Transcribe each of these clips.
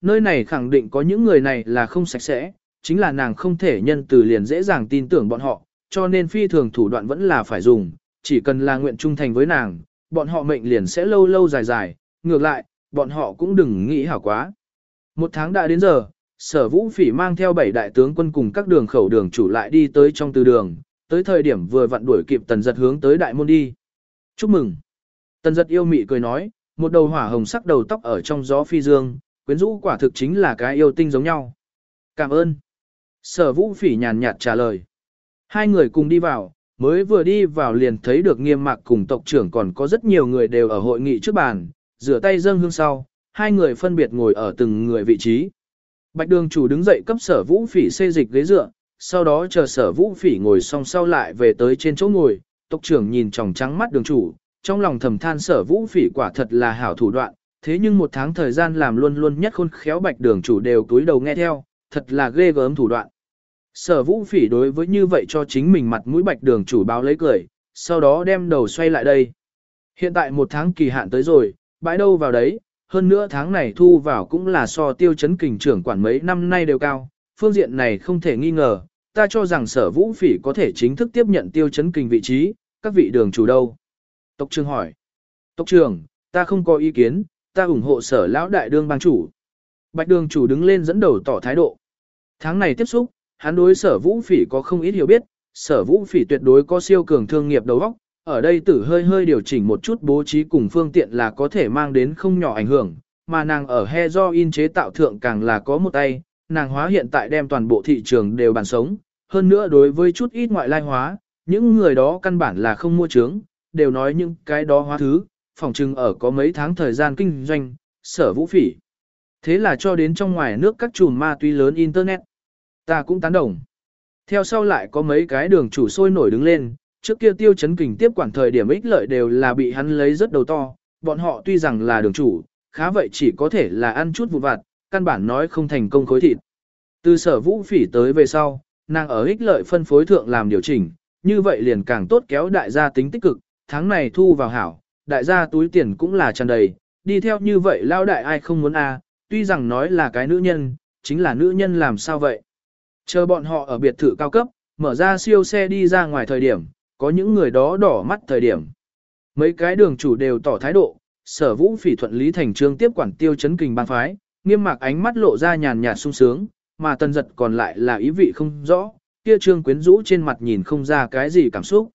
nơi này khẳng định có những người này là không sạch sẽ, chính là nàng không thể nhân từ liền dễ dàng tin tưởng bọn họ, cho nên phi thường thủ đoạn vẫn là phải dùng, chỉ cần là nguyện trung thành với nàng, bọn họ mệnh liền sẽ lâu lâu dài dài, ngược lại, bọn họ cũng đừng nghĩ hảo quá. Một tháng đã đến giờ, sở vũ phỉ mang theo bảy đại tướng quân cùng các đường khẩu đường chủ lại đi tới trong từ đường, tới thời điểm vừa vặn đuổi kịp tần giật hướng tới đại môn đi. Chúc mừng! Tần giật yêu mị cười nói, một đầu hỏa hồng sắc đầu tóc ở trong gió phi dương, quyến rũ quả thực chính là cái yêu tinh giống nhau. Cảm ơn! Sở vũ phỉ nhàn nhạt trả lời. Hai người cùng đi vào, mới vừa đi vào liền thấy được nghiêm mạc cùng tộc trưởng còn có rất nhiều người đều ở hội nghị trước bàn, rửa tay dâng hương sau, hai người phân biệt ngồi ở từng người vị trí. Bạch đường chủ đứng dậy cấp sở vũ phỉ xê dịch ghế dựa, sau đó chờ sở vũ phỉ ngồi xong sau lại về tới trên chỗ ngồi, tộc trưởng nhìn tròng trắng mắt đường chủ, trong lòng thầm than sở vũ phỉ quả thật là hảo thủ đoạn, thế nhưng một tháng thời gian làm luôn luôn nhất khôn khéo bạch đường chủ đều túi đầu nghe theo, thật là ghê gớm thủ đoạn. Sở vũ phỉ đối với như vậy cho chính mình mặt mũi bạch đường chủ báo lấy cười, sau đó đem đầu xoay lại đây. Hiện tại một tháng kỳ hạn tới rồi, bãi đâu vào đấy, hơn nữa tháng này thu vào cũng là so tiêu chấn kình trưởng quản mấy năm nay đều cao, phương diện này không thể nghi ngờ, ta cho rằng sở vũ phỉ có thể chính thức tiếp nhận tiêu chấn kình vị trí, các vị đường chủ đâu. Tộc trưởng hỏi, Tộc trưởng, ta không có ý kiến, ta ủng hộ sở lão đại đương bang chủ. Bạch đường chủ đứng lên dẫn đầu tỏ thái độ. Tháng này tiếp xúc, hắn đối sở vũ phỉ có không ít hiểu biết, sở vũ phỉ tuyệt đối có siêu cường thương nghiệp đầu óc, ở đây tử hơi hơi điều chỉnh một chút bố trí cùng phương tiện là có thể mang đến không nhỏ ảnh hưởng, mà nàng ở he do in chế tạo thượng càng là có một tay, nàng hóa hiện tại đem toàn bộ thị trường đều bàn sống, hơn nữa đối với chút ít ngoại lai hóa, những người đó căn bản là không mua trướng, đều nói những cái đó hóa thứ, phòng trưng ở có mấy tháng thời gian kinh doanh, sở vũ phỉ. Thế là cho đến trong ngoài nước các chùm ma túy lớn Internet. Ta cũng tán đồng. Theo sau lại có mấy cái đường chủ sôi nổi đứng lên, trước kia tiêu chấn kình tiếp quản thời điểm ích lợi đều là bị hắn lấy rất đầu to, bọn họ tuy rằng là đường chủ, khá vậy chỉ có thể là ăn chút vụn vặt, căn bản nói không thành công khối thịt. Từ sở vũ phỉ tới về sau, nàng ở ích lợi phân phối thượng làm điều chỉnh, như vậy liền càng tốt kéo đại gia tính tích cực, tháng này thu vào hảo, đại gia túi tiền cũng là tràn đầy, đi theo như vậy lao đại ai không muốn a à, tuy rằng nói là cái nữ nhân, chính là nữ nhân làm sao vậy. Chờ bọn họ ở biệt thự cao cấp, mở ra siêu xe đi ra ngoài thời điểm, có những người đó đỏ mắt thời điểm. Mấy cái đường chủ đều tỏ thái độ, sở vũ phỉ thuận lý thành trương tiếp quản tiêu chấn kình bang phái, nghiêm mạc ánh mắt lộ ra nhàn nhạt sung sướng, mà tần giật còn lại là ý vị không rõ, kia trương quyến rũ trên mặt nhìn không ra cái gì cảm xúc.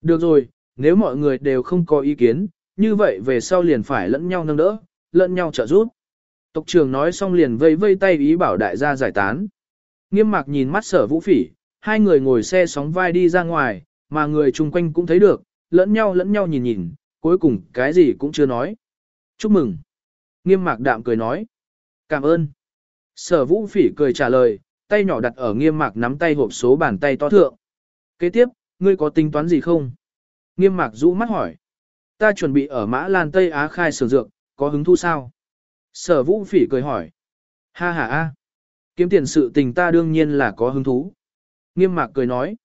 Được rồi, nếu mọi người đều không có ý kiến, như vậy về sau liền phải lẫn nhau nâng đỡ, lẫn nhau trợ giúp. Tộc trưởng nói xong liền vây vây tay ý bảo đại gia giải tán. Nghiêm mạc nhìn mắt sở vũ phỉ, hai người ngồi xe sóng vai đi ra ngoài, mà người chung quanh cũng thấy được, lẫn nhau lẫn nhau nhìn nhìn, cuối cùng cái gì cũng chưa nói. Chúc mừng. Nghiêm mạc đạm cười nói. Cảm ơn. Sở vũ phỉ cười trả lời, tay nhỏ đặt ở nghiêm mạc nắm tay hộp số bàn tay to thượng. Kế tiếp, ngươi có tính toán gì không? Nghiêm mạc rũ mắt hỏi. Ta chuẩn bị ở Mã Lan Tây Á khai sưởng dược, có hứng thu sao? Sở vũ phỉ cười hỏi. Ha ha a. Kiếm tiền sự tình ta đương nhiên là có hứng thú. Nghiêm mạc cười nói.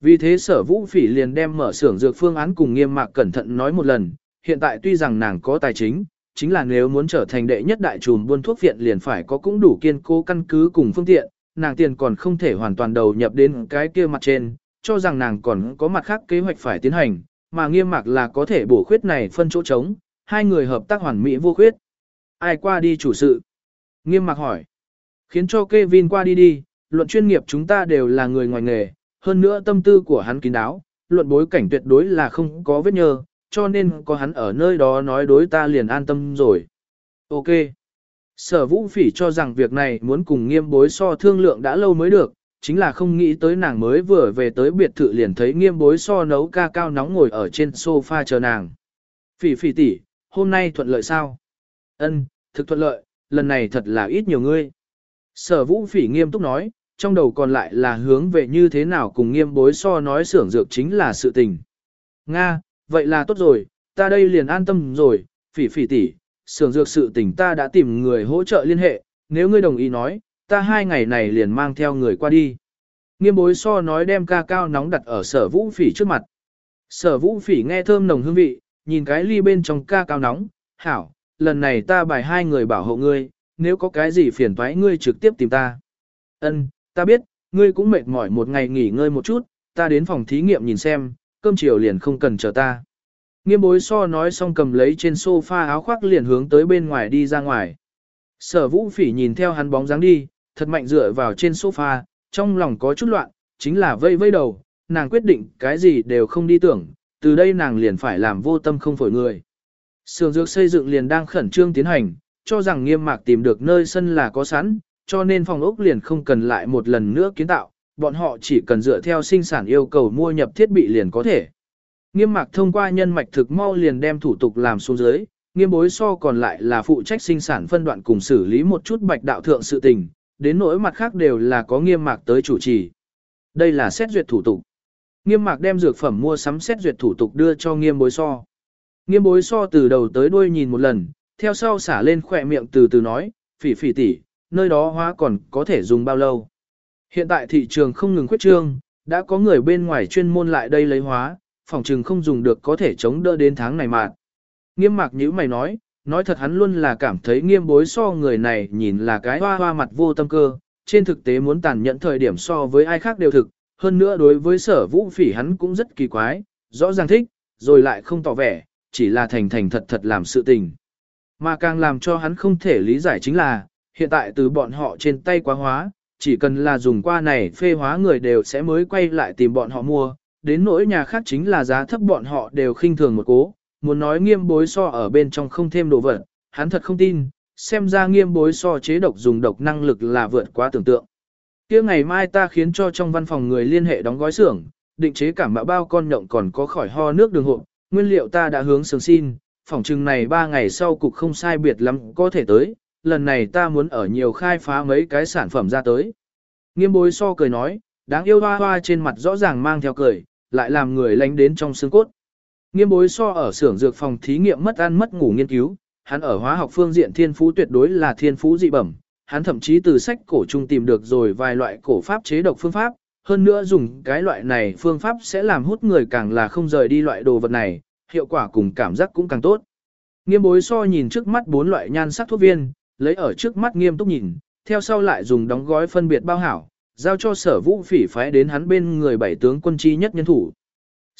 Vì thế sở vũ phỉ liền đem mở xưởng dược phương án cùng nghiêm mạc cẩn thận nói một lần, hiện tại tuy rằng nàng có tài chính, chính là nếu muốn trở thành đệ nhất đại trùm buôn thuốc viện liền phải có cũng đủ kiên cố căn cứ cùng phương tiện, nàng tiền còn không thể hoàn toàn đầu nhập đến cái kia mặt trên, cho rằng nàng còn có mặt khác kế hoạch phải tiến hành, mà nghiêm mạc là có thể bổ khuyết này phân chỗ trống, hai người hợp tác hoàn mỹ vô khuyết. Ai qua đi chủ sự? Nghiêm mạc hỏi. Khiến cho Kevin qua đi đi, luận chuyên nghiệp chúng ta đều là người ngoài nghề, hơn nữa tâm tư của hắn kín đáo, luận bối cảnh tuyệt đối là không có vết nhơ, cho nên có hắn ở nơi đó nói đối ta liền an tâm rồi. Ok. Sở vũ phỉ cho rằng việc này muốn cùng nghiêm bối so thương lượng đã lâu mới được, chính là không nghĩ tới nàng mới vừa về tới biệt thự liền thấy nghiêm bối so nấu ca cao nóng ngồi ở trên sofa chờ nàng. Phỉ phỉ tỷ, hôm nay thuận lợi sao? Ân, thực thuận lợi, lần này thật là ít nhiều ngươi. Sở vũ phỉ nghiêm túc nói, trong đầu còn lại là hướng về như thế nào cùng nghiêm bối so nói xưởng dược chính là sự tình. Nga, vậy là tốt rồi, ta đây liền an tâm rồi, phỉ phỉ tỷ, xưởng dược sự tình ta đã tìm người hỗ trợ liên hệ, nếu ngươi đồng ý nói, ta hai ngày này liền mang theo người qua đi. Nghiêm bối so nói đem ca cao nóng đặt ở sở vũ phỉ trước mặt. Sở vũ phỉ nghe thơm nồng hương vị, nhìn cái ly bên trong ca cao nóng, hảo, lần này ta bài hai người bảo hộ ngươi, nếu có cái gì phiền toái ngươi trực tiếp tìm ta. Ân, ta biết, ngươi cũng mệt mỏi một ngày nghỉ ngơi một chút, ta đến phòng thí nghiệm nhìn xem, cơm chiều liền không cần chờ ta. Nghiêm bối so nói xong cầm lấy trên sofa áo khoác liền hướng tới bên ngoài đi ra ngoài. Sở vũ phỉ nhìn theo hắn bóng dáng đi, thật mạnh dựa vào trên sofa, trong lòng có chút loạn, chính là vây vây đầu, nàng quyết định cái gì đều không đi tưởng, từ đây nàng liền phải làm vô tâm không phổi người. Sườn dược xây dựng liền đang khẩn trương tiến hành, cho rằng nghiêm mạc tìm được nơi sân là có sẵn, cho nên phòng ốc liền không cần lại một lần nữa kiến tạo, bọn họ chỉ cần dựa theo sinh sản yêu cầu mua nhập thiết bị liền có thể. Nghiêm mạc thông qua nhân mạch thực mau liền đem thủ tục làm xuống dưới, nghiêm bối so còn lại là phụ trách sinh sản phân đoạn cùng xử lý một chút bạch đạo thượng sự tình, đến nỗi mặt khác đều là có nghiêm mạc tới chủ trì. Đây là xét duyệt thủ tục. Nghiêm mạc đem dược phẩm mua sắm xét duyệt thủ tục đưa cho nghiêm bối so. Nghiêm bối so từ đầu tới đuôi nhìn một lần, theo sau xả lên khỏe miệng từ từ nói, phỉ phỉ tỉ, nơi đó hóa còn có thể dùng bao lâu. Hiện tại thị trường không ngừng khuyết trương, đã có người bên ngoài chuyên môn lại đây lấy hóa, phòng trừng không dùng được có thể chống đỡ đến tháng này mà. Nghiêm mạc như mày nói, nói thật hắn luôn là cảm thấy nghiêm bối so người này nhìn là cái hoa hoa mặt vô tâm cơ, trên thực tế muốn tàn nhẫn thời điểm so với ai khác đều thực, hơn nữa đối với sở vũ phỉ hắn cũng rất kỳ quái, rõ ràng thích, rồi lại không tỏ vẻ, chỉ là thành thành thật thật làm sự tình. Mà càng làm cho hắn không thể lý giải chính là, hiện tại từ bọn họ trên tay quá hóa, chỉ cần là dùng qua này phê hóa người đều sẽ mới quay lại tìm bọn họ mua, đến nỗi nhà khác chính là giá thấp bọn họ đều khinh thường một cố, muốn nói nghiêm bối so ở bên trong không thêm đồ vật, hắn thật không tin, xem ra nghiêm bối so chế độc dùng độc năng lực là vượt quá tưởng tượng. kia ngày mai ta khiến cho trong văn phòng người liên hệ đóng gói xưởng, định chế cảm bạo bao con nhộng còn có khỏi ho nước đường hộ, nguyên liệu ta đã hướng sướng xin, phòng trừng này 3 ngày sau cục không sai biệt lắm có thể tới, lần này ta muốn ở nhiều khai phá mấy cái sản phẩm ra tới. Nghiêm bối so cười nói, đáng yêu hoa hoa trên mặt rõ ràng mang theo cười, lại làm người lánh đến trong xương cốt. Nghiêm bối so ở xưởng dược phòng thí nghiệm mất ăn mất ngủ nghiên cứu, hắn ở hóa học phương diện thiên phú tuyệt đối là thiên phú dị bẩm, hắn thậm chí từ sách cổ trung tìm được rồi vài loại cổ pháp chế độc phương pháp, hơn nữa dùng cái loại này phương pháp sẽ làm hút người càng là không rời đi loại đồ vật này, hiệu quả cùng cảm giác cũng càng tốt. Nghiêm bối so nhìn trước mắt bốn loại nhan sắc thuốc viên, lấy ở trước mắt nghiêm túc nhìn, theo sau lại dùng đóng gói phân biệt bao hảo, giao cho sở vũ phỉ phái đến hắn bên người bảy tướng quân chi nhất nhân thủ.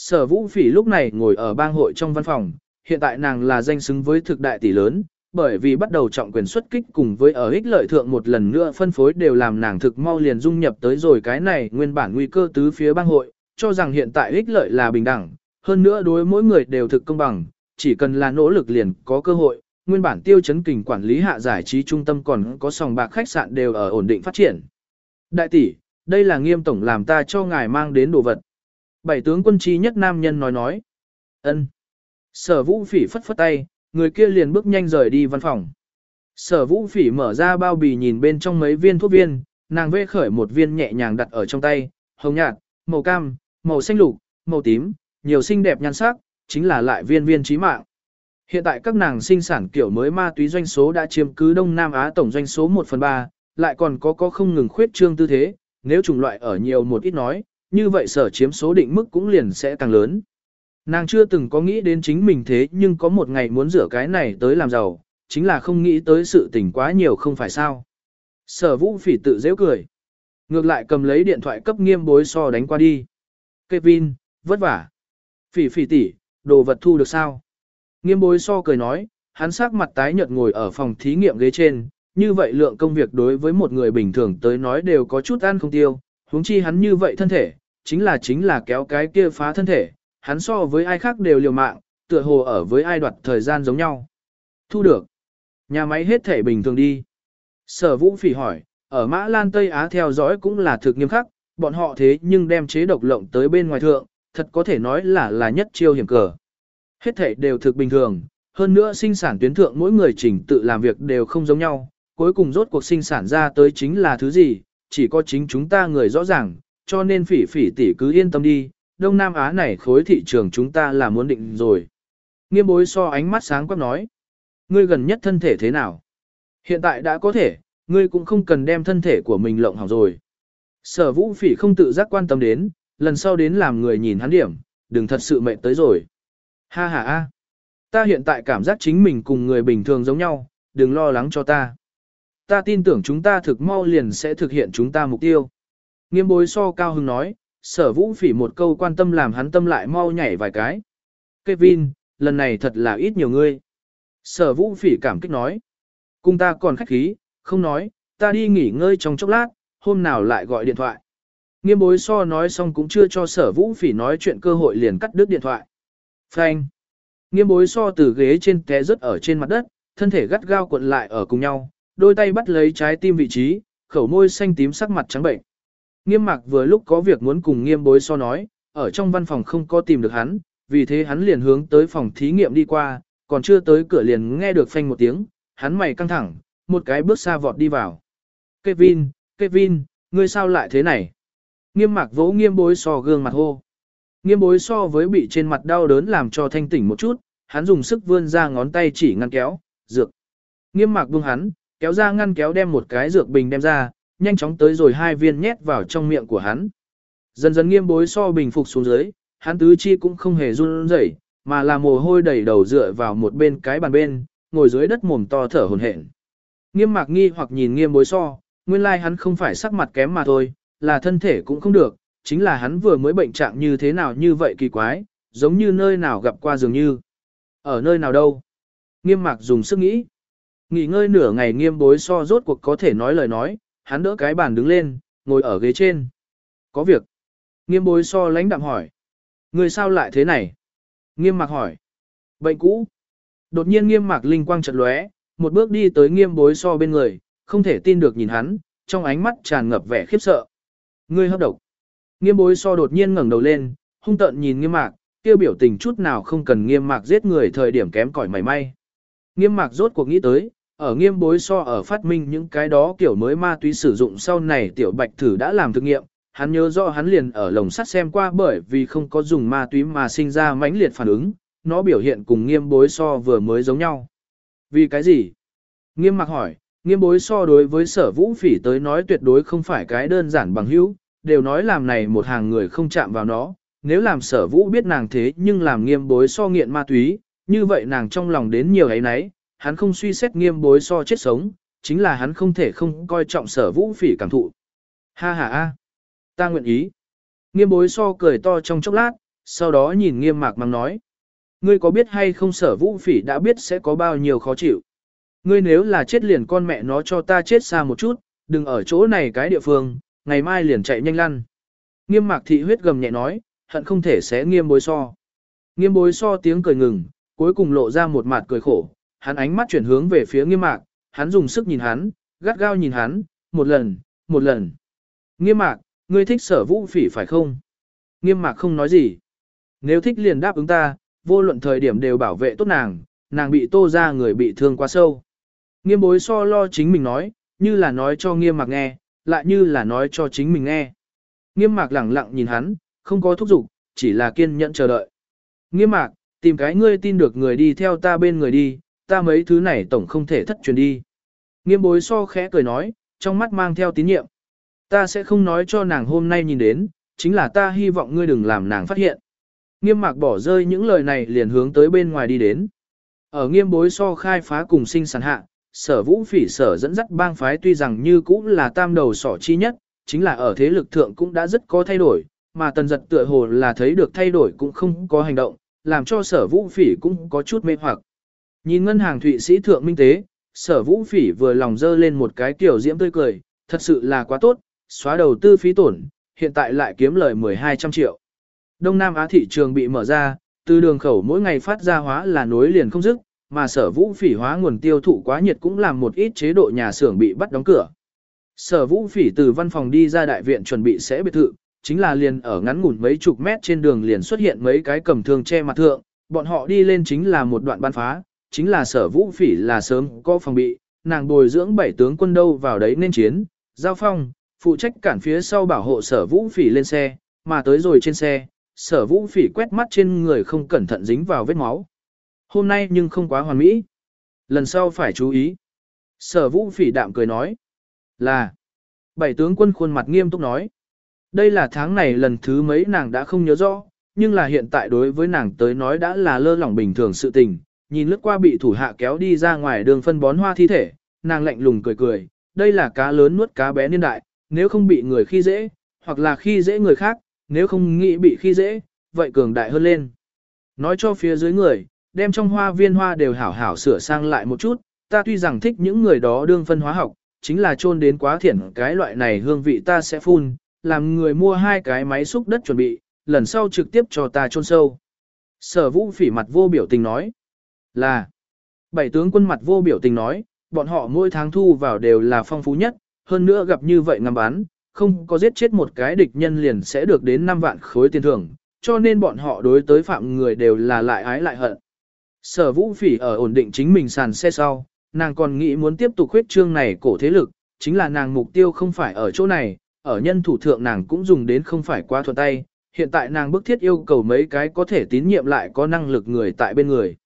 Sở vũ phỉ lúc này ngồi ở bang hội trong văn phòng, hiện tại nàng là danh xứng với thực đại tỷ lớn, bởi vì bắt đầu trọng quyền xuất kích cùng với ở ích lợi thượng một lần nữa phân phối đều làm nàng thực mau liền dung nhập tới rồi cái này nguyên bản nguy cơ tứ phía bang hội, cho rằng hiện tại ích lợi là bình đẳng, hơn nữa đối mỗi người đều thực công bằng, chỉ cần là nỗ lực liền có cơ hội, nguyên bản tiêu chấn kình quản lý hạ giải trí trung tâm còn có sòng bạc khách sạn đều ở ổn định phát triển. Đại tỷ, đây là nghiêm tổng làm ta cho ngài mang đến đồ vật. Bảy tướng quân trí nhất nam nhân nói nói. ân. Sở vũ phỉ phất phất tay, người kia liền bước nhanh rời đi văn phòng. Sở vũ phỉ mở ra bao bì nhìn bên trong mấy viên thuốc viên, nàng vê khởi một viên nhẹ nhàng đặt ở trong tay, hồng nhạt, màu cam, màu xanh lục, màu tím, nhiều xinh đẹp nhan sắc, chính là lại viên viên trí mạng. Hiện tại các nàng sinh sản kiểu mới ma túy doanh số đã chiếm cứ Đông Nam Á tổng doanh số 1 phần 3, lại còn có có không ngừng khuyết trương tư thế, nếu chủng loại ở nhiều một ít nói, như vậy sở chiếm số định mức cũng liền sẽ càng lớn. Nàng chưa từng có nghĩ đến chính mình thế nhưng có một ngày muốn rửa cái này tới làm giàu, chính là không nghĩ tới sự tình quá nhiều không phải sao. Sở vũ phỉ tự dễ cười. Ngược lại cầm lấy điện thoại cấp nghiêm bối so đánh qua đi. Kevin, vất vả. Phỉ phỉ tỷ, đồ vật thu được sao? Nghiêm bối so cười nói, hắn sắc mặt tái nhợt ngồi ở phòng thí nghiệm ghế trên, như vậy lượng công việc đối với một người bình thường tới nói đều có chút ăn không tiêu, huống chi hắn như vậy thân thể, chính là chính là kéo cái kia phá thân thể, hắn so với ai khác đều liều mạng, tựa hồ ở với ai đoạt thời gian giống nhau. Thu được. Nhà máy hết thể bình thường đi. Sở vũ phỉ hỏi, ở Mã Lan Tây Á theo dõi cũng là thực nghiêm khắc, bọn họ thế nhưng đem chế độc lộng tới bên ngoài thượng, thật có thể nói là là nhất chiêu hiểm cờ. Hết thể đều thực bình thường, hơn nữa sinh sản tuyến thượng mỗi người chỉnh tự làm việc đều không giống nhau, cuối cùng rốt cuộc sinh sản ra tới chính là thứ gì, chỉ có chính chúng ta người rõ ràng, cho nên phỉ phỉ tỷ cứ yên tâm đi, Đông Nam Á này khối thị trường chúng ta là muốn định rồi. Nghiêm bối so ánh mắt sáng quắc nói, ngươi gần nhất thân thể thế nào? Hiện tại đã có thể, ngươi cũng không cần đem thân thể của mình lộng hỏng rồi. Sở vũ phỉ không tự giác quan tâm đến, lần sau đến làm người nhìn hắn điểm, đừng thật sự mệt tới rồi. Ha ha ha. ta hiện tại cảm giác chính mình cùng người bình thường giống nhau, đừng lo lắng cho ta. ta tin tưởng chúng ta thực mau liền sẽ thực hiện chúng ta mục tiêu. Nghiêm bối so cao hưng nói, sở vũ phỉ một câu quan tâm làm hắn tâm lại mau nhảy vài cái. Kevin, lần này thật là ít nhiều ngươi. Sở vũ phỉ cảm kích nói. Cùng ta còn khách khí, không nói, ta đi nghỉ ngơi trong chốc lát, hôm nào lại gọi điện thoại. Nghiêm bối so nói xong cũng chưa cho sở vũ phỉ nói chuyện cơ hội liền cắt đứt điện thoại. Phanh. Nghiêm bối so từ ghế trên té rớt ở trên mặt đất, thân thể gắt gao cuộn lại ở cùng nhau, đôi tay bắt lấy trái tim vị trí, khẩu môi xanh tím sắc mặt trắng bệnh. Nghiêm mạc vừa lúc có việc muốn cùng nghiêm bối so nói, ở trong văn phòng không có tìm được hắn, vì thế hắn liền hướng tới phòng thí nghiệm đi qua, còn chưa tới cửa liền nghe được phanh một tiếng, hắn mày căng thẳng, một cái bước xa vọt đi vào. Kevin, Kevin, ngươi sao lại thế này? Nghiêm mạc vỗ nghiêm bối so gương mặt hô. Nghiêm bối so với bị trên mặt đau đớn làm cho thanh tỉnh một chút, hắn dùng sức vươn ra ngón tay chỉ ngăn kéo, dược. Nghiêm mạc buông hắn, kéo ra ngăn kéo đem một cái dược bình đem ra, nhanh chóng tới rồi hai viên nhét vào trong miệng của hắn. Dần dần nghiêm bối so bình phục xuống dưới, hắn tứ chi cũng không hề run rẩy, mà là mồ hôi đầy đầu dựa vào một bên cái bàn bên, ngồi dưới đất mồm to thở hổn hển. Nghiêm mạc nghi hoặc nhìn nghiêm bối so, nguyên lai like hắn không phải sắc mặt kém mà thôi, là thân thể cũng không được, chính là hắn vừa mới bệnh trạng như thế nào như vậy kỳ quái, giống như nơi nào gặp qua dường như. Ở nơi nào đâu? Nghiêm mạc dùng sức nghĩ. Nghỉ ngơi nửa ngày nghiêm bối so rốt cuộc có thể nói lời nói, hắn đỡ cái bàn đứng lên, ngồi ở ghế trên. Có việc. Nghiêm bối so lãnh đạm hỏi. Người sao lại thế này? Nghiêm mạc hỏi. Bệnh cũ. Đột nhiên nghiêm mạc linh quang chợt lóe, một bước đi tới nghiêm bối so bên người, không thể tin được nhìn hắn, trong ánh mắt tràn ngập vẻ khiếp sợ. Ngươi hấp độc. Nghiêm bối so đột nhiên ngẩng đầu lên, hung tợn nhìn nghiêm mạc, tiêu biểu tình chút nào không cần nghiêm mạc giết người thời điểm kém cỏi mảy may. Nghiêm mạc rốt cuộc nghĩ tới, ở nghiêm bối so ở phát minh những cái đó kiểu mới ma túy sử dụng sau này tiểu bạch thử đã làm thực nghiệm, hắn nhớ rõ hắn liền ở lồng sắt xem qua bởi vì không có dùng ma túy mà sinh ra mãnh liệt phản ứng, nó biểu hiện cùng nghiêm bối so vừa mới giống nhau. Vì cái gì? Nghiêm mặc hỏi, nghiêm bối so đối với sở vũ phỉ tới nói tuyệt đối không phải cái đơn giản bằng hữu, đều nói làm này một hàng người không chạm vào nó, nếu làm sở vũ biết nàng thế nhưng làm nghiêm bối so nghiện ma túy, như vậy nàng trong lòng đến nhiều ấy nấy, hắn không suy xét nghiêm bối so chết sống, chính là hắn không thể không coi trọng sở vũ phỉ cảm thụ. Ha ha ha, ta nguyện ý. Nghiêm bối so cười to trong chốc lát, sau đó nhìn nghiêm mạc mang nói. Ngươi có biết hay không sở vũ phỉ đã biết sẽ có bao nhiêu khó chịu. Ngươi nếu là chết liền con mẹ nó cho ta chết xa một chút, đừng ở chỗ này cái địa phương, ngày mai liền chạy nhanh lăn. Nghiêm mạc thị huyết gầm nhẹ nói, hận không thể sẽ nghiêm bối so. Nghiêm bối so tiếng cười ngừng, cuối cùng lộ ra một mặt cười khổ, hắn ánh mắt chuyển hướng về phía nghiêm mạc, hắn dùng sức nhìn hắn, gắt gao nhìn hắn, một lần, một lần. Nghiêm mạc, ngươi thích sở vũ phỉ phải không? Nghiêm mạc không nói gì. Nếu thích liền đáp ứng ta, vô luận thời điểm đều bảo vệ tốt nàng, nàng bị tô ra người bị thương quá sâu. Nghiêm bối so lo chính mình nói, như là nói cho nghiêm mạc nghe, lại như là nói cho chính mình nghe. Nghiêm mạc lẳng lặng nhìn hắn, không có thúc giục, chỉ là kiên nhẫn chờ đợi. Nghiêm mạc, tìm cái ngươi tin được người đi theo ta bên người đi, ta mấy thứ này tổng không thể thất truyền đi. Nghiêm bối so khẽ cười nói, trong mắt mang theo tín nhiệm. Ta sẽ không nói cho nàng hôm nay nhìn đến, chính là ta hy vọng ngươi đừng làm nàng phát hiện. Nghiêm mạc bỏ rơi những lời này liền hướng tới bên ngoài đi đến. Ở nghiêm bối so khai phá cùng sinh sản hạ, sở vũ phỉ sở dẫn dắt bang phái tuy rằng như cũ là tam đầu sỏ chi nhất, chính là ở thế lực thượng cũng đã rất có thay đổi, mà tần giật tựa hồ là thấy được thay đổi cũng không có hành động, làm cho sở vũ phỉ cũng có chút mê hoặc. Nhìn ngân hàng thụy sĩ thượng minh tế, sở vũ phỉ vừa lòng dơ lên một cái kiểu diễm tươi cười, thật sự là quá tốt, xóa đầu tư phí tổn, hiện tại lại kiếm lời 1200 triệu. Đông Nam Á thị trường bị mở ra, từ đường khẩu mỗi ngày phát ra hóa là nối liền không dứt, mà sở vũ phỉ hóa nguồn tiêu thụ quá nhiệt cũng làm một ít chế độ nhà xưởng bị bắt đóng cửa. Sở vũ phỉ từ văn phòng đi ra đại viện chuẩn bị sẽ biệt thự, chính là liền ở ngắn ngủn mấy chục mét trên đường liền xuất hiện mấy cái cầm thương che mặt thượng, bọn họ đi lên chính là một đoạn ban phá, chính là sở vũ phỉ là sớm có phòng bị, nàng bồi dưỡng bảy tướng quân đâu vào đấy nên chiến, giao phong, phụ trách cản phía sau bảo hộ sở vũ phỉ lên xe, mà tới rồi trên xe, sở vũ phỉ quét mắt trên người không cẩn thận dính vào vết máu. Hôm nay nhưng không quá hoàn mỹ. Lần sau phải chú ý. Sở vũ phỉ đạm cười nói. Là. Bảy tướng quân khuôn mặt nghiêm túc nói. Đây là tháng này lần thứ mấy nàng đã không nhớ rõ, nhưng là hiện tại đối với nàng tới nói đã là lơ lỏng bình thường sự tình. Nhìn lướt qua bị thủ hạ kéo đi ra ngoài đường phân bón hoa thi thể, nàng lạnh lùng cười cười, đây là cá lớn nuốt cá bé niên đại, nếu không bị người khi dễ, hoặc là khi dễ người khác, nếu không nghĩ bị khi dễ, vậy cường đại hơn lên. Nói cho phía dưới người, đem trong hoa viên hoa đều hảo hảo sửa sang lại một chút, ta tuy rằng thích những người đó đương phân hóa học, chính là chôn đến quá thiển cái loại này hương vị ta sẽ phun, làm người mua hai cái máy xúc đất chuẩn bị, lần sau trực tiếp cho ta chôn sâu. Sở vũ phỉ mặt vô biểu tình nói, là, bảy tướng quân mặt vô biểu tình nói, bọn họ mỗi tháng thu vào đều là phong phú nhất, hơn nữa gặp như vậy ngắm bán, không có giết chết một cái địch nhân liền sẽ được đến 5 vạn khối tiền thưởng, cho nên bọn họ đối tới phạm người đều là lại ái lại hận. Sở vũ phỉ ở ổn định chính mình sàn xe sau, nàng còn nghĩ muốn tiếp tục huyết trương này cổ thế lực, chính là nàng mục tiêu không phải ở chỗ này, ở nhân thủ thượng nàng cũng dùng đến không phải qua thuận tay, hiện tại nàng bức thiết yêu cầu mấy cái có thể tín nhiệm lại có năng lực người tại bên người.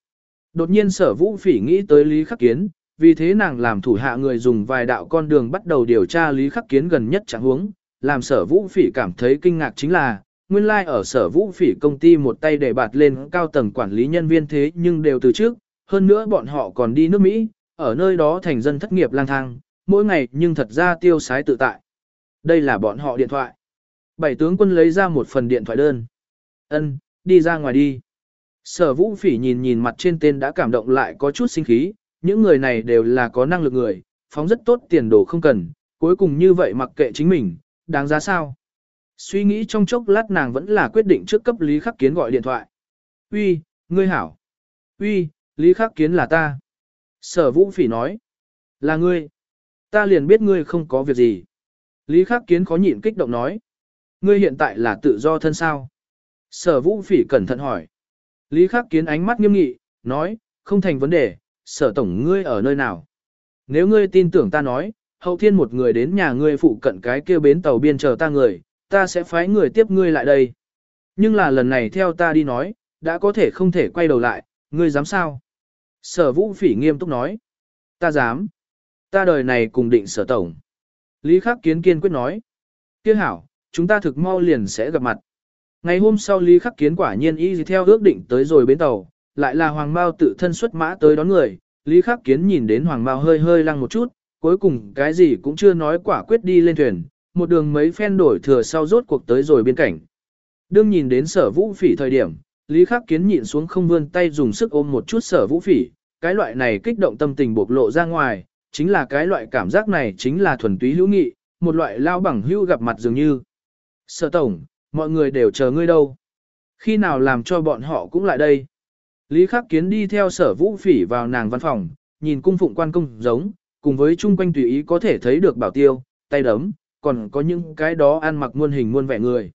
Đột nhiên sở vũ phỉ nghĩ tới Lý Khắc Kiến, vì thế nàng làm thủ hạ người dùng vài đạo con đường bắt đầu điều tra Lý Khắc Kiến gần nhất trạng huống, làm sở vũ phỉ cảm thấy kinh ngạc chính là, nguyên lai like ở sở vũ phỉ công ty một tay để bạt lên cao tầng quản lý nhân viên thế nhưng đều từ trước, hơn nữa bọn họ còn đi nước Mỹ, ở nơi đó thành dân thất nghiệp lang thang, mỗi ngày nhưng thật ra tiêu sái tự tại. Đây là bọn họ điện thoại. Bảy tướng quân lấy ra một phần điện thoại đơn. Ân, đi ra ngoài đi. Sở vũ phỉ nhìn nhìn mặt trên tên đã cảm động lại có chút sinh khí, những người này đều là có năng lực người, phóng rất tốt tiền đồ không cần, cuối cùng như vậy mặc kệ chính mình, đáng giá sao. Suy nghĩ trong chốc lát nàng vẫn là quyết định trước cấp Lý Khắc Kiến gọi điện thoại. Uy, ngươi hảo. Uy, Lý Khắc Kiến là ta. Sở Vũ Phỉ nói. Là ngươi. Ta liền biết ngươi không có việc gì. Lý Khắc Kiến khó nhịn kích động nói. Ngươi hiện tại là tự do thân sao? Sở Vũ Phỉ cẩn thận hỏi. Lý Khắc Kiến ánh mắt nghiêm nghị, nói, không thành vấn đề, sở tổng ngươi ở nơi nào? Nếu ngươi tin tưởng ta nói, hậu thiên một người đến nhà ngươi phụ cận cái kia bến tàu biên chờ ta người, ta sẽ phái người tiếp ngươi lại đây. Nhưng là lần này theo ta đi nói, đã có thể không thể quay đầu lại, ngươi dám sao? Sở vũ phỉ nghiêm túc nói. Ta dám. Ta đời này cùng định sở tổng. Lý Khắc Kiến kiên quyết nói. Kiên hảo, chúng ta thực mau liền sẽ gặp mặt. Ngày hôm sau Lý Khắc Kiến quả nhiên y theo ước định tới rồi bến tàu, lại là Hoàng Mao tự thân xuất mã tới đón người. Lý Khắc Kiến nhìn đến Hoàng Mao hơi hơi lăng một chút, cuối cùng cái gì cũng chưa nói quả quyết đi lên thuyền, một đường mấy phen đổi thừa sau rốt cuộc tới rồi biên cảnh. Đương nhìn đến sở vũ phỉ thời điểm, Lý Khắc Kiến nhịn xuống không vươn tay dùng sức ôm một chút sở vũ phỉ, cái loại này kích động tâm tình bộc lộ ra ngoài, chính là cái loại cảm giác này chính là thuần túy hữu nghị, một loại lao bằng hữu gặp mặt dường như. Sở tổng, mọi người đều chờ ngươi đâu. Khi nào làm cho bọn họ cũng lại đây. Lý Khắc Kiến đi theo sở vũ phỉ vào nàng văn phòng, nhìn cung phụng quan công giống, cùng với chung quanh tùy ý có thể thấy được bảo tiêu, tay đấm, còn có những cái đó ăn mặc muôn hình muôn vẻ người.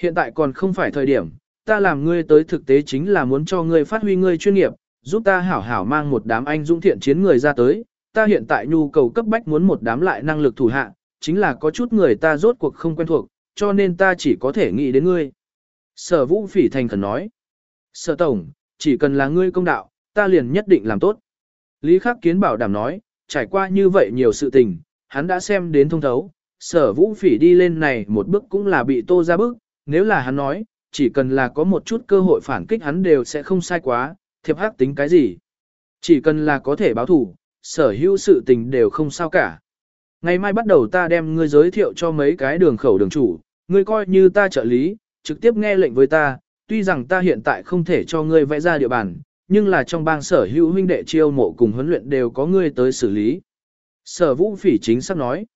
Hiện tại còn không phải thời điểm, ta làm ngươi tới thực tế chính là muốn cho ngươi phát huy ngươi chuyên nghiệp, giúp ta hảo hảo mang một đám anh dũng thiện chiến người ra tới, ta hiện tại nhu cầu cấp bách muốn một đám lại năng lực thủ hạ, chính là có chút người ta rốt cuộc không quen thuộc, cho nên ta chỉ có thể nghĩ đến ngươi. Sở vũ phỉ thành khẩn nói. Sở tổng, chỉ cần là ngươi công đạo, ta liền nhất định làm tốt. Lý Khắc Kiến bảo đảm nói, trải qua như vậy nhiều sự tình, hắn đã xem đến thông thấu, sở vũ phỉ đi lên này một bước cũng là bị tô ra bước, nếu là hắn nói, chỉ cần là có một chút cơ hội phản kích hắn đều sẽ không sai quá, thiệp hắc tính cái gì. Chỉ cần là có thể báo thủ, sở hữu sự tình đều không sao cả. Ngày mai bắt đầu ta đem ngươi giới thiệu cho mấy cái đường khẩu đường chủ, ngươi coi như ta trợ lý, trực tiếp nghe lệnh với ta, tuy rằng ta hiện tại không thể cho ngươi vẽ ra địa bàn, nhưng là trong bang sở hữu huynh đệ chiêu mộ cùng huấn luyện đều có ngươi tới xử lý. Sở vũ phỉ chính xác nói.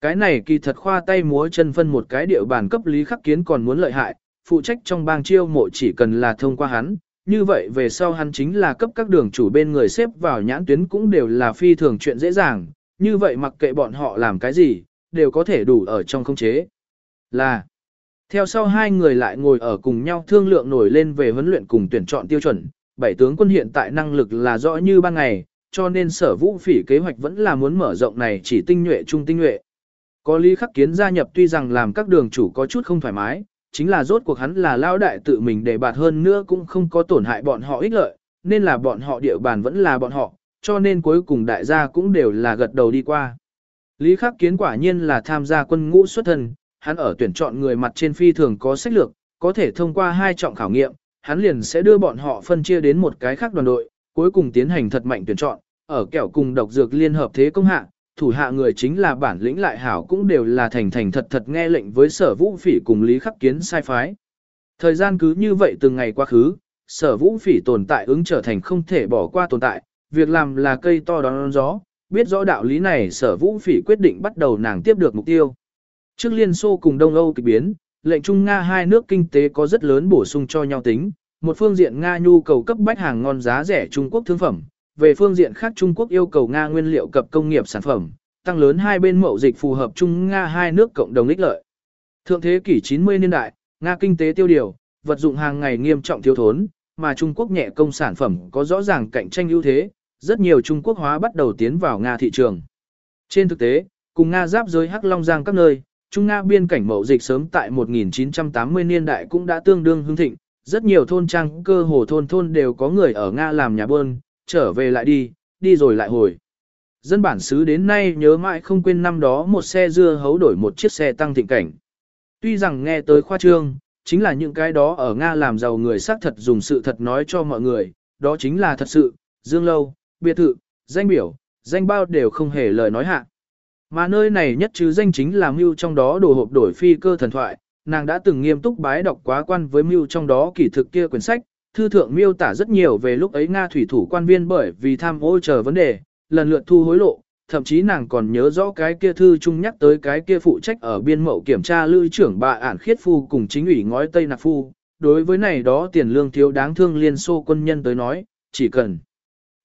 Cái này kỳ thật khoa tay múa chân phân một cái địa bàn cấp lý khắc kiến còn muốn lợi hại, phụ trách trong bang chiêu mộ chỉ cần là thông qua hắn, như vậy về sau hắn chính là cấp các đường chủ bên người xếp vào nhãn tuyến cũng đều là phi thường chuyện dễ dàng, như vậy mặc kệ bọn họ làm cái gì, đều có thể đủ ở trong không chế. Là, theo sau hai người lại ngồi ở cùng nhau thương lượng nổi lên về huấn luyện cùng tuyển chọn tiêu chuẩn, bảy tướng quân hiện tại năng lực là rõ như ban ngày, cho nên sở vũ phỉ kế hoạch vẫn là muốn mở rộng này chỉ tinh nhuệ trung tinh nhuệ. Có Lý Khắc Kiến gia nhập tuy rằng làm các đường chủ có chút không thoải mái, chính là rốt cuộc hắn là lao đại tự mình để bạt hơn nữa cũng không có tổn hại bọn họ ích lợi, nên là bọn họ địa bàn vẫn là bọn họ, cho nên cuối cùng đại gia cũng đều là gật đầu đi qua. Lý Khắc Kiến quả nhiên là tham gia quân ngũ xuất thân, hắn ở tuyển chọn người mặt trên phi thường có sách lược, có thể thông qua hai trọng khảo nghiệm, hắn liền sẽ đưa bọn họ phân chia đến một cái khác đoàn đội, cuối cùng tiến hành thật mạnh tuyển chọn, ở kẻo cùng độc dược liên hợp thế công hạ, thủ hạ người chính là bản lĩnh lại hảo cũng đều là thành thành thật thật nghe lệnh với sở vũ phỉ cùng Lý Khắc Kiến sai phái. Thời gian cứ như vậy từng ngày qua khứ, sở vũ phỉ tồn tại ứng trở thành không thể bỏ qua tồn tại, việc làm là cây to đón gió, biết rõ đạo lý này sở vũ phỉ quyết định bắt đầu nàng tiếp được mục tiêu. Trước Liên Xô cùng Đông Âu kịch biến, lệnh Trung Nga hai nước kinh tế có rất lớn bổ sung cho nhau tính, một phương diện Nga nhu cầu cấp bách hàng ngon giá rẻ Trung Quốc thương phẩm, về phương diện khác Trung Quốc yêu cầu Nga nguyên liệu cập công nghiệp sản phẩm, tăng lớn hai bên mậu dịch phù hợp Trung Nga hai nước cộng đồng ích lợi. Thượng thế kỷ 90 niên đại, Nga kinh tế tiêu điều, vật dụng hàng ngày nghiêm trọng thiếu thốn, mà Trung Quốc nhẹ công sản phẩm có rõ ràng cạnh tranh ưu thế, rất nhiều Trung Quốc hóa bắt đầu tiến vào Nga thị trường. Trên thực tế, cùng Nga giáp giới Hắc Long Giang các nơi, Trung Nga biên cảnh mậu dịch sớm tại 1980 niên đại cũng đã tương đương hưng thịnh, rất nhiều thôn trang cơ hồ thôn thôn đều có người ở Nga làm nhà bơn, trở về lại đi, đi rồi lại hồi. Dân bản xứ đến nay nhớ mãi không quên năm đó một xe dưa hấu đổi một chiếc xe tăng thịnh cảnh. Tuy rằng nghe tới khoa trương, chính là những cái đó ở Nga làm giàu người xác thật dùng sự thật nói cho mọi người, đó chính là thật sự, dương lâu, biệt thự, danh biểu, danh bao đều không hề lời nói hạ. Mà nơi này nhất chứ danh chính là mưu trong đó đồ hộp đổi phi cơ thần thoại, nàng đã từng nghiêm túc bái đọc quá quan với mưu trong đó kỳ thực kia quyển sách, thư thượng miêu tả rất nhiều về lúc ấy Nga thủy thủ quan viên bởi vì tham ô chờ vấn đề, lần lượt thu hối lộ, thậm chí nàng còn nhớ rõ cái kia thư chung nhắc tới cái kia phụ trách ở biên mậu kiểm tra lưu trưởng bà ản khiết phu cùng chính ủy ngói Tây Nạc Phu. Đối với này đó tiền lương thiếu đáng thương liên xô quân nhân tới nói, chỉ cần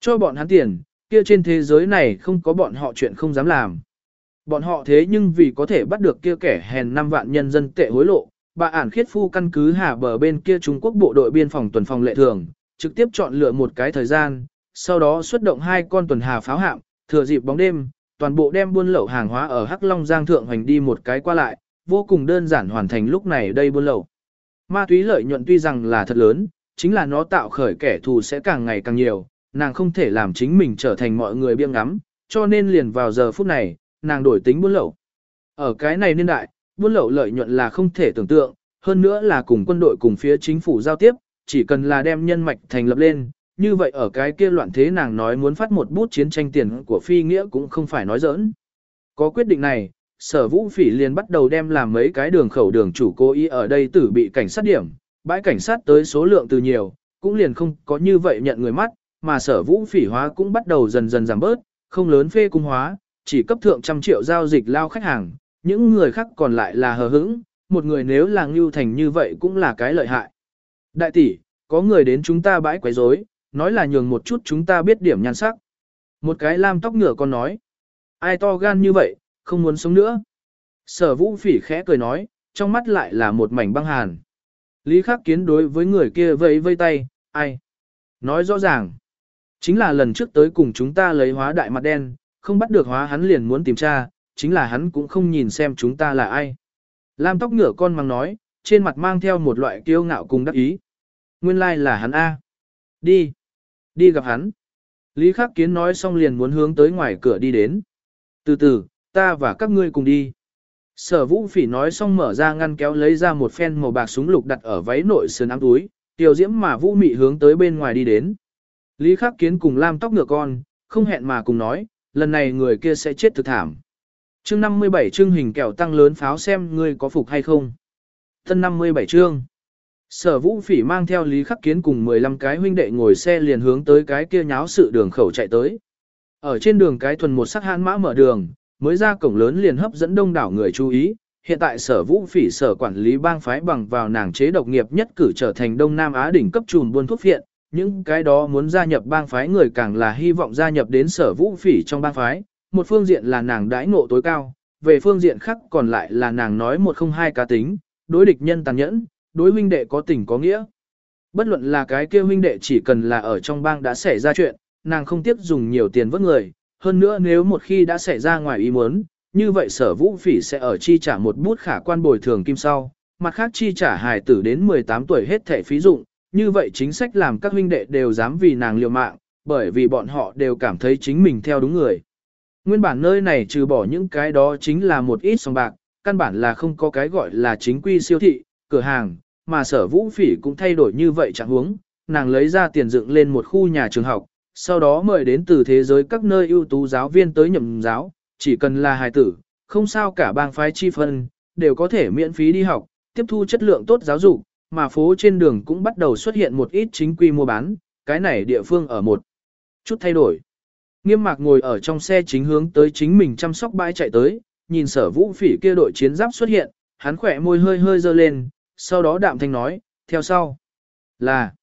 cho bọn hắn tiền, kia trên thế giới này không có bọn họ chuyện không dám làm. Bọn họ thế nhưng vì có thể bắt được kia kẻ hèn 5 vạn nhân dân tệ hối lộ, bà ản khiết phu căn cứ hà bờ bên kia Trung Quốc bộ đội biên phòng tuần phòng lệ thường, trực tiếp chọn lựa một cái thời gian, sau đó xuất động hai con tuần hà pháo hạm, thừa dịp bóng đêm, toàn bộ đem buôn lậu hàng hóa ở Hắc Long Giang thượng hành đi một cái qua lại, vô cùng đơn giản hoàn thành lúc này đây buôn lậu. Ma túy lợi nhuận tuy rằng là thật lớn, chính là nó tạo khởi kẻ thù sẽ càng ngày càng nhiều, nàng không thể làm chính mình trở thành mọi người biêng ngắm, cho nên liền vào giờ phút này, nàng đổi tính buôn lậu. Ở cái này niên đại, buôn lậu lợi nhuận là không thể tưởng tượng, hơn nữa là cùng quân đội cùng phía chính phủ giao tiếp, chỉ cần là đem nhân mạch thành lập lên, như vậy ở cái kia loạn thế nàng nói muốn phát một bút chiến tranh tiền của phi nghĩa cũng không phải nói giỡn. Có quyết định này, sở vũ phỉ liền bắt đầu đem làm mấy cái đường khẩu đường chủ cố ý ở đây tử bị cảnh sát điểm, bãi cảnh sát tới số lượng từ nhiều, cũng liền không có như vậy nhận người mắt, mà sở vũ phỉ hóa cũng bắt đầu dần dần giảm bớt, không lớn phê cung hóa, chỉ cấp thượng trăm triệu giao dịch lao khách hàng, những người khác còn lại là hờ hững, một người nếu là ngưu thành như vậy cũng là cái lợi hại. Đại tỷ, có người đến chúng ta bãi quấy rối, nói là nhường một chút chúng ta biết điểm nhan sắc. Một cái lam tóc ngựa con nói, ai to gan như vậy, không muốn sống nữa. Sở vũ phỉ khẽ cười nói, trong mắt lại là một mảnh băng hàn. Lý khắc kiến đối với người kia vẫy vây tay, ai? Nói rõ ràng, chính là lần trước tới cùng chúng ta lấy hóa đại mặt đen, không bắt được hóa hắn liền muốn tìm tra, chính là hắn cũng không nhìn xem chúng ta là ai. Lam tóc ngựa con mang nói, trên mặt mang theo một loại kiêu ngạo cùng đắc ý. Nguyên lai like là hắn A. Đi. Đi gặp hắn. Lý Khắc Kiến nói xong liền muốn hướng tới ngoài cửa đi đến. Từ từ, ta và các ngươi cùng đi. Sở vũ phỉ nói xong mở ra ngăn kéo lấy ra một phen màu bạc súng lục đặt ở váy nội sườn ám túi, tiểu diễm mà vũ mị hướng tới bên ngoài đi đến. Lý Khắc Kiến cùng Lam tóc ngựa con, không hẹn mà cùng nói, lần này người kia sẽ chết thực thảm. Chương 57 chương hình kẹo tăng lớn pháo xem ngươi có phục hay không. Thân 57 chương. Sở vũ phỉ mang theo Lý Khắc Kiến cùng 15 cái huynh đệ ngồi xe liền hướng tới cái kia nháo sự đường khẩu chạy tới. Ở trên đường cái thuần một sắc hãn mã mở đường, mới ra cổng lớn liền hấp dẫn đông đảo người chú ý. Hiện tại sở vũ phỉ sở quản lý bang phái bằng vào nàng chế độc nghiệp nhất cử trở thành Đông Nam Á đỉnh cấp trùm buôn thuốc phiện. Những cái đó muốn gia nhập bang phái người càng là hy vọng gia nhập đến sở vũ phỉ trong bang phái. Một phương diện là nàng đãi ngộ tối cao, về phương diện khác còn lại là nàng nói một không hai cá tính, đối địch nhân tàn nhẫn, đối huynh đệ có tình có nghĩa. Bất luận là cái kia huynh đệ chỉ cần là ở trong bang đã xảy ra chuyện, nàng không tiếp dùng nhiều tiền vớt người, hơn nữa nếu một khi đã xảy ra ngoài ý muốn, như vậy sở vũ phỉ sẽ ở chi trả một bút khả quan bồi thường kim sau, mặt khác chi trả hài tử đến 18 tuổi hết thẻ phí dụng, như vậy chính sách làm các huynh đệ đều dám vì nàng liều mạng, bởi vì bọn họ đều cảm thấy chính mình theo đúng người. Nguyên bản nơi này trừ bỏ những cái đó chính là một ít sòng bạc, căn bản là không có cái gọi là chính quy siêu thị, cửa hàng, mà sở vũ phỉ cũng thay đổi như vậy chẳng huống, nàng lấy ra tiền dựng lên một khu nhà trường học, sau đó mời đến từ thế giới các nơi ưu tú giáo viên tới nhậm giáo, chỉ cần là hài tử, không sao cả bang phái chi phân, đều có thể miễn phí đi học, tiếp thu chất lượng tốt giáo dục, mà phố trên đường cũng bắt đầu xuất hiện một ít chính quy mua bán, cái này địa phương ở một chút thay đổi. Nghiêm mạc ngồi ở trong xe chính hướng tới chính mình chăm sóc bãi chạy tới, nhìn sở vũ phỉ kia đội chiến giáp xuất hiện, hắn khỏe môi hơi hơi dơ lên, sau đó đạm thanh nói, theo sau. Là,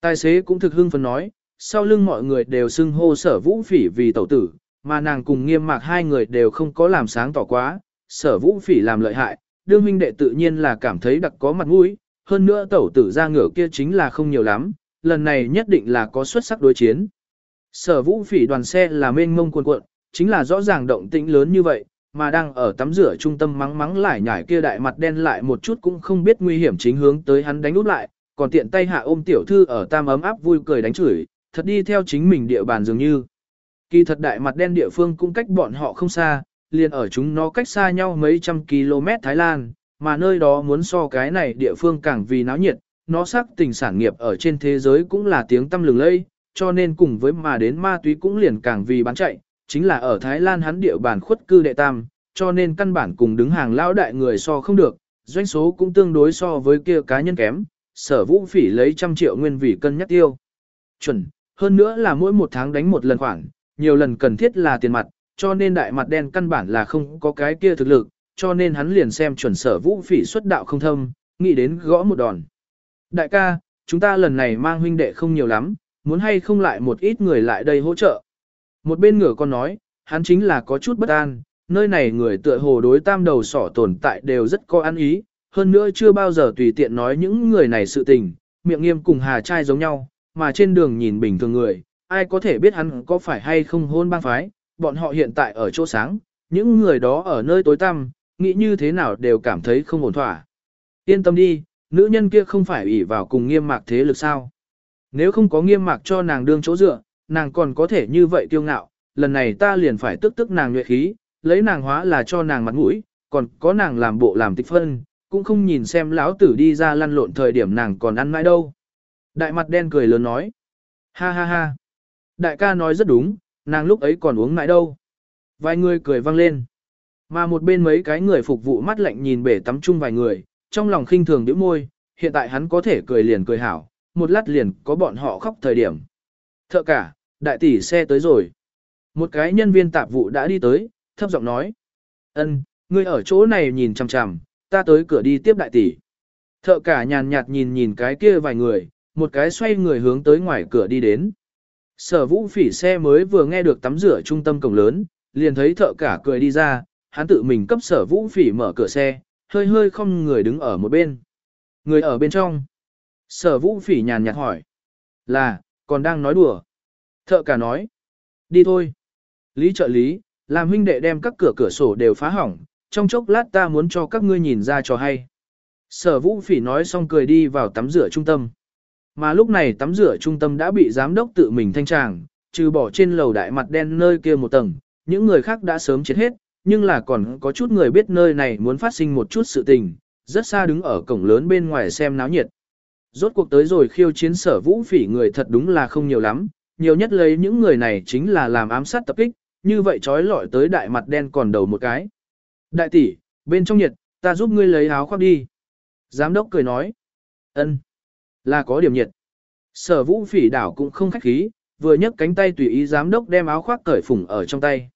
tài xế cũng thực hưng phấn nói, sau lưng mọi người đều xưng hô sở vũ phỉ vì tẩu tử, mà nàng cùng nghiêm mạc hai người đều không có làm sáng tỏ quá, sở vũ phỉ làm lợi hại, đương huynh đệ tự nhiên là cảm thấy đặc có mặt mũi, hơn nữa tẩu tử ra ngửa kia chính là không nhiều lắm, lần này nhất định là có xuất sắc đối chiến. Sở vũ phỉ đoàn xe là mênh mông cuồn cuộn, chính là rõ ràng động tĩnh lớn như vậy, mà đang ở tắm rửa trung tâm mắng mắng lại nhảy kia đại mặt đen lại một chút cũng không biết nguy hiểm chính hướng tới hắn đánh úp lại, còn tiện tay hạ ôm tiểu thư ở tam ấm áp vui cười đánh chửi, thật đi theo chính mình địa bàn dường như. Kỳ thật đại mặt đen địa phương cũng cách bọn họ không xa, liền ở chúng nó cách xa nhau mấy trăm km Thái Lan, mà nơi đó muốn so cái này địa phương càng vì náo nhiệt, nó sắc tình sản nghiệp ở trên thế giới cũng là tiếng tâm lừng lây, cho nên cùng với mà đến ma túy cũng liền càng vì bán chạy, chính là ở Thái Lan hắn địa bàn khuất cư đệ tam, cho nên căn bản cùng đứng hàng lão đại người so không được, doanh số cũng tương đối so với kia cá nhân kém, sở vũ phỉ lấy trăm triệu nguyên vì cân nhắc tiêu. Chuẩn, hơn nữa là mỗi một tháng đánh một lần khoảng, nhiều lần cần thiết là tiền mặt, cho nên đại mặt đen căn bản là không có cái kia thực lực, cho nên hắn liền xem chuẩn sở vũ phỉ xuất đạo không thâm, nghĩ đến gõ một đòn. Đại ca, chúng ta lần này mang huynh đệ không nhiều lắm, muốn hay không lại một ít người lại đây hỗ trợ. Một bên ngửa con nói, hắn chính là có chút bất an, nơi này người tựa hồ đối tam đầu sỏ tồn tại đều rất có ăn ý, hơn nữa chưa bao giờ tùy tiện nói những người này sự tình, miệng nghiêm cùng hà trai giống nhau, mà trên đường nhìn bình thường người, ai có thể biết hắn có phải hay không hôn bang phái, bọn họ hiện tại ở chỗ sáng, những người đó ở nơi tối tăm, nghĩ như thế nào đều cảm thấy không ổn thỏa. Yên tâm đi, nữ nhân kia không phải ủy vào cùng nghiêm mạc thế lực sao. Nếu không có nghiêm mạc cho nàng đương chỗ dựa, nàng còn có thể như vậy kiêu ngạo, lần này ta liền phải tức tức nàng nhuệ khí, lấy nàng hóa là cho nàng mặt mũi, còn có nàng làm bộ làm tịch phân, cũng không nhìn xem lão tử đi ra lăn lộn thời điểm nàng còn ăn mãi đâu. Đại mặt đen cười lớn nói. Ha ha ha. Đại ca nói rất đúng, nàng lúc ấy còn uống mãi đâu. Vài người cười vang lên. Mà một bên mấy cái người phục vụ mắt lạnh nhìn bể tắm chung vài người, trong lòng khinh thường nhíu môi, hiện tại hắn có thể cười liền cười hảo, một lát liền có bọn họ khóc thời điểm. Thợ cả, đại tỷ xe tới rồi. Một cái nhân viên tạp vụ đã đi tới, thấp giọng nói. ân, ngươi ở chỗ này nhìn chằm chằm, ta tới cửa đi tiếp đại tỷ. Thợ cả nhàn nhạt nhìn nhìn cái kia vài người, một cái xoay người hướng tới ngoài cửa đi đến. Sở vũ phỉ xe mới vừa nghe được tắm rửa trung tâm cổng lớn, liền thấy thợ cả cười đi ra, hắn tự mình cấp sở vũ phỉ mở cửa xe, hơi hơi không người đứng ở một bên. Người ở bên trong. Sở vũ phỉ nhàn nhạt hỏi. Là, còn đang nói đùa. Thợ cả nói. Đi thôi. Lý trợ lý, làm huynh đệ đem các cửa cửa sổ đều phá hỏng, trong chốc lát ta muốn cho các ngươi nhìn ra cho hay. Sở vũ phỉ nói xong cười đi vào tắm rửa trung tâm. Mà lúc này tắm rửa trung tâm đã bị giám đốc tự mình thanh tràng, trừ bỏ trên lầu đại mặt đen nơi kia một tầng, những người khác đã sớm chết hết, nhưng là còn có chút người biết nơi này muốn phát sinh một chút sự tình, rất xa đứng ở cổng lớn bên ngoài xem náo nhiệt. Rốt cuộc tới rồi khiêu chiến sở vũ phỉ người thật đúng là không nhiều lắm, nhiều nhất lấy những người này chính là làm ám sát tập kích, như vậy trói lọi tới đại mặt đen còn đầu một cái. Đại tỷ, bên trong nhiệt, ta giúp ngươi lấy áo khoác đi. Giám đốc cười nói. ân, là có điểm nhiệt. Sở vũ phỉ đảo cũng không khách khí, vừa nhấc cánh tay tùy ý giám đốc đem áo khoác cởi phủng ở trong tay.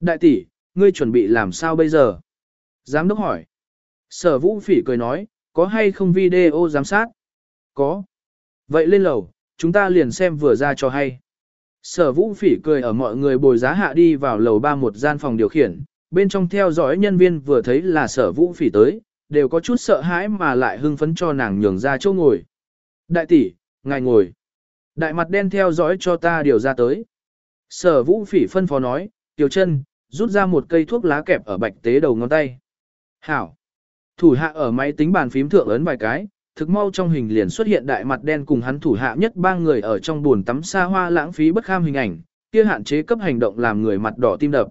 Đại tỷ, ngươi chuẩn bị làm sao bây giờ? Giám đốc hỏi. Sở vũ phỉ cười nói, có hay không video giám sát? Có. Vậy lên lầu, chúng ta liền xem vừa ra cho hay. Sở vũ phỉ cười ở mọi người bồi giá hạ đi vào lầu ba một gian phòng điều khiển, bên trong theo dõi nhân viên vừa thấy là sở vũ phỉ tới, đều có chút sợ hãi mà lại hưng phấn cho nàng nhường ra chỗ ngồi. Đại tỷ, ngài ngồi. Đại mặt đen theo dõi cho ta điều ra tới. Sở vũ phỉ phân phó nói, tiểu chân, rút ra một cây thuốc lá kẹp ở bạch tế đầu ngón tay. Hảo. Thủ hạ ở máy tính bàn phím thượng ấn vài cái, thực mau trong hình liền xuất hiện đại mặt đen cùng hắn thủ hạ nhất ba người ở trong buồn tắm xa hoa lãng phí bất kham hình ảnh, kia hạn chế cấp hành động làm người mặt đỏ tim đập.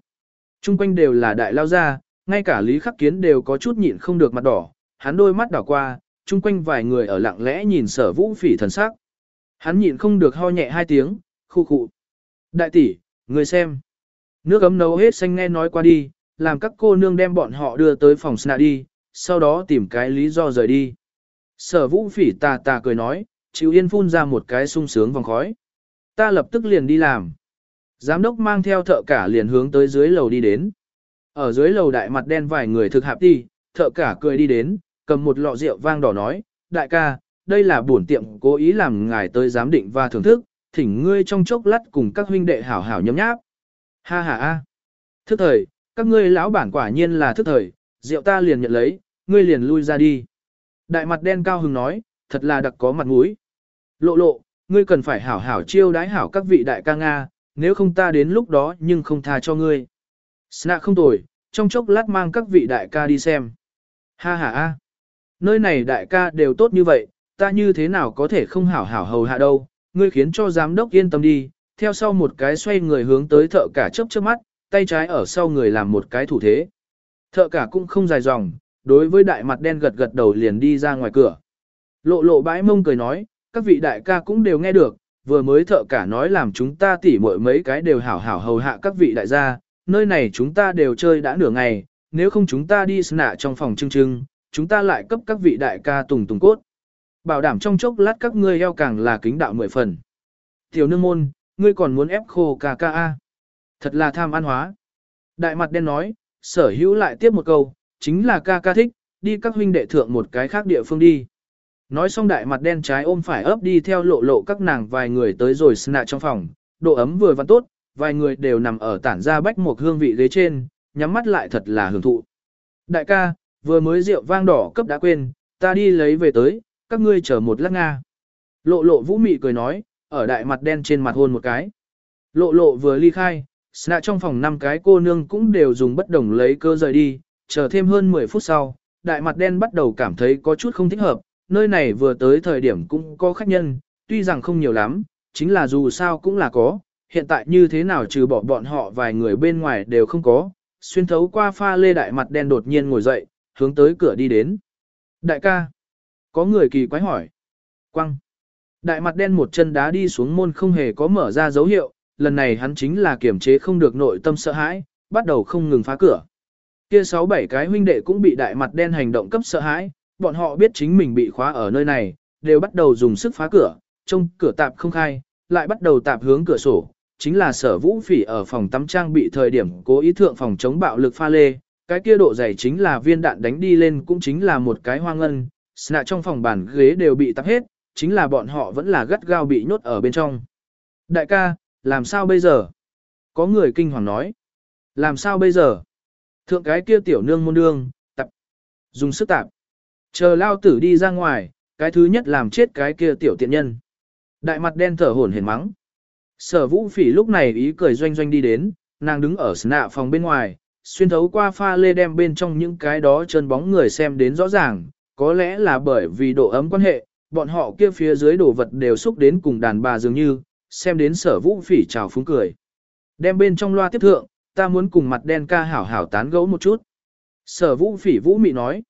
Trung quanh đều là đại lao gia, ngay cả Lý Khắc Kiến đều có chút nhịn không được mặt đỏ, hắn đôi mắt đỏ qua, trung quanh vài người ở lặng lẽ nhìn sở vũ phỉ thần sắc. Hắn nhịn không được ho nhẹ hai tiếng, khu khụ. Đại tỷ, người xem. Nước ấm nấu hết xanh nghe nói qua đi, làm các cô nương đem bọn họ đưa tới phòng sna đi, sau đó tìm cái lý do rời đi. Sở vũ phỉ tà tà cười nói, chịu yên phun ra một cái sung sướng vòng khói. Ta lập tức liền đi làm. Giám đốc mang theo thợ cả liền hướng tới dưới lầu đi đến. Ở dưới lầu đại mặt đen vài người thực hạp đi, thợ cả cười đi đến, cầm một lọ rượu vang đỏ nói, đại ca, đây là bổn tiệm cố ý làm ngài tới giám định và thưởng thức, thỉnh ngươi trong chốc lát cùng các huynh đệ hảo hảo nhấm nháp. Ha ha a. Thức thời, các ngươi lão bản quả nhiên là thức thời, rượu ta liền nhận lấy, ngươi liền lui ra đi. Đại mặt đen cao hứng nói, thật là đặc có mặt mũi. Lộ lộ, ngươi cần phải hảo hảo chiêu đái hảo các vị đại ca Nga, nếu không ta đến lúc đó nhưng không tha cho ngươi. Sna không tồi, trong chốc lát mang các vị đại ca đi xem. Ha ha a, nơi này đại ca đều tốt như vậy, ta như thế nào có thể không hảo hảo hầu hạ đâu, ngươi khiến cho giám đốc yên tâm đi, theo sau một cái xoay người hướng tới thợ cả chớp chớp mắt, tay trái ở sau người làm một cái thủ thế. Thợ cả cũng không dài dòng, đối với đại mặt đen gật gật đầu liền đi ra ngoài cửa. Lộ lộ bãi mông cười nói, các vị đại ca cũng đều nghe được, vừa mới thợ cả nói làm chúng ta tỉ muội mấy cái đều hảo hảo hầu hạ các vị đại gia, nơi này chúng ta đều chơi đã nửa ngày, nếu không chúng ta đi nạ trong phòng trưng trưng, chúng ta lại cấp các vị đại ca tùng tùng cốt. Bảo đảm trong chốc lát các ngươi eo càng là kính đạo mười phần. Tiểu nương môn, ngươi còn muốn ép khô ca ca a. Thật là tham ăn hóa. Đại mặt đen nói, sở hữu lại tiếp một câu, chính là ca ca thích, đi các huynh đệ thượng một cái khác địa phương đi. Nói xong đại mặt đen trái ôm phải ấp đi theo lộ lộ các nàng vài người tới rồi sna trong phòng, độ ấm vừa vặn tốt, vài người đều nằm ở tản ra bách một hương vị ghế trên, nhắm mắt lại thật là hưởng thụ. Đại ca, vừa mới rượu vang đỏ cấp đã quên, ta đi lấy về tới, các ngươi chờ một lát nga. Lộ lộ vũ mị cười nói, ở đại mặt đen trên mặt hôn một cái. Lộ lộ vừa ly khai, sna trong phòng năm cái cô nương cũng đều dùng bất đồng lấy cơ rời đi, chờ thêm hơn 10 phút sau, đại mặt đen bắt đầu cảm thấy có chút không thích hợp, nơi này vừa tới thời điểm cũng có khách nhân, tuy rằng không nhiều lắm, chính là dù sao cũng là có, hiện tại như thế nào trừ bỏ bọn họ vài người bên ngoài đều không có, xuyên thấu qua pha lê đại mặt đen đột nhiên ngồi dậy, hướng tới cửa đi đến. Đại ca, có người kỳ quái hỏi. Quăng. Đại mặt đen một chân đá đi xuống môn không hề có mở ra dấu hiệu, lần này hắn chính là kiểm chế không được nội tâm sợ hãi, bắt đầu không ngừng phá cửa. Kia sáu bảy cái huynh đệ cũng bị đại mặt đen hành động cấp sợ hãi, bọn họ biết chính mình bị khóa ở nơi này, đều bắt đầu dùng sức phá cửa, trông cửa tạp không khai, lại bắt đầu tạp hướng cửa sổ, chính là sở vũ phỉ ở phòng tắm trang bị thời điểm cố ý thượng phòng chống bạo lực pha lê, cái kia độ dày chính là viên đạn đánh đi lên cũng chính là một cái hoang ngân, nạ trong phòng bàn ghế đều bị tạp hết, chính là bọn họ vẫn là gắt gao bị nhốt ở bên trong. Đại ca, làm sao bây giờ? Có người kinh hoàng nói. Làm sao bây giờ? Thượng cái kia tiểu nương môn đương, tập, dùng sức tạp. Chờ lao tử đi ra ngoài, cái thứ nhất làm chết cái kia tiểu tiện nhân. Đại mặt đen thở hổn hển mắng. Sở vũ phỉ lúc này ý cười doanh doanh đi đến, nàng đứng ở nạ phòng bên ngoài, xuyên thấu qua pha lê đem bên trong những cái đó chân bóng người xem đến rõ ràng, có lẽ là bởi vì độ ấm quan hệ, bọn họ kia phía dưới đồ vật đều xúc đến cùng đàn bà dường như, xem đến sở vũ phỉ chào phúng cười. Đem bên trong loa tiếp thượng, ta muốn cùng mặt đen ca hảo hảo tán gẫu một chút. Sở vũ phỉ vũ mị nói.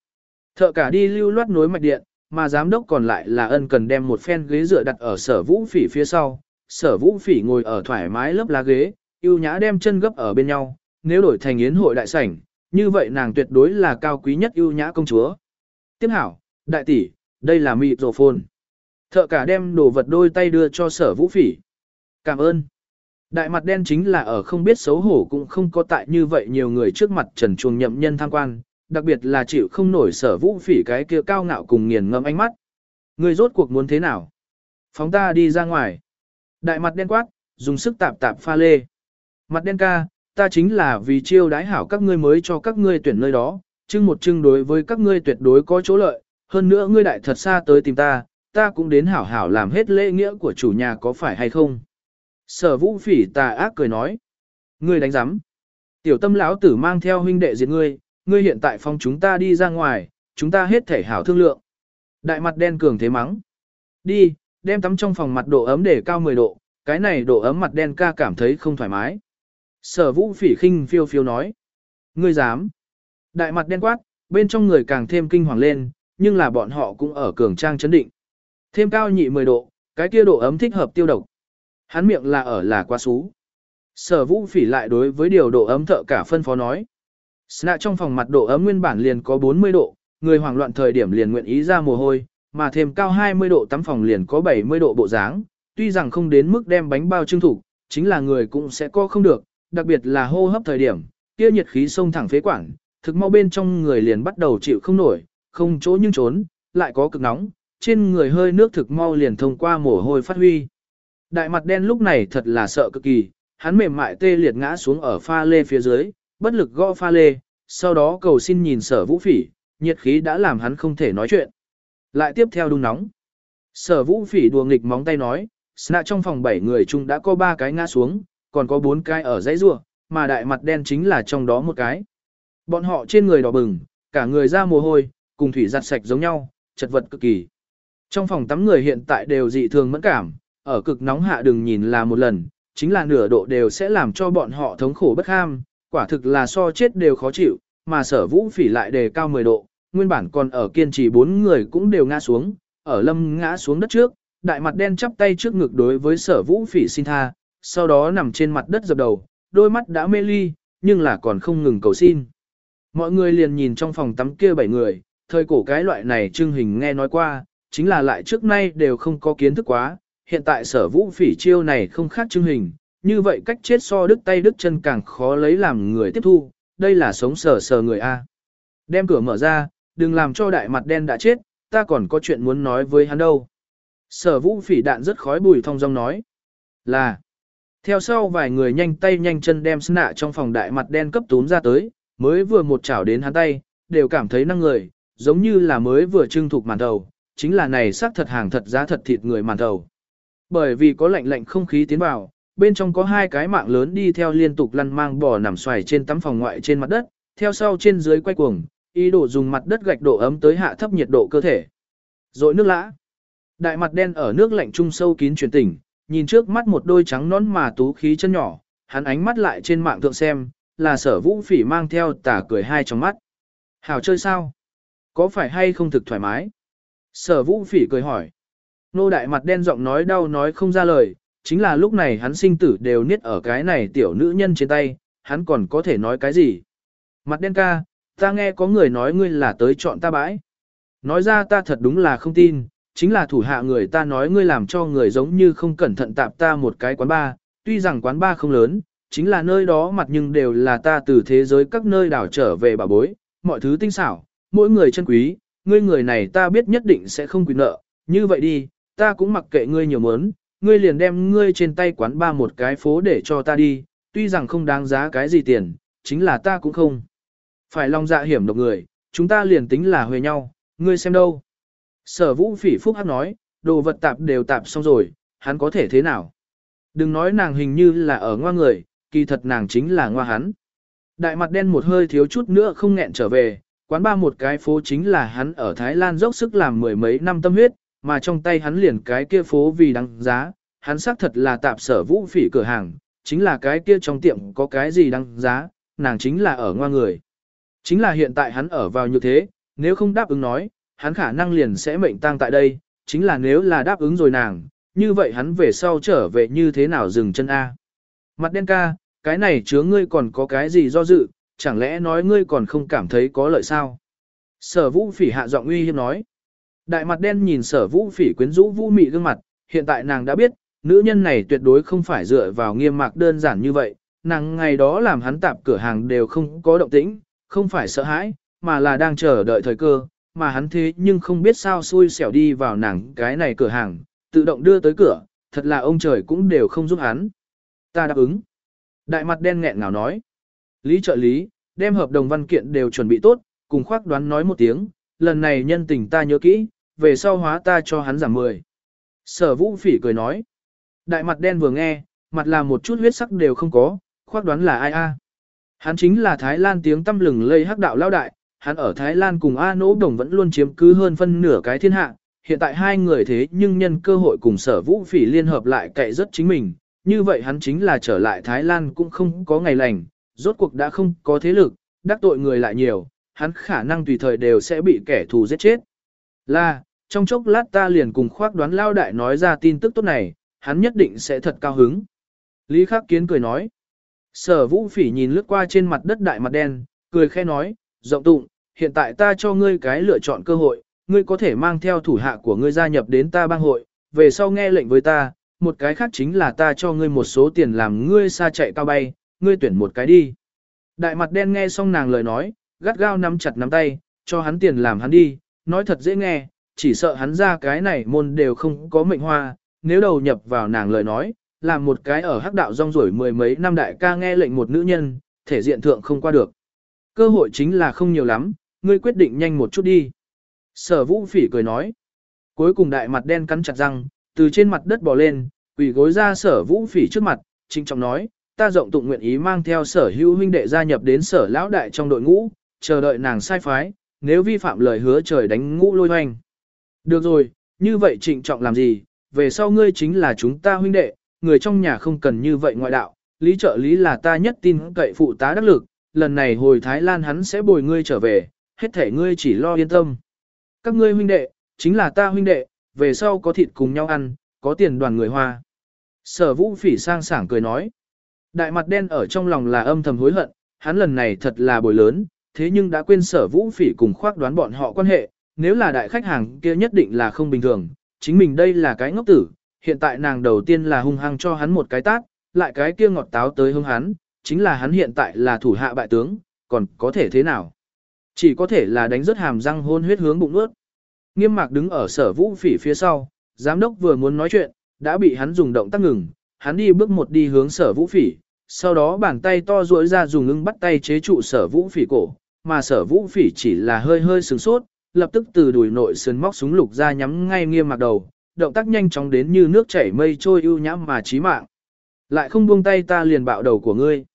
Thợ cả đi lưu loát nối mạch điện, mà giám đốc còn lại là ân cần đem một phen ghế dựa đặt ở sở vũ phỉ phía sau. Sở vũ phỉ ngồi ở thoải mái lớp lá ghế, yêu nhã đem chân gấp ở bên nhau, nếu đổi thành yến hội đại sảnh, như vậy nàng tuyệt đối là cao quý nhất yêu nhã công chúa. Tiếp hảo, đại tỷ, đây là mịt rổ phôn. Thợ cả đem đồ vật đôi tay đưa cho sở vũ phỉ. Cảm ơn. Đại mặt đen chính là ở không biết xấu hổ cũng không có tại như vậy nhiều người trước mặt trần chuồng nhậm nhân tham quan, đặc biệt là chịu không nổi sở vũ phỉ cái kia cao ngạo cùng nghiền ngâm ánh mắt. Người rốt cuộc muốn thế nào? Phóng ta đi ra ngoài. Đại mặt đen quát, dùng sức tạp tạp pha lê. Mặt đen ca, ta chính là vì chiêu đái hảo các ngươi mới cho các ngươi tuyển nơi đó, chưng một chưng đối với các ngươi tuyệt đối có chỗ lợi, hơn nữa ngươi đại thật xa tới tìm ta, ta cũng đến hảo hảo làm hết lễ nghĩa của chủ nhà có phải hay không. Sở vũ phỉ tà ác cười nói. Ngươi đánh giám. Tiểu tâm lão tử mang theo huynh đệ diệt ngươi, ngươi hiện tại phong chúng ta đi ra ngoài, chúng ta hết thể hảo thương lượng. Đại mặt đen cường thế mắng. Đi, đem tắm trong phòng mặt độ ấm để cao 10 độ, cái này độ ấm mặt đen ca cảm thấy không thoải mái. Sở vũ phỉ khinh phiêu phiêu nói. Ngươi dám. Đại mặt đen quát, bên trong người càng thêm kinh hoàng lên, nhưng là bọn họ cũng ở cường trang chấn định. Thêm cao nhị 10 độ, cái kia độ ấm thích hợp tiêu độc. Hắn miệng là ở là quá xú. Sở vũ phỉ lại đối với điều độ ấm thợ cả phân phó nói. Sna trong phòng mặt độ ấm nguyên bản liền có 40 độ, người hoảng loạn thời điểm liền nguyện ý ra mồ hôi, mà thêm cao 20 độ tắm phòng liền có 70 độ bộ dáng, tuy rằng không đến mức đem bánh bao trưng thủ, chính là người cũng sẽ co không được, đặc biệt là hô hấp thời điểm, kia nhiệt khí xông thẳng phế quản, thực mau bên trong người liền bắt đầu chịu không nổi, không chỗ nhưng trốn, lại có cực nóng, trên người hơi nước thực mau liền thông qua mồ hôi phát huy. Đại mặt đen lúc này thật là sợ cực kỳ, hắn mềm mại tê liệt ngã xuống ở pha lê phía dưới, bất lực gõ pha lê, sau đó cầu xin nhìn sở vũ phỉ, nhiệt khí đã làm hắn không thể nói chuyện. Lại tiếp theo đun nóng. Sở vũ phỉ đùa nghịch móng tay nói, Sna trong phòng 7 người chung đã có 3 cái ngã xuống, còn có 4 cái ở dãy rua, mà đại mặt đen chính là trong đó một cái. Bọn họ trên người đỏ bừng, cả người ra mồ hôi, cùng thủy giặt sạch giống nhau, chật vật cực kỳ. Trong phòng tắm người hiện tại đều dị thường mẫn cảm, ở cực nóng hạ đừng nhìn là một lần, chính là nửa độ đều sẽ làm cho bọn họ thống khổ bất ham, quả thực là so chết đều khó chịu, mà sở vũ phỉ lại đề cao 10 độ, nguyên bản còn ở kiên trì bốn người cũng đều ngã xuống, ở lâm ngã xuống đất trước, đại mặt đen chắp tay trước ngực đối với sở vũ phỉ xin tha, sau đó nằm trên mặt đất dập đầu, đôi mắt đã mê ly, nhưng là còn không ngừng cầu xin. Mọi người liền nhìn trong phòng tắm kia bảy người, thời cổ cái loại này trưng hình nghe nói qua, chính là lại trước nay đều không có kiến thức quá, hiện tại sở vũ phỉ chiêu này không khác trưng hình, như vậy cách chết so đứt tay đứt chân càng khó lấy làm người tiếp thu, đây là sống sờ sờ người A. Đem cửa mở ra, đừng làm cho đại mặt đen đã chết, ta còn có chuyện muốn nói với hắn đâu. Sở vũ phỉ đạn rất khói bùi thong dong nói. Là. Theo sau vài người nhanh tay nhanh chân đem nạ trong phòng đại mặt đen cấp túm ra tới, mới vừa một chảo đến hắn tay, đều cảm thấy năng người, giống như là mới vừa trưng thục màn thầu, chính là này xác thật hàng thật giá thật thịt người màn thầu. Bởi vì có lạnh lạnh không khí tiến vào, bên trong có hai cái mạng lớn đi theo liên tục lăn mang bò nằm xoài trên tấm phòng ngoại trên mặt đất, theo sau trên dưới quay cuồng, ý đồ dùng mặt đất gạch độ ấm tới hạ thấp nhiệt độ cơ thể. Rồi nước lã. Đại mặt đen ở nước lạnh trung sâu kín chuyển tỉnh, nhìn trước mắt một đôi trắng nón mà tú khí chân nhỏ, hắn ánh mắt lại trên mạng thượng xem, là sở vũ phỉ mang theo tả cười hai trong mắt. Hảo chơi sao? Có phải hay không thực thoải mái? Sở vũ phỉ cười hỏi. Nô đại mặt đen giọng nói đau nói không ra lời, chính là lúc này hắn sinh tử đều niết ở cái này tiểu nữ nhân trên tay, hắn còn có thể nói cái gì? Mặt đen ca, ta nghe có người nói ngươi là tới chọn ta bãi. Nói ra ta thật đúng là không tin, chính là thủ hạ người ta nói ngươi làm cho người giống như không cẩn thận tạp ta một cái quán ba, tuy rằng quán ba không lớn, chính là nơi đó mặt nhưng đều là ta từ thế giới các nơi đảo trở về bà bối, mọi thứ tinh xảo, mỗi người chân quý, ngươi người này ta biết nhất định sẽ không quyền nợ, như vậy đi, ta cũng mặc kệ ngươi nhiều mớn, ngươi liền đem ngươi trên tay quán ba một cái phố để cho ta đi, tuy rằng không đáng giá cái gì tiền, chính là ta cũng không. Phải lòng dạ hiểm độc người, chúng ta liền tính là huề nhau, ngươi xem đâu. Sở vũ phỉ phúc hát nói, đồ vật tạp đều tạp xong rồi, hắn có thể thế nào? Đừng nói nàng hình như là ở ngoa người, kỳ thật nàng chính là ngoa hắn. Đại mặt đen một hơi thiếu chút nữa không nghẹn trở về, quán ba một cái phố chính là hắn ở Thái Lan dốc sức làm mười mấy năm tâm huyết, mà trong tay hắn liền cái kia phố vì đáng giá, hắn xác thật là tạp sở vũ phỉ cửa hàng, chính là cái kia trong tiệm có cái gì đáng giá, nàng chính là ở ngoa người. Chính là hiện tại hắn ở vào như thế, nếu không đáp ứng nói, hắn khả năng liền sẽ mệnh tang tại đây, chính là nếu là đáp ứng rồi nàng, như vậy hắn về sau trở về như thế nào dừng chân A. Mặt đen ca, cái này chứa ngươi còn có cái gì do dự, chẳng lẽ nói ngươi còn không cảm thấy có lợi sao? Sở vũ phỉ hạ giọng uy hiếp nói. Đại mặt đen nhìn sở vũ phỉ quyến rũ vũ mị gương mặt, hiện tại nàng đã biết, nữ nhân này tuyệt đối không phải dựa vào nghiêm mạc đơn giản như vậy, nàng ngày đó làm hắn tạp cửa hàng đều không có động tĩnh, không phải sợ hãi, mà là đang chờ đợi thời cơ, mà hắn thế nhưng không biết sao xui xẻo đi vào nàng cái này cửa hàng, tự động đưa tới cửa, thật là ông trời cũng đều không giúp hắn. Ta đáp ứng. Đại mặt đen nghẹn ngào nói. Lý trợ lý, đem hợp đồng văn kiện đều chuẩn bị tốt, cùng khoác đoán nói một tiếng, lần này nhân tình ta nhớ kỹ, về sau hóa ta cho hắn giảm 10. Sở vũ phỉ cười nói. Đại mặt đen vừa nghe, mặt là một chút huyết sắc đều không có, khoác đoán là ai a? Hắn chính là Thái Lan tiếng tâm lừng lây hắc đạo lao đại, hắn ở Thái Lan cùng A Nỗ Đồng vẫn luôn chiếm cứ hơn phân nửa cái thiên hạ, hiện tại hai người thế nhưng nhân cơ hội cùng sở vũ phỉ liên hợp lại cậy rất chính mình, như vậy hắn chính là trở lại Thái Lan cũng không có ngày lành, rốt cuộc đã không có thế lực, đắc tội người lại nhiều, hắn khả năng tùy thời đều sẽ bị kẻ thù giết chết. Là, trong chốc lát ta liền cùng khoác đoán lao đại nói ra tin tức tốt này, hắn nhất định sẽ thật cao hứng. Lý Khắc Kiến cười nói, Sở vũ phỉ nhìn lướt qua trên mặt đất đại mặt đen, cười khẽ nói, rộng tụng, hiện tại ta cho ngươi cái lựa chọn cơ hội, ngươi có thể mang theo thủ hạ của ngươi gia nhập đến ta bang hội, về sau nghe lệnh với ta, một cái khác chính là ta cho ngươi một số tiền làm ngươi xa chạy cao bay, ngươi tuyển một cái đi. Đại mặt đen nghe xong nàng lời nói, gắt gao nắm chặt nắm tay, cho hắn tiền làm hắn đi, nói thật dễ nghe, chỉ sợ hắn ra cái này môn đều không có mệnh hoa, nếu đầu nhập vào nàng lời nói, làm một cái ở hắc đạo rong rủi mười mấy năm đại ca nghe lệnh một nữ nhân, thể diện thượng không qua được. Cơ hội chính là không nhiều lắm, ngươi quyết định nhanh một chút đi. Sở vũ phỉ cười nói. Cuối cùng đại mặt đen cắn chặt răng, từ trên mặt đất bò lên, quỳ gối ra sở vũ phỉ trước mặt, chính trọng nói, ta rộng tụng nguyện ý mang theo sở hữu huynh đệ gia nhập đến sở lão đại trong đội ngũ, chờ đợi nàng sai phái, nếu vi phạm lời hứa trời đánh ngũ lôi hoành. Được rồi, như vậy trịnh trọng làm gì, về sau ngươi chính là chúng ta huynh đệ, người trong nhà không cần như vậy ngoại đạo, lý trợ lý là ta nhất tin cậy phụ tá đắc lực, lần này hồi Thái Lan hắn sẽ bồi ngươi trở về, hết thể ngươi chỉ lo yên tâm. Các ngươi huynh đệ, chính là ta huynh đệ, về sau có thịt cùng nhau ăn, có tiền đoàn người hoa. Sở vũ phỉ sang sảng cười nói. Đại mặt đen ở trong lòng là âm thầm hối hận, hắn lần này thật là bồi lớn, thế nhưng đã quên sở vũ phỉ cùng khoác đoán bọn họ quan hệ, nếu là đại khách hàng kia nhất định là không bình thường, chính mình đây là cái ngốc tử, hiện tại nàng đầu tiên là hung hăng cho hắn một cái tát, lại cái kia ngọt táo tới hung hắn, chính là hắn hiện tại là thủ hạ bại tướng, còn có thể thế nào? Chỉ có thể là đánh rớt hàm răng hôn huyết hướng bụng ướt. Nghiêm mạc đứng ở sở vũ phỉ phía sau, giám đốc vừa muốn nói chuyện, đã bị hắn dùng động tác ngừng, hắn đi bước một đi hướng sở vũ phỉ, sau đó bàn tay to duỗi ra dùng ưng bắt tay chế trụ sở vũ phỉ cổ, mà sở vũ phỉ chỉ là hơi hơi sừng sốt, lập tức từ đùi nội sườn móc súng lục ra nhắm ngay nghiêm mặc đầu, động tác nhanh chóng đến như nước chảy mây trôi ưu nhãm mà chí mạng. Lại không buông tay ta liền bạo đầu của ngươi.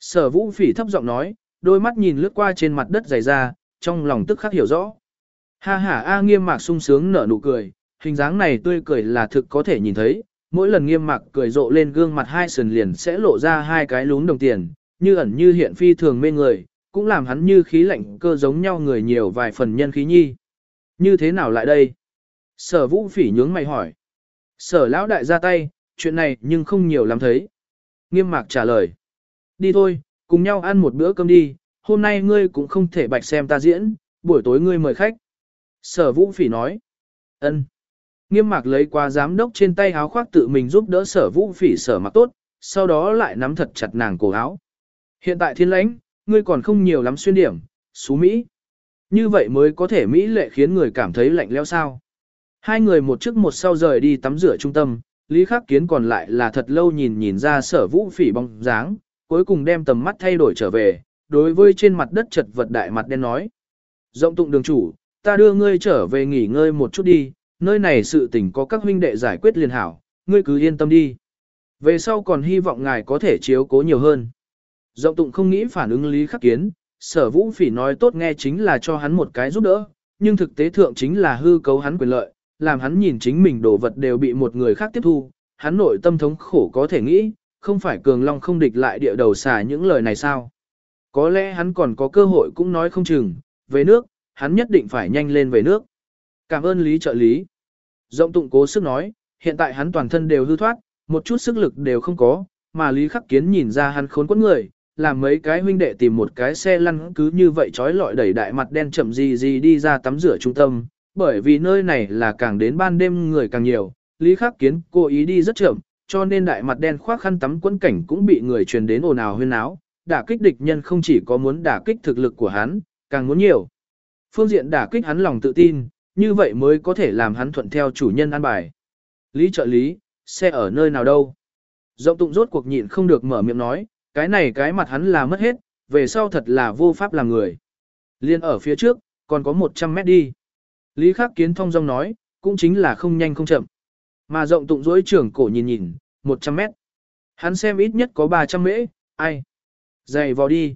Sở vũ phỉ thấp giọng nói, đôi mắt nhìn lướt qua trên mặt đất dày ra, trong lòng tức khắc hiểu rõ. Ha ha A nghiêm mạc sung sướng nở nụ cười, hình dáng này tươi cười là thực có thể nhìn thấy, mỗi lần nghiêm mặc cười rộ lên gương mặt hai sườn liền sẽ lộ ra hai cái lún đồng tiền, như ẩn như hiện phi thường mê người, cũng làm hắn như khí lạnh cơ giống nhau người nhiều vài phần nhân khí nhi. Như thế nào lại đây? Sở vũ phỉ nhướng mày hỏi. Sở lão đại ra tay, chuyện này nhưng không nhiều lắm thấy. Nghiêm mạc trả lời. Đi thôi, cùng nhau ăn một bữa cơm đi, hôm nay ngươi cũng không thể bạch xem ta diễn, buổi tối ngươi mời khách. Sở vũ phỉ nói. ân. Nghiêm mạc lấy qua giám đốc trên tay áo khoác tự mình giúp đỡ sở vũ phỉ sở mặc tốt, sau đó lại nắm thật chặt nàng cổ áo. Hiện tại thiên lãnh, ngươi còn không nhiều lắm xuyên điểm, xú Mỹ. Như vậy mới có thể Mỹ lệ khiến người cảm thấy lạnh leo sao. Hai người một trước một sau rời đi tắm rửa trung tâm, Lý Khắc Kiến còn lại là thật lâu nhìn nhìn ra sở vũ phỉ bóng dáng, cuối cùng đem tầm mắt thay đổi trở về, đối với trên mặt đất chật vật đại mặt đen nói. Rộng tụng đường chủ, ta đưa ngươi trở về nghỉ ngơi một chút đi, nơi này sự tình có các huynh đệ giải quyết liền hảo, ngươi cứ yên tâm đi. Về sau còn hy vọng ngài có thể chiếu cố nhiều hơn. Rộng tụng không nghĩ phản ứng Lý Khắc Kiến, sở vũ phỉ nói tốt nghe chính là cho hắn một cái giúp đỡ, nhưng thực tế thượng chính là hư cấu hắn quyền lợi, làm hắn nhìn chính mình đồ vật đều bị một người khác tiếp thu, hắn nội tâm thống khổ có thể nghĩ, không phải cường long không địch lại địa đầu xả những lời này sao. Có lẽ hắn còn có cơ hội cũng nói không chừng, về nước, hắn nhất định phải nhanh lên về nước. Cảm ơn Lý trợ lý. Rộng tụng cố sức nói, hiện tại hắn toàn thân đều hư thoát, một chút sức lực đều không có, mà Lý Khắc Kiến nhìn ra hắn khốn quẫn người, làm mấy cái huynh đệ tìm một cái xe lăn cứ như vậy trói lọi đẩy đại mặt đen chậm gì gì đi ra tắm rửa trung tâm, bởi vì nơi này là càng đến ban đêm người càng nhiều, Lý Khắc Kiến cố ý đi rất chậm, cho nên đại mặt đen khoác khăn tắm quân cảnh cũng bị người truyền đến ồn ào huyên náo, đả kích địch nhân không chỉ có muốn đả kích thực lực của hắn, càng muốn nhiều. Phương diện đả kích hắn lòng tự tin, như vậy mới có thể làm hắn thuận theo chủ nhân an bài. Lý trợ lý, xe ở nơi nào đâu? Rộng tụng rốt cuộc nhịn không được mở miệng nói, cái này cái mặt hắn là mất hết, về sau thật là vô pháp làm người. Liên ở phía trước, còn có 100 mét đi. Lý Khắc Kiến thông dong nói, cũng chính là không nhanh không chậm. Mà rộng tụng dối trưởng cổ nhìn nhìn, 100 mét. Hắn xem ít nhất có 300 mễ, ai? Dày vào đi.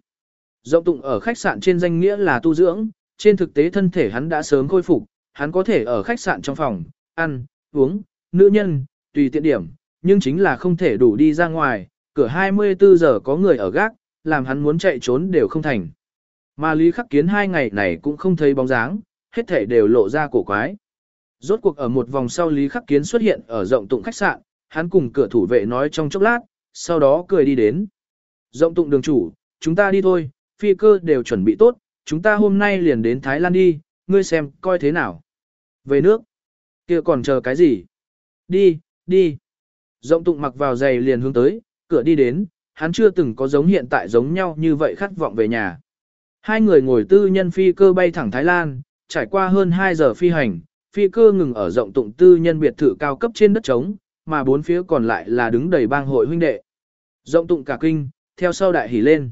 Rộng tụng ở khách sạn trên danh nghĩa là tu dưỡng, trên thực tế thân thể hắn đã sớm khôi phục, hắn có thể ở khách sạn trong phòng, ăn, uống, nữ nhân, tùy tiện điểm, nhưng chính là không thể đủ đi ra ngoài, cửa 24 giờ có người ở gác, làm hắn muốn chạy trốn đều không thành. Mà Lý Khắc Kiến hai ngày này cũng không thấy bóng dáng, hết thể đều lộ ra cổ quái. Rốt cuộc ở một vòng sau Lý Khắc Kiến xuất hiện ở rộng tụng khách sạn, hắn cùng cửa thủ vệ nói trong chốc lát, sau đó cười đi đến. Rộng tụng đường chủ, chúng ta đi thôi, phi cơ đều chuẩn bị tốt, chúng ta hôm nay liền đến Thái Lan đi, ngươi xem, coi thế nào. Về nước, kia còn chờ cái gì? Đi, đi. Rộng tụng mặc vào giày liền hướng tới, cửa đi đến, hắn chưa từng có giống hiện tại giống nhau như vậy khát vọng về nhà. Hai người ngồi tư nhân phi cơ bay thẳng Thái Lan, trải qua hơn 2 giờ phi hành, phi cơ ngừng ở rộng tụng tư nhân biệt thự cao cấp trên đất trống, mà bốn phía còn lại là đứng đầy bang hội huynh đệ. Rộng tụng cả kinh, theo sau đại hỉ lên.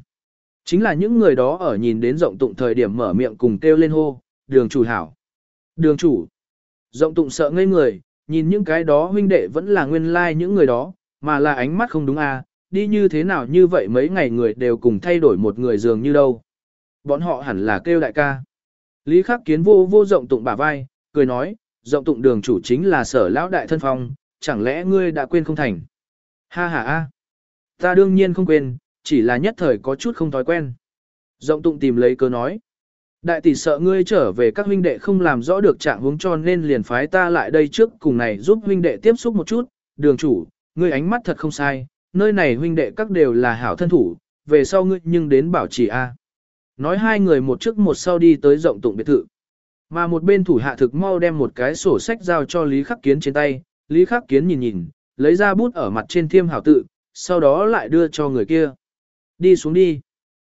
Chính là những người đó ở nhìn đến rộng tụng thời điểm mở miệng cùng kêu lên hô, đường chủ hảo. Đường chủ. Rộng tụng sợ ngây người, nhìn những cái đó huynh đệ vẫn là nguyên lai like những người đó, mà là ánh mắt không đúng à, đi như thế nào như vậy mấy ngày người đều cùng thay đổi một người dường như đâu. Bọn họ hẳn là kêu đại ca. Lý khắc kiến vô vô rộng tụng bả vai, cười nói, rộng tụng đường chủ chính là sở lão đại thân phong, chẳng lẽ ngươi đã quên không thành. Ha ha a, ta đương nhiên không quên, chỉ là nhất thời có chút không thói quen. Rộng tụng tìm lấy cơ nói. Đại tỷ sợ ngươi trở về các huynh đệ không làm rõ được trạng huống cho nên liền phái ta lại đây trước cùng này giúp huynh đệ tiếp xúc một chút. Đường chủ, ngươi ánh mắt thật không sai, nơi này huynh đệ các đều là hảo thân thủ, về sau ngươi nhưng đến bảo trì a. Nói hai người một trước một sau đi tới rộng tụng biệt thự. Mà một bên thủ hạ thực mau đem một cái sổ sách giao cho Lý Khắc Kiến trên tay, Lý Khắc Kiến nhìn nhìn, lấy ra bút ở mặt trên thiêm hảo tự, sau đó lại đưa cho người kia. Đi xuống đi.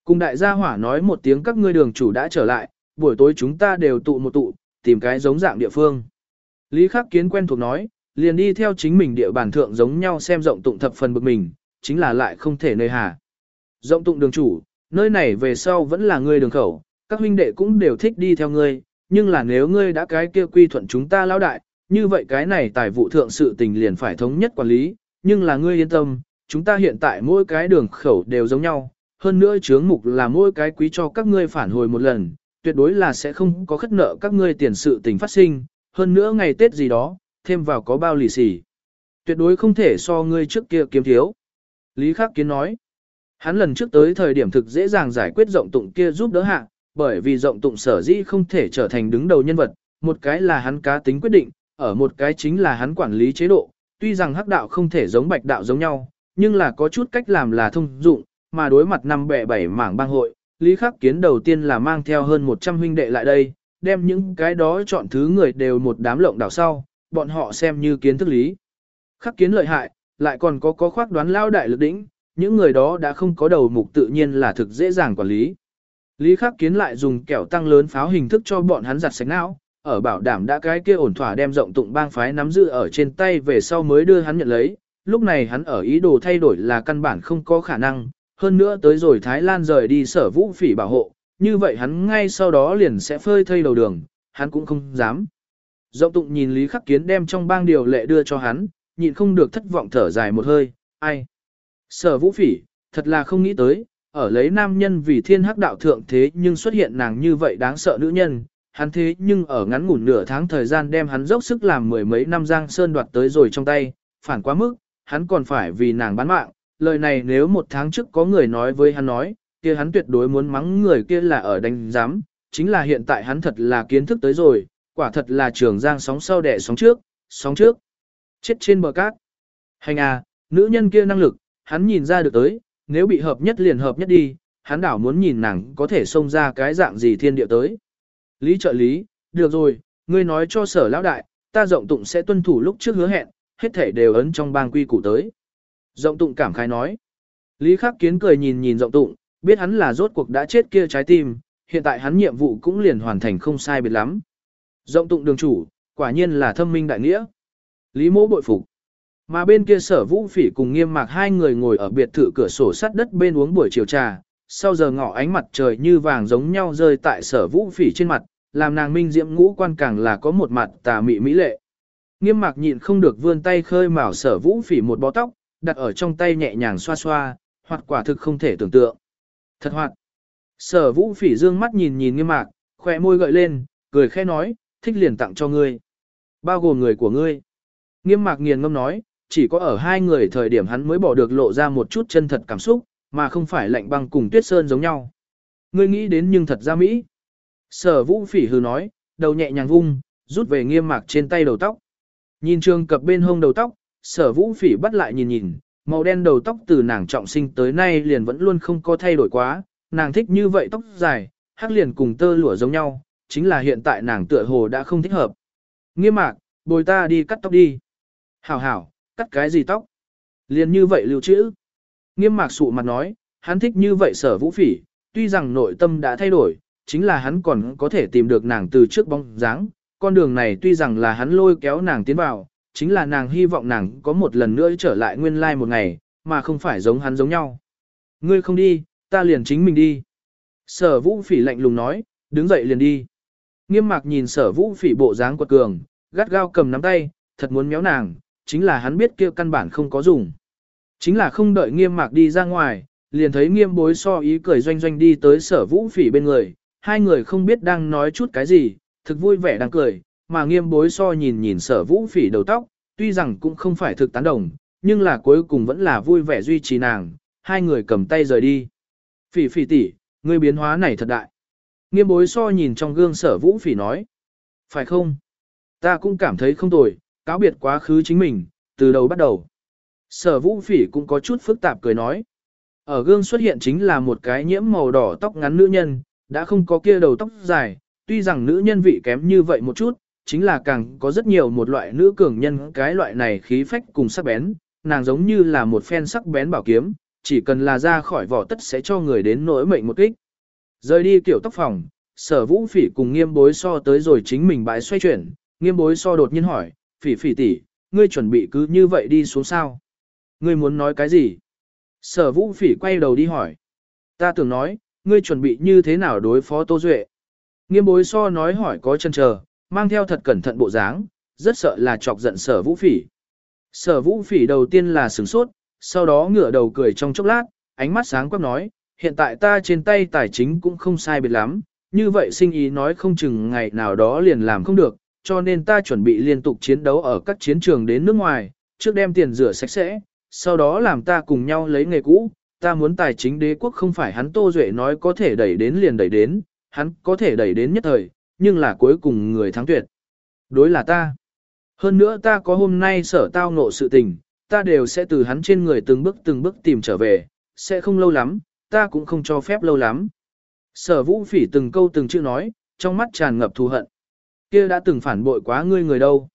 Cùng đại gia hỏa nói một tiếng các ngươi đường chủ đã trở lại, buổi tối chúng ta đều tụ một tụ, tìm cái giống dạng địa phương. Lý Khắc Kiến quen thuộc nói, liền đi theo chính mình địa bàn thượng giống nhau xem rộng tụng thập phần bực mình, chính là lại không thể nơi hà. Rộng tụng đường chủ, nơi này về sau vẫn là ngươi đường khẩu, các huynh đệ cũng đều thích đi theo ngươi, nhưng là nếu ngươi đã cái kia quy thuận chúng ta lão đại, như vậy cái này tài vụ thượng sự tình liền phải thống nhất quản lý, nhưng là ngươi yên tâm, chúng ta hiện tại mỗi cái đường khẩu đều giống nhau, hơn nữa chướng mục là mỗi cái quý cho các ngươi phản hồi một lần, tuyệt đối là sẽ không có khất nợ các ngươi tiền sự tình phát sinh, hơn nữa ngày Tết gì đó, thêm vào có bao lì xì. Tuyệt đối không thể so ngươi trước kia kiếm thiếu. Lý Khắc Kiến nói, hắn lần trước tới thời điểm thực dễ dàng giải quyết rộng tụng kia giúp đỡ hạ, bởi vì rộng tụng sở dĩ không thể trở thành đứng đầu nhân vật, một cái là hắn cá tính quyết định, ở một cái chính là hắn quản lý chế độ, tuy rằng hắc đạo không thể giống bạch đạo giống nhau, nhưng là có chút cách làm là thông dụng, mà đối mặt năm bẻ bảy mảng bang hội, Lý Khắc Kiến đầu tiên là mang theo hơn 100 huynh đệ lại đây, đem những cái đó chọn thứ người đều một đám lộng đảo sau, bọn họ xem như kiến thức lý. Khắc Kiến lợi hại, lại còn có có khoác đoán lao đại lực đỉnh, những người đó đã không có đầu mục tự nhiên là thực dễ dàng quản lý. Lý Khắc Kiến lại dùng kẹo tăng lớn pháo hình thức cho bọn hắn giặt sạch não, ở bảo đảm đã cái kia ổn thỏa đem rộng tụng bang phái nắm giữ ở trên tay về sau mới đưa hắn nhận lấy. Lúc này hắn ở ý đồ thay đổi là căn bản không có khả năng, hơn nữa tới rồi Thái Lan rời đi sở vũ phỉ bảo hộ, như vậy hắn ngay sau đó liền sẽ phơi thây đầu đường, hắn cũng không dám. Rộng tụng nhìn Lý Khắc Kiến đem trong bang điều lệ đưa cho hắn, nhịn không được thất vọng thở dài một hơi, ai. Sở vũ phỉ, thật là không nghĩ tới, ở lấy nam nhân vì thiên hắc đạo thượng thế nhưng xuất hiện nàng như vậy đáng sợ nữ nhân, hắn thế nhưng ở ngắn ngủn nửa tháng thời gian đem hắn dốc sức làm mười mấy năm giang sơn đoạt tới rồi trong tay, phản quá mức, hắn còn phải vì nàng bán mạng, lời này nếu một tháng trước có người nói với hắn nói, kia hắn tuyệt đối muốn mắng người kia là ở đánh giám, chính là hiện tại hắn thật là kiến thức tới rồi, quả thật là trường giang sóng sau đẻ sóng trước, sóng trước, chết trên bờ cát. Hành à, nữ nhân kia năng lực, hắn nhìn ra được tới, nếu bị hợp nhất liền hợp nhất đi, hắn đảo muốn nhìn nàng có thể xông ra cái dạng gì thiên địa tới. Lý trợ lý, được rồi, ngươi nói cho sở lão đại, ta rộng tụng sẽ tuân thủ lúc trước hứa hẹn, hết thể đều ấn trong bang quy củ tới. Rộng tụng cảm khái nói. Lý khắc kiến cười nhìn nhìn rộng tụng, biết hắn là rốt cuộc đã chết kia trái tim, hiện tại hắn nhiệm vụ cũng liền hoàn thành không sai biệt lắm. Rộng tụng đường chủ, quả nhiên là thâm minh đại nghĩa. Lý mỗ bội phục. Mà bên kia sở vũ phỉ cùng nghiêm mạc hai người ngồi ở biệt thự cửa sổ sắt đất bên uống buổi chiều trà, sau giờ ngọ ánh mặt trời như vàng giống nhau rơi tại sở vũ phỉ trên mặt, làm nàng minh diễm ngũ quan càng là có một mặt tà mị mỹ lệ. Nghiêm mạc nhịn không được vươn tay khơi mào sở vũ phỉ một bó tóc, đặt ở trong tay nhẹ nhàng xoa xoa, hoặc quả thực không thể tưởng tượng. Thật hoạt. Sở vũ phỉ dương mắt nhìn nhìn nghiêm mạc, khỏe môi gợi lên, cười khẽ nói, thích liền tặng cho ngươi. Bao gồm người của ngươi. Nghiêm mạc nghiền ngâm nói, chỉ có ở hai người thời điểm hắn mới bỏ được lộ ra một chút chân thật cảm xúc, mà không phải lạnh băng cùng tuyết sơn giống nhau. Ngươi nghĩ đến nhưng thật ra Mỹ. Sở vũ phỉ hừ nói, đầu nhẹ nhàng vung, rút về nghiêm mạc trên tay đầu tóc. Nhìn trường cập bên hông đầu tóc, sở vũ phỉ bắt lại nhìn nhìn, màu đen đầu tóc từ nàng trọng sinh tới nay liền vẫn luôn không có thay đổi quá, nàng thích như vậy tóc dài, hắc liền cùng tơ lụa giống nhau, chính là hiện tại nàng tựa hồ đã không thích hợp. Nghiêm mạc, bồi ta đi cắt tóc đi. Hảo hảo, cắt cái gì tóc? Liền như vậy lưu trữ. Nghiêm mạc sụ mặt nói, hắn thích như vậy sở vũ phỉ, tuy rằng nội tâm đã thay đổi, chính là hắn còn có thể tìm được nàng từ trước bóng dáng. Con đường này tuy rằng là hắn lôi kéo nàng tiến vào, chính là nàng hy vọng nàng có một lần nữa trở lại nguyên lai like một ngày, mà không phải giống hắn giống nhau. Ngươi không đi, ta liền chính mình đi. Sở vũ phỉ lạnh lùng nói, đứng dậy liền đi. Nghiêm mạc nhìn sở vũ phỉ bộ dáng quật cường, gắt gao cầm nắm tay, thật muốn méo nàng, chính là hắn biết kia căn bản không có dùng. Chính là không đợi nghiêm mạc đi ra ngoài, liền thấy nghiêm bối so ý cười doanh doanh đi tới sở vũ phỉ bên người, hai người không biết đang nói chút cái gì, thực vui vẻ đang cười, mà nghiêm bối so nhìn nhìn sở vũ phỉ đầu tóc, tuy rằng cũng không phải thực tán đồng, nhưng là cuối cùng vẫn là vui vẻ duy trì nàng, hai người cầm tay rời đi. Phỉ phỉ tỷ, ngươi biến hóa này thật đại. Nghiêm bối so nhìn trong gương sở vũ phỉ nói. Phải không? Ta cũng cảm thấy không tồi, cáo biệt quá khứ chính mình, từ đầu bắt đầu. Sở vũ phỉ cũng có chút phức tạp cười nói. Ở gương xuất hiện chính là một cái nhiễm màu đỏ tóc ngắn nữ nhân, đã không có kia đầu tóc dài, tuy rằng nữ nhân vị kém như vậy một chút, chính là càng có rất nhiều một loại nữ cường nhân cái loại này khí phách cùng sắc bén, nàng giống như là một phen sắc bén bảo kiếm, chỉ cần là ra khỏi vỏ tất sẽ cho người đến nỗi mệnh một kích. Rời đi kiểu tóc phòng, sở vũ phỉ cùng nghiêm bối so tới rồi chính mình bãi xoay chuyển, nghiêm bối so đột nhiên hỏi, phỉ phỉ tỷ, ngươi chuẩn bị cứ như vậy đi xuống sao? Ngươi muốn nói cái gì? Sở vũ phỉ quay đầu đi hỏi. Ta tưởng nói, ngươi chuẩn bị như thế nào đối phó Tô Duệ? Nghiêm bối so nói hỏi có chân chờ, mang theo thật cẩn thận bộ dáng, rất sợ là chọc giận sở vũ phỉ. Sở vũ phỉ đầu tiên là sửng sốt, sau đó ngửa đầu cười trong chốc lát, ánh mắt sáng quắc nói, hiện tại ta trên tay tài chính cũng không sai biệt lắm, như vậy sinh ý nói không chừng ngày nào đó liền làm không được, cho nên ta chuẩn bị liên tục chiến đấu ở các chiến trường đến nước ngoài, trước đem tiền rửa sạch sẽ, sau đó làm ta cùng nhau lấy nghề cũ, ta muốn tài chính đế quốc không phải hắn Tô Duệ nói có thể đẩy đến liền đẩy đến, hắn có thể đẩy đến nhất thời, nhưng là cuối cùng người thắng tuyệt. Đối là ta. Hơn nữa ta có hôm nay sở tao ngộ sự tình, ta đều sẽ từ hắn trên người từng bước từng bước tìm trở về, sẽ không lâu lắm, ta cũng không cho phép lâu lắm. Sở vũ phỉ từng câu từng chữ nói, trong mắt tràn ngập thù hận. kia đã từng phản bội quá ngươi người đâu?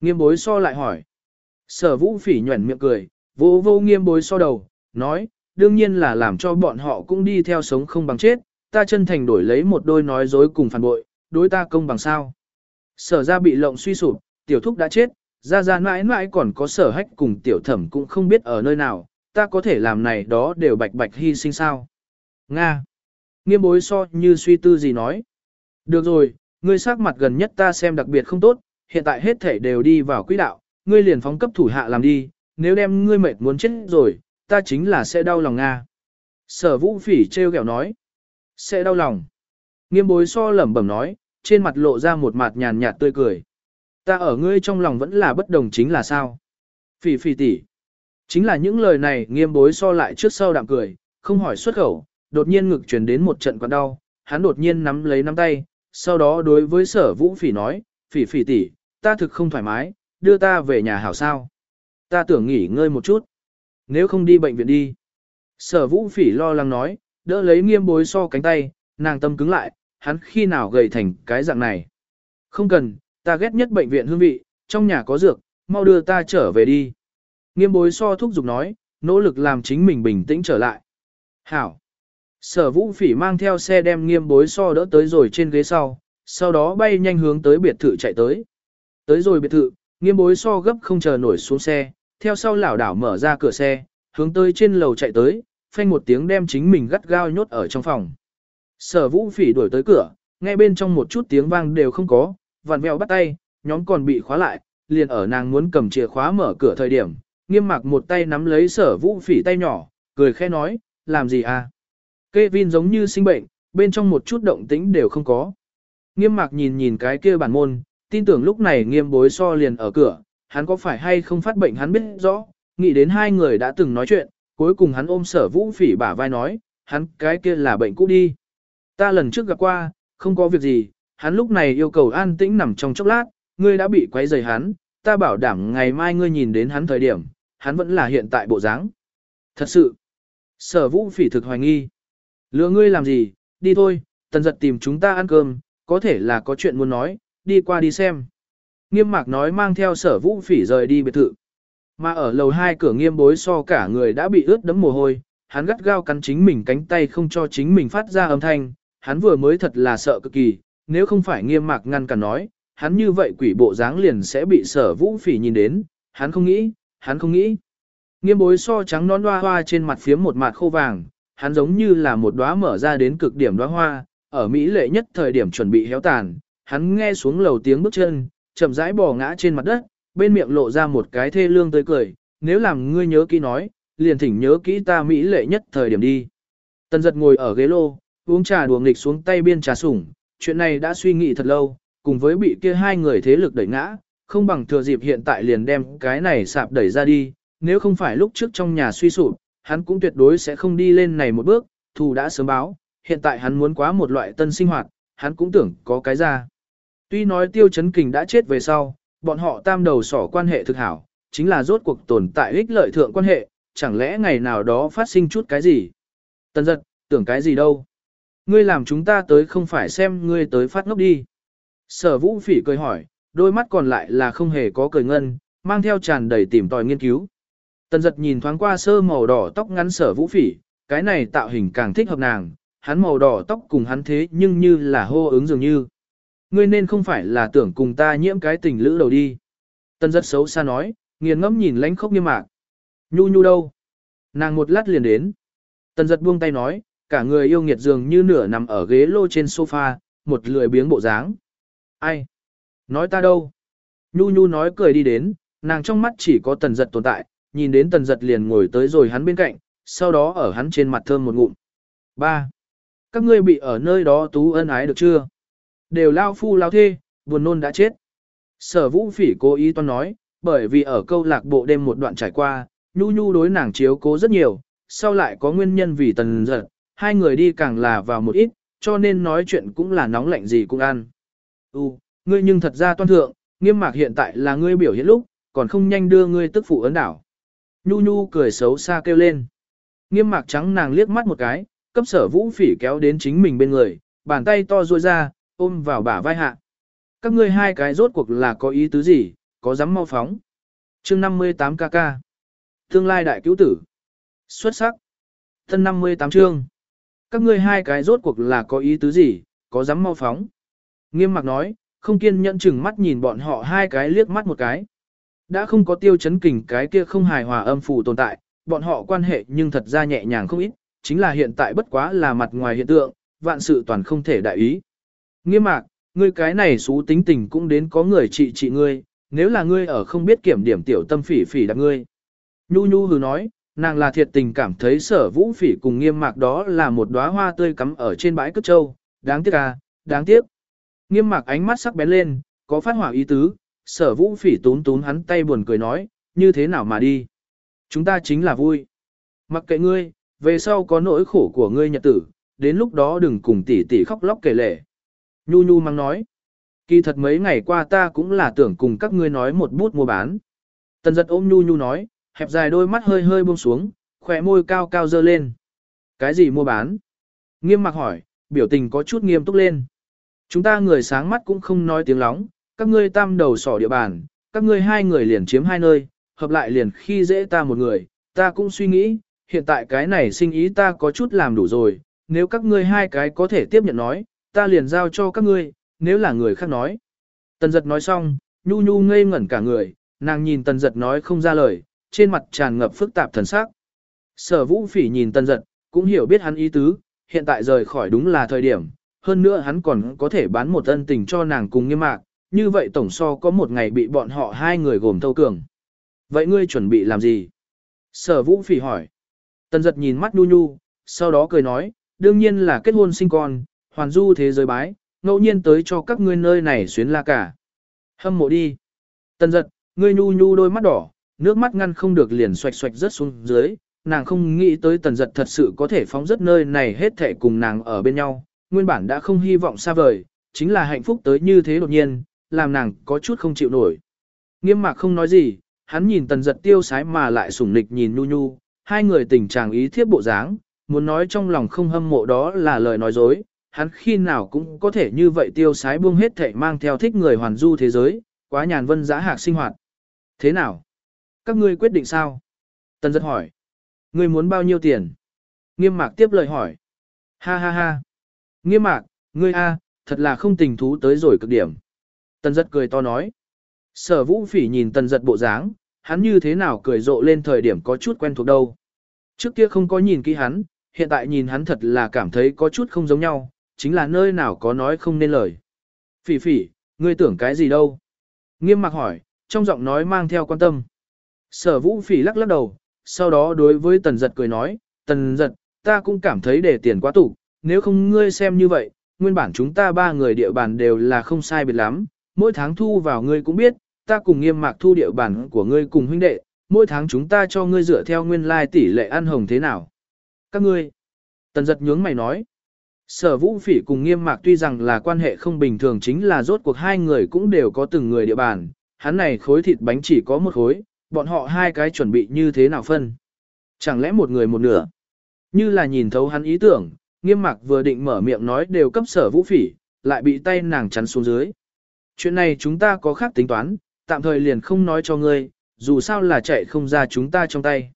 Nghiêm bối so lại hỏi. Sở vũ phỉ nhuẩn miệng cười, vô vô nghiêm bối so đầu, nói, đương nhiên là làm cho bọn họ cũng đi theo sống không bằng chết, ta chân thành đổi lấy một đôi nói dối cùng phản bội, đối ta công bằng sao. Sở ra bị lộng suy sụp, tiểu thúc đã chết, ra ra mãi mãi còn có sở hách cùng tiểu thẩm cũng không biết ở nơi nào, ta có thể làm này đó đều bạch bạch hy sinh sao. Nga. Nghiêm bối so như suy tư gì nói. Được rồi, ngươi sắc mặt gần nhất ta xem đặc biệt không tốt, hiện tại hết thể đều đi vào quỹ đạo, ngươi liền phóng cấp thủ hạ làm đi, nếu đem ngươi mệt muốn chết rồi, ta chính là sẽ đau lòng Nga. Sở vũ phỉ treo kẹo nói. Sẽ đau lòng. Nghiêm bối so lẩm bẩm nói, trên mặt lộ ra một mặt nhàn nhạt tươi cười. Ta ở ngươi trong lòng vẫn là bất đồng chính là sao? Phỉ phỉ tỷ. Chính là những lời này nghiêm bối so lại trước sau đạm cười, không hỏi xuất khẩu, đột nhiên ngực truyền đến một trận quặn đau, hắn đột nhiên nắm lấy nắm tay, sau đó đối với sở vũ phỉ nói, phỉ phỉ tỷ, ta thực không thoải mái, đưa ta về nhà hảo sao. Ta tưởng nghỉ ngơi một chút. Nếu không đi bệnh viện đi. Sở vũ phỉ lo lắng nói, đỡ lấy nghiêm bối so cánh tay, nàng tâm cứng lại, hắn khi nào gầy thành cái dạng này. Không cần, ta ghét nhất bệnh viện hương vị, trong nhà có dược, mau đưa ta trở về đi. Nghiêm bối so thúc giục nói, nỗ lực làm chính mình bình tĩnh trở lại. Hảo. Sở vũ phỉ mang theo xe đem nghiêm bối so đỡ tới rồi trên ghế sau, sau đó bay nhanh hướng tới biệt thự chạy tới. Tới rồi biệt thự, nghiêm bối so gấp không chờ nổi xuống xe, theo sau lảo đảo mở ra cửa xe, hướng tới trên lầu chạy tới, phanh một tiếng đem chính mình gắt gao nhốt ở trong phòng. Sở vũ phỉ đuổi tới cửa, nghe bên trong một chút tiếng vang đều không có, vặn vẹo bắt tay, nhóm còn bị khóa lại, liền ở nàng muốn cầm chìa khóa mở cửa thời điểm, nghiêm mặc một tay nắm lấy sở vũ phỉ tay nhỏ, cười khẽ nói, làm gì à? Kevin giống như sinh bệnh, bên trong một chút động tĩnh đều không có. Nghiêm mặc nhìn nhìn cái kia bản môn, tin tưởng lúc này nghiêm bối so liền ở cửa, hắn có phải hay không phát bệnh hắn biết rõ, nghĩ đến hai người đã từng nói chuyện, cuối cùng hắn ôm sở vũ phỉ bả vai nói, hắn cái kia là bệnh cũ đi. Ta lần trước gặp qua, không có việc gì, hắn lúc này yêu cầu an tĩnh nằm trong chốc lát, ngươi đã bị quấy rầy hắn, ta bảo đảm ngày mai ngươi nhìn đến hắn thời điểm, hắn vẫn là hiện tại bộ dáng. Thật sự, sở vũ phỉ thực hoài nghi. Lừa ngươi làm gì, đi thôi, tần giật tìm chúng ta ăn cơm, có thể là có chuyện muốn nói, đi qua đi xem. Nghiêm mạc nói mang theo sở vũ phỉ rời đi biệt thự. Mà ở lầu hai cửa nghiêm bối so cả người đã bị ướt đẫm mồ hôi, hắn gắt gao cắn chính mình cánh tay không cho chính mình phát ra âm thanh, hắn vừa mới thật là sợ cực kỳ, nếu không phải nghiêm mạc ngăn cản nói, hắn như vậy quỷ bộ dáng liền sẽ bị sở vũ phỉ nhìn đến, hắn không nghĩ, hắn không nghĩ. Nghiêm bối so trắng nón hoa hoa trên mặt phiếm một mặt khô vàng, hắn giống như là một đóa mở ra đến cực điểm đóa hoa, ở Mỹ lệ nhất thời điểm chuẩn bị héo tàn, hắn nghe xuống lầu tiếng bước chân, chậm rãi bò ngã trên mặt đất, bên miệng lộ ra một cái thê lương tươi cười, nếu làm ngươi nhớ kỹ nói, liền thỉnh nhớ kỹ ta Mỹ lệ nhất thời điểm đi. Tần giật ngồi ở ghế lô, uống trà đùa nghịch xuống tay biên trà sủng, chuyện này đã suy nghĩ thật lâu, cùng với bị kia hai người thế lực đẩy ngã, không bằng thừa dịp hiện tại liền đem cái này sạp đẩy ra đi, nếu không phải lúc trước trong nhà suy sụp, hắn cũng tuyệt đối sẽ không đi lên này một bước, thù đã sớm báo, hiện tại hắn muốn quá một loại tân sinh hoạt, hắn cũng tưởng có cái ra. Tuy nói tiêu chấn kình đã chết về sau, bọn họ tam đầu sỏ quan hệ thực hảo, chính là rốt cuộc tồn tại ích lợi thượng quan hệ, chẳng lẽ ngày nào đó phát sinh chút cái gì? Tần giật, tưởng cái gì đâu? Ngươi làm chúng ta tới không phải xem ngươi tới phát ngốc đi. Sở vũ phỉ cười hỏi, đôi mắt còn lại là không hề có cười ngân, mang theo tràn đầy tìm tòi nghiên cứu. Tần giật nhìn thoáng qua sơ màu đỏ tóc ngắn sở vũ phỉ, cái này tạo hình càng thích hợp nàng, hắn màu đỏ tóc cùng hắn thế nhưng như là hô ứng dường như. Ngươi nên không phải là tưởng cùng ta nhiễm cái tình lữ đầu đi. Tần giật xấu xa nói, nghiền ngẫm nhìn lánh khóc nghiêm mạc. Nhu nhu đâu? Nàng một lát liền đến. Tần giật buông tay nói, cả người yêu nghiệt dường như nửa nằm ở ghế lô trên sofa, một lười biếng bộ dáng. Ai? Nói ta đâu? Nhu nhu nói cười đi đến, nàng trong mắt chỉ có tần giật tồn tại, nhìn đến tần giật liền ngồi tới rồi hắn bên cạnh, sau đó ở hắn trên mặt thơm một ngụm. 3. Các ngươi bị ở nơi đó tú ân ái được chưa? Đều lao phu lao thê, buồn nôn đã chết. Sở vũ phỉ cố ý toan nói, bởi vì ở câu lạc bộ đêm một đoạn trải qua, nhu nhu đối nàng chiếu cố rất nhiều, sau lại có nguyên nhân vì tần giật, hai người đi càng là vào một ít, cho nên nói chuyện cũng là nóng lạnh gì cũng ăn. U, ngươi nhưng thật ra toan thượng, nghiêm mạc hiện tại là ngươi biểu hiện lúc, còn không nhanh đưa ngươi tức phụ ấn đảo. Nhu nhu cười xấu xa kêu lên. Nghiêm mạc trắng nàng liếc mắt một cái, cấp sở vũ phỉ kéo đến chính mình bên người, bàn tay to ruôi ra, ôm vào bả vai hạ. Các ngươi hai cái rốt cuộc là có ý tứ gì, có dám mau phóng. chương 58 kk. Tương lai đại cứu tử. Xuất sắc. Thân 58 chương. Các ngươi hai cái rốt cuộc là có ý tứ gì, có dám mau phóng. Nghiêm mặc nói, không kiên nhẫn chừng mắt nhìn bọn họ hai cái liếc mắt một cái. Đã không có tiêu chấn kình cái kia không hài hòa âm phủ tồn tại, bọn họ quan hệ nhưng thật ra nhẹ nhàng không ít, chính là hiện tại bất quá là mặt ngoài hiện tượng, vạn sự toàn không thể đại ý. Nghiêm mạc, ngươi cái này xú tính tình cũng đến có người trị trị ngươi, nếu là ngươi ở không biết kiểm điểm tiểu tâm phỉ phỉ đặt ngươi. Nhu nhu hừ nói, nàng là thiệt tình cảm thấy sở vũ phỉ cùng nghiêm mạc đó là một đóa hoa tươi cắm ở trên bãi cất trâu, đáng tiếc à, đáng tiếc. Nghiêm mạc ánh mắt sắc bén lên, có phát hỏa ý tứ, sở vũ phỉ tún tún hắn tay buồn cười nói, như thế nào mà đi. Chúng ta chính là vui. Mặc kệ ngươi, về sau có nỗi khổ của ngươi nhật tử, đến lúc đó đừng cùng tỷ tỷ khóc lóc kể lể. Nhu nhu mang nói. Kỳ thật mấy ngày qua ta cũng là tưởng cùng các ngươi nói một bút mua bán. Tần giật ôm nhu nhu nói, hẹp dài đôi mắt hơi hơi buông xuống, khỏe môi cao cao dơ lên. Cái gì mua bán? Nghiêm mặc hỏi, biểu tình có chút nghiêm túc lên. Chúng ta người sáng mắt cũng không nói tiếng lóng, các ngươi tam đầu sỏ địa bàn, các ngươi hai người liền chiếm hai nơi, hợp lại liền khi dễ ta một người, ta cũng suy nghĩ, hiện tại cái này sinh ý ta có chút làm đủ rồi, nếu các ngươi hai cái có thể tiếp nhận nói, ta liền giao cho các ngươi, nếu là người khác nói. Tần giật nói xong, nhu nhu ngây ngẩn cả người, nàng nhìn tần giật nói không ra lời, trên mặt tràn ngập phức tạp thần sắc. Sở vũ phỉ nhìn tân giật, cũng hiểu biết hắn ý tứ, hiện tại rời khỏi đúng là thời điểm, hơn nữa hắn còn có thể bán một ân tình cho nàng cùng nghiêm mạc, như vậy tổng so có một ngày bị bọn họ hai người gồm thâu cường. Vậy ngươi chuẩn bị làm gì? Sở vũ phỉ hỏi. tân giật nhìn mắt nhu nhu, sau đó cười nói, đương nhiên là kết hôn sinh con, hoàn du thế giới bái, ngẫu nhiên tới cho các ngươi nơi này xuyến la cả. Hâm mộ đi. tân giật, ngươi nhu nhu đôi mắt đỏ, nước mắt ngăn không được liền xoạch xoạch rớt xuống dưới, nàng không nghĩ tới tần giật thật sự có thể phóng rất nơi này hết thể cùng nàng ở bên nhau, nguyên bản đã không hy vọng xa vời, chính là hạnh phúc tới như thế đột nhiên, làm nàng có chút không chịu nổi. Nghiêm mạc không nói gì, hắn nhìn tần giật tiêu sái mà lại sủng nịch nhìn nhu nhu, hai người tình trạng ý thiếp bộ dáng, muốn nói trong lòng không hâm mộ đó là lời nói dối, hắn khi nào cũng có thể như vậy tiêu sái buông hết thể mang theo thích người hoàn du thế giới, quá nhàn vân giã hạc sinh hoạt. Thế nào? Các ngươi quyết định sao? Tần giật hỏi. Ngươi muốn bao nhiêu tiền? Nghiêm mạc tiếp lời hỏi. Ha ha ha. Nghiêm mạc, ngươi a, thật là không tình thú tới rồi cực điểm. Tần giật cười to nói. Sở vũ phỉ nhìn tần giật bộ dáng, hắn như thế nào cười rộ lên thời điểm có chút quen thuộc đâu. Trước kia không có nhìn kỹ hắn, hiện tại nhìn hắn thật là cảm thấy có chút không giống nhau, chính là nơi nào có nói không nên lời. Phỉ phỉ, ngươi tưởng cái gì đâu? Nghiêm mạc hỏi, trong giọng nói mang theo quan tâm. Sở vũ phỉ lắc lắc đầu, sau đó đối với tần giật cười nói, tần giật, ta cũng cảm thấy để tiền quá tủ, nếu không ngươi xem như vậy, nguyên bản chúng ta ba người địa bàn đều là không sai biệt lắm, mỗi tháng thu vào ngươi cũng biết, ta cùng nghiêm mạc thu địa bàn của ngươi cùng huynh đệ, mỗi tháng chúng ta cho ngươi dựa theo nguyên lai tỷ lệ ăn hồng thế nào. Các ngươi, tần giật nhướng mày nói, sở vũ phỉ cùng nghiêm mạc tuy rằng là quan hệ không bình thường chính là rốt cuộc hai người cũng đều có từng người địa bàn, hắn này khối thịt bánh chỉ có một khối, bọn họ hai cái chuẩn bị như thế nào phân. Chẳng lẽ một người một nửa? Như là nhìn thấu hắn ý tưởng, nghiêm mạc vừa định mở miệng nói đều cấp sở vũ phỉ, lại bị tay nàng chắn xuống dưới. Chuyện này chúng ta có khác tính toán, tạm thời liền không nói cho ngươi, dù sao là chạy không ra chúng ta trong tay.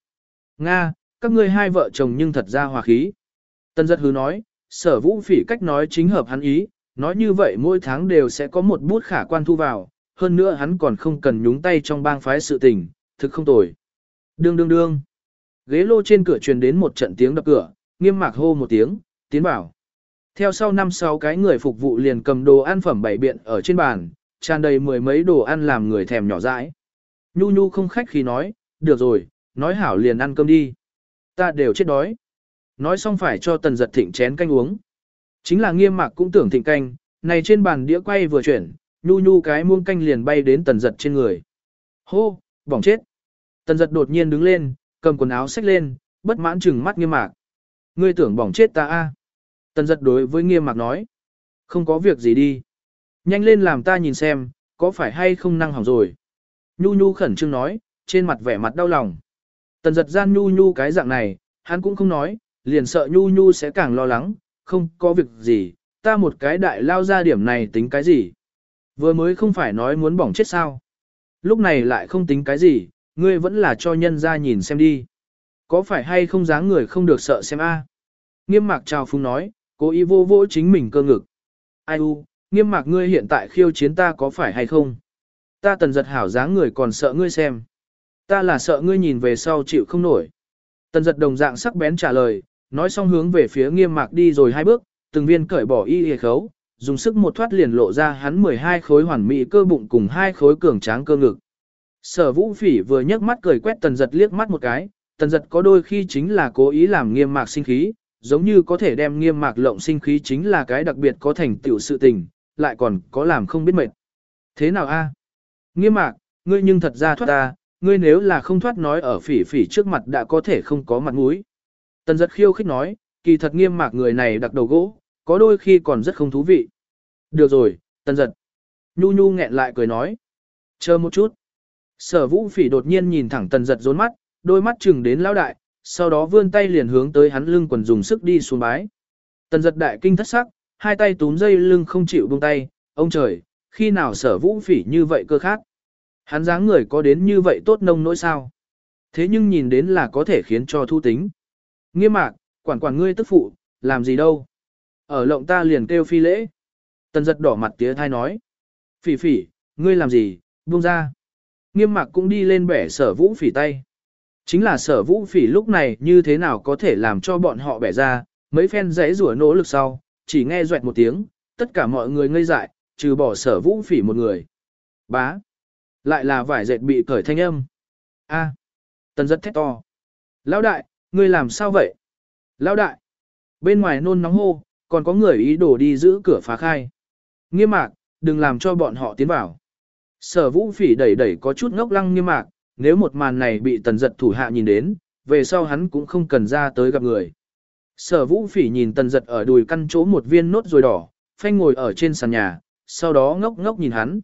Nga, các ngươi hai vợ chồng nhưng thật ra hòa khí. Tân giật hứ nói, sở vũ phỉ cách nói chính hợp hắn ý, nói như vậy mỗi tháng đều sẽ có một bút khả quan thu vào, hơn nữa hắn còn không cần nhúng tay trong bang phái sự tình, thực không tồi. Đương đương đương. Ghế lô trên cửa truyền đến một trận tiếng đập cửa, nghiêm mạc hô một tiếng, tiến bảo. Theo sau năm sáu cái người phục vụ liền cầm đồ ăn phẩm bảy biện ở trên bàn, tràn đầy mười mấy đồ ăn làm người thèm nhỏ dãi. Nhu nhu không khách khi nói, được rồi, nói hảo liền ăn cơm đi. Ta đều chết đói. Nói xong phải cho tần giật thịnh chén canh uống. Chính là nghiêm mạc cũng tưởng thịnh canh, này trên bàn đĩa quay vừa chuyển, nhu nhu cái muông canh liền bay đến tần giật trên người. Hô, bỏng chết. Tần giật đột nhiên đứng lên, cầm quần áo xách lên, bất mãn chừng mắt nghiêm mạc. Ngươi tưởng bỏng chết ta a? Tần giật đối với nghiêm mạc nói. Không có việc gì đi. Nhanh lên làm ta nhìn xem, có phải hay không năng hỏng rồi. Nhu nhu khẩn trương nói, trên mặt vẻ mặt đau lòng. Tần giật gian nhu nhu cái dạng này, hắn cũng không nói, liền sợ nhu nhu sẽ càng lo lắng, không có việc gì, ta một cái đại lao ra điểm này tính cái gì. Vừa mới không phải nói muốn bỏng chết sao. Lúc này lại không tính cái gì, ngươi vẫn là cho nhân ra nhìn xem đi. Có phải hay không dáng người không được sợ xem a? Nghiêm mạc trào phúng nói, cố ý vô vỗ chính mình cơ ngực. Ai u, nghiêm mạc ngươi hiện tại khiêu chiến ta có phải hay không? Ta tần giật hảo dáng người còn sợ ngươi xem. Ta là sợ ngươi nhìn về sau chịu không nổi. Tần giật đồng dạng sắc bén trả lời, nói xong hướng về phía nghiêm mạc đi rồi hai bước, từng viên cởi bỏ y hề khấu, dùng sức một thoát liền lộ ra hắn 12 khối hoàn mỹ cơ bụng cùng hai khối cường tráng cơ ngực. Sở vũ phỉ vừa nhấc mắt cười quét tần giật liếc mắt một cái, tần giật có đôi khi chính là cố ý làm nghiêm mạc sinh khí, giống như có thể đem nghiêm mạc lộng sinh khí chính là cái đặc biệt có thành tựu sự tình, lại còn có làm không biết mệt. Thế nào a? Nghiêm mạc, ngươi nhưng thật ra thoát ta, ngươi nếu là không thoát nói ở phỉ phỉ trước mặt đã có thể không có mặt mũi. Tần giật khiêu khích nói, kỳ thật nghiêm mạc người này đặc đầu gỗ, có đôi khi còn rất không thú vị. Được rồi, tần giật. Nhu nhu nghẹn lại cười nói. Chờ một chút. Sở vũ phỉ đột nhiên nhìn thẳng tần giật rốn mắt, đôi mắt chừng đến lão đại, sau đó vươn tay liền hướng tới hắn lưng quần dùng sức đi xuống bái. Tần giật đại kinh thất sắc, hai tay túm dây lưng không chịu buông tay, ông trời, khi nào sở vũ phỉ như vậy cơ khác. Hắn dáng người có đến như vậy tốt nông nỗi sao. Thế nhưng nhìn đến là có thể khiến cho thu tính. Nghiêm mạc, quản quản ngươi tức phụ, làm gì đâu. Ở lộng ta liền kêu phi lễ. Tần giật đỏ mặt tía thai nói. Phỉ phỉ, ngươi làm gì, buông ra. Nghiêm mạc cũng đi lên bẻ sở vũ phỉ tay. Chính là sở vũ phỉ lúc này như thế nào có thể làm cho bọn họ bẻ ra, mấy phen giấy rủa nỗ lực sau, chỉ nghe doẹt một tiếng, tất cả mọi người ngây dại, trừ bỏ sở vũ phỉ một người. Bá. Lại là vải dệt bị cởi thanh âm. A. Tần giật thét to. Lão đại, ngươi làm sao vậy? Lão đại. Bên ngoài nôn nóng hô, còn có người ý đồ đi giữ cửa phá khai. Nghiêm mạc, đừng làm cho bọn họ tiến vào. Sở vũ phỉ đẩy đẩy có chút ngốc lăng nghiêm mạc, nếu một màn này bị tần giật thủ hạ nhìn đến, về sau hắn cũng không cần ra tới gặp người. Sở vũ phỉ nhìn tần giật ở đùi căn chỗ một viên nốt rồi đỏ, phanh ngồi ở trên sàn nhà, sau đó ngốc ngốc nhìn hắn.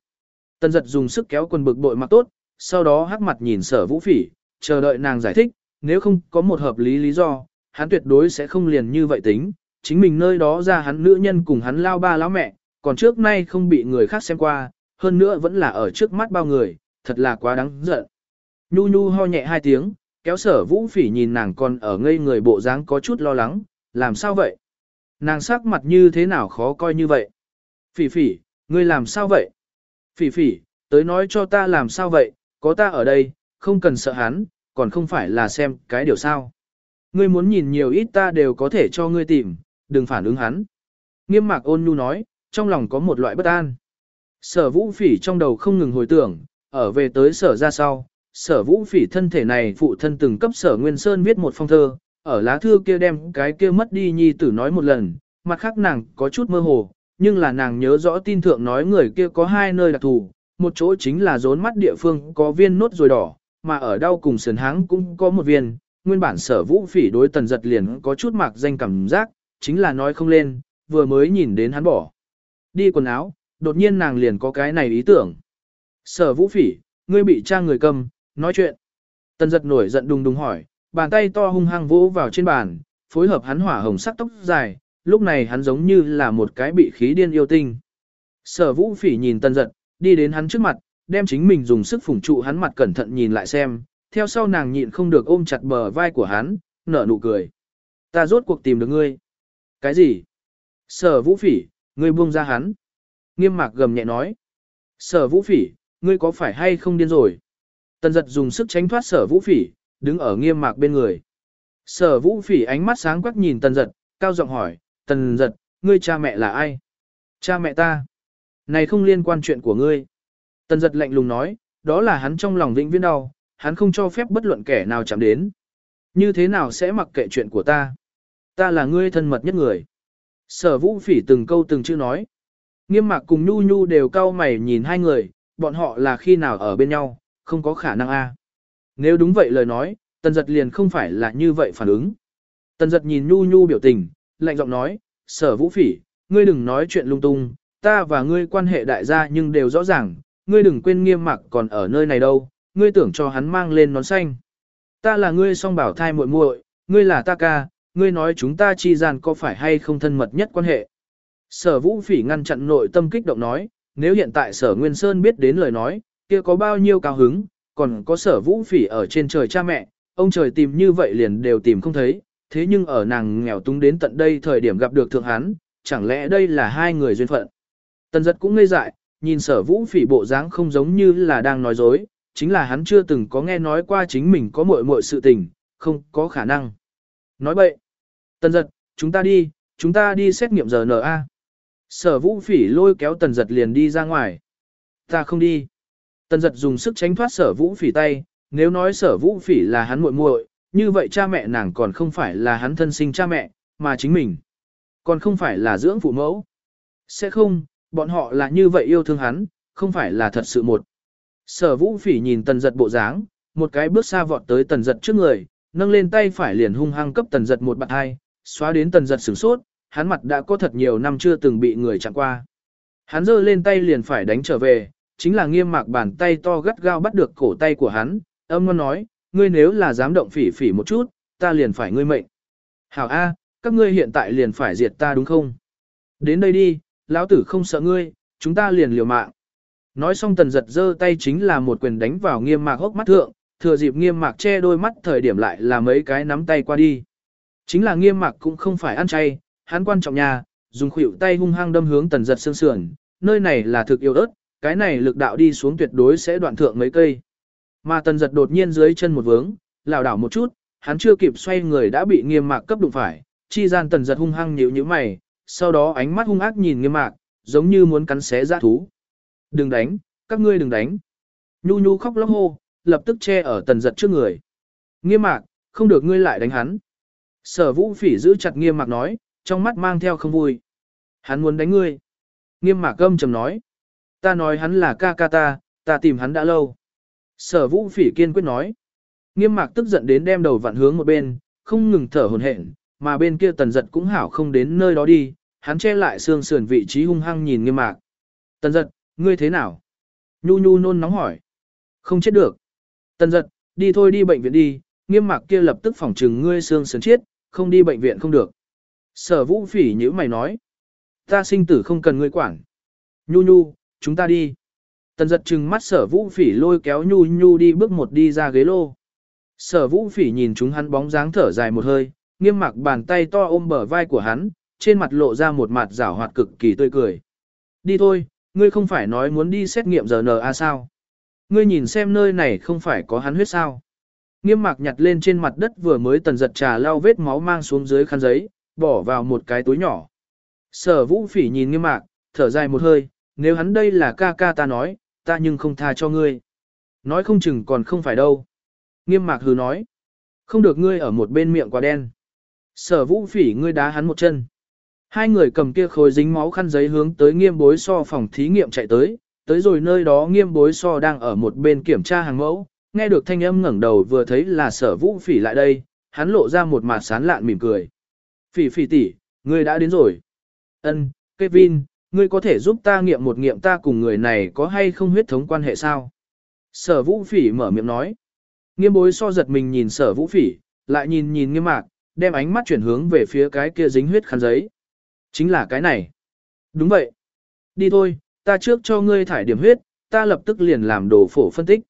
Tần giật dùng sức kéo quần bực bội mặc tốt, sau đó hắc mặt nhìn sở vũ phỉ, chờ đợi nàng giải thích, nếu không có một hợp lý lý do, hắn tuyệt đối sẽ không liền như vậy tính, chính mình nơi đó ra hắn nữ nhân cùng hắn lao ba lão mẹ, còn trước nay không bị người khác xem qua, hơn nữa vẫn là ở trước mắt bao người, thật là quá đáng giận. Nhu nhu ho nhẹ hai tiếng, kéo sở vũ phỉ nhìn nàng còn ở ngây người bộ dáng có chút lo lắng, làm sao vậy? Nàng sắc mặt như thế nào khó coi như vậy? Phỉ phỉ, ngươi làm sao vậy? Phỉ phỉ, tới nói cho ta làm sao vậy, có ta ở đây, không cần sợ hắn, còn không phải là xem cái điều sao. Ngươi muốn nhìn nhiều ít ta đều có thể cho ngươi tìm, đừng phản ứng hắn. Nghiêm mạc ôn nhu nói, trong lòng có một loại bất an. Sở vũ phỉ trong đầu không ngừng hồi tưởng, ở về tới sở ra sau, sở vũ phỉ thân thể này phụ thân từng cấp sở Nguyên Sơn viết một phong thơ, ở lá thư kia đem cái kia mất đi nhi tử nói một lần, mặt khác nàng có chút mơ hồ, nhưng là nàng nhớ rõ tin thượng nói người kia có hai nơi đặc thù, một chỗ chính là rốn mắt địa phương có viên nốt rồi đỏ, mà ở đau cùng sườn háng cũng có một viên, nguyên bản sở vũ phỉ đối tần giật liền có chút mạc danh cảm giác, chính là nói không lên, vừa mới nhìn đến hắn bỏ. Đi quần áo, đột nhiên nàng liền có cái này ý tưởng. Sở vũ phỉ, ngươi bị cha người cầm, nói chuyện. Tần giật nổi giận đùng đùng hỏi, bàn tay to hung hăng vỗ vào trên bàn, phối hợp hắn hỏa hồng sắc tóc dài, lúc này hắn giống như là một cái bị khí điên yêu tinh. Sở vũ phỉ nhìn tần giật, đi đến hắn trước mặt, đem chính mình dùng sức phủng trụ hắn mặt cẩn thận nhìn lại xem, theo sau nàng nhịn không được ôm chặt bờ vai của hắn, nở nụ cười. Ta rốt cuộc tìm được ngươi. Cái gì? Sở vũ phỉ, ngươi buông ra hắn. Nghiêm mạc gầm nhẹ nói. Sở vũ phỉ, ngươi có phải hay không điên rồi? Tần giật dùng sức tránh thoát sở vũ phỉ, đứng ở nghiêm mạc bên người. Sở vũ phỉ ánh mắt sáng quắc nhìn tần giật, cao giọng hỏi, tần giật, ngươi cha mẹ là ai? Cha mẹ ta. Này không liên quan chuyện của ngươi. Tần giật lạnh lùng nói, đó là hắn trong lòng vĩnh viễn đau, hắn không cho phép bất luận kẻ nào chạm đến. Như thế nào sẽ mặc kệ chuyện của ta? Ta là ngươi thân mật nhất người. Sở vũ phỉ từng câu từng chữ nói. Nghiêm mạc cùng nhu nhu đều cau mày nhìn hai người, bọn họ là khi nào ở bên nhau, không có khả năng a. Nếu đúng vậy lời nói, tần giật liền không phải là như vậy phản ứng. Tần giật nhìn nhu nhu biểu tình, lạnh giọng nói, sở vũ phỉ, ngươi đừng nói chuyện lung tung, ta và ngươi quan hệ đại gia nhưng đều rõ ràng, ngươi đừng quên nghiêm mặc còn ở nơi này đâu, ngươi tưởng cho hắn mang lên nón xanh. Ta là ngươi song bảo thai muội muội, ngươi là ta ca, ngươi nói chúng ta chi gian có phải hay không thân mật nhất quan hệ. Sở vũ phỉ ngăn chặn nội tâm kích động nói, nếu hiện tại sở Nguyên Sơn biết đến lời nói, kia có bao nhiêu cao hứng, còn có sở vũ phỉ ở trên trời cha mẹ, ông trời tìm như vậy liền đều tìm không thấy, thế nhưng ở nàng nghèo túng đến tận đây thời điểm gặp được thượng hán, chẳng lẽ đây là hai người duyên phận. Tần giật cũng ngây dại, nhìn sở vũ phỉ bộ dáng không giống như là đang nói dối, chính là hắn chưa từng có nghe nói qua chính mình có muội muội sự tình, không có khả năng. Nói bậy. Tần giật, chúng ta đi, chúng ta đi xét nghiệm RNA. Sở vũ phỉ lôi kéo tần giật liền đi ra ngoài. Ta không đi. Tần giật dùng sức tránh thoát sở vũ phỉ tay, nếu nói sở vũ phỉ là hắn muội muội, như vậy cha mẹ nàng còn không phải là hắn thân sinh cha mẹ, mà chính mình. Còn không phải là dưỡng phụ mẫu. Sẽ không, bọn họ là như vậy yêu thương hắn, không phải là thật sự một. Sở vũ phỉ nhìn tần giật bộ dáng, một cái bước xa vọt tới tần giật trước người, nâng lên tay phải liền hung hăng cấp tần giật một bạn hai, xóa đến tần giật sửng sốt, hắn mặt đã có thật nhiều năm chưa từng bị người chạm qua. Hắn giơ lên tay liền phải đánh trở về, chính là nghiêm mạc bàn tay to gắt gao bắt được cổ tay của hắn, âm ngon nói, ngươi nếu là dám động phỉ phỉ một chút, ta liền phải ngươi mệnh. Hảo A, các ngươi hiện tại liền phải diệt ta đúng không? Đến đây đi, lão tử không sợ ngươi, chúng ta liền liều mạng. Nói xong tần giật giơ tay chính là một quyền đánh vào nghiêm mạc hốc mắt thượng, thừa dịp nghiêm mạc che đôi mắt thời điểm lại là mấy cái nắm tay qua đi. Chính là nghiêm mạc cũng không phải ăn chay, hắn quan trọng nhà, dùng khuỷu tay hung hăng đâm hướng tần giật xương sườn, nơi này là thực yêu ớt, cái này lực đạo đi xuống tuyệt đối sẽ đoạn thượng mấy cây. Mà tần giật đột nhiên dưới chân một vướng, lảo đảo một chút, hắn chưa kịp xoay người đã bị nghiêm mạc cấp đụng phải, chi gian tần giật hung hăng nhíu nhíu mày, sau đó ánh mắt hung ác nhìn nghiêm mạc, giống như muốn cắn xé ra thú. Đừng đánh, các ngươi đừng đánh. Nhu nhu khóc lóc hô, lập tức che ở tần giật trước người. Nghiêm mạc, không được ngươi lại đánh hắn. Sở vũ phỉ giữ chặt nghiêm mạc nói, trong mắt mang theo không vui. Hắn muốn đánh ngươi. Nghiêm mạc gâm trầm nói. Ta nói hắn là ca ca ta, ta tìm hắn đã lâu. Sở vũ phỉ kiên quyết nói. Nghiêm mạc tức giận đến đem đầu vặn hướng một bên, không ngừng thở hồn hển, mà bên kia tần giật cũng hảo không đến nơi đó đi, hắn che lại xương sườn vị trí hung hăng nhìn nghiêm mạc. Tần giật, ngươi thế nào? Nhu nhu nôn nóng hỏi. Không chết được. Tần giật, đi thôi đi bệnh viện đi, nghiêm mạc kia lập tức phỏng trừng ngươi xương sườn chết, không đi bệnh viện không được. Sở vũ phỉ như mày nói. Ta sinh tử không cần ngươi quản. Nhu nhu, chúng ta đi. Tần giật trừng mắt sở vũ phỉ lôi kéo nhu nhu đi bước một đi ra ghế lô. Sở vũ phỉ nhìn chúng hắn bóng dáng thở dài một hơi, nghiêm mặc bàn tay to ôm bờ vai của hắn, trên mặt lộ ra một mặt rảo hoạt cực kỳ tươi cười. Đi thôi, ngươi không phải nói muốn đi xét nghiệm giờ a sao? Ngươi nhìn xem nơi này không phải có hắn huyết sao? Nghiêm mặc nhặt lên trên mặt đất vừa mới tần giật trà lau vết máu mang xuống dưới khăn giấy, bỏ vào một cái túi nhỏ. Sở vũ phỉ nhìn nghiêm mạc, thở dài một hơi, nếu hắn đây là ca ca ta nói, ta nhưng không tha cho ngươi. Nói không chừng còn không phải đâu. Nghiêm mạc hừ nói. Không được ngươi ở một bên miệng quá đen. Sở vũ phỉ ngươi đá hắn một chân. Hai người cầm kia khối dính máu khăn giấy hướng tới nghiêm bối so phòng thí nghiệm chạy tới, tới rồi nơi đó nghiêm bối so đang ở một bên kiểm tra hàng mẫu, nghe được thanh âm ngẩng đầu vừa thấy là sở vũ phỉ lại đây, hắn lộ ra một mặt sán lạn mỉm cười. Phỉ phỉ tỷ, ngươi đã đến rồi. Ân, Kevin, ngươi có thể giúp ta nghiệm một nghiệm ta cùng người này có hay không huyết thống quan hệ sao? Sở vũ phỉ mở miệng nói. Nghiêm bối so giật mình nhìn sở vũ phỉ, lại nhìn nhìn nghiêm mạc, đem ánh mắt chuyển hướng về phía cái kia dính huyết khăn giấy. Chính là cái này. Đúng vậy. Đi thôi, ta trước cho ngươi thải điểm huyết, ta lập tức liền làm đồ phổ phân tích.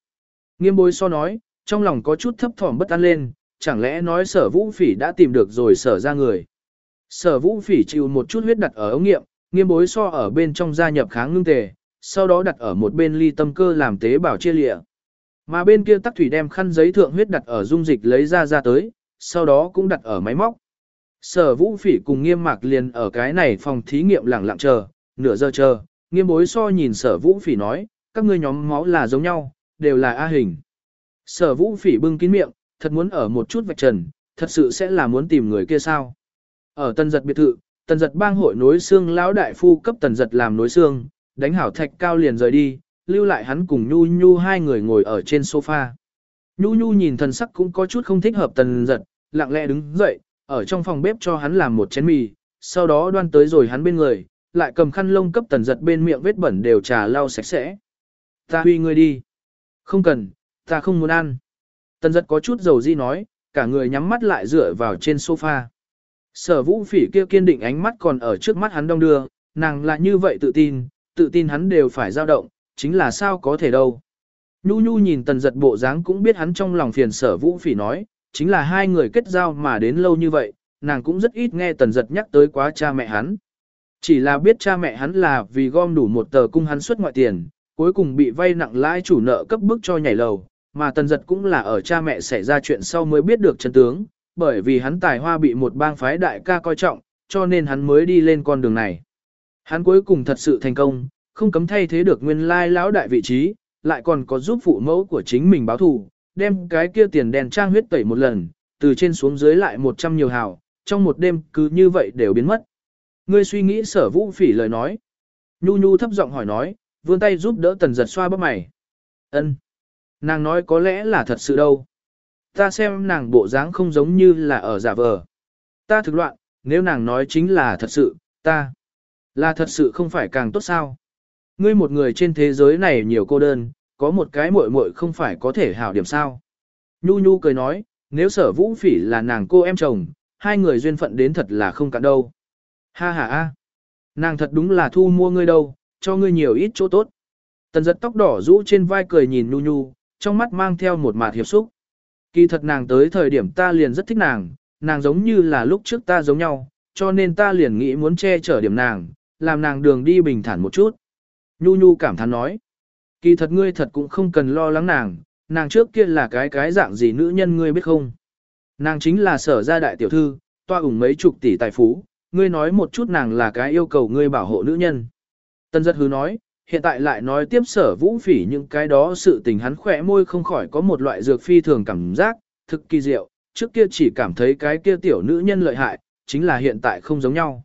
Nghiêm bối so nói, trong lòng có chút thấp thỏm bất an lên, chẳng lẽ nói sở vũ phỉ đã tìm được rồi sở ra người. Sở vũ phỉ chịu một chút huyết đặt ở ống nghiệm, nghiêm bối so ở bên trong gia nhập kháng ngưng tề, sau đó đặt ở một bên ly tâm cơ làm tế bào chia lịa. Mà bên kia tắc thủy đem khăn giấy thượng huyết đặt ở dung dịch lấy ra ra tới, sau đó cũng đặt ở máy móc. Sở vũ phỉ cùng nghiêm mạc liền ở cái này phòng thí nghiệm lặng lặng chờ, nửa giờ chờ, nghiêm bối so nhìn sở vũ phỉ nói, các ngươi nhóm máu là giống nhau, đều là A hình. Sở vũ phỉ bưng kín miệng, thật muốn ở một chút vạch trần, thật sự sẽ là muốn tìm người kia sao. Ở tân giật biệt thự, tần giật bang hội nối xương lão đại phu cấp tần giật làm nối xương, đánh hảo thạch cao liền rời đi, lưu lại hắn cùng Nhu Nhu hai người ngồi ở trên sofa. Nhu Nhu nhìn thần sắc cũng có chút không thích hợp tần giật, lặng lẽ đứng dậy, ở trong phòng bếp cho hắn làm một chén mì, sau đó đoan tới rồi hắn bên người, lại cầm khăn lông cấp tần giật bên miệng vết bẩn đều trà lau sạch sẽ. Ta huy ngươi đi. Không cần, ta không muốn ăn. Tần giật có chút dầu di nói, cả người nhắm mắt lại dựa vào trên sofa. Sở vũ phỉ kia kiên định ánh mắt còn ở trước mắt hắn đông đưa, nàng là như vậy tự tin, tự tin hắn đều phải dao động, chính là sao có thể đâu. Nhu nhu nhìn tần giật bộ dáng cũng biết hắn trong lòng phiền sở vũ phỉ nói, chính là hai người kết giao mà đến lâu như vậy, nàng cũng rất ít nghe tần giật nhắc tới quá cha mẹ hắn. Chỉ là biết cha mẹ hắn là vì gom đủ một tờ cung hắn xuất ngoại tiền, cuối cùng bị vay nặng lãi chủ nợ cấp bức cho nhảy lầu, mà tần giật cũng là ở cha mẹ xảy ra chuyện sau mới biết được chân tướng, bởi vì hắn tài hoa bị một bang phái đại ca coi trọng, cho nên hắn mới đi lên con đường này. Hắn cuối cùng thật sự thành công, không cấm thay thế được nguyên lai lão đại vị trí, lại còn có giúp phụ mẫu của chính mình báo thù, đem cái kia tiền đèn trang huyết tẩy một lần, từ trên xuống dưới lại 100 nhiều hào, trong một đêm cứ như vậy đều biến mất. Ngươi suy nghĩ sở vũ phỉ lời nói. Nhu nhu thấp giọng hỏi nói, vươn tay giúp đỡ tần giật xoa bắp mày. ân Nàng nói có lẽ là thật sự đâu. Ta xem nàng bộ dáng không giống như là ở giả vờ. Ta thực loạn, nếu nàng nói chính là thật sự, ta là thật sự không phải càng tốt sao. Ngươi một người trên thế giới này nhiều cô đơn, có một cái muội muội không phải có thể hảo điểm sao. Nhu Nhu cười nói, nếu sở vũ phỉ là nàng cô em chồng, hai người duyên phận đến thật là không cạn đâu. Ha ha ha, nàng thật đúng là thu mua ngươi đâu, cho ngươi nhiều ít chỗ tốt. Tần giật tóc đỏ rũ trên vai cười nhìn Nhu Nhu, trong mắt mang theo một mạt hiệp xúc. Kỳ thật nàng tới thời điểm ta liền rất thích nàng, nàng giống như là lúc trước ta giống nhau, cho nên ta liền nghĩ muốn che chở điểm nàng, làm nàng đường đi bình thản một chút. Nhu Nhu cảm thán nói. Kỳ thật ngươi thật cũng không cần lo lắng nàng, nàng trước kia là cái cái dạng gì nữ nhân ngươi biết không. Nàng chính là sở gia đại tiểu thư, toa ủng mấy chục tỷ tài phú, ngươi nói một chút nàng là cái yêu cầu ngươi bảo hộ nữ nhân. Tân giật hứ nói, hiện tại lại nói tiếp sở vũ phỉ những cái đó sự tình hắn khỏe môi không khỏi có một loại dược phi thường cảm giác, thực kỳ diệu, trước kia chỉ cảm thấy cái kia tiểu nữ nhân lợi hại, chính là hiện tại không giống nhau.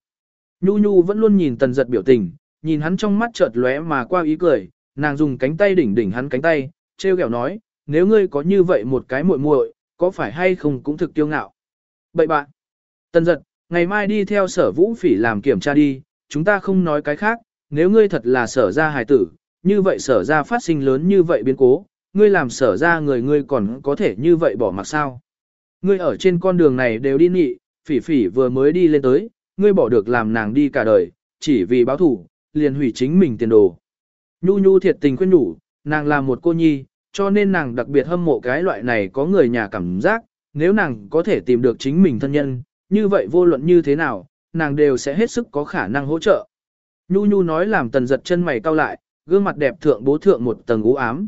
Nhu Nhu vẫn luôn nhìn tần giật biểu tình, nhìn hắn trong mắt chợt lóe mà qua ý cười, nàng dùng cánh tay đỉnh đỉnh hắn cánh tay, treo kẹo nói, nếu ngươi có như vậy một cái muội muội, có phải hay không cũng thực tiêu ngạo. Bậy bạn, tần giật, ngày mai đi theo sở vũ phỉ làm kiểm tra đi, chúng ta không nói cái khác, nếu ngươi thật là sở ra hài tử, như vậy sở ra phát sinh lớn như vậy biến cố, ngươi làm sở ra người ngươi còn có thể như vậy bỏ mặc sao. Ngươi ở trên con đường này đều đi nị, phỉ phỉ vừa mới đi lên tới, ngươi bỏ được làm nàng đi cả đời, chỉ vì báo thủ, liền hủy chính mình tiền đồ. Nhu nhu thiệt tình khuyên nhủ, nàng là một cô nhi, cho nên nàng đặc biệt hâm mộ cái loại này có người nhà cảm giác, nếu nàng có thể tìm được chính mình thân nhân, như vậy vô luận như thế nào, nàng đều sẽ hết sức có khả năng hỗ trợ. Nhu nhu nói làm tần giật chân mày cau lại, gương mặt đẹp thượng bố thượng một tầng u ám.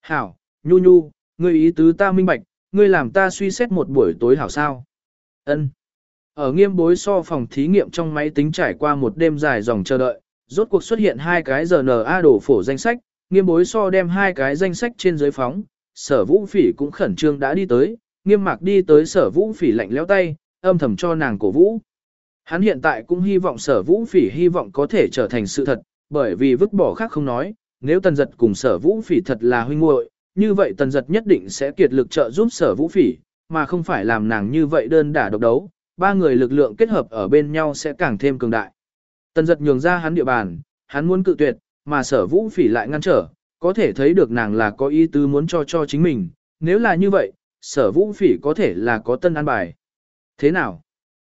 Hảo, nhu nhu, ngươi ý tứ ta minh bạch, ngươi làm ta suy xét một buổi tối hảo sao. Ân. Ở nghiêm bối so phòng thí nghiệm trong máy tính trải qua một đêm dài dòng chờ đợi, rốt cuộc xuất hiện hai cái RNA đổ phổ danh sách, nghiêm bối so đem hai cái danh sách trên dưới phóng, sở vũ phỉ cũng khẩn trương đã đi tới, nghiêm mạc đi tới sở vũ phỉ lạnh lẽo tay, âm thầm cho nàng cổ vũ. Hắn hiện tại cũng hy vọng sở vũ phỉ hy vọng có thể trở thành sự thật, bởi vì vứt bỏ khác không nói, nếu tần giật cùng sở vũ phỉ thật là huynh muội như vậy tần giật nhất định sẽ kiệt lực trợ giúp sở vũ phỉ, mà không phải làm nàng như vậy đơn đả độc đấu, ba người lực lượng kết hợp ở bên nhau sẽ càng thêm cường đại. Tần giật nhường ra hắn địa bàn, hắn muốn cự tuyệt, mà sở vũ phỉ lại ngăn trở, có thể thấy được nàng là có ý tứ muốn cho cho chính mình, nếu là như vậy, sở vũ phỉ có thể là có tân an bài. Thế nào?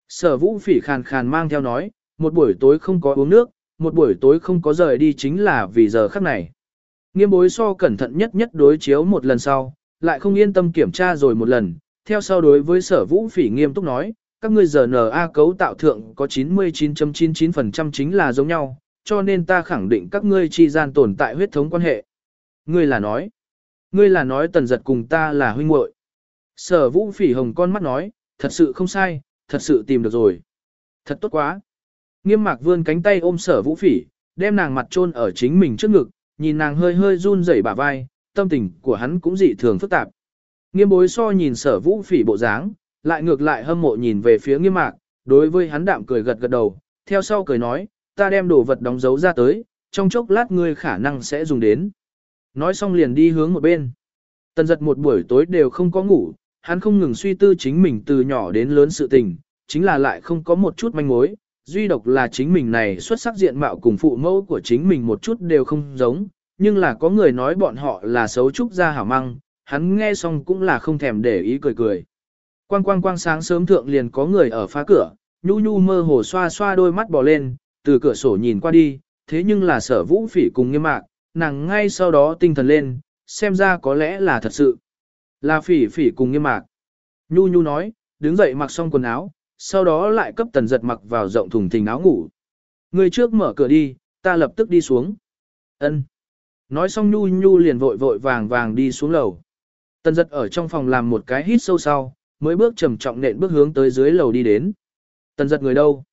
Sở vũ phỉ khàn khàn mang theo nói, một buổi tối không có uống nước, một buổi tối không có rời đi chính là vì giờ khắc này. Nghiêm bối so cẩn thận nhất nhất đối chiếu một lần sau, lại không yên tâm kiểm tra rồi một lần, theo sau đối với sở vũ phỉ nghiêm túc nói, các ngươi giờ NA cấu tạo thượng có 99.99% chính là giống nhau, cho nên ta khẳng định các ngươi chi gian tồn tại huyết thống quan hệ. Ngươi là nói, ngươi là nói tần giật cùng ta là huynh muội. Sở vũ phỉ hồng con mắt nói, thật sự không sai, thật sự tìm được rồi. Thật tốt quá. Nghiêm mạc vươn cánh tay ôm sở vũ phỉ, đem nàng mặt chôn ở chính mình trước ngực, nhìn nàng hơi hơi run rẩy bả vai, tâm tình của hắn cũng dị thường phức tạp. Nghiêm bối so nhìn sở vũ phỉ bộ dáng, lại ngược lại hâm mộ nhìn về phía nghiêm mạc, đối với hắn đạm cười gật gật đầu, theo sau cười nói, ta đem đồ vật đóng dấu ra tới, trong chốc lát ngươi khả năng sẽ dùng đến. Nói xong liền đi hướng một bên. Tần giật một buổi tối đều không có ngủ, hắn không ngừng suy tư chính mình từ nhỏ đến lớn sự tình, chính là lại không có một chút manh mối, duy độc là chính mình này xuất sắc diện mạo cùng phụ mẫu của chính mình một chút đều không giống, nhưng là có người nói bọn họ là xấu trúc gia hảo măng, hắn nghe xong cũng là không thèm để ý cười cười. Quang quang quang sáng sớm thượng liền có người ở phá cửa, nhu nhu mơ hồ xoa xoa đôi mắt bò lên, từ cửa sổ nhìn qua đi, thế nhưng là sở vũ phỉ cùng nghiêm mạc, nàng ngay sau đó tinh thần lên, xem ra có lẽ là thật sự. Là phỉ phỉ cùng nghiêm mạc. Nhu nhu nói, đứng dậy mặc xong quần áo, sau đó lại cấp tần giật mặc vào rộng thùng thình áo ngủ. Người trước mở cửa đi, ta lập tức đi xuống. Ân. Nói xong nhu nhu liền vội vội vàng vàng đi xuống lầu. Tần giật ở trong phòng làm một cái hít sâu sau, mới bước trầm trọng nện bước hướng tới dưới lầu đi đến. Tần giật người đâu?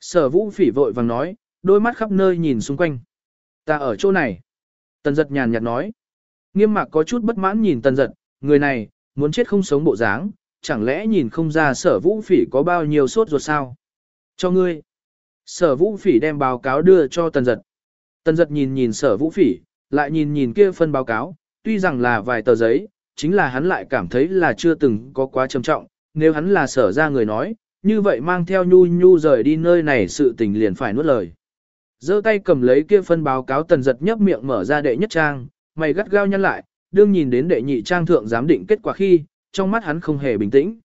Sở vũ phỉ vội vàng nói, đôi mắt khắp nơi nhìn xung quanh. Ta ở chỗ này. Tần giật nhàn nhạt nói. Nghiêm mạc có chút bất mãn nhìn tần giật, người này, muốn chết không sống bộ dáng, chẳng lẽ nhìn không ra sở vũ phỉ có bao nhiêu sốt ruột sao? Cho ngươi. Sở vũ phỉ đem báo cáo đưa cho tần giật. Tần giật nhìn nhìn sở vũ phỉ, lại nhìn nhìn kia phân báo cáo, tuy rằng là vài tờ giấy, chính là hắn lại cảm thấy là chưa từng có quá trầm trọng, nếu hắn là sở ra người nói, như vậy mang theo nhu nhu rời đi nơi này sự tình liền phải nuốt lời. giơ tay cầm lấy kia phân báo cáo tần giật nhấp miệng mở ra đệ nhất trang, mày gắt gao nhăn lại, đương nhìn đến đệ nhị trang thượng giám định kết quả khi, trong mắt hắn không hề bình tĩnh.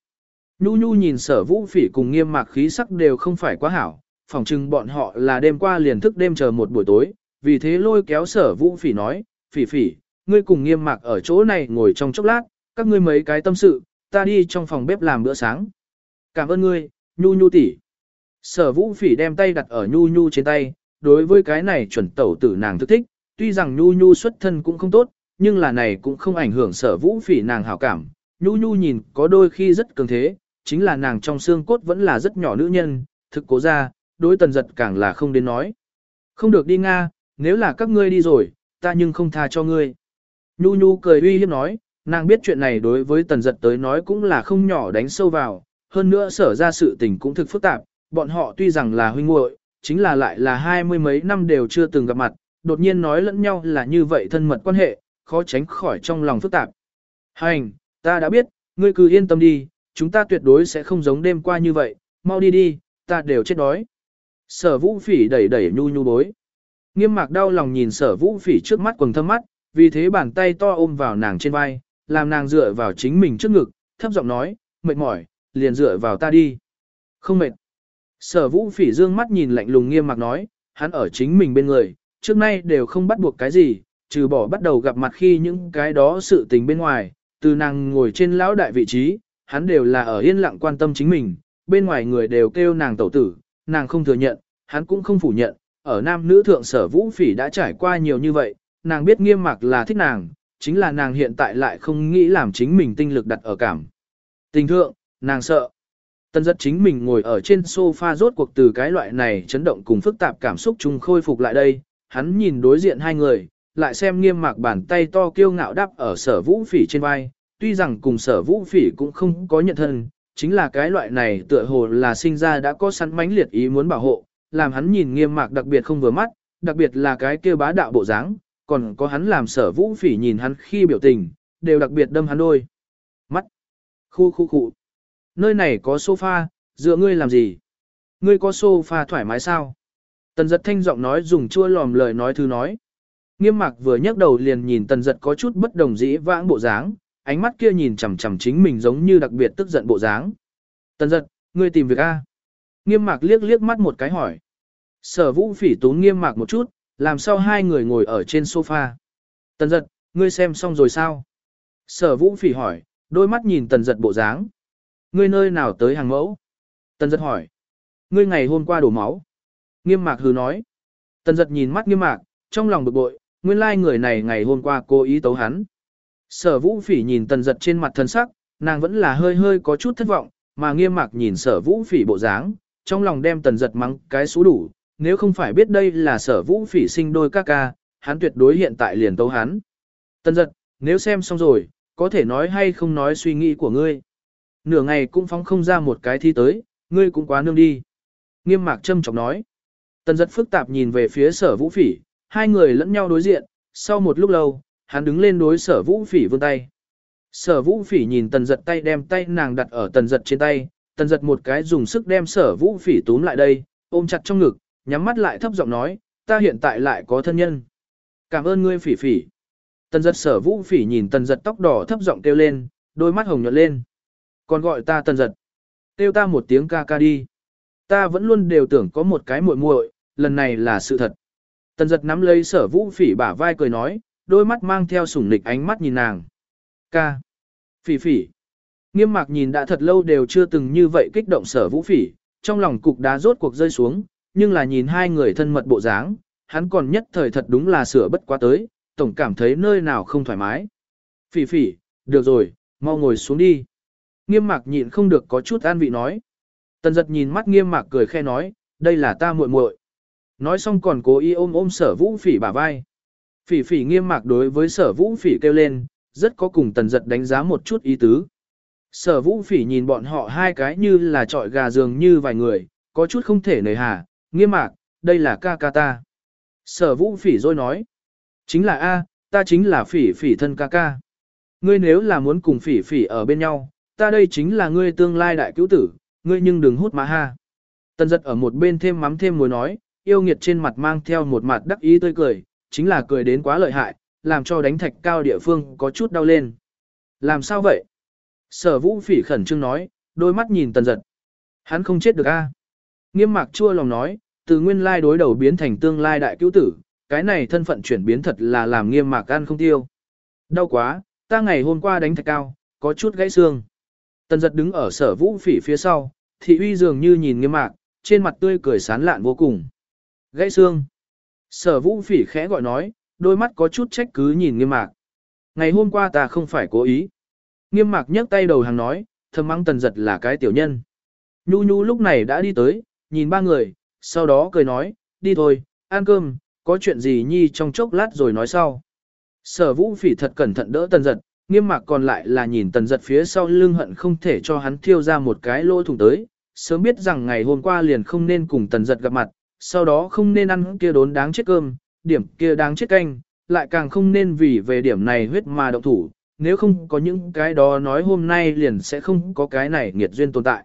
Nhu nhu nhìn sở vũ phỉ cùng nghiêm mạc khí sắc đều không phải quá hảo, phỏng chừng bọn họ là đêm qua liền thức đêm chờ một buổi tối, vì thế lôi kéo sở vũ phỉ nói, phỉ phỉ, ngươi cùng nghiêm mạc ở chỗ này ngồi trong chốc lát, các ngươi mấy cái tâm sự, ta đi trong phòng bếp làm bữa sáng. Cảm ơn ngươi, nhu nhu tỷ. Sở vũ phỉ đem tay đặt ở nhu nhu trên tay, đối với cái này chuẩn tẩu tử nàng thức thích, tuy rằng nhu nhu xuất thân cũng không tốt, nhưng là này cũng không ảnh hưởng sở vũ phỉ nàng hảo cảm. Nhu nhu nhìn có đôi khi rất cường thế, chính là nàng trong xương cốt vẫn là rất nhỏ nữ nhân, thực cố ra, đối tần giật càng là không đến nói. Không được đi Nga, nếu là các ngươi đi rồi, ta nhưng không tha cho ngươi. Nhu nhu cười uy hiếp nói, nàng biết chuyện này đối với tần giật tới nói cũng là không nhỏ đánh sâu vào, hơn nữa sở ra sự tình cũng thực phức tạp, bọn họ tuy rằng là huynh muội, chính là lại là hai mươi mấy năm đều chưa từng gặp mặt, đột nhiên nói lẫn nhau là như vậy thân mật quan hệ, khó tránh khỏi trong lòng phức tạp. Hành, ta đã biết, ngươi cứ yên tâm đi, chúng ta tuyệt đối sẽ không giống đêm qua như vậy, mau đi đi, ta đều chết đói. Sở vũ phỉ đẩy đẩy nhu nhu bối. Nghiêm mạc đau lòng nhìn sở vũ phỉ trước mắt quần thâm mắt, vì thế bàn tay to ôm vào nàng trên vai, làm nàng dựa vào chính mình trước ngực, thấp giọng nói, mệt mỏi, liền dựa vào ta đi. Không mệt. Sở vũ phỉ dương mắt nhìn lạnh lùng nghiêm mạc nói, hắn ở chính mình bên người, trước nay đều không bắt buộc cái gì, trừ bỏ bắt đầu gặp mặt khi những cái đó sự tình bên ngoài, từ nàng ngồi trên lão đại vị trí, hắn đều là ở yên lặng quan tâm chính mình, bên ngoài người đều kêu nàng tẩu tử, nàng không thừa nhận, hắn cũng không phủ nhận, ở nam nữ thượng sở vũ phỉ đã trải qua nhiều như vậy, nàng biết nghiêm mặc là thích nàng, chính là nàng hiện tại lại không nghĩ làm chính mình tinh lực đặt ở cảm. Tình thượng, nàng sợ. Tân giật chính mình ngồi ở trên sofa rốt cuộc từ cái loại này chấn động cùng phức tạp cảm xúc chung khôi phục lại đây, hắn nhìn đối diện hai người, lại xem nghiêm mạc bàn tay to kiêu ngạo đắp ở sở vũ phỉ trên vai, tuy rằng cùng sở vũ phỉ cũng không có nhận thân, chính là cái loại này tựa hồ là sinh ra đã có sẵn mãnh liệt ý muốn bảo hộ, làm hắn nhìn nghiêm mạc đặc biệt không vừa mắt, đặc biệt là cái kia bá đạo bộ dáng, còn có hắn làm sở vũ phỉ nhìn hắn khi biểu tình, đều đặc biệt đâm hắn đôi. Mắt. Khu khu khu. Nơi này có sofa, dựa ngươi làm gì? Ngươi có sofa thoải mái sao? Tần giật thanh giọng nói dùng chua lòm lời nói thứ nói. Nghiêm mạc vừa nhấc đầu liền nhìn tần giật có chút bất đồng dĩ vãng bộ dáng, ánh mắt kia nhìn chằm chằm chính mình giống như đặc biệt tức giận bộ dáng. Tần giật, ngươi tìm việc A. Nghiêm mạc liếc liếc mắt một cái hỏi. Sở vũ phỉ tốn nghiêm mạc một chút, làm sao hai người ngồi ở trên sofa. Tần giật, ngươi xem xong rồi sao? Sở vũ phỉ hỏi, đôi mắt nhìn tần giật bộ dáng. Ngươi nơi nào tới hàng mẫu? Tần giật hỏi. Ngươi ngày hôm qua đổ máu. Nghiêm mạc hừ nói. Tần giật nhìn mắt nghiêm mạc, trong lòng bực bội, nguyên lai người này ngày hôm qua cố ý tấu hắn. Sở vũ phỉ nhìn tần giật trên mặt thân sắc, nàng vẫn là hơi hơi có chút thất vọng, mà nghiêm mạc nhìn sở vũ phỉ bộ dáng, trong lòng đem tần giật mắng cái số đủ, nếu không phải biết đây là sở vũ phỉ sinh đôi ca ca, hắn tuyệt đối hiện tại liền tấu hắn. Tần giật, nếu xem xong rồi, có thể nói hay không nói suy nghĩ của ngươi. Nửa ngày cũng phóng không ra một cái thi tới, ngươi cũng quá nương đi. Nghiêm mạc châm chọc nói. Tần giật phức tạp nhìn về phía sở vũ phỉ, hai người lẫn nhau đối diện, sau một lúc lâu, hắn đứng lên đối sở vũ phỉ vươn tay. Sở vũ phỉ nhìn tần giật tay đem tay nàng đặt ở tần giật trên tay, tần giật một cái dùng sức đem sở vũ phỉ túm lại đây, ôm chặt trong ngực, nhắm mắt lại thấp giọng nói, ta hiện tại lại có thân nhân. Cảm ơn ngươi phỉ phỉ. Tần giật sở vũ phỉ nhìn tần giật tóc đỏ thấp giọng kêu lên, đôi mắt hồng nhuận lên. Còn gọi ta tần giật. Kêu ta một tiếng ca ca đi. Ta vẫn luôn đều tưởng có một cái muội muội, lần này là sự thật. Tần giật nắm lấy sở vũ phỉ bả vai cười nói, đôi mắt mang theo sủng nịch ánh mắt nhìn nàng. Ca. Phỉ phỉ. Nghiêm mạc nhìn đã thật lâu đều chưa từng như vậy kích động sở vũ phỉ, trong lòng cục đá rốt cuộc rơi xuống, nhưng là nhìn hai người thân mật bộ dáng, hắn còn nhất thời thật đúng là sửa bất quá tới, tổng cảm thấy nơi nào không thoải mái. Phỉ phỉ, được rồi, mau ngồi xuống đi. Nghiêm mạc nhịn không được có chút an vị nói. Tần giật nhìn mắt nghiêm mạc cười khe nói, đây là ta muội muội. Nói xong còn cố ý ôm ôm sở vũ phỉ bả vai. Phỉ phỉ nghiêm mạc đối với sở vũ phỉ kêu lên, rất có cùng tần giật đánh giá một chút ý tứ. Sở vũ phỉ nhìn bọn họ hai cái như là trọi gà dường như vài người, có chút không thể nời hà, nghiêm mạc, đây là ca ca ta. Sở vũ phỉ rồi nói, chính là A, ta chính là phỉ phỉ thân ca ca. Ngươi nếu là muốn cùng phỉ phỉ ở bên nhau, ta đây chính là ngươi tương lai đại cứu tử, ngươi nhưng đừng hút má ha. Tần giật ở một bên thêm mắm thêm muối nói, yêu nghiệt trên mặt mang theo một mặt đắc ý tươi cười, chính là cười đến quá lợi hại, làm cho đánh thạch cao địa phương có chút đau lên. Làm sao vậy? Sở vũ phỉ khẩn trương nói, đôi mắt nhìn tần giật. Hắn không chết được a. Nghiêm mạc chua lòng nói, từ nguyên lai đối đầu biến thành tương lai đại cứu tử, cái này thân phận chuyển biến thật là làm nghiêm mạc ăn không tiêu. Đau quá, ta ngày hôm qua đánh thạch cao, có chút gãy xương. Tần giật đứng ở sở vũ phỉ phía sau, thị uy dường như nhìn nghiêm mạc, trên mặt tươi cười sán lạn vô cùng. Gãy xương. Sở vũ phỉ khẽ gọi nói, đôi mắt có chút trách cứ nhìn nghiêm mạc. Ngày hôm qua ta không phải cố ý. Nghiêm mạc nhấc tay đầu hàng nói, thầm mắng tần giật là cái tiểu nhân. Nhu nhu lúc này đã đi tới, nhìn ba người, sau đó cười nói, đi thôi, ăn cơm, có chuyện gì nhi trong chốc lát rồi nói sau. Sở vũ phỉ thật cẩn thận đỡ tần giật, nghiêm mạc còn lại là nhìn tần giật phía sau lưng hận không thể cho hắn thiêu ra một cái lỗ thủng tới, sớm biết rằng ngày hôm qua liền không nên cùng tần giật gặp mặt, sau đó không nên ăn kia đốn đáng chết cơm, điểm kia đáng chết canh, lại càng không nên vì về điểm này huyết mà động thủ, nếu không có những cái đó nói hôm nay liền sẽ không có cái này nghiệt duyên tồn tại.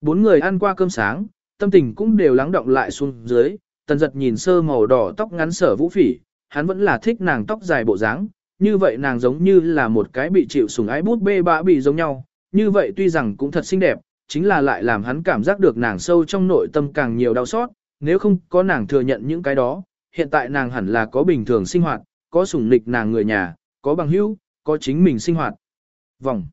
Bốn người ăn qua cơm sáng, tâm tình cũng đều lắng động lại xuống dưới, tần giật nhìn sơ màu đỏ tóc ngắn sở vũ phỉ, hắn vẫn là thích nàng tóc dài bộ dáng, như vậy nàng giống như là một cái bị chịu sủng ái bút bê bạ bị giống nhau, như vậy tuy rằng cũng thật xinh đẹp, chính là lại làm hắn cảm giác được nàng sâu trong nội tâm càng nhiều đau xót, nếu không có nàng thừa nhận những cái đó, hiện tại nàng hẳn là có bình thường sinh hoạt, có sủng nịch nàng người nhà, có bằng hữu, có chính mình sinh hoạt. Vòng.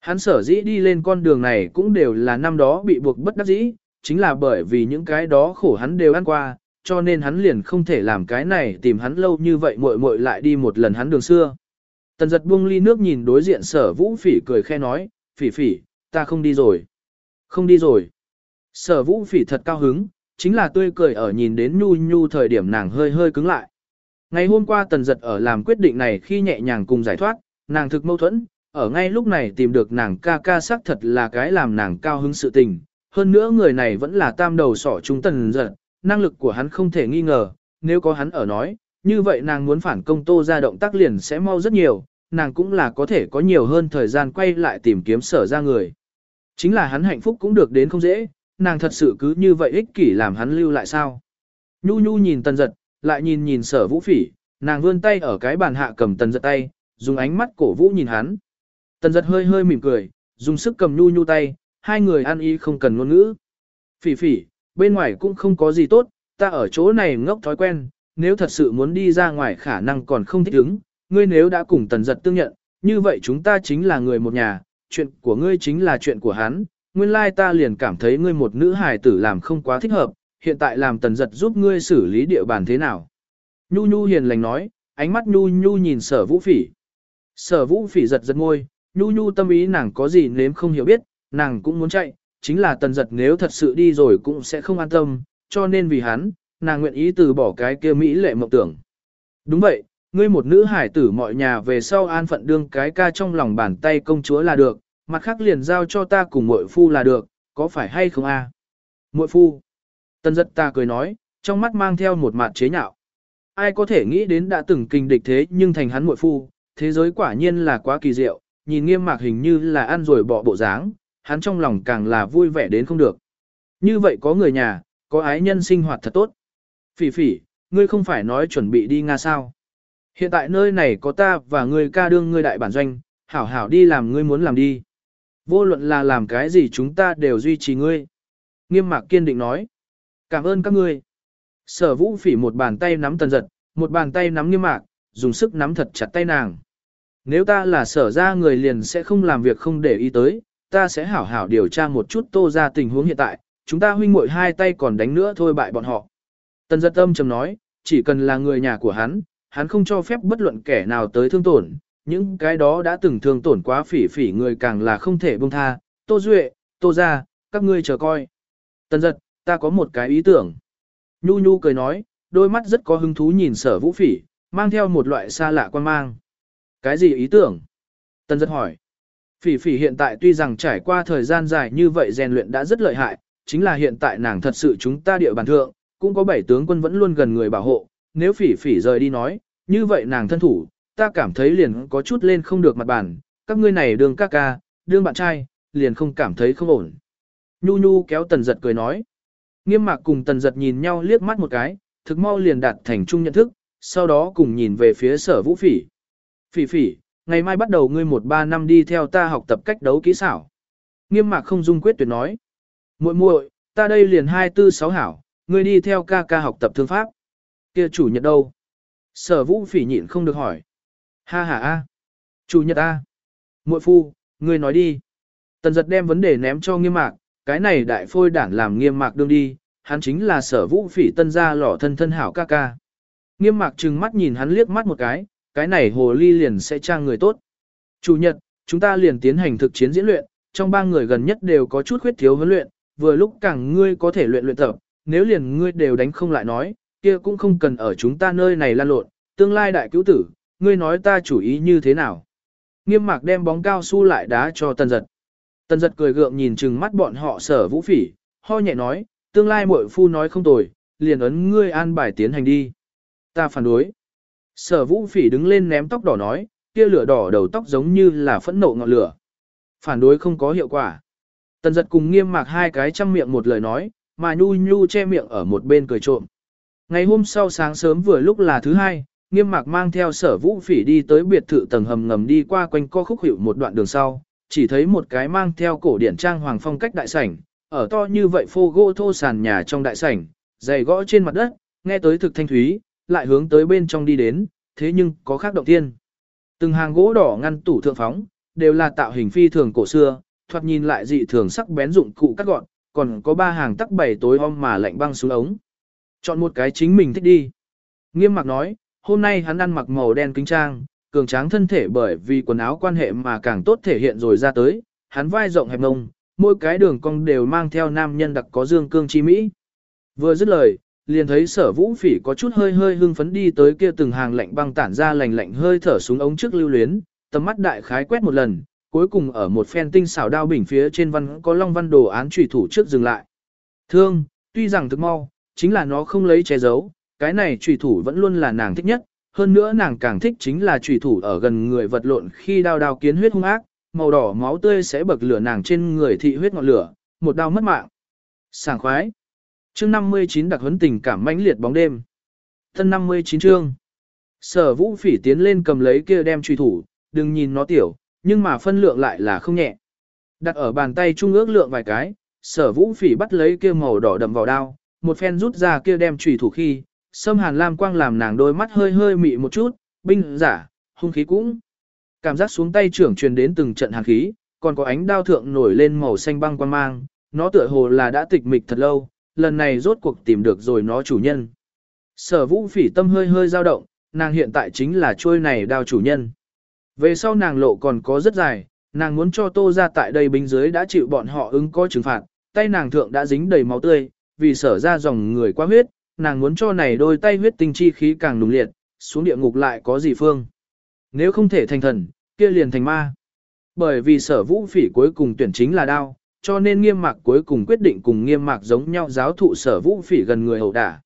Hắn sở dĩ đi lên con đường này cũng đều là năm đó bị buộc bất đắc dĩ, chính là bởi vì những cái đó khổ hắn đều ăn qua, cho nên hắn liền không thể làm cái này tìm hắn lâu như vậy muội muội lại đi một lần hắn đường xưa. Tần giật buông ly nước nhìn đối diện sở vũ phỉ cười khe nói, phỉ phỉ, ta không đi rồi. Không đi rồi. Sở vũ phỉ thật cao hứng, chính là tươi cười ở nhìn đến nhu nhu thời điểm nàng hơi hơi cứng lại. Ngày hôm qua tần giật ở làm quyết định này khi nhẹ nhàng cùng giải thoát, nàng thực mâu thuẫn, ở ngay lúc này tìm được nàng ca ca sắc thật là cái làm nàng cao hứng sự tình. Hơn nữa người này vẫn là tam đầu sỏ chúng tần giật, năng lực của hắn không thể nghi ngờ, nếu có hắn ở nói, như vậy nàng muốn phản công tô ra động tác liền sẽ mau rất nhiều, nàng cũng là có thể có nhiều hơn thời gian quay lại tìm kiếm sở ra người. Chính là hắn hạnh phúc cũng được đến không dễ, nàng thật sự cứ như vậy ích kỷ làm hắn lưu lại sao. Nhu nhu nhìn tần giật, lại nhìn nhìn sở vũ phỉ, nàng vươn tay ở cái bàn hạ cầm tần giật tay, dùng ánh mắt cổ vũ nhìn hắn. Tần giật hơi hơi mỉm cười, dùng sức cầm nhu nhu tay, hai người ăn ý không cần ngôn ngữ. Phỉ phỉ, bên ngoài cũng không có gì tốt, ta ở chỗ này ngốc thói quen, nếu thật sự muốn đi ra ngoài khả năng còn không thích ứng, ngươi nếu đã cùng tần giật tương nhận, như vậy chúng ta chính là người một nhà, chuyện của ngươi chính là chuyện của hắn, nguyên lai ta liền cảm thấy ngươi một nữ hài tử làm không quá thích hợp, hiện tại làm tần giật giúp ngươi xử lý địa bàn thế nào. Nhu Nhu hiền lành nói, ánh mắt Nhu Nhu nhìn sở vũ phỉ. Sở vũ phỉ giật giật ngôi, Nhu Nhu tâm ý nàng có gì nếm không hiểu biết, nàng cũng muốn chạy, chính là tần giật nếu thật sự đi rồi cũng sẽ không an tâm, cho nên vì hắn, nàng nguyện ý từ bỏ cái kia Mỹ lệ mộng tưởng. Đúng vậy, ngươi một nữ hải tử mọi nhà về sau an phận đương cái ca trong lòng bàn tay công chúa là được, mặt khác liền giao cho ta cùng muội phu là được, có phải hay không a? Muội phu. Tần giật ta cười nói, trong mắt mang theo một mặt chế nhạo. Ai có thể nghĩ đến đã từng kinh địch thế nhưng thành hắn muội phu, thế giới quả nhiên là quá kỳ diệu, nhìn nghiêm mạc hình như là ăn rồi bỏ bộ dáng, hắn trong lòng càng là vui vẻ đến không được. Như vậy có người nhà, có ái nhân sinh hoạt thật tốt. Phỉ phỉ, ngươi không phải nói chuẩn bị đi Nga sao? Hiện tại nơi này có ta và ngươi ca đương ngươi đại bản doanh, hảo hảo đi làm ngươi muốn làm đi. Vô luận là làm cái gì chúng ta đều duy trì ngươi. Nghiêm mạc kiên định nói. Cảm ơn các ngươi. Sở vũ phỉ một bàn tay nắm tần giật, một bàn tay nắm nghiêm mạc, dùng sức nắm thật chặt tay nàng. Nếu ta là sở ra người liền sẽ không làm việc không để ý tới, ta sẽ hảo hảo điều tra một chút tô ra tình huống hiện tại, chúng ta huynh muội hai tay còn đánh nữa thôi bại bọn họ. Tần giật âm trầm nói, chỉ cần là người nhà của hắn, hắn không cho phép bất luận kẻ nào tới thương tổn, những cái đó đã từng thương tổn quá phỉ phỉ người càng là không thể buông tha, tô duệ, tô Gia, các ngươi chờ coi. Tần giật, ta có một cái ý tưởng. Nhu nhu cười nói, đôi mắt rất có hứng thú nhìn sở vũ phỉ, mang theo một loại xa lạ quan mang. Cái gì ý tưởng? Tần giật hỏi. Phỉ phỉ hiện tại tuy rằng trải qua thời gian dài như vậy rèn luyện đã rất lợi hại, chính là hiện tại nàng thật sự chúng ta địa bàn thượng, cũng có bảy tướng quân vẫn luôn gần người bảo hộ, nếu phỉ phỉ rời đi nói, như vậy nàng thân thủ, ta cảm thấy liền có chút lên không được mặt bàn, các ngươi này đường ca ca, đương bạn trai, liền không cảm thấy không ổn. Nhu nhu kéo tần giật cười nói. Nghiêm mạc cùng tần giật nhìn nhau liếc mắt một cái, thực mau liền đạt thành chung nhận thức, sau đó cùng nhìn về phía sở vũ phỉ. Phỉ phỉ, ngày mai bắt đầu ngươi một ba năm đi theo ta học tập cách đấu kỹ xảo. Nghiêm mạc không dung quyết tuyệt nói. muội muội, ta đây liền hai tư sáu hảo, ngươi đi theo ca ca học tập thương pháp. Kia chủ nhật đâu? Sở vũ phỉ nhịn không được hỏi. Ha ha a. Chủ nhật a. muội phu, ngươi nói đi. Tần giật đem vấn đề ném cho nghiêm mạc, cái này đại phôi đản làm nghiêm mạc đương đi, hắn chính là sở vũ phỉ tân gia lỏ thân thân hảo ca ca. Nghiêm mạc trừng mắt nhìn hắn liếc mắt một cái, cái này hồ ly liền sẽ trang người tốt. Chủ nhật, chúng ta liền tiến hành thực chiến diễn luyện, trong ba người gần nhất đều có chút khuyết thiếu huấn luyện, vừa lúc càng ngươi có thể luyện luyện tập, nếu liền ngươi đều đánh không lại nói, kia cũng không cần ở chúng ta nơi này lan lộn, tương lai đại cứu tử, ngươi nói ta chủ ý như thế nào. Nghiêm mạc đem bóng cao su lại đá cho tần giật. Tần giật cười gượng nhìn chừng mắt bọn họ sở vũ phỉ, ho nhẹ nói, tương lai muội phu nói không tồi, liền ấn ngươi an bài tiến hành đi. Ta phản đối. Sở vũ phỉ đứng lên ném tóc đỏ nói, kia lửa đỏ đầu tóc giống như là phẫn nộ ngọn lửa. Phản đối không có hiệu quả. Tần giật cùng nghiêm mạc hai cái chăm miệng một lời nói, mà nhu nhu che miệng ở một bên cười trộm. Ngày hôm sau sáng sớm vừa lúc là thứ hai, nghiêm mạc mang theo sở vũ phỉ đi tới biệt thự tầng hầm ngầm đi qua quanh co khúc hiệu một đoạn đường sau, chỉ thấy một cái mang theo cổ điển trang hoàng phong cách đại sảnh, ở to như vậy phô gỗ thô sàn nhà trong đại sảnh, dày gõ trên mặt đất, nghe tới thực thanh thúy, lại hướng tới bên trong đi đến, thế nhưng có khác động tiên. Từng hàng gỗ đỏ ngăn tủ thượng phóng, đều là tạo hình phi thường cổ xưa, thoạt nhìn lại dị thường sắc bén dụng cụ cắt gọn, còn có ba hàng tắc bảy tối om mà lạnh băng xuống ống. Chọn một cái chính mình thích đi. Nghiêm mặc nói, hôm nay hắn ăn mặc màu đen kính trang, cường tráng thân thể bởi vì quần áo quan hệ mà càng tốt thể hiện rồi ra tới, hắn vai rộng hẹp ngông, mỗi cái đường cong đều mang theo nam nhân đặc có dương cương chi mỹ. Vừa dứt lời, liền thấy sở vũ phỉ có chút hơi hơi hưng phấn đi tới kia từng hàng lạnh băng tản ra lành lạnh hơi thở xuống ống trước lưu luyến, tầm mắt đại khái quét một lần, cuối cùng ở một phen tinh xảo đao bình phía trên văn có long văn đồ án trùy thủ trước dừng lại. Thương, tuy rằng thực mau, chính là nó không lấy che giấu, cái này trùy thủ vẫn luôn là nàng thích nhất, hơn nữa nàng càng thích chính là trùy thủ ở gần người vật lộn khi đao đao kiến huyết hung ác, màu đỏ máu tươi sẽ bậc lửa nàng trên người thị huyết ngọn lửa, một đao mất mạng. Sảng khoái. Chương 59 đặc huấn tình cảm mãnh liệt bóng đêm. Thân 59 chương. Sở Vũ Phỉ tiến lên cầm lấy kia đem truy thủ, đừng nhìn nó tiểu, nhưng mà phân lượng lại là không nhẹ. Đặt ở bàn tay trung ước lượng vài cái, Sở Vũ Phỉ bắt lấy kia màu đỏ đậm vào đao, một phen rút ra kia đem truy thủ khi, Sâm Hàn Lam quang làm nàng đôi mắt hơi hơi mị một chút, binh giả, hung khí cũng. Cảm giác xuống tay trưởng truyền đến từng trận hàn khí, còn có ánh đao thượng nổi lên màu xanh băng quan mang, nó tựa hồ là đã tịch mịch thật lâu, lần này rốt cuộc tìm được rồi nó chủ nhân. Sở vũ phỉ tâm hơi hơi dao động, nàng hiện tại chính là trôi này đao chủ nhân. Về sau nàng lộ còn có rất dài, nàng muốn cho tô ra tại đây binh dưới đã chịu bọn họ ứng có trừng phạt, tay nàng thượng đã dính đầy máu tươi, vì sở ra dòng người quá huyết, nàng muốn cho này đôi tay huyết tinh chi khí càng nùng liệt, xuống địa ngục lại có gì phương. Nếu không thể thành thần, kia liền thành ma. Bởi vì sở vũ phỉ cuối cùng tuyển chính là đao, cho nên nghiêm mạc cuối cùng quyết định cùng nghiêm mạc giống nhau giáo thụ sở vũ phỉ gần người hậu đả.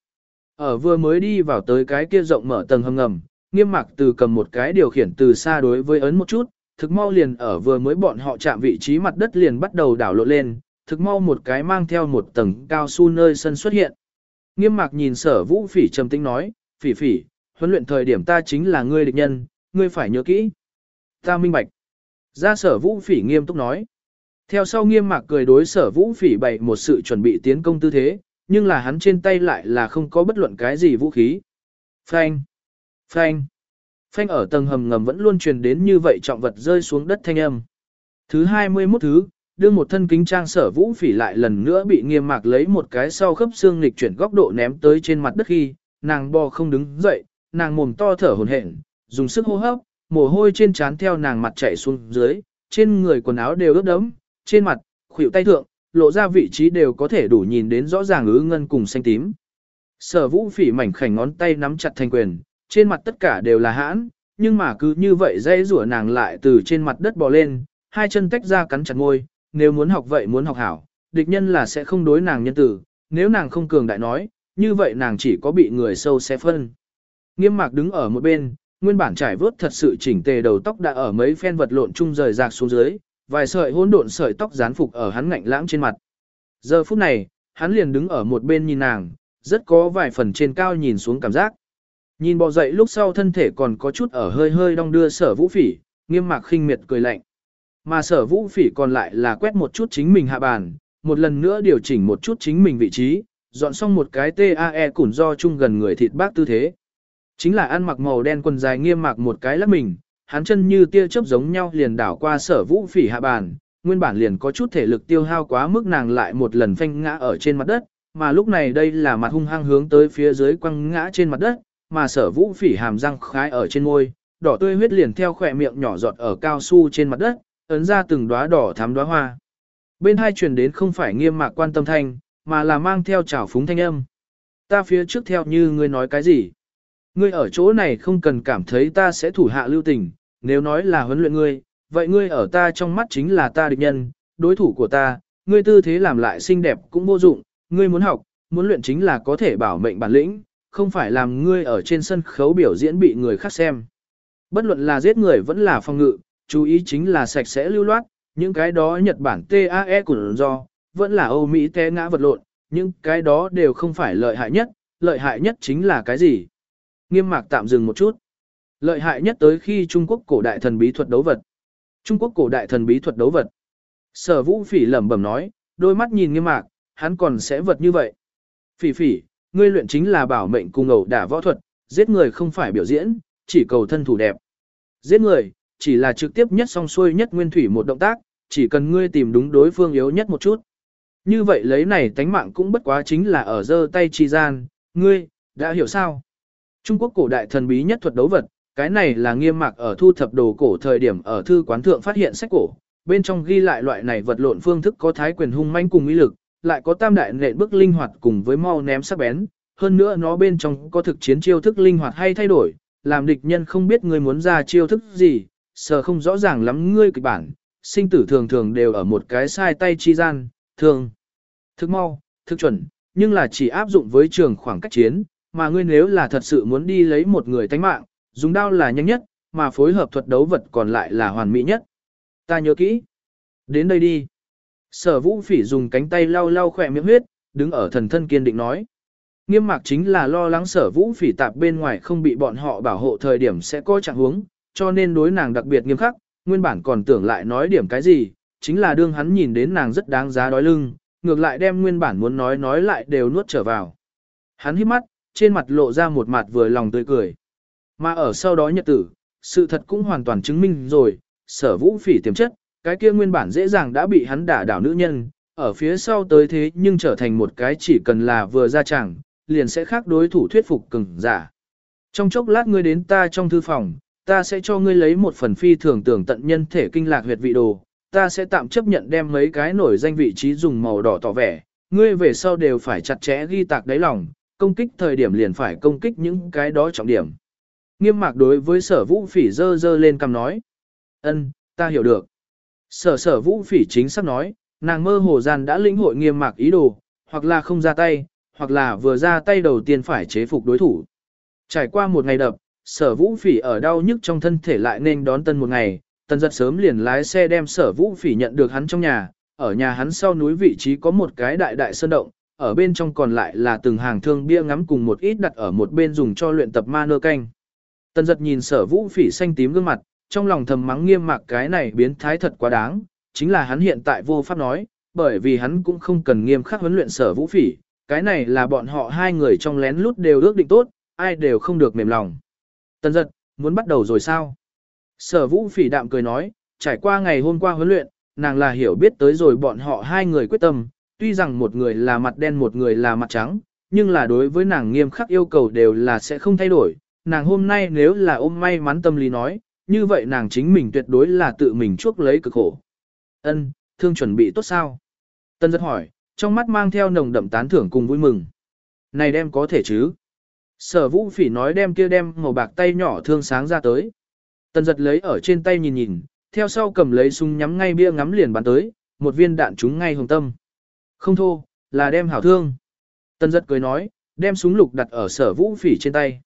Ở vừa mới đi vào tới cái kia rộng mở tầng hầm ngầm, nghiêm mạc từ cầm một cái điều khiển từ xa đối với ấn một chút, thực mau liền ở vừa mới bọn họ chạm vị trí mặt đất liền bắt đầu đảo lộn lên, thực mau một cái mang theo một tầng cao su nơi sân xuất hiện. Nghiêm mạc nhìn sở vũ phỉ trầm tĩnh nói, phỉ phỉ, huấn luyện thời điểm ta chính là ngươi địch nhân, ngươi phải nhớ kỹ. Ta minh bạch. Ra sở vũ phỉ nghiêm túc nói. Theo sau nghiêm mạc cười đối sở vũ phỉ bày một sự chuẩn bị tiến công tư thế, nhưng là hắn trên tay lại là không có bất luận cái gì vũ khí. Phanh! Phanh! Phanh ở tầng hầm ngầm vẫn luôn truyền đến như vậy trọng vật rơi xuống đất thanh âm. Thứ 21 thứ, đưa một thân kính trang sở vũ phỉ lại lần nữa bị nghiêm mạc lấy một cái sau khớp xương nghịch chuyển góc độ ném tới trên mặt đất khi, nàng bò không đứng dậy, nàng mồm to thở hồn hển, dùng sức hô hấp, mồ hôi trên trán theo nàng mặt chảy xuống dưới, trên người quần áo đều ướt đẫm, trên mặt, khuỷu tay thượng, lộ ra vị trí đều có thể đủ nhìn đến rõ ràng ứ ngân cùng xanh tím. Sở vũ phỉ mảnh khảnh ngón tay nắm chặt thành quyền, trên mặt tất cả đều là hãn, nhưng mà cứ như vậy dây rủa nàng lại từ trên mặt đất bò lên, hai chân tách ra cắn chặt môi nếu muốn học vậy muốn học hảo, địch nhân là sẽ không đối nàng nhân tử, nếu nàng không cường đại nói, như vậy nàng chỉ có bị người sâu xé phân. Nghiêm mạc đứng ở một bên, nguyên bản trải vớt thật sự chỉnh tề đầu tóc đã ở mấy phen vật lộn chung rời rạc xuống dưới, vài sợi hỗn độn sợi tóc dán phục ở hắn ngạnh lãng trên mặt. Giờ phút này, hắn liền đứng ở một bên nhìn nàng, rất có vài phần trên cao nhìn xuống cảm giác. Nhìn bò dậy lúc sau thân thể còn có chút ở hơi hơi đong đưa sở vũ phỉ, nghiêm mạc khinh miệt cười lạnh. Mà sở vũ phỉ còn lại là quét một chút chính mình hạ bàn, một lần nữa điều chỉnh một chút chính mình vị trí, dọn xong một cái TAE củn do chung gần người thịt bác tư thế. Chính là ăn mặc màu đen quần dài nghiêm mạc một cái lắc mình, hắn chân như tia chớp giống nhau liền đảo qua sở vũ phỉ hạ bàn, nguyên bản liền có chút thể lực tiêu hao quá mức nàng lại một lần phanh ngã ở trên mặt đất, mà lúc này đây là mặt hung hăng hướng tới phía dưới quăng ngã trên mặt đất, mà sở vũ phỉ hàm răng khái ở trên môi, đỏ tươi huyết liền theo khỏe miệng nhỏ giọt ở cao su trên mặt đất, ấn ra từng đóa đỏ thắm đóa hoa. Bên hai truyền đến không phải nghiêm mạc quan tâm thanh, mà là mang theo trào phúng thanh âm. Ta phía trước theo như ngươi nói cái gì? Ngươi ở chỗ này không cần cảm thấy ta sẽ thủ hạ lưu tình, nếu nói là huấn luyện ngươi, vậy ngươi ở ta trong mắt chính là ta địch nhân, đối thủ của ta, ngươi tư thế làm lại xinh đẹp cũng vô dụng, ngươi muốn học, muốn luyện chính là có thể bảo mệnh bản lĩnh, không phải làm ngươi ở trên sân khấu biểu diễn bị người khác xem. Bất luận là giết người vẫn là phòng ngự, chú ý chính là sạch sẽ lưu loát, những cái đó Nhật Bản TAE của do, vẫn là Âu Mỹ té ngã vật lộn, những cái đó đều không phải lợi hại nhất, lợi hại nhất chính là cái gì? nghiêm mạc tạm dừng một chút. Lợi hại nhất tới khi Trung Quốc cổ đại thần bí thuật đấu vật. Trung Quốc cổ đại thần bí thuật đấu vật. Sở vũ phỉ lẩm bẩm nói, đôi mắt nhìn nghiêm mạc, hắn còn sẽ vật như vậy. Phỉ phỉ, ngươi luyện chính là bảo mệnh cùng ẩu đả võ thuật, giết người không phải biểu diễn, chỉ cầu thân thủ đẹp. Giết người, chỉ là trực tiếp nhất song xuôi nhất nguyên thủy một động tác, chỉ cần ngươi tìm đúng đối phương yếu nhất một chút. Như vậy lấy này tánh mạng cũng bất quá chính là ở giơ tay chi gian, ngươi, đã hiểu sao? Trung Quốc cổ đại thần bí nhất thuật đấu vật, cái này là nghiêm mạc ở thu thập đồ cổ thời điểm ở thư quán thượng phát hiện sách cổ, bên trong ghi lại loại này vật lộn phương thức có thái quyền hung manh cùng ý lực, lại có tam đại nện bước linh hoạt cùng với mau ném sắc bén, hơn nữa nó bên trong có thực chiến chiêu thức linh hoạt hay thay đổi, làm địch nhân không biết ngươi muốn ra chiêu thức gì, sờ không rõ ràng lắm ngươi kịch bản, sinh tử thường thường đều ở một cái sai tay chi gian, thường. Thức mau, thức chuẩn, nhưng là chỉ áp dụng với trường khoảng cách chiến, mà ngươi nếu là thật sự muốn đi lấy một người tánh mạng, dùng đao là nhanh nhất, mà phối hợp thuật đấu vật còn lại là hoàn mỹ nhất. Ta nhớ kỹ. Đến đây đi. Sở vũ phỉ dùng cánh tay lau lau khỏe miệng huyết, đứng ở thần thân kiên định nói. Nghiêm mạc chính là lo lắng sở vũ phỉ tạp bên ngoài không bị bọn họ bảo hộ thời điểm sẽ có trạng huống, cho nên đối nàng đặc biệt nghiêm khắc, nguyên bản còn tưởng lại nói điểm cái gì, chính là đương hắn nhìn đến nàng rất đáng giá đói lưng, ngược lại đem nguyên bản muốn nói nói lại đều nuốt trở vào. Hắn hít mắt, trên mặt lộ ra một mặt vừa lòng tươi cười. Mà ở sau đó nhật tử, sự thật cũng hoàn toàn chứng minh rồi, sở vũ phỉ tiềm chất, cái kia nguyên bản dễ dàng đã bị hắn đả đảo nữ nhân, ở phía sau tới thế nhưng trở thành một cái chỉ cần là vừa ra chẳng, liền sẽ khác đối thủ thuyết phục cứng giả. Trong chốc lát ngươi đến ta trong thư phòng, ta sẽ cho ngươi lấy một phần phi thường tưởng tận nhân thể kinh lạc huyệt vị đồ, ta sẽ tạm chấp nhận đem mấy cái nổi danh vị trí dùng màu đỏ tỏ vẻ, ngươi về sau đều phải chặt chẽ ghi tạc đáy lòng, công kích thời điểm liền phải công kích những cái đó trọng điểm. Nghiêm mạc đối với sở vũ phỉ dơ dơ lên cầm nói. ân ta hiểu được. Sở sở vũ phỉ chính xác nói, nàng mơ hồ gian đã lĩnh hội nghiêm mạc ý đồ, hoặc là không ra tay, hoặc là vừa ra tay đầu tiên phải chế phục đối thủ. Trải qua một ngày đập, sở vũ phỉ ở đau nhức trong thân thể lại nên đón tân một ngày, Tân giật sớm liền lái xe đem sở vũ phỉ nhận được hắn trong nhà, ở nhà hắn sau núi vị trí có một cái đại đại sơn động, ở bên trong còn lại là từng hàng thương bia ngắm cùng một ít đặt ở một bên dùng cho luyện tập ma nơ canh. Tân giật nhìn sở vũ phỉ xanh tím gương mặt, trong lòng thầm mắng nghiêm mạc cái này biến thái thật quá đáng, chính là hắn hiện tại vô pháp nói, bởi vì hắn cũng không cần nghiêm khắc huấn luyện sở vũ phỉ, cái này là bọn họ hai người trong lén lút đều ước định tốt, ai đều không được mềm lòng. Tần giật, muốn bắt đầu rồi sao? Sở vũ phỉ đạm cười nói, trải qua ngày hôm qua huấn luyện, nàng là hiểu biết tới rồi bọn họ hai người quyết tâm, tuy rằng một người là mặt đen một người là mặt trắng, nhưng là đối với nàng nghiêm khắc yêu cầu đều là sẽ không thay đổi. Nàng hôm nay nếu là ôm may mắn tâm lý nói, như vậy nàng chính mình tuyệt đối là tự mình chuốc lấy cực khổ. Ân, thương chuẩn bị tốt sao? Tân giật hỏi, trong mắt mang theo nồng đậm tán thưởng cùng vui mừng. Này đem có thể chứ? Sở vũ phỉ nói đem kia đem màu bạc tay nhỏ thương sáng ra tới. Tân giật lấy ở trên tay nhìn nhìn, theo sau cầm lấy súng nhắm ngay bia ngắm liền bắn tới, một viên đạn trúng ngay hồng tâm. Không thô, là đem hảo thương. Tân giật cười nói, đem súng lục đặt ở sở vũ phỉ trên tay.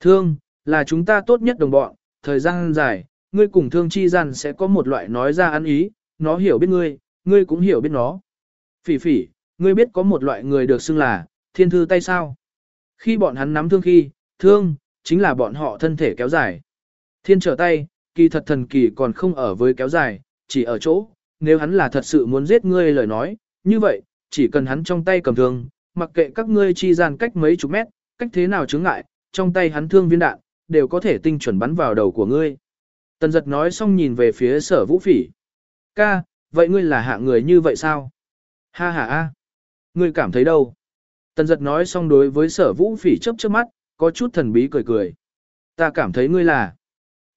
Thương, là chúng ta tốt nhất đồng bọn, thời gian dài, ngươi cùng thương chi gian sẽ có một loại nói ra ăn ý, nó hiểu biết ngươi, ngươi cũng hiểu biết nó. Phỉ phỉ, ngươi biết có một loại người được xưng là, thiên thư tay sao? Khi bọn hắn nắm thương khi, thương, chính là bọn họ thân thể kéo dài. Thiên trở tay, kỳ thật thần kỳ còn không ở với kéo dài, chỉ ở chỗ, nếu hắn là thật sự muốn giết ngươi lời nói, như vậy, chỉ cần hắn trong tay cầm thương, mặc kệ các ngươi chi gian cách mấy chục mét, cách thế nào chướng ngại, trong tay hắn thương viên đạn, đều có thể tinh chuẩn bắn vào đầu của ngươi. Tần giật nói xong nhìn về phía sở vũ phỉ. Ca, vậy ngươi là hạng người như vậy sao? Ha ha a, Ngươi cảm thấy đâu? Tần giật nói xong đối với sở vũ phỉ chớp chớp mắt, có chút thần bí cười cười. Ta cảm thấy ngươi là.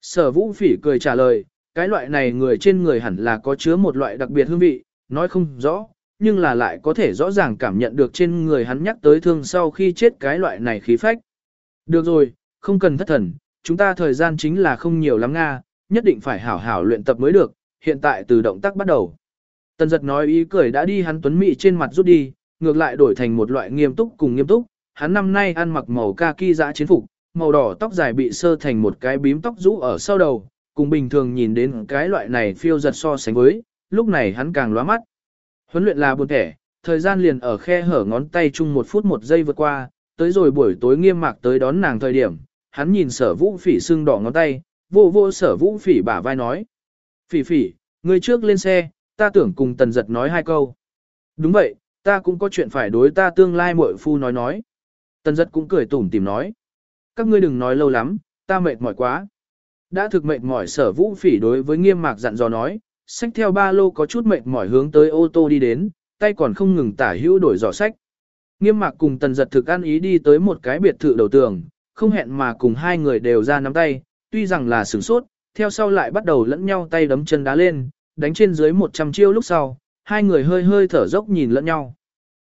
Sở vũ phỉ cười trả lời, cái loại này người trên người hẳn là có chứa một loại đặc biệt hương vị, nói không rõ, nhưng là lại có thể rõ ràng cảm nhận được trên người hắn nhắc tới thương sau khi chết cái loại này khí phách. Được rồi, không cần thất thần, chúng ta thời gian chính là không nhiều lắm Nga, nhất định phải hảo hảo luyện tập mới được, hiện tại từ động tác bắt đầu. Tần giật nói ý cười đã đi hắn tuấn mị trên mặt rút đi, ngược lại đổi thành một loại nghiêm túc cùng nghiêm túc, hắn năm nay ăn mặc màu kaki dã chiến phục, màu đỏ tóc dài bị sơ thành một cái bím tóc rũ ở sau đầu, cùng bình thường nhìn đến cái loại này phiêu giật so sánh với, lúc này hắn càng lóa mắt. Huấn luyện là buồn thẻ, thời gian liền ở khe hở ngón tay chung một phút một giây vượt qua, tới rồi buổi tối nghiêm mạc tới đón nàng thời điểm, hắn nhìn sở vũ phỉ sưng đỏ ngón tay, vô vô sở vũ phỉ bả vai nói. Phỉ phỉ, người trước lên xe, ta tưởng cùng tần giật nói hai câu. Đúng vậy, ta cũng có chuyện phải đối ta tương lai muội phu nói nói. Tần giật cũng cười tủm tìm nói. Các ngươi đừng nói lâu lắm, ta mệt mỏi quá. Đã thực mệt mỏi sở vũ phỉ đối với nghiêm mạc dặn dò nói, sách theo ba lô có chút mệt mỏi hướng tới ô tô đi đến, tay còn không ngừng tả hữu đổi giỏ sách. Nghiêm mạc cùng tần giật thực ăn ý đi tới một cái biệt thự đầu tường, không hẹn mà cùng hai người đều ra nắm tay, tuy rằng là sửng sốt, theo sau lại bắt đầu lẫn nhau tay đấm chân đá lên, đánh trên dưới 100 chiêu lúc sau, hai người hơi hơi thở dốc nhìn lẫn nhau.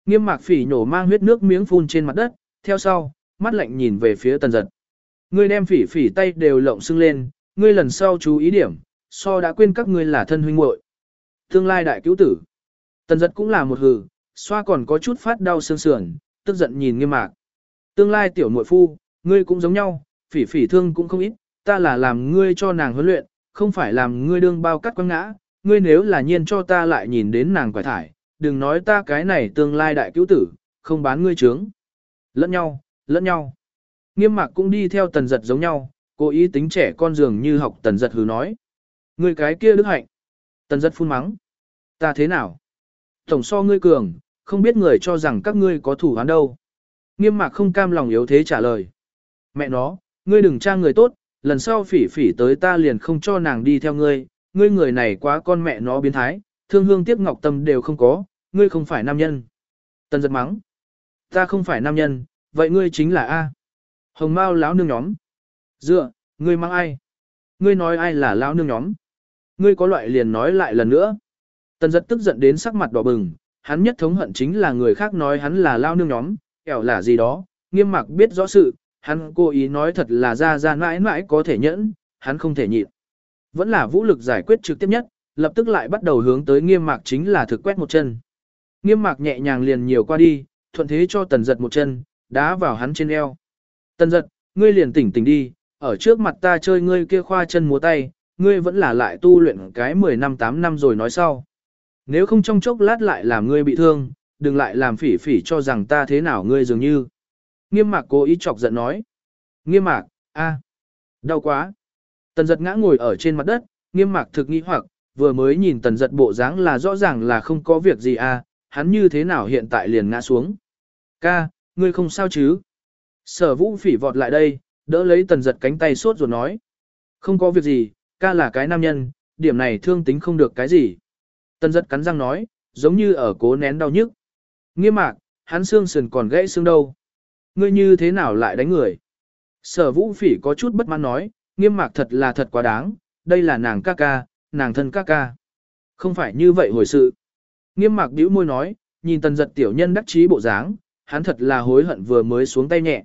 Nghiêm mạc phỉ nhổ mang huyết nước miếng phun trên mặt đất, theo sau, mắt lạnh nhìn về phía tần giật. Ngươi đem phỉ phỉ tay đều lộng sưng lên, ngươi lần sau chú ý điểm, so đã quên các ngươi là thân huynh muội. Tương lai đại cứu tử. Tần giật cũng là một hừ, xoa còn có chút phát đau xương sườn, tức giận nhìn nghiêm mạc. Tương lai tiểu muội phu, ngươi cũng giống nhau, phỉ phỉ thương cũng không ít, ta là làm ngươi cho nàng huấn luyện, không phải làm ngươi đương bao cắt quăng ngã, ngươi nếu là nhiên cho ta lại nhìn đến nàng quải thải, đừng nói ta cái này tương lai đại cứu tử, không bán ngươi trướng. Lẫn nhau, lẫn nhau. Nghiêm mạc cũng đi theo tần giật giống nhau, cố ý tính trẻ con dường như học tần giật hứ nói. Ngươi cái kia đức hạnh. Tần giật phun mắng. Ta thế nào? Tổng so ngươi cường, không biết người cho rằng các ngươi có thủ án đâu. Nghiêm mạc không cam lòng yếu thế trả lời. Mẹ nó, ngươi đừng tra người tốt, lần sau phỉ phỉ tới ta liền không cho nàng đi theo ngươi, ngươi người này quá con mẹ nó biến thái, thương hương tiếc ngọc tâm đều không có, ngươi không phải nam nhân. Tần giật mắng. Ta không phải nam nhân, vậy ngươi chính là A. Hồng Mao lão nương nhóm. Dựa, ngươi mang ai? Ngươi nói ai là lão nương nhóm? Ngươi có loại liền nói lại lần nữa. Tần giật tức giận đến sắc mặt đỏ bừng, hắn nhất thống hận chính là người khác nói hắn là lão nương nhóm, kẻo là gì đó, nghiêm mặc biết rõ sự, hắn cố ý nói thật là ra ra mãi mãi có thể nhẫn, hắn không thể nhịn. Vẫn là vũ lực giải quyết trực tiếp nhất, lập tức lại bắt đầu hướng tới nghiêm mạc chính là thực quét một chân. Nghiêm mạc nhẹ nhàng liền nhiều qua đi, thuận thế cho tần giật một chân, đá vào hắn trên eo. Tần giật, ngươi liền tỉnh tỉnh đi, ở trước mặt ta chơi ngươi kia khoa chân múa tay, ngươi vẫn là lại tu luyện cái 10 năm 8 năm rồi nói sau. Nếu không trong chốc lát lại làm ngươi bị thương, đừng lại làm phỉ phỉ cho rằng ta thế nào ngươi dường như. Nghiêm mạc cố ý chọc giận nói. Nghiêm mạc, a, đau quá. Tần giật ngã ngồi ở trên mặt đất, nghiêm mạc thực nghi hoặc, vừa mới nhìn tần giật bộ dáng là rõ ràng là không có việc gì à? hắn như thế nào hiện tại liền ngã xuống. Ca, ngươi không sao chứ? Sở vũ phỉ vọt lại đây, đỡ lấy tần giật cánh tay sốt rồi nói. Không có việc gì, ca là cái nam nhân, điểm này thương tính không được cái gì. Tần giật cắn răng nói, giống như ở cố nén đau nhức. Nghiêm mạc, hắn xương sườn còn gãy xương đâu. Ngươi như thế nào lại đánh người? Sở vũ phỉ có chút bất mãn nói, nghiêm mạc thật là thật quá đáng, đây là nàng ca ca, nàng thân ca ca. Không phải như vậy hồi sự. Nghiêm mạc bĩu môi nói, nhìn tần giật tiểu nhân đắc chí bộ dáng, hắn thật là hối hận vừa mới xuống tay nhẹ.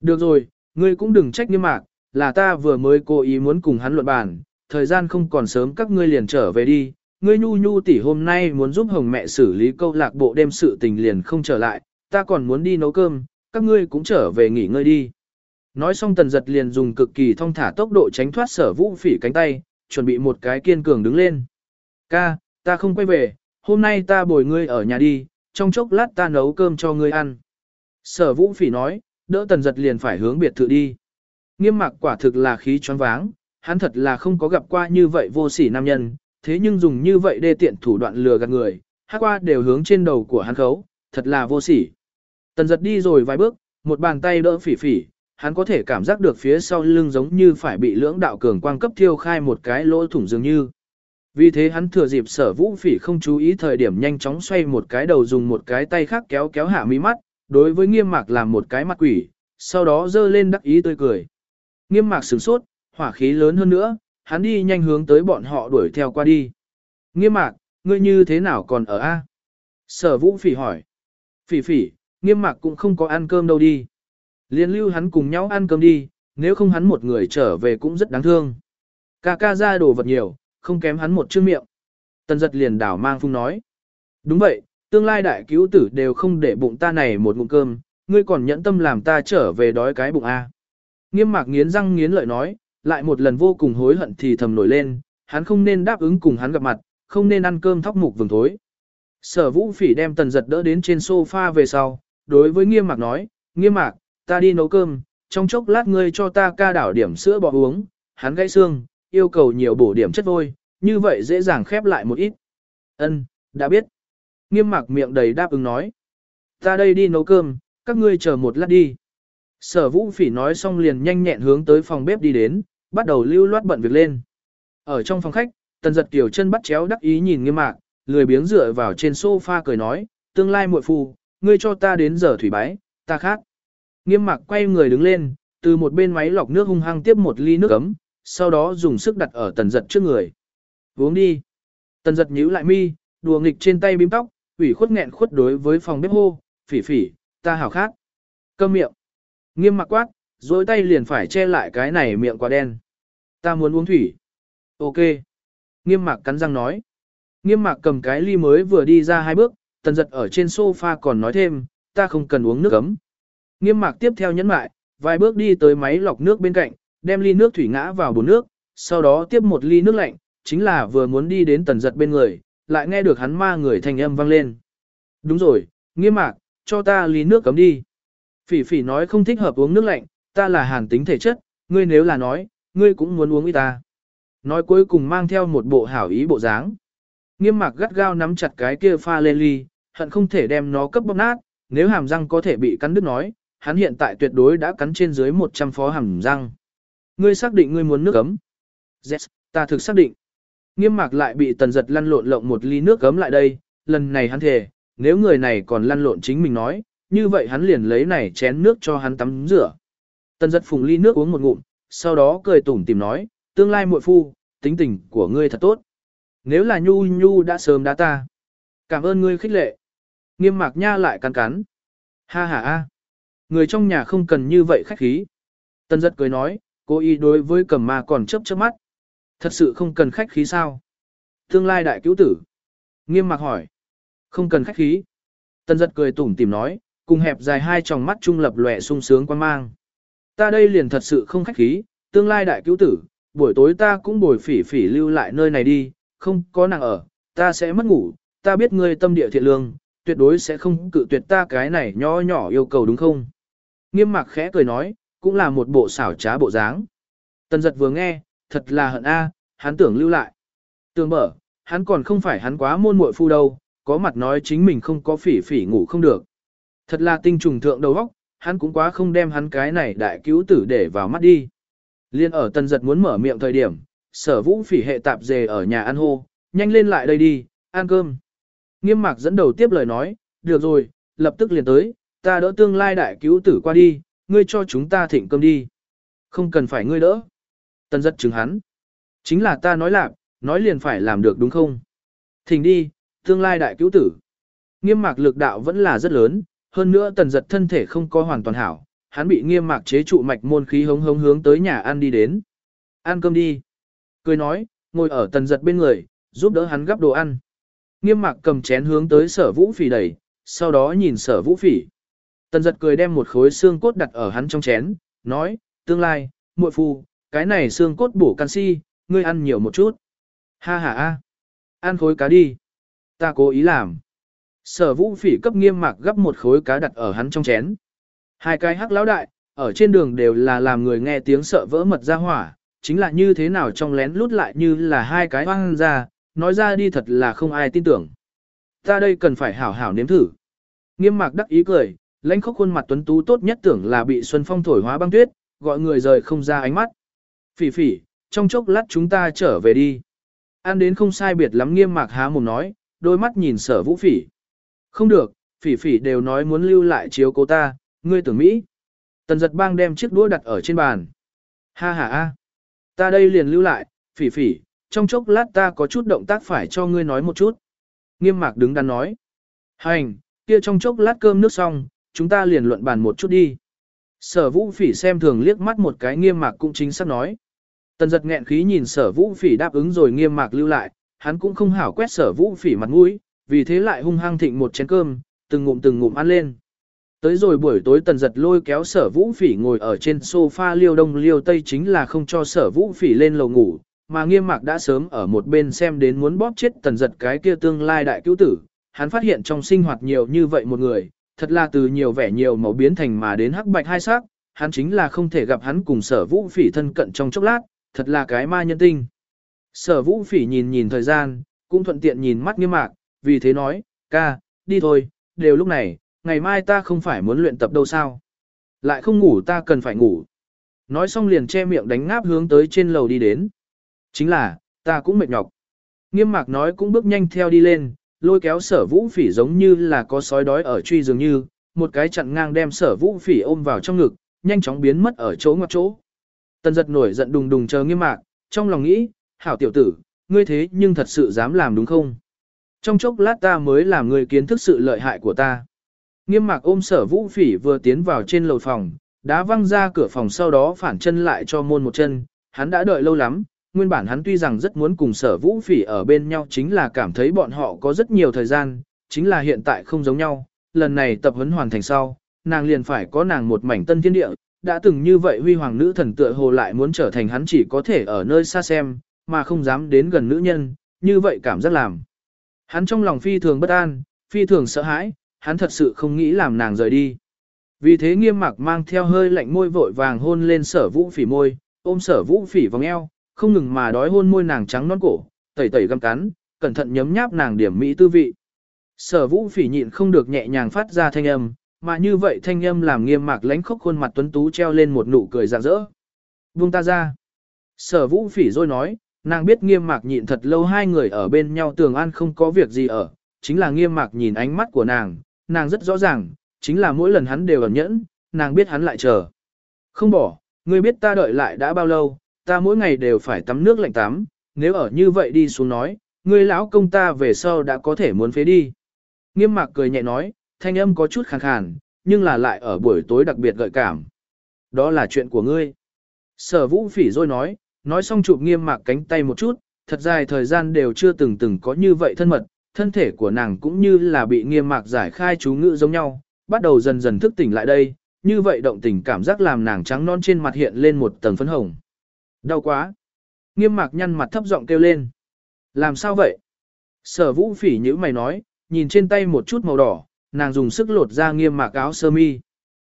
Được rồi, ngươi cũng đừng trách nghiêm mạc, là ta vừa mới cố ý muốn cùng hắn luận bàn, thời gian không còn sớm các ngươi liền trở về đi. Ngươi nhu nhu tỷ hôm nay muốn giúp hồng mẹ xử lý câu lạc bộ đêm sự tình liền không trở lại, ta còn muốn đi nấu cơm, các ngươi cũng trở về nghỉ ngơi đi. Nói xong tần giật liền dùng cực kỳ thong thả tốc độ tránh thoát sở vũ phỉ cánh tay, chuẩn bị một cái kiên cường đứng lên. Ca, ta không quay về, hôm nay ta bồi ngươi ở nhà đi, trong chốc lát ta nấu cơm cho ngươi ăn. Sở vũ phỉ nói, đỡ tần giật liền phải hướng biệt thự đi. Nghiêm mặc quả thực là khí choáng váng, hắn thật là không có gặp qua như vậy vô sỉ nam nhân, thế nhưng dùng như vậy đê tiện thủ đoạn lừa gạt người, hát qua đều hướng trên đầu của hắn khấu, thật là vô sỉ. Tần giật đi rồi vài bước, một bàn tay đỡ phỉ phỉ, hắn có thể cảm giác được phía sau lưng giống như phải bị lưỡng đạo cường quang cấp thiêu khai một cái lỗ thủng dường như. Vì thế hắn thừa dịp sở vũ phỉ không chú ý thời điểm nhanh chóng xoay một cái đầu dùng một cái tay khác kéo kéo hạ mi mắt, đối với nghiêm mạc làm một cái mặt quỷ, sau đó dơ lên đắc ý tươi cười. Nghiêm mạc sửng sốt, hỏa khí lớn hơn nữa, hắn đi nhanh hướng tới bọn họ đuổi theo qua đi. Nghiêm mạc, ngươi như thế nào còn ở A? Sở vũ phỉ hỏi. Phỉ phỉ, nghiêm mạc cũng không có ăn cơm đâu đi. Liên lưu hắn cùng nhau ăn cơm đi, nếu không hắn một người trở về cũng rất đáng thương. Ca ca ra đồ vật nhiều, không kém hắn một chữ miệng. Tần giật liền đảo mang phung nói. Đúng vậy, tương lai đại cứu tử đều không để bụng ta này một ngụm cơm, ngươi còn nhẫn tâm làm ta trở về đói cái bụng A. Nghiêm mạc nghiến răng nghiến lợi nói, lại một lần vô cùng hối hận thì thầm nổi lên, hắn không nên đáp ứng cùng hắn gặp mặt, không nên ăn cơm thóc mục vừng thối. Sở vũ phỉ đem tần giật đỡ đến trên sofa về sau, đối với nghiêm mạc nói, nghiêm mạc, ta đi nấu cơm, trong chốc lát ngươi cho ta ca đảo điểm sữa bò uống, hắn gãy xương, yêu cầu nhiều bổ điểm chất vôi, như vậy dễ dàng khép lại một ít. Ân, đã biết. Nghiêm mặc miệng đầy đáp ứng nói. Ta đây đi nấu cơm, các ngươi chờ một lát đi. Sở vũ phỉ nói xong liền nhanh nhẹn hướng tới phòng bếp đi đến, bắt đầu lưu loát bận việc lên. Ở trong phòng khách, tần giật kiểu chân bắt chéo đắc ý nhìn nghiêm mạc, lười biếng dựa vào trên sofa cười nói, tương lai muội phu, ngươi cho ta đến giờ thủy bái, ta khác. Nghiêm mạc quay người đứng lên, từ một bên máy lọc nước hung hăng tiếp một ly nước ấm, sau đó dùng sức đặt ở tần giật trước người. Uống đi. Tần giật nhíu lại mi, đùa nghịch trên tay bím tóc, ủy khuất nghẹn khuất đối với phòng bếp hô, phỉ phỉ, ta hảo khát. Cơm miệng. Nghiêm mặc quát, dối tay liền phải che lại cái này miệng quá đen. Ta muốn uống thủy. Ok. Nghiêm mạc cắn răng nói. Nghiêm mạc cầm cái ly mới vừa đi ra hai bước, tần giật ở trên sofa còn nói thêm, ta không cần uống nước ấm. Nghiêm mạc tiếp theo nhấn mại, vài bước đi tới máy lọc nước bên cạnh, đem ly nước thủy ngã vào bồn nước, sau đó tiếp một ly nước lạnh, chính là vừa muốn đi đến tần giật bên người, lại nghe được hắn ma người thành âm vang lên. Đúng rồi, nghiêm mạc, cho ta ly nước cấm đi. Phỉ phỉ nói không thích hợp uống nước lạnh, ta là hàn tính thể chất, ngươi nếu là nói, ngươi cũng muốn uống với ta. Nói cuối cùng mang theo một bộ hảo ý bộ dáng. Nghiêm mạc gắt gao nắm chặt cái kia pha lên ly, hận không thể đem nó cấp bóp nát, nếu hàm răng có thể bị cắn đứt nói, hắn hiện tại tuyệt đối đã cắn trên dưới 100 phó hàm răng. Ngươi xác định ngươi muốn nước ấm. Yes, ta thực xác định. Nghiêm mạc lại bị tần giật lăn lộn lộng một ly nước ấm lại đây, lần này hắn thề, nếu người này còn lăn lộn chính mình nói, như vậy hắn liền lấy này chén nước cho hắn tắm rửa. Tần giật phùng ly nước uống một ngụm, sau đó cười tủm tìm nói, tương lai muội phu, tính tình của ngươi thật tốt. Nếu là nhu nhu đã sớm đá ta. Cảm ơn ngươi khích lệ. Nghiêm mạc nha lại cắn cắn. Ha ha ha. Người trong nhà không cần như vậy khách khí. Tân giật cười nói, cô y đối với cầm ma còn chớp chớp mắt. Thật sự không cần khách khí sao? Tương lai đại cứu tử. Nghiêm mạc hỏi. Không cần khách khí. Tân giật cười tủm tìm nói, cùng hẹp dài hai tròng mắt trung lập lòe sung sướng quan mang. Ta đây liền thật sự không khách khí, tương lai đại cứu tử, buổi tối ta cũng bồi phỉ phỉ lưu lại nơi này đi, không có nàng ở, ta sẽ mất ngủ, ta biết ngươi tâm địa thiện lương, tuyệt đối sẽ không cự tuyệt ta cái này nhỏ nhỏ yêu cầu đúng không? Nghiêm mạc khẽ cười nói, cũng là một bộ xảo trá bộ dáng. Tần giật vừa nghe, thật là hận a, hắn tưởng lưu lại. Tưởng mở, hắn còn không phải hắn quá môn muội phu đâu, có mặt nói chính mình không có phỉ phỉ ngủ không được. Thật là tinh trùng thượng đầu óc, hắn cũng quá không đem hắn cái này đại cứu tử để vào mắt đi. Liên ở tần giật muốn mở miệng thời điểm, sở vũ phỉ hệ tạp dề ở nhà ăn hô, nhanh lên lại đây đi, ăn cơm. Nghiêm mạc dẫn đầu tiếp lời nói, được rồi, lập tức liền tới, ta đỡ tương lai đại cứu tử qua đi, ngươi cho chúng ta thịnh cơm đi. Không cần phải ngươi đỡ. Tần giật chứng hắn. Chính là ta nói lạc, nói liền phải làm được đúng không? Thỉnh đi, tương lai đại cứu tử. Nghiêm mạc lực đạo vẫn là rất lớn, hơn nữa tần giật thân thể không có hoàn toàn hảo, hắn bị nghiêm mạc chế trụ mạch môn khí hống hống hướng tới nhà ăn đi đến. Ăn cơm đi. Cười nói, ngồi ở tần giật bên người, giúp đỡ hắn gắp đồ ăn. Nghiêm mạc cầm chén hướng tới sở vũ phỉ đẩy, sau đó nhìn sở vũ phỉ. Tần giật cười đem một khối xương cốt đặt ở hắn trong chén, nói, tương lai, muội phu, cái này xương cốt bổ canxi, ngươi ăn nhiều một chút. Ha ha ha, ăn khối cá đi. Ta cố ý làm. Sở vũ phỉ cấp nghiêm mạc gấp một khối cá đặt ở hắn trong chén. Hai cái hắc lão đại, ở trên đường đều là làm người nghe tiếng sợ vỡ mật ra hỏa, chính là như thế nào trong lén lút lại như là hai cái hoang ra, nói ra đi thật là không ai tin tưởng. Ta đây cần phải hảo hảo nếm thử. Nghiêm mạc đắc ý cười, lãnh khóc khuôn mặt tuấn tú tốt nhất tưởng là bị xuân phong thổi hóa băng tuyết, gọi người rời không ra ánh mắt. Phỉ phỉ, trong chốc lát chúng ta trở về đi. Ăn đến không sai biệt lắm nghiêm mạc há mồm nói, đôi mắt nhìn sở vũ phỉ. Không được, phỉ phỉ đều nói muốn lưu lại chiếu cô ta, ngươi tưởng Mỹ. Tần giật bang đem chiếc đũa đặt ở trên bàn. Ha ha ha. Ta đây liền lưu lại, phỉ phỉ, trong chốc lát ta có chút động tác phải cho ngươi nói một chút. Nghiêm mạc đứng đắn nói. Hành, kia trong chốc lát cơm nước xong, chúng ta liền luận bàn một chút đi. Sở vũ phỉ xem thường liếc mắt một cái nghiêm mạc cũng chính xác nói. Tần giật nghẹn khí nhìn sở vũ phỉ đáp ứng rồi nghiêm mạc lưu lại, hắn cũng không hảo quét sở vũ phỉ mặt mũi, vì thế lại hung hăng thịnh một chén cơm, từng ngụm từng ngụm ăn lên. Tới rồi buổi tối tần giật lôi kéo sở vũ phỉ ngồi ở trên sofa liêu đông liêu tây chính là không cho sở vũ phỉ lên lầu ngủ, mà nghiêm mạc đã sớm ở một bên xem đến muốn bóp chết tần giật cái kia tương lai đại cứu tử. Hắn phát hiện trong sinh hoạt nhiều như vậy một người, thật là từ nhiều vẻ nhiều màu biến thành mà đến hắc bạch hai sắc, hắn chính là không thể gặp hắn cùng sở vũ phỉ thân cận trong chốc lát, thật là cái ma nhân tinh. Sở vũ phỉ nhìn nhìn thời gian, cũng thuận tiện nhìn mắt nghiêm mạc, vì thế nói, ca, đi thôi, đều lúc này, ngày mai ta không phải muốn luyện tập đâu sao. Lại không ngủ ta cần phải ngủ. Nói xong liền che miệng đánh ngáp hướng tới trên lầu đi đến. Chính là, ta cũng mệt nhọc. Nghiêm mạc nói cũng bước nhanh theo đi lên, lôi kéo sở vũ phỉ giống như là có sói đói ở truy dường như, một cái chặn ngang đem sở vũ phỉ ôm vào trong ngực, nhanh chóng biến mất ở chỗ ngoặc chỗ. Tần giật nổi giận đùng đùng chờ nghiêm mạc, trong lòng nghĩ, hảo tiểu tử, ngươi thế nhưng thật sự dám làm đúng không? Trong chốc lát ta mới làm ngươi kiến thức sự lợi hại của ta. Nghiêm mạc ôm sở vũ phỉ vừa tiến vào trên lầu phòng, đá văng ra cửa phòng sau đó phản chân lại cho môn một chân, hắn đã đợi lâu lắm, nguyên bản hắn tuy rằng rất muốn cùng sở vũ phỉ ở bên nhau chính là cảm thấy bọn họ có rất nhiều thời gian, chính là hiện tại không giống nhau, lần này tập huấn hoàn thành sau, nàng liền phải có nàng một mảnh tân thiên địa, đã từng như vậy huy hoàng nữ thần tựa hồ lại muốn trở thành hắn chỉ có thể ở nơi xa xem, mà không dám đến gần nữ nhân, như vậy cảm giác làm. Hắn trong lòng phi thường bất an, phi thường sợ hãi, hắn thật sự không nghĩ làm nàng rời đi. Vì thế nghiêm mặc mang theo hơi lạnh môi vội vàng hôn lên sở vũ phỉ môi, ôm sở vũ phỉ vòng eo, không ngừng mà đói hôn môi nàng trắng non cổ, tẩy tẩy găm cắn, cẩn thận nhấm nháp nàng điểm mỹ tư vị. Sở vũ phỉ nhịn không được nhẹ nhàng phát ra thanh âm, mà như vậy thanh âm làm nghiêm mạc lánh khóc khuôn mặt tuấn tú treo lên một nụ cười rạng rỡ. Buông ta ra. Sở vũ phỉ rồi nói, nàng biết nghiêm mạc nhịn thật lâu hai người ở bên nhau tường an không có việc gì ở, chính là nghiêm mạc nhìn ánh mắt của nàng, nàng rất rõ ràng, chính là mỗi lần hắn đều ẩn nhẫn, nàng biết hắn lại chờ. Không bỏ, ngươi biết ta đợi lại đã bao lâu, ta mỗi ngày đều phải tắm nước lạnh tắm, nếu ở như vậy đi xuống nói, ngươi lão công ta về sau đã có thể muốn phế đi. Nghiêm mạc cười nhẹ nói, thanh âm có chút khàn khàn, nhưng là lại ở buổi tối đặc biệt gợi cảm. Đó là chuyện của ngươi. Sở vũ phỉ rồi nói, nói xong chụp nghiêm mạc cánh tay một chút, thật dài thời gian đều chưa từng từng có như vậy thân mật, thân thể của nàng cũng như là bị nghiêm mạc giải khai chú ngữ giống nhau, bắt đầu dần dần thức tỉnh lại đây, như vậy động tình cảm giác làm nàng trắng non trên mặt hiện lên một tầng phấn hồng. Đau quá. Nghiêm mạc nhăn mặt thấp giọng kêu lên. Làm sao vậy? Sở vũ phỉ như mày nói, nhìn trên tay một chút màu đỏ, nàng dùng sức lột ra nghiêm mạc áo sơ mi.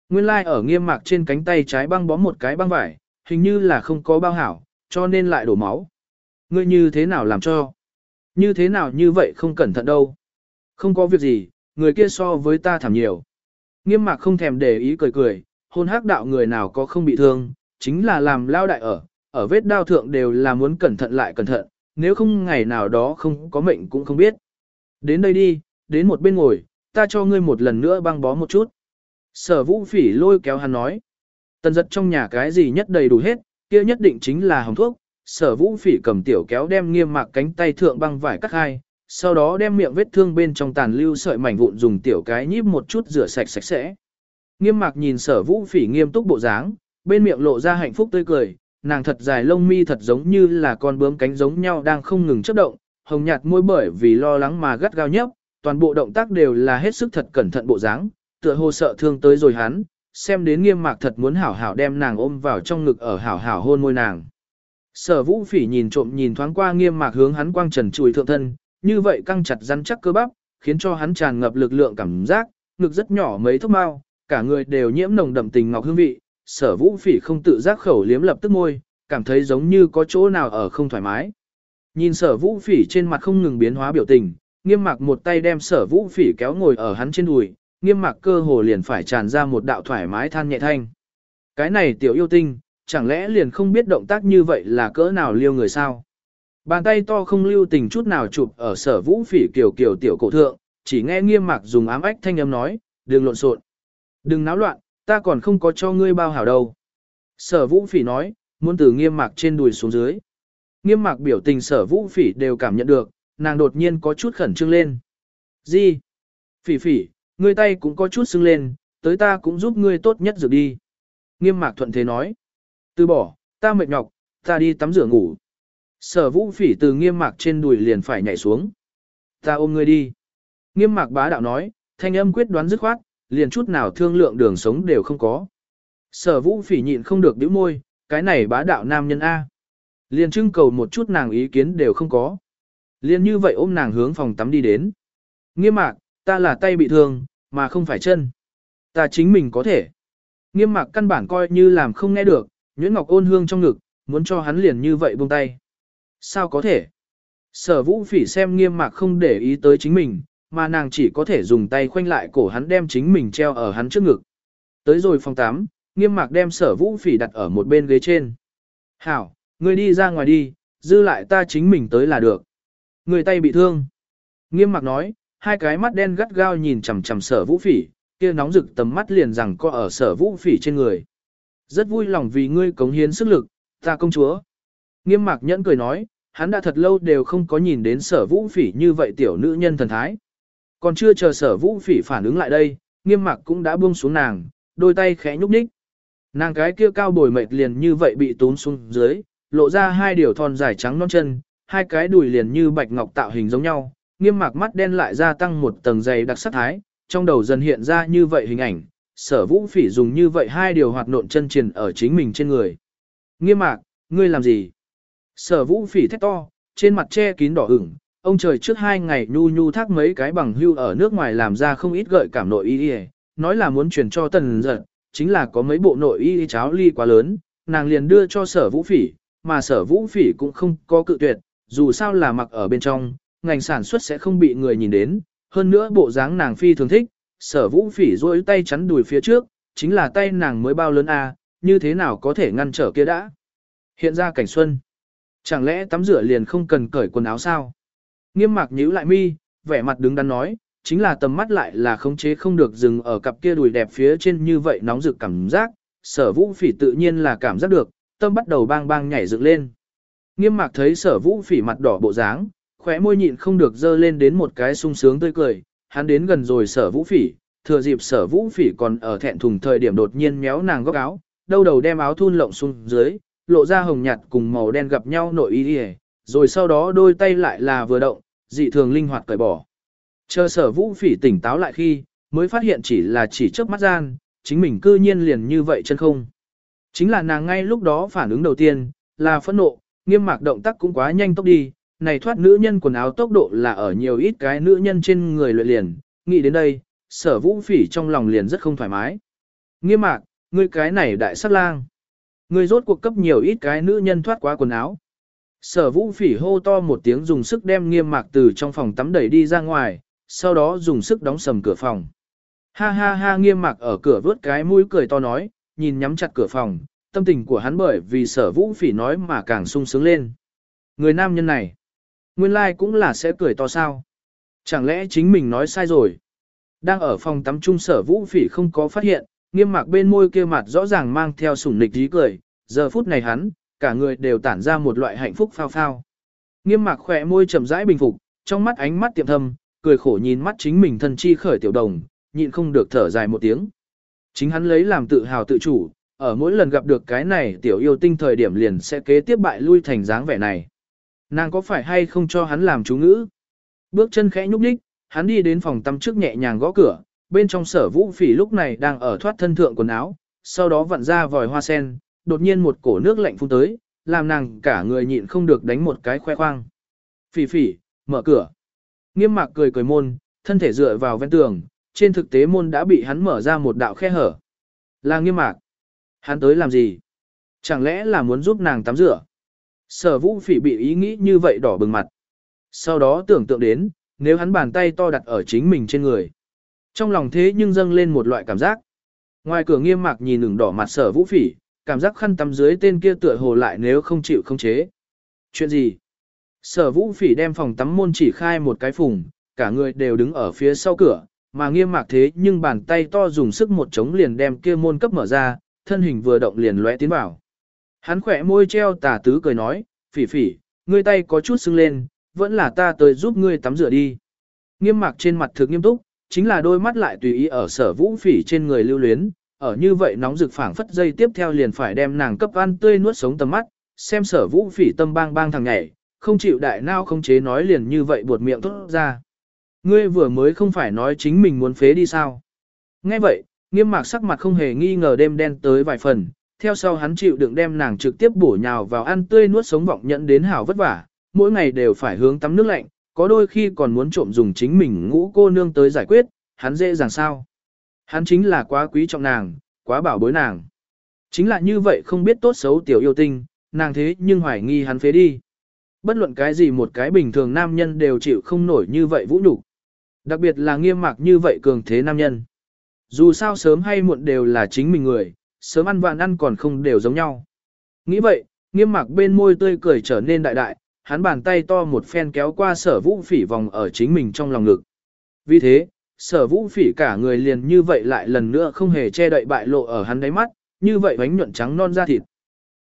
Nguyên lai like ở nghiêm mạc trên cánh tay trái băng bó một cái băng vải, hình như là không có bao hảo, cho nên lại đổ máu. Ngươi như thế nào làm cho? Như thế nào như vậy không cẩn thận đâu. Không có việc gì, người kia so với ta thảm nhiều. Nghiêm mạc không thèm để ý cười cười, hôn hắc đạo người nào có không bị thương, chính là làm lao đại ở, ở vết đao thượng đều là muốn cẩn thận lại cẩn thận, nếu không ngày nào đó không có mệnh cũng không biết. Đến đây đi, đến một bên ngồi, ta cho ngươi một lần nữa băng bó một chút. Sở vũ phỉ lôi kéo hắn nói. Tần giật trong nhà cái gì nhất đầy đủ hết, kia nhất định chính là hồng thuốc. Sở vũ phỉ cầm tiểu kéo đem nghiêm mạc cánh tay thượng băng vải cắt hai, sau đó đem miệng vết thương bên trong tàn lưu sợi mảnh vụn dùng tiểu cái nhíp một chút rửa sạch sạch sẽ. Nghiêm mạc nhìn sở vũ phỉ nghiêm túc bộ dáng, bên miệng lộ ra hạnh phúc tươi cười, nàng thật dài lông mi thật giống như là con bướm cánh giống nhau đang không ngừng chớp động, hồng nhạt môi bởi vì lo lắng mà gắt gao nhấp, toàn bộ động tác đều là hết sức thật cẩn thận bộ dáng, tựa hồ sợ thương tới rồi hắn, xem đến nghiêm mạc thật muốn hảo hảo đem nàng ôm vào trong ngực ở hảo hảo hôn môi nàng. Sở vũ phỉ nhìn trộm nhìn thoáng qua nghiêm mạc hướng hắn quang trần chùi thượng thân, như vậy căng chặt rắn chắc cơ bắp, khiến cho hắn tràn ngập lực lượng cảm giác, ngực rất nhỏ mấy thốc mao, cả người đều nhiễm nồng đậm tình ngọc hương vị, sở vũ phỉ không tự giác khẩu liếm lập tức môi, cảm thấy giống như có chỗ nào ở không thoải mái. Nhìn sở vũ phỉ trên mặt không ngừng biến hóa biểu tình, nghiêm mạc một tay đem sở vũ phỉ kéo ngồi ở hắn trên đùi, nghiêm mạc cơ hồ liền phải tràn ra một đạo thoải mái than nhẹ thanh. Cái này tiểu yêu tinh, chẳng lẽ liền không biết động tác như vậy là cỡ nào liêu người sao? Bàn tay to không lưu tình chút nào chụp ở sở vũ phỉ kiểu kiểu tiểu cổ thượng, chỉ nghe nghiêm mạc dùng ám ách thanh âm nói, đừng lộn xộn, đừng náo loạn, ta còn không có cho ngươi bao hảo đâu. Sở vũ phỉ nói, muốn từ nghiêm mạc trên đùi xuống dưới. Nghiêm mạc biểu tình sở vũ phỉ đều cảm nhận được, nàng đột nhiên có chút khẩn trương lên. Gì? Phỉ phỉ, ngươi tay cũng có chút sưng lên, tới ta cũng giúp ngươi tốt nhất dược đi. Nghiêm mạc thuận thế nói. Từ bỏ, ta mệt nhọc, ta đi tắm rửa ngủ. Sở vũ phỉ từ nghiêm mạc trên đùi liền phải nhảy xuống. Ta ôm ngươi đi. Nghiêm mạc bá đạo nói, thanh âm quyết đoán dứt khoát, liền chút nào thương lượng đường sống đều không có. Sở vũ phỉ nhịn không được bĩu môi, cái này bá đạo nam nhân A. Liền trưng cầu một chút nàng ý kiến đều không có. Liền như vậy ôm nàng hướng phòng tắm đi đến. Nghiêm mạc, ta là tay bị thương, mà không phải chân. Ta chính mình có thể. Nghiêm mạc căn bản coi như làm không nghe được, Nguyễn Ngọc ôn hương trong ngực, muốn cho hắn liền như vậy buông tay. Sao có thể? Sở vũ phỉ xem nghiêm mạc không để ý tới chính mình, mà nàng chỉ có thể dùng tay khoanh lại cổ hắn đem chính mình treo ở hắn trước ngực. Tới rồi phòng 8, nghiêm mạc đem sở vũ phỉ đặt ở một bên ghế trên. Hảo, ngươi đi ra ngoài đi, dư lại ta chính mình tới là được. Người tay bị thương. Nghiêm mạc nói, hai cái mắt đen gắt gao nhìn chằm chằm sở vũ phỉ, kia nóng rực tầm mắt liền rằng co ở sở vũ phỉ trên người. Rất vui lòng vì ngươi cống hiến sức lực, ta công chúa. Nghiêm mạc nhẫn cười nói, hắn đã thật lâu đều không có nhìn đến sở vũ phỉ như vậy tiểu nữ nhân thần thái. Còn chưa chờ sở vũ phỉ phản ứng lại đây, nghiêm mặc cũng đã buông xuống nàng, đôi tay khẽ nhúc nhích. Nàng cái kia cao bồi mệt liền như vậy bị tốn xuống dưới, lộ ra hai điều thon dài trắng non chân, hai cái đùi liền như bạch ngọc tạo hình giống nhau, nghiêm mạc mắt đen lại gia tăng một tầng dày đặc sắc thái, trong đầu dần hiện ra như vậy hình ảnh, sở vũ phỉ dùng như vậy hai điều hoạt nộn chân triền ở chính mình trên người. Nghiêm mạc, ngươi làm gì? Sở vũ phỉ thét to, trên mặt che kín đỏ ửng, ông trời trước hai ngày nhu nhu thác mấy cái bằng hưu ở nước ngoài làm ra không ít gợi cảm nội y y, nói là muốn truyền cho tần giật, chính là có mấy bộ nội y cháo ly quá lớn, nàng liền đưa cho sở vũ phỉ, mà sở vũ phỉ cũng không có cự tuyệt, dù sao là mặc ở bên trong, ngành sản xuất sẽ không bị người nhìn đến, hơn nữa bộ dáng nàng phi thường thích, sở vũ phỉ rôi tay chắn đùi phía trước, chính là tay nàng mới bao lớn a à, như thế nào có thể ngăn trở kia đã. Hiện ra cảnh xuân. Chẳng lẽ tắm rửa liền không cần cởi quần áo sao? Nghiêm mạc nhíu lại mi, vẻ mặt đứng đắn nói, chính là tầm mắt lại là khống chế không được dừng ở cặp kia đùi đẹp phía trên như vậy nóng rực cảm giác, sở vũ phỉ tự nhiên là cảm giác được, tâm bắt đầu bang bang nhảy dựng lên. Nghiêm mạc thấy sở vũ phỉ mặt đỏ bộ dáng, khóe môi nhịn không được dơ lên đến một cái sung sướng tươi cười, hắn đến gần rồi sở vũ phỉ, thừa dịp sở vũ phỉ còn ở thẹn thùng thời điểm đột nhiên méo nàng góc áo, đâu đầu đem áo thun lộng xuống dưới, lộ ra hồng nhạt cùng màu đen gặp nhau nội y đi rồi sau đó đôi tay lại là vừa động, dị thường linh hoạt cởi bỏ. Chờ sở vũ phỉ tỉnh táo lại khi, mới phát hiện chỉ là chỉ trước mắt gian, chính mình cư nhiên liền như vậy chân không. Chính là nàng ngay lúc đó phản ứng đầu tiên, là phẫn nộ, nghiêm mạc động tác cũng quá nhanh tốc đi, này thoát nữ nhân quần áo tốc độ là ở nhiều ít cái nữ nhân trên người luyện liền, nghĩ đến đây, sở vũ phỉ trong lòng liền rất không thoải mái. Nghiêm mạc, ngươi cái này đại sát lang. Ngươi rốt cuộc cấp nhiều ít cái nữ nhân thoát quá quần áo. Sở vũ phỉ hô to một tiếng dùng sức đem nghiêm mạc từ trong phòng tắm đẩy đi ra ngoài, sau đó dùng sức đóng sầm cửa phòng. Ha ha ha nghiêm mạc ở cửa vớt cái mũi cười to nói, nhìn nhắm chặt cửa phòng, tâm tình của hắn bởi vì sở vũ phỉ nói mà càng sung sướng lên. Người nam nhân này, nguyên lai like cũng là sẽ cười to sao. Chẳng lẽ chính mình nói sai rồi? Đang ở phòng tắm trung sở vũ phỉ không có phát hiện, nghiêm mạc bên môi kia mặt rõ ràng mang theo sủng nịch ý cười, giờ phút này hắn, cả người đều tản ra một loại hạnh phúc phao phao. Nghiêm mạc khỏe môi chậm rãi bình phục, trong mắt ánh mắt tiệm thâm, cười khổ nhìn mắt chính mình thân chi khởi tiểu đồng, nhịn không được thở dài một tiếng. Chính hắn lấy làm tự hào tự chủ, ở mỗi lần gặp được cái này tiểu yêu tinh thời điểm liền sẽ kế tiếp bại lui thành dáng vẻ này. Nàng có phải hay không cho hắn làm chú ngữ? Bước chân khẽ nhúc nhích, hắn đi đến phòng tắm trước nhẹ nhàng gõ cửa, bên trong sở vũ phỉ lúc này đang ở thoát thân thượng quần áo, sau đó vặn ra vòi hoa sen, đột nhiên một cổ nước lạnh phun tới, làm nàng cả người nhịn không được đánh một cái khoe khoang. Phỉ phỉ, mở cửa. Nghiêm mạc cười cười môn, thân thể dựa vào ven tường, trên thực tế môn đã bị hắn mở ra một đạo khe hở. Là nghiêm mạc. Hắn tới làm gì? Chẳng lẽ là muốn giúp nàng tắm rửa? Sở vũ phỉ bị ý nghĩ như vậy đỏ bừng mặt. Sau đó tưởng tượng đến, nếu hắn bàn tay to đặt ở chính mình trên người. Trong lòng thế nhưng dâng lên một loại cảm giác. Ngoài cửa nghiêm mạc nhìn ửng đỏ mặt sở vũ phỉ, cảm giác khăn tắm dưới tên kia tựa hồ lại nếu không chịu không chế. Chuyện gì? Sở vũ phỉ đem phòng tắm môn chỉ khai một cái phùng, cả người đều đứng ở phía sau cửa, mà nghiêm mạc thế nhưng bàn tay to dùng sức một chống liền đem kia môn cấp mở ra, thân hình vừa động liền lóe tiến vào. Hắn khỏe môi treo tà tứ cười nói, phỉ phỉ, ngươi tay có chút sưng lên, vẫn là ta tới giúp ngươi tắm rửa đi. Nghiêm mạc trên mặt thực nghiêm túc, chính là đôi mắt lại tùy ý ở sở vũ phỉ trên người lưu luyến, ở như vậy nóng rực phảng phất dây tiếp theo liền phải đem nàng cấp ăn tươi nuốt sống tầm mắt, xem sở vũ phỉ tâm bang bang thằng nhảy, không chịu đại nao không chế nói liền như vậy buột miệng tốt ra. Ngươi vừa mới không phải nói chính mình muốn phế đi sao. Nghe vậy, nghiêm mạc sắc mặt không hề nghi ngờ đêm đen tới vài phần, theo sau hắn chịu đựng đem nàng trực tiếp bổ nhào vào ăn tươi nuốt sống vọng nhận đến hảo vất vả, mỗi ngày đều phải hướng tắm nước lạnh, có đôi khi còn muốn trộm dùng chính mình ngũ cô nương tới giải quyết, hắn dễ dàng sao. Hắn chính là quá quý trọng nàng, quá bảo bối nàng. Chính là như vậy không biết tốt xấu tiểu yêu tinh, nàng thế nhưng hoài nghi hắn phế đi. Bất luận cái gì một cái bình thường nam nhân đều chịu không nổi như vậy vũ nhục Đặc biệt là nghiêm mạc như vậy cường thế nam nhân. Dù sao sớm hay muộn đều là chính mình người, sớm ăn vạn ăn còn không đều giống nhau. Nghĩ vậy, nghiêm mạc bên môi tươi cười trở nên đại đại, hắn bàn tay to một phen kéo qua sở vũ phỉ vòng ở chính mình trong lòng ngực. Vì thế, sở vũ phỉ cả người liền như vậy lại lần nữa không hề che đậy bại lộ ở hắn đáy mắt, như vậy bánh nhuận trắng non da thịt.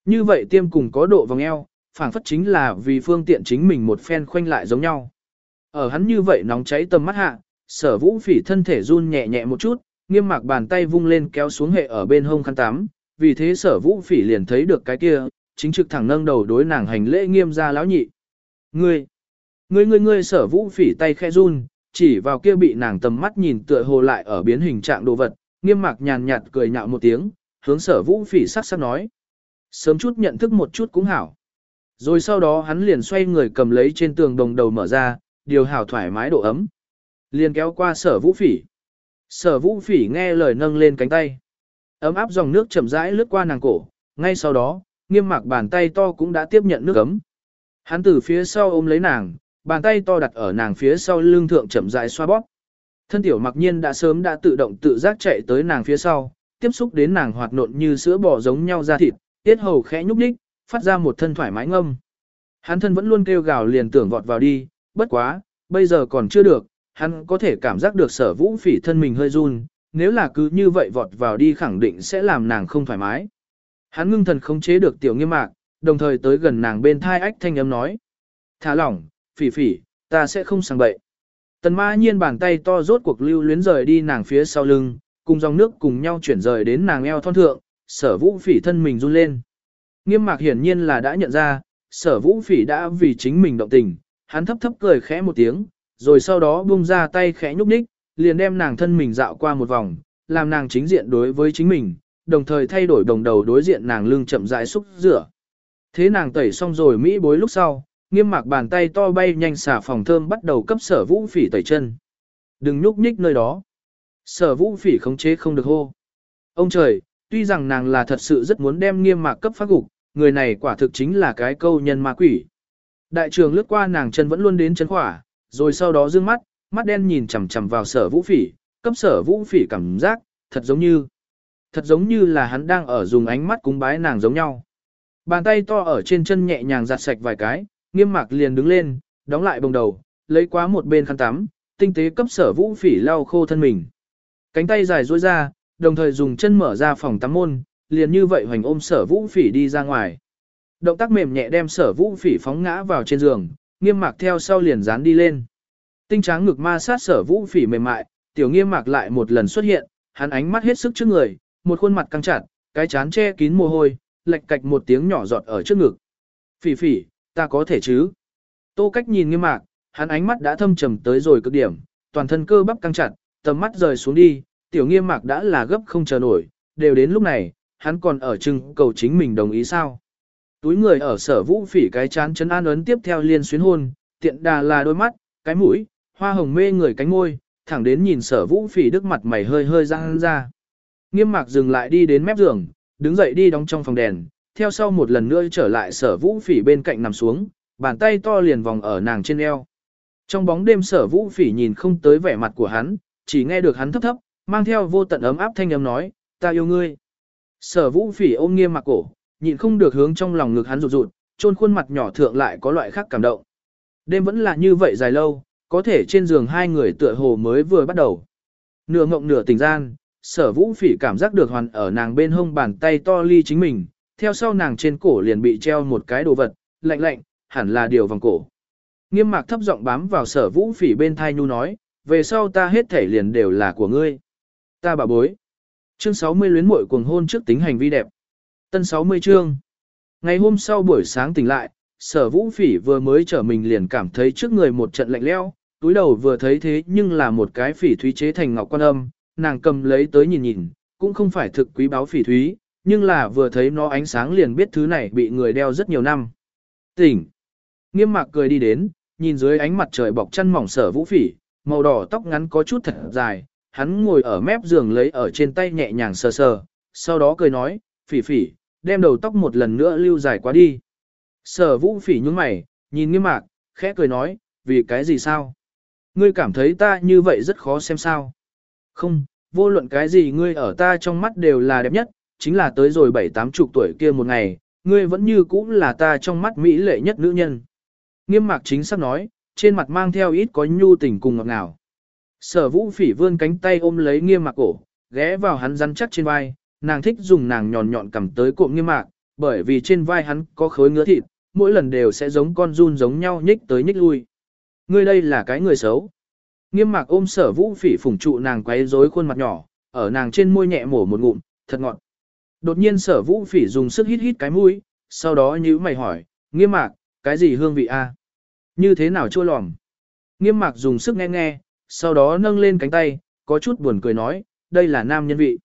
Như vậy tiêm cùng có độ vòng eo, phảng phất chính là vì phương tiện chính mình một phen khoanh lại giống nhau. Ở hắn như vậy nóng cháy tầm mắt hạ, sở vũ phỉ thân thể run nhẹ nhẹ một chút, nghiêm mạc bàn tay vung lên kéo xuống hệ ở bên hông khăn tắm, vì thế sở vũ phỉ liền thấy được cái kia, chính trực thẳng nâng đầu đối nàng hành lễ nghiêm ra lão nhị. Ngươi, ngươi ngươi ngươi sở vũ phỉ tay khe run, chỉ vào kia bị nàng tầm mắt nhìn tựa hồ lại ở biến hình trạng đồ vật, nghiêm mạc nhàn nhạt cười nhạo một tiếng, hướng sở vũ phỉ sắc sắc nói. Sớm chút nhận thức một chút cũng hảo. Rồi sau đó hắn liền xoay người cầm lấy trên tường đồng đầu mở ra, điều hảo thoải mái độ ấm. Liền kéo qua sở vũ phỉ. Sở vũ phỉ nghe lời nâng lên cánh tay. Ấm áp dòng nước chậm rãi lướt qua nàng cổ, ngay sau đó, nghiêm mạc bàn tay to cũng đã tiếp nhận nước ấm. Hắn từ phía sau ôm lấy nàng, bàn tay to đặt ở nàng phía sau lưng thượng chậm rãi xoa bóp. Thân tiểu mặc nhiên đã sớm đã tự động tự giác chạy tới nàng phía sau, tiếp xúc đến nàng hoạt nộn như sữa bò giống nhau ra thịt, tiết hầu khẽ nhúc nhích, phát ra một thân thoải mái ngâm. Hắn thân vẫn luôn kêu gào liền tưởng vọt vào đi, bất quá, bây giờ còn chưa được, hắn có thể cảm giác được sở vũ phỉ thân mình hơi run, nếu là cứ như vậy vọt vào đi khẳng định sẽ làm nàng không thoải mái. Hắn ngưng thần khống chế được tiểu nghiêm mạc, đồng thời tới gần nàng bên thai ách thanh âm nói. Thả lỏng, phỉ phỉ, ta sẽ không sang bậy. Tần ma nhiên bàn tay to rốt cuộc lưu luyến rời đi nàng phía sau lưng, cùng dòng nước cùng nhau chuyển rời đến nàng eo thon thượng, sở vũ phỉ thân mình run lên. Nghiêm mạc hiển nhiên là đã nhận ra, sở vũ phỉ đã vì chính mình động tình, hắn thấp thấp cười khẽ một tiếng, rồi sau đó buông ra tay khẽ nhúc nhích, liền đem nàng thân mình dạo qua một vòng, làm nàng chính diện đối với chính mình, đồng thời thay đổi đồng đầu đối diện nàng lưng chậm rãi xúc rửa. Thế nàng tẩy xong rồi Mỹ bối lúc sau, nghiêm mạc bàn tay to bay nhanh xả phòng thơm bắt đầu cấp sở vũ phỉ tẩy chân. Đừng nhúc nhích nơi đó. Sở vũ phỉ khống chế không được hô. Ông trời, tuy rằng nàng là thật sự rất muốn đem nghiêm mạc cấp phát gục, người này quả thực chính là cái câu nhân ma quỷ. Đại trường lướt qua nàng chân vẫn luôn đến chân khỏa, rồi sau đó dương mắt, mắt đen nhìn chằm chằm vào sở vũ phỉ, cấp sở vũ phỉ cảm giác, thật giống như, thật giống như là hắn đang ở dùng ánh mắt cúng bái nàng giống nhau. Bàn tay to ở trên chân nhẹ nhàng giặt sạch vài cái, nghiêm mạc liền đứng lên, đóng lại bồng đầu, lấy quá một bên khăn tắm, tinh tế cấp sở vũ phỉ lau khô thân mình. Cánh tay dài duỗi ra, đồng thời dùng chân mở ra phòng tắm môn, liền như vậy hoành ôm sở vũ phỉ đi ra ngoài. Động tác mềm nhẹ đem sở vũ phỉ phóng ngã vào trên giường, nghiêm mạc theo sau liền dán đi lên. Tinh tráng ngực ma sát sở vũ phỉ mềm mại, tiểu nghiêm mạc lại một lần xuất hiện, hắn ánh mắt hết sức trước người, một khuôn mặt căng chặt, cái chán che kín mồ hôi, lệch cạch một tiếng nhỏ giọt ở trước ngực. Phỉ phỉ, ta có thể chứ? Tô cách nhìn nghiêm mạc, hắn ánh mắt đã thâm trầm tới rồi cực điểm, toàn thân cơ bắp căng chặt, tầm mắt rời xuống đi, tiểu nghiêm mạc đã là gấp không chờ nổi, đều đến lúc này, hắn còn ở chừng cầu chính mình đồng ý sao. Túi người ở sở vũ phỉ cái chán chân an ấn tiếp theo liên xuyến hôn, tiện đà là đôi mắt, cái mũi, hoa hồng mê người cánh môi, thẳng đến nhìn sở vũ phỉ đức mặt mày hơi hơi ra ra. Nghiêm mạc dừng lại đi đến mép giường, đứng dậy đi đóng trong phòng đèn, theo sau một lần nữa trở lại sở vũ phỉ bên cạnh nằm xuống, bàn tay to liền vòng ở nàng trên eo. Trong bóng đêm sở vũ phỉ nhìn không tới vẻ mặt của hắn, chỉ nghe được hắn thấp thấp, mang theo vô tận ấm áp thanh âm nói, ta yêu ngươi. Sở vũ phỉ ôm nghiêm mặc cổ, nhịn không được hướng trong lòng ngực hắn rụt rụt, trôn khuôn mặt nhỏ thượng lại có loại khác cảm động. Đêm vẫn là như vậy dài lâu, có thể trên giường hai người tựa hồ mới vừa bắt đầu. Nửa ngộng nửa tình gian, sở vũ phỉ cảm giác được hoàn ở nàng bên hông bàn tay to ly chính mình, theo sau nàng trên cổ liền bị treo một cái đồ vật, lạnh lạnh, hẳn là điều vòng cổ. Nghiêm mạc thấp giọng bám vào sở vũ phỉ bên thai nhu nói, về sau ta hết thể liền đều là của ngươi. Ta bà bối. Chương 60 luyến muội cuồng hôn trước tính hành vi đẹp. Tân 60 chương. Ngày hôm sau buổi sáng tỉnh lại, sở vũ phỉ vừa mới trở mình liền cảm thấy trước người một trận lạnh leo, túi đầu vừa thấy thế nhưng là một cái phỉ thúy chế thành ngọc quan âm, nàng cầm lấy tới nhìn nhìn, cũng không phải thực quý báo phỉ thúy, nhưng là vừa thấy nó ánh sáng liền biết thứ này bị người đeo rất nhiều năm. Tỉnh. Nghiêm mạc cười đi đến, nhìn dưới ánh mặt trời bọc chân mỏng sở vũ phỉ, màu đỏ tóc ngắn có chút thật dài, hắn ngồi ở mép giường lấy ở trên tay nhẹ nhàng sờ sờ, sau đó cười nói, phỉ phỉ, đem đầu tóc một lần nữa lưu dài quá đi. Sở vũ phỉ nhướng mày, nhìn nghiêm mạc, khẽ cười nói, vì cái gì sao? Ngươi cảm thấy ta như vậy rất khó xem sao? Không, vô luận cái gì ngươi ở ta trong mắt đều là đẹp nhất, chính là tới rồi bảy tám chục tuổi kia một ngày, ngươi vẫn như cũ là ta trong mắt mỹ lệ nhất nữ nhân. Nghiêm mạc chính xác nói, trên mặt mang theo ít có nhu tình cùng ngọt ngào. Sở vũ phỉ vươn cánh tay ôm lấy nghiêm mạc cổ, ghé vào hắn rắn chắc trên vai, nàng thích dùng nàng nhọn nhọn cầm tới cộm nghiêm mạc, bởi vì trên vai hắn có khối ngứa thịt, mỗi lần đều sẽ giống con run giống nhau nhích tới nhích lui. Ngươi đây là cái người xấu. Nghiêm mạc ôm sở vũ phỉ phủng trụ nàng quấy rối khuôn mặt nhỏ, ở nàng trên môi nhẹ mổ một ngụm, thật ngọt. Đột nhiên sở vũ phỉ dùng sức hít hít cái mũi, sau đó nhíu mày hỏi, nghiêm mạc, cái gì hương vị a? Như thế nào chua lòm? Nghiêm mạc dùng sức nghe nghe, sau đó nâng lên cánh tay, có chút buồn cười nói, đây là nam nhân vị.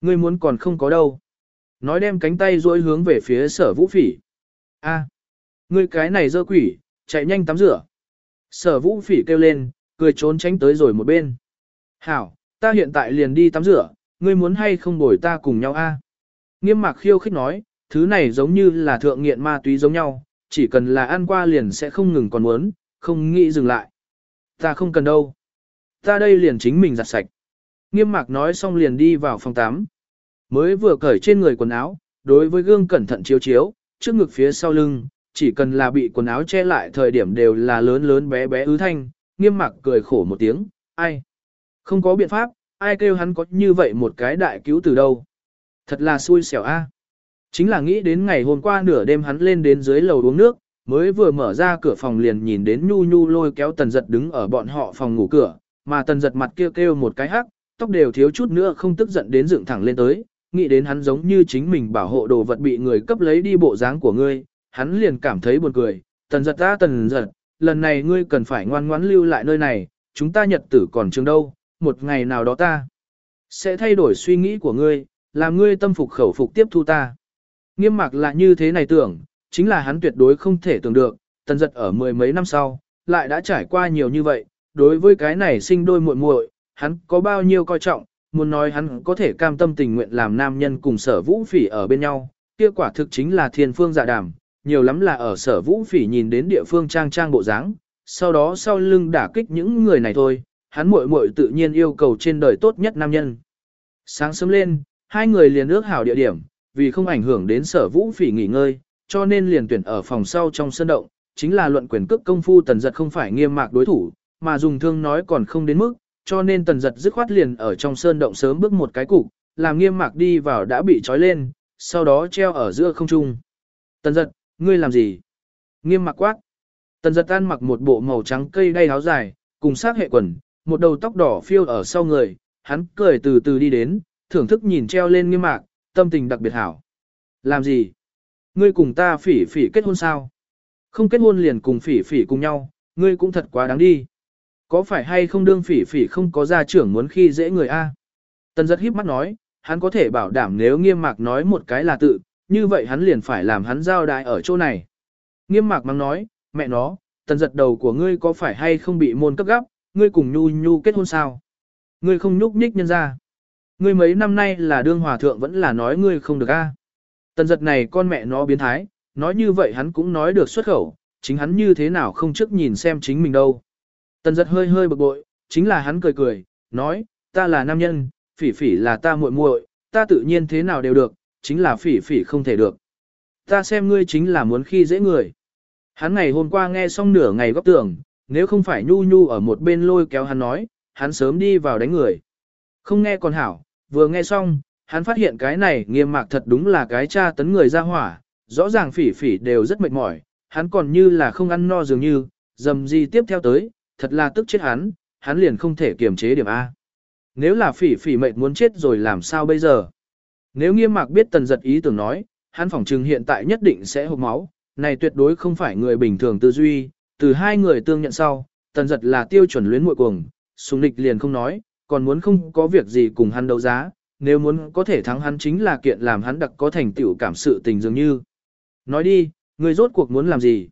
Ngươi muốn còn không có đâu. Nói đem cánh tay duỗi hướng về phía sở vũ phỉ. a ngươi cái này dơ quỷ, chạy nhanh tắm rửa. Sở vũ phỉ kêu lên, cười trốn tránh tới rồi một bên. Hảo, ta hiện tại liền đi tắm rửa, ngươi muốn hay không bồi ta cùng nhau a? Nghiêm mạc khiêu khích nói, thứ này giống như là thượng nghiện ma túy giống nhau, chỉ cần là ăn qua liền sẽ không ngừng còn muốn, không nghĩ dừng lại. Ta không cần đâu. Ta đây liền chính mình giặt sạch. Nghiêm mạc nói xong liền đi vào phòng tắm. Mới vừa cởi trên người quần áo, đối với gương cẩn thận chiếu chiếu, trước ngực phía sau lưng, chỉ cần là bị quần áo che lại thời điểm đều là lớn lớn bé bé ứ thanh, nghiêm mạc cười khổ một tiếng, ai? Không có biện pháp, ai kêu hắn có như vậy một cái đại cứu từ đâu? Thật là xui xẻo a. Chính là nghĩ đến ngày hôm qua nửa đêm hắn lên đến dưới lầu uống nước, mới vừa mở ra cửa phòng liền nhìn đến Nhu Nhu lôi kéo tần giật đứng ở bọn họ phòng ngủ cửa, mà tần giật mặt kia kêu, kêu một cái hắc, tóc đều thiếu chút nữa không tức giận đến dựng thẳng lên tới, nghĩ đến hắn giống như chính mình bảo hộ đồ vật bị người cấp lấy đi bộ dáng của ngươi, hắn liền cảm thấy buồn cười, tần giật ta tần giật, lần này ngươi cần phải ngoan ngoãn lưu lại nơi này, chúng ta nhật tử còn trường đâu, một ngày nào đó ta sẽ thay đổi suy nghĩ của ngươi, làm ngươi tâm phục khẩu phục tiếp thu ta. Nghiêm mạc là như thế này tưởng, chính là hắn tuyệt đối không thể tưởng được, tần giật ở mười mấy năm sau, lại đã trải qua nhiều như vậy, đối với cái này sinh đôi muội muội, hắn có bao nhiêu coi trọng, muốn nói hắn có thể cam tâm tình nguyện làm nam nhân cùng sở vũ phỉ ở bên nhau, kia quả thực chính là thiên phương dạ đàm, nhiều lắm là ở sở vũ phỉ nhìn đến địa phương trang trang bộ dáng, sau đó sau lưng đả kích những người này thôi, hắn muội muội tự nhiên yêu cầu trên đời tốt nhất nam nhân. Sáng sớm lên, hai người liền ước hảo địa điểm, vì không ảnh hưởng đến sở vũ phỉ nghỉ ngơi, cho nên liền tuyển ở phòng sau trong sân động, chính là luận quyền cước công phu tần giật không phải nghiêm mạc đối thủ, mà dùng thương nói còn không đến mức, cho nên tần giật dứt khoát liền ở trong sơn động sớm bước một cái cục, làm nghiêm mạc đi vào đã bị trói lên, sau đó treo ở giữa không trung. Tần giật, ngươi làm gì? Nghiêm mạc quát. Tần giật tan mặc một bộ màu trắng cây đay áo dài, cùng sát hệ quần, một đầu tóc đỏ phiêu ở sau người, hắn cười từ từ đi đến, thưởng thức nhìn treo lên nghiêm mạc, tâm tình đặc biệt hảo. Làm gì? Ngươi cùng ta phỉ phỉ kết hôn sao? Không kết hôn liền cùng phỉ phỉ cùng nhau, ngươi cũng thật quá đáng đi. Có phải hay không đương phỉ phỉ không có gia trưởng muốn khi dễ người a? Tần giật híp mắt nói, hắn có thể bảo đảm nếu nghiêm mạc nói một cái là tự, như vậy hắn liền phải làm hắn giao đại ở chỗ này. Nghiêm mạc mang nói, mẹ nó, tần giật đầu của ngươi có phải hay không bị môn cấp gấp, ngươi cùng nhu nhu kết hôn sao? Ngươi không nhúc nhích nhân ra. Ngươi mấy năm nay là đương hòa thượng vẫn là nói ngươi không được a. Tần giật này con mẹ nó biến thái, nói như vậy hắn cũng nói được xuất khẩu, chính hắn như thế nào không trước nhìn xem chính mình đâu. Tần giật hơi hơi bực bội, chính là hắn cười cười, nói, ta là nam nhân, phỉ phỉ là ta muội muội, ta tự nhiên thế nào đều được, chính là phỉ phỉ không thể được. Ta xem ngươi chính là muốn khi dễ người. Hắn ngày hôm qua nghe xong nửa ngày góc tưởng, nếu không phải nhu nhu ở một bên lôi kéo hắn nói, hắn sớm đi vào đánh người. Không nghe còn hảo, vừa nghe xong, hắn phát hiện cái này nghiêm mạc thật đúng là cái cha tấn người ra hỏa, rõ ràng phỉ phỉ đều rất mệt mỏi, hắn còn như là không ăn no dường như, dầm gì tiếp theo tới, thật là tức chết hắn, hắn liền không thể kiềm chế điểm A. Nếu là phỉ phỉ mệt muốn chết rồi làm sao bây giờ? Nếu nghiêm mạc biết tần giật ý tưởng nói, hắn phỏng trừng hiện tại nhất định sẽ hộp máu, này tuyệt đối không phải người bình thường tư duy, từ hai người tương nhận sau, tần giật là tiêu chuẩn luyến muội cuồng, sùng địch liền không nói, còn muốn không có việc gì cùng hắn đấu giá, nếu muốn có thể thắng hắn chính là kiện làm hắn đặc có thành tựu cảm sự tình dường như. Nói đi, người rốt cuộc muốn làm gì?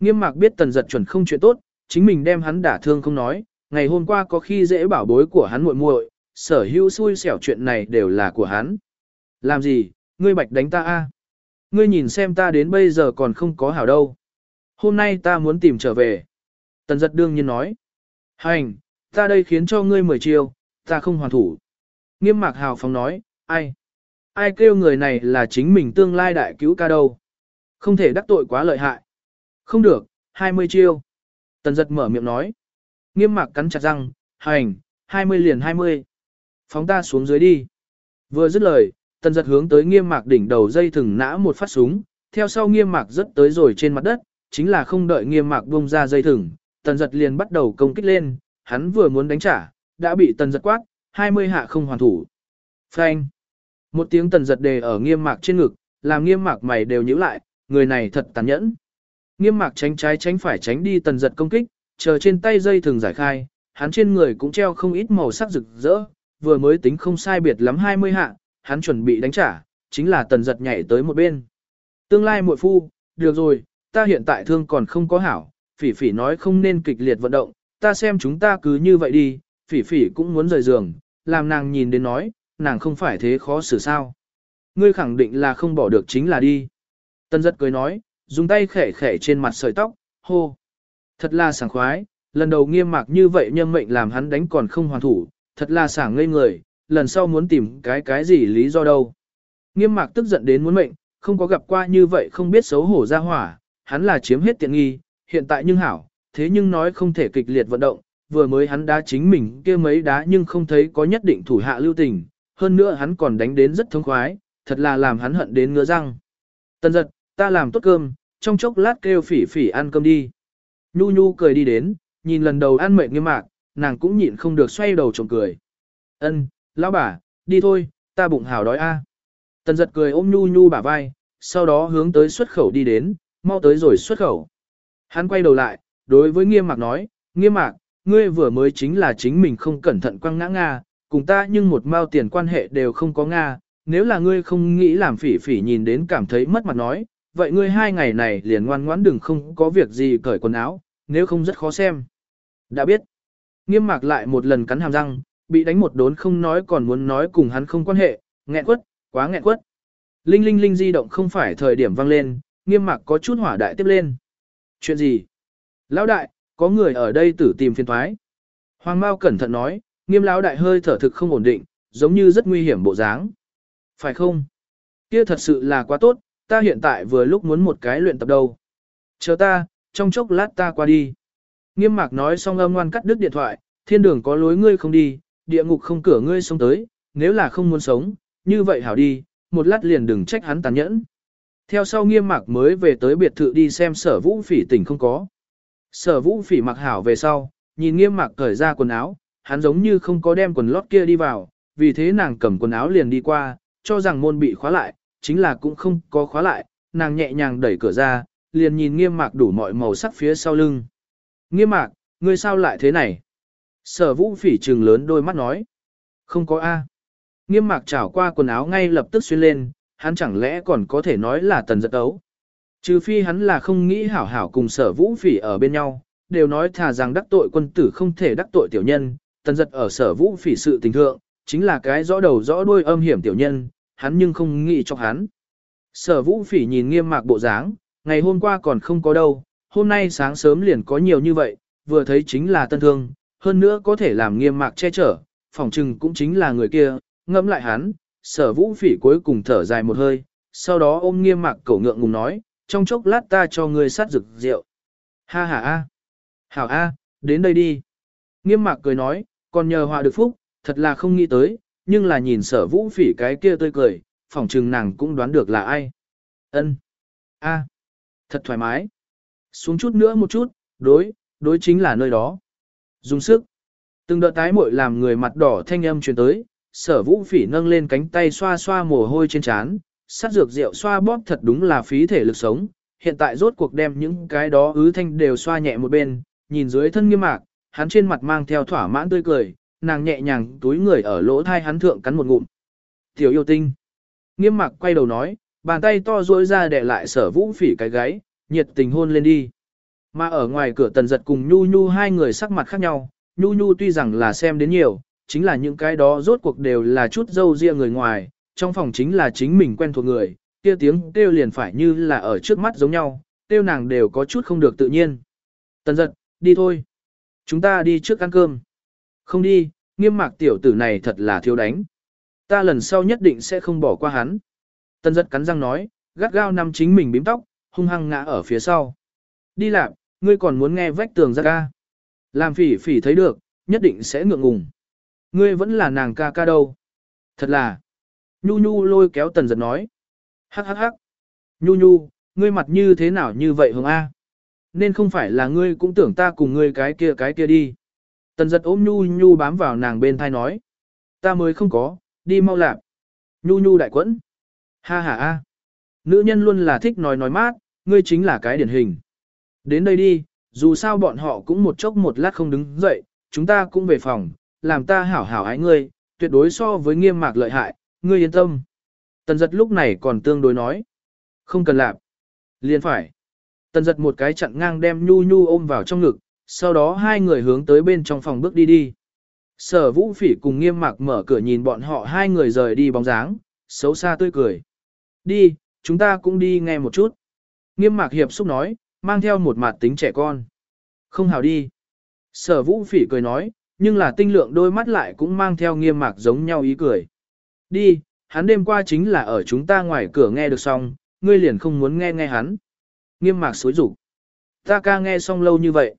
Nghiêm mạc biết tần giật chuẩn không chuyện tốt, chính mình đem hắn đả thương không nói, ngày hôm qua có khi dễ bảo bối của hắn muội muội, sở hữu xui xẻo chuyện này đều là của hắn. Làm gì, ngươi bạch đánh ta a? Ngươi nhìn xem ta đến bây giờ còn không có hảo đâu. Hôm nay ta muốn tìm trở về. Tần giật đương nhiên nói. Hành, ta đây khiến cho ngươi mười chiêu, ta không hoàn thủ. Nghiêm mạc hào phóng nói, ai? Ai kêu người này là chính mình tương lai đại cứu ca đâu? Không thể đắc tội quá lợi hại. Không được, 20 chiêu. Tần giật mở miệng nói. Nghiêm mạc cắn chặt răng, hành, 20 liền 20. Phóng ta xuống dưới đi. Vừa dứt lời, tần giật hướng tới nghiêm mạc đỉnh đầu dây thừng nã một phát súng, theo sau nghiêm mạc rất tới rồi trên mặt đất, chính là không đợi nghiêm mạc bông ra dây thừng, tần giật liền bắt đầu công kích lên, hắn vừa muốn đánh trả, đã bị tần giật quát, 20 hạ không hoàn thủ. Phanh. Một tiếng tần giật đề ở nghiêm mạc trên ngực, làm nghiêm mạc mày đều nhíu lại, người này thật tàn nhẫn. Nghiêm mạc tránh trái tránh phải tránh đi tần giật công kích, chờ trên tay dây thường giải khai, hắn trên người cũng treo không ít màu sắc rực rỡ, vừa mới tính không sai biệt lắm 20 hạ, hắn chuẩn bị đánh trả, chính là tần giật nhảy tới một bên. Tương lai muội phu, được rồi, ta hiện tại thương còn không có hảo, phỉ phỉ nói không nên kịch liệt vận động, ta xem chúng ta cứ như vậy đi, phỉ phỉ cũng muốn rời giường, làm nàng nhìn đến nói, nàng không phải thế khó xử sao. Ngươi khẳng định là không bỏ được chính là đi. Tân giật cười nói, dùng tay khẻ khẻ trên mặt sợi tóc, hô. Thật là sảng khoái, lần đầu nghiêm mạc như vậy nhâm mệnh làm hắn đánh còn không hoàn thủ, thật là sảng ngây người, lần sau muốn tìm cái cái gì lý do đâu. Nghiêm mạc tức giận đến muốn mệnh, không có gặp qua như vậy không biết xấu hổ ra hỏa, hắn là chiếm hết tiện nghi, hiện tại nhưng hảo, thế nhưng nói không thể kịch liệt vận động, vừa mới hắn đá chính mình kia mấy đá nhưng không thấy có nhất định thủ hạ lưu tình, hơn nữa hắn còn đánh đến rất thông khoái, thật là làm hắn hận đến ngứa răng. Tân giật, ta làm tốt cơm, trong chốc lát kêu phỉ phỉ ăn cơm đi. Nhu nhu cười đi đến, nhìn lần đầu ăn mệt nghiêm mạc, nàng cũng nhịn không được xoay đầu trộm cười. Ân, lão bà, đi thôi, ta bụng hào đói a. À. Tần giật cười ôm nhu nhu bả vai, sau đó hướng tới xuất khẩu đi đến, mau tới rồi xuất khẩu. Hắn quay đầu lại, đối với nghiêm mạc nói, nghiêm mạc, ngươi vừa mới chính là chính mình không cẩn thận quăng ngã Nga, cùng ta nhưng một mao tiền quan hệ đều không có Nga, nếu là ngươi không nghĩ làm phỉ phỉ nhìn đến cảm thấy mất mặt nói, vậy ngươi hai ngày này liền ngoan ngoãn đừng không có việc gì cởi quần áo, nếu không rất khó xem. Đã biết, nghiêm mạc lại một lần cắn hàm răng, bị đánh một đốn không nói còn muốn nói cùng hắn không quan hệ, nghẹn quất, quá nghẹn quất. Linh linh linh di động không phải thời điểm vang lên, nghiêm mạc có chút hỏa đại tiếp lên. Chuyện gì? Lão đại, có người ở đây tử tìm phiên thoái. Hoàng Mao cẩn thận nói, nghiêm lão đại hơi thở thực không ổn định, giống như rất nguy hiểm bộ dáng. Phải không? Kia thật sự là quá tốt, ta hiện tại vừa lúc muốn một cái luyện tập đâu. Chờ ta, trong chốc lát ta qua đi. Nghiêm mạc nói xong âm ngoan cắt đứt điện thoại, thiên đường có lối ngươi không đi, địa ngục không cửa ngươi sống tới, nếu là không muốn sống, như vậy hảo đi, một lát liền đừng trách hắn tàn nhẫn. Theo sau nghiêm mạc mới về tới biệt thự đi xem sở vũ phỉ tỉnh không có. Sở vũ phỉ mặc hảo về sau, nhìn nghiêm Mặc cởi ra quần áo, hắn giống như không có đem quần lót kia đi vào, vì thế nàng cầm quần áo liền đi qua, cho rằng môn bị khóa lại, chính là cũng không có khóa lại, nàng nhẹ nhàng đẩy cửa ra, liền nhìn nghiêm mạc đủ mọi màu sắc phía sau lưng. Nghiêm mạc, ngươi sao lại thế này? Sở vũ phỉ trừng lớn đôi mắt nói. Không có A. Nghiêm mạc trảo qua quần áo ngay lập tức xuyên lên, hắn chẳng lẽ còn có thể nói là tần giật ấu. Trừ phi hắn là không nghĩ hảo hảo cùng sở vũ phỉ ở bên nhau, đều nói thà rằng đắc tội quân tử không thể đắc tội tiểu nhân, tần giật ở sở vũ phỉ sự tình thượng, chính là cái rõ đầu rõ đuôi âm hiểm tiểu nhân, hắn nhưng không nghĩ cho hắn. Sở vũ phỉ nhìn nghiêm mạc bộ dáng, ngày hôm qua còn không có đâu, hôm nay sáng sớm liền có nhiều như vậy, vừa thấy chính là tân thương, hơn nữa có thể làm nghiêm mạc che chở, phỏng chừng cũng chính là người kia, ngẫm lại hắn, sở vũ phỉ cuối cùng thở dài một hơi, sau đó ôm nghiêm mạc cổ ngượng ngùng nói, trong chốc lát ta cho ngươi sát rực rượu. Ha ha a, Hảo a, đến đây đi. Nghiêm mạc cười nói, còn nhờ họa được phúc, thật là không nghĩ tới, nhưng là nhìn sở vũ phỉ cái kia tươi cười, phỏng chừng nàng cũng đoán được là ai. ân a, Thật thoải mái. Xuống chút nữa một chút, đối, đối chính là nơi đó. Dùng sức. Từng đợt tái muội làm người mặt đỏ thanh âm truyền tới, sở vũ phỉ nâng lên cánh tay xoa xoa mồ hôi trên trán, sát dược rượu xoa bóp thật đúng là phí thể lực sống, hiện tại rốt cuộc đem những cái đó ứ thanh đều xoa nhẹ một bên, nhìn dưới thân nghiêm mạc, hắn trên mặt mang theo thỏa mãn tươi cười, nàng nhẹ nhàng túi người ở lỗ thai hắn thượng cắn một ngụm. Tiểu yêu tinh. Nghiêm mạc quay đầu nói, bàn tay to duỗi ra để lại sở vũ phỉ cái gáy, nhiệt tình hôn lên đi. Mà ở ngoài cửa tần giật cùng Nhu Nhu hai người sắc mặt khác nhau, Nhu Nhu tuy rằng là xem đến nhiều, chính là những cái đó rốt cuộc đều là chút dâu riêng người ngoài, trong phòng chính là chính mình quen thuộc người, kia tiếng kêu liền phải như là ở trước mắt giống nhau, kêu nàng đều có chút không được tự nhiên. Tần giật, đi thôi. Chúng ta đi trước ăn cơm. Không đi, nghiêm mạc tiểu tử này thật là thiếu đánh. Ta lần sau nhất định sẽ không bỏ qua hắn. Tần giật cắn răng nói, gắt gao nằm chính mình bím tóc, hung hăng ngã ở phía sau. Đi làm, ngươi còn muốn nghe vách tường ra ca. Làm phỉ phỉ thấy được, nhất định sẽ ngượng ngùng. Ngươi vẫn là nàng ca ca đâu. Thật là. Nhu nhu lôi kéo tần giật nói. Hắc hắc hắc. Nhu nhu, ngươi mặt như thế nào như vậy hồng A? Nên không phải là ngươi cũng tưởng ta cùng ngươi cái kia cái kia đi. Tần giật ôm nhu nhu bám vào nàng bên thai nói. Ta mới không có, đi mau lạp. Nhu nhu đại quẫn. Ha ha a. Nữ nhân luôn là thích nói nói mát, ngươi chính là cái điển hình. Đến đây đi, dù sao bọn họ cũng một chốc một lát không đứng dậy, chúng ta cũng về phòng, làm ta hảo hảo ái ngươi, tuyệt đối so với nghiêm mạc lợi hại, ngươi yên tâm. Tần giật lúc này còn tương đối nói. Không cần làm. Liền phải. Tần giật một cái chặn ngang đem nhu nhu ôm vào trong ngực, sau đó hai người hướng tới bên trong phòng bước đi đi. Sở vũ phỉ cùng nghiêm mạc mở cửa nhìn bọn họ hai người rời đi bóng dáng, xấu xa tươi cười. Đi, chúng ta cũng đi nghe một chút. Nghiêm mạc hiệp xúc nói, mang theo một mặt tính trẻ con. Không hào đi. Sở vũ phỉ cười nói, nhưng là tinh lượng đôi mắt lại cũng mang theo nghiêm mạc giống nhau ý cười. Đi, hắn đêm qua chính là ở chúng ta ngoài cửa nghe được xong, ngươi liền không muốn nghe nghe hắn. Nghiêm mạc xối rủ. Ta ca nghe xong lâu như vậy.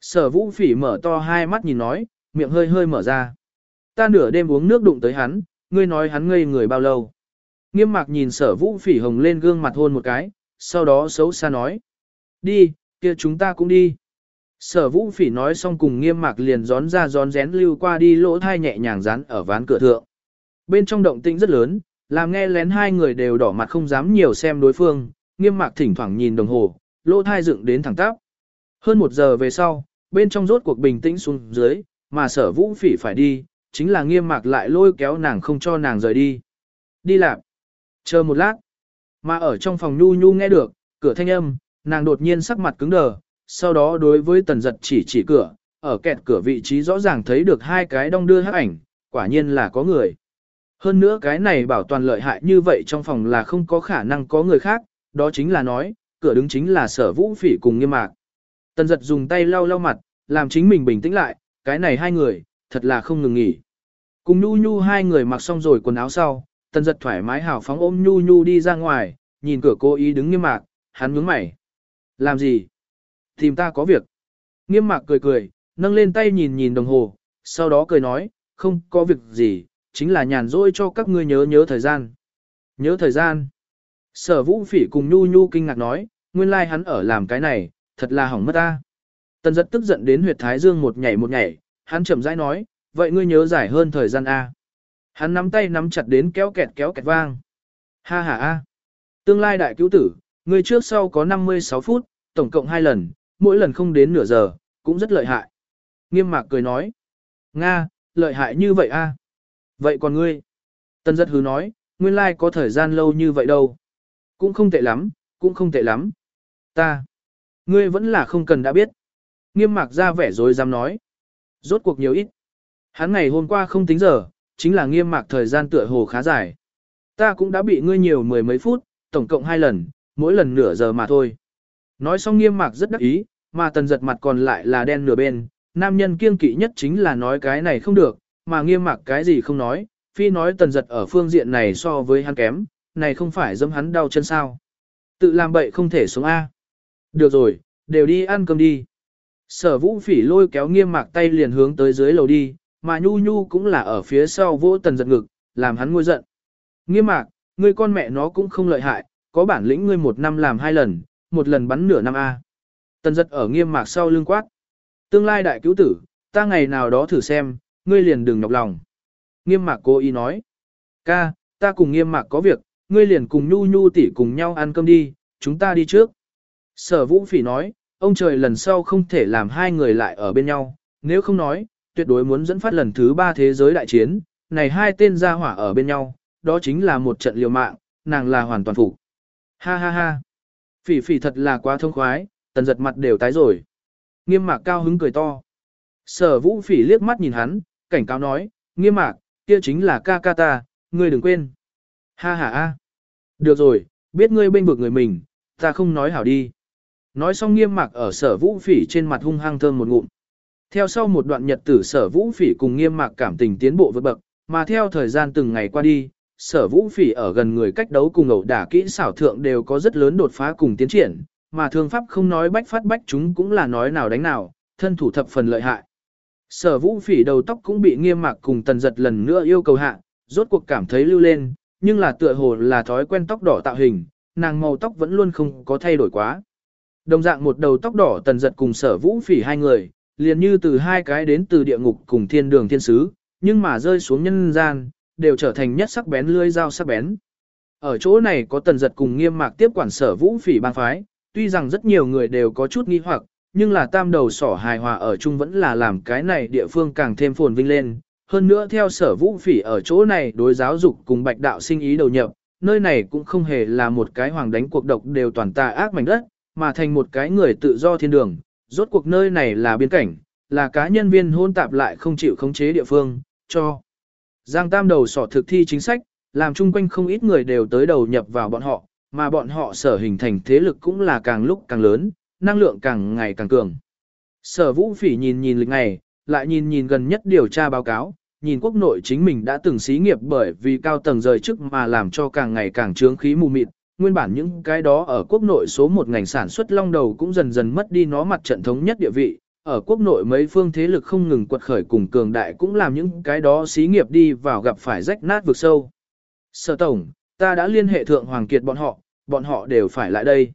Sở vũ phỉ mở to hai mắt nhìn nói, miệng hơi hơi mở ra. Ta nửa đêm uống nước đụng tới hắn, ngươi nói hắn ngây người bao lâu. Nghiêm mạc nhìn sở vũ phỉ hồng lên gương mặt hôn một cái, sau đó xấu xa nói. Đi, kia chúng ta cũng đi. Sở vũ phỉ nói xong cùng nghiêm mạc liền gión ra gión rén lưu qua đi lỗ thai nhẹ nhàng dán ở ván cửa thượng. Bên trong động tĩnh rất lớn, làm nghe lén hai người đều đỏ mặt không dám nhiều xem đối phương, nghiêm mạc thỉnh thoảng nhìn đồng hồ, lỗ thai dựng đến thẳng tắp. Hơn một giờ về sau, bên trong rốt cuộc bình tĩnh xuống dưới, mà sở vũ phỉ phải đi, chính là nghiêm mạc lại lôi kéo nàng không cho nàng rời đi. Đi làm. Chờ một lát. Mà ở trong phòng nhu nhu nghe được, cửa thanh âm, nàng đột nhiên sắc mặt cứng đờ, sau đó đối với tần giật chỉ chỉ cửa, ở kẹt cửa vị trí rõ ràng thấy được hai cái đong đưa hắc ảnh, quả nhiên là có người. Hơn nữa cái này bảo toàn lợi hại như vậy trong phòng là không có khả năng có người khác, đó chính là nói, cửa đứng chính là sở vũ phỉ cùng nghiêm mạc. Tần giật dùng tay lau lau mặt, làm chính mình bình tĩnh lại, cái này hai người, thật là không ngừng nghỉ. Cùng Nhu Nhu hai người mặc xong rồi quần áo sau, tần giật thoải mái hào phóng ôm Nhu Nhu đi ra ngoài, nhìn cửa cô ý đứng nghiêm mạc, hắn nhướng mày. Làm gì? Tìm ta có việc. Nghiêm mạc cười cười, nâng lên tay nhìn nhìn đồng hồ, sau đó cười nói, không có việc gì, chính là nhàn rỗi cho các ngươi nhớ nhớ thời gian. Nhớ thời gian. Sở vũ phỉ cùng Nhu Nhu kinh ngạc nói, nguyên lai like hắn ở làm cái này, thật là hỏng mất ta. Tần giật tức giận đến huyệt thái dương một nhảy một nhảy, hắn chậm rãi nói, vậy ngươi nhớ giải hơn thời gian A. Hắn nắm tay nắm chặt đến kéo kẹt kéo kẹt vang. Ha ha A. Tương lai đại cứu tử, ngươi trước sau có 56 phút, tổng cộng 2 lần, mỗi lần không đến nửa giờ, cũng rất lợi hại. Nghiêm mạc cười nói. Nga, lợi hại như vậy A. Vậy còn ngươi? tân giật hứ nói, nguyên lai có thời gian lâu như vậy đâu. Cũng không tệ lắm, cũng không tệ lắm. Ta. Ngươi vẫn là không cần đã biết. Nghiêm mạc ra vẻ rồi dám nói. Rốt cuộc nhiều ít. Hắn ngày hôm qua không tính giờ, chính là nghiêm mạc thời gian tựa hồ khá dài. Ta cũng đã bị ngươi nhiều mười mấy phút, tổng cộng hai lần, mỗi lần nửa giờ mà thôi. Nói xong nghiêm mạc rất đắc ý, mà tần giật mặt còn lại là đen nửa bên. Nam nhân kiêng kỵ nhất chính là nói cái này không được, mà nghiêm mạc cái gì không nói, phi nói tần giật ở phương diện này so với hắn kém, này không phải dâm hắn đau chân sao. Tự làm bậy không thể sống A. Được rồi, đều đi ăn cơm đi. Sở vũ phỉ lôi kéo nghiêm mạc tay liền hướng tới dưới lầu đi, mà nhu nhu cũng là ở phía sau vỗ tần giật ngực, làm hắn ngôi giận. Nghiêm mạc, ngươi con mẹ nó cũng không lợi hại, có bản lĩnh ngươi một năm làm hai lần, một lần bắn nửa năm A. Tần giật ở nghiêm mạc sau lưng quát. Tương lai đại cứu tử, ta ngày nào đó thử xem, ngươi liền đừng nhọc lòng. Nghiêm mạc cô ý nói. Ca, ta cùng nghiêm mạc có việc, ngươi liền cùng nhu nhu tỉ cùng nhau ăn cơm đi, chúng ta đi trước. Sở vũ phỉ nói, ông trời lần sau không thể làm hai người lại ở bên nhau, nếu không nói, tuyệt đối muốn dẫn phát lần thứ ba thế giới đại chiến, này hai tên gia hỏa ở bên nhau, đó chính là một trận liều mạng, nàng là hoàn toàn phục. Ha ha ha. Phỉ phỉ thật là quá thông khoái, tần giật mặt đều tái rồi. Nghiêm mạc cao hứng cười to. Sở vũ phỉ liếc mắt nhìn hắn, cảnh cáo nói, nghiêm mạc, kia chính là ca ca ta, ngươi đừng quên. Ha ha a. Được rồi, biết ngươi bên vực người mình, ta không nói hảo đi. Nói xong nghiêm mặc ở sở vũ phỉ trên mặt hung hăng thơm một ngụm. Theo sau một đoạn nhật tử sở vũ phỉ cùng nghiêm mặc cảm tình tiến bộ vượt bậc, mà theo thời gian từng ngày qua đi, sở vũ phỉ ở gần người cách đấu cùng ẩu đả kỹ xảo thượng đều có rất lớn đột phá cùng tiến triển, mà thương pháp không nói bách phát bách chúng cũng là nói nào đánh nào, thân thủ thập phần lợi hại. Sở vũ phỉ đầu tóc cũng bị nghiêm mặc cùng tần giật lần nữa yêu cầu hạ, rốt cuộc cảm thấy lưu lên, nhưng là tựa hồ là thói quen tóc đỏ tạo hình, nàng màu tóc vẫn luôn không có thay đổi quá. Đồng dạng một đầu tóc đỏ tần giật cùng sở vũ phỉ hai người, liền như từ hai cái đến từ địa ngục cùng thiên đường thiên sứ, nhưng mà rơi xuống nhân gian, đều trở thành nhất sắc bén lưỡi dao sắc bén. Ở chỗ này có tần giật cùng nghiêm mạc tiếp quản sở vũ phỉ bang phái, tuy rằng rất nhiều người đều có chút nghi hoặc, nhưng là tam đầu sỏ hài hòa ở chung vẫn là làm cái này địa phương càng thêm phồn vinh lên. Hơn nữa theo sở vũ phỉ ở chỗ này đối giáo dục cùng bạch đạo sinh ý đầu nhập, nơi này cũng không hề là một cái hoàng đánh cuộc độc đều toàn tà ác mảnh đất, mà thành một cái người tự do thiên đường. Rốt cuộc nơi này là biên cảnh, là cá nhân viên hôn tạp lại không chịu khống chế địa phương, cho. Giang tam đầu sỏ thực thi chính sách, làm chung quanh không ít người đều tới đầu nhập vào bọn họ, mà bọn họ sở hình thành thế lực cũng là càng lúc càng lớn, năng lượng càng ngày càng cường. Sở vũ phỉ nhìn nhìn lịch ngày, lại nhìn nhìn gần nhất điều tra báo cáo, nhìn quốc nội chính mình đã từng xí nghiệp bởi vì cao tầng rời chức mà làm cho càng ngày càng trướng khí mù mịt. Nguyên bản những cái đó ở quốc nội số một ngành sản xuất long đầu cũng dần dần mất đi nó mặt trận thống nhất địa vị, ở quốc nội mấy phương thế lực không ngừng quật khởi cùng cường đại cũng làm những cái đó xí nghiệp đi vào gặp phải rách nát vực sâu. Sở tổng, ta đã liên hệ thượng Hoàng Kiệt bọn họ, bọn họ đều phải lại đây.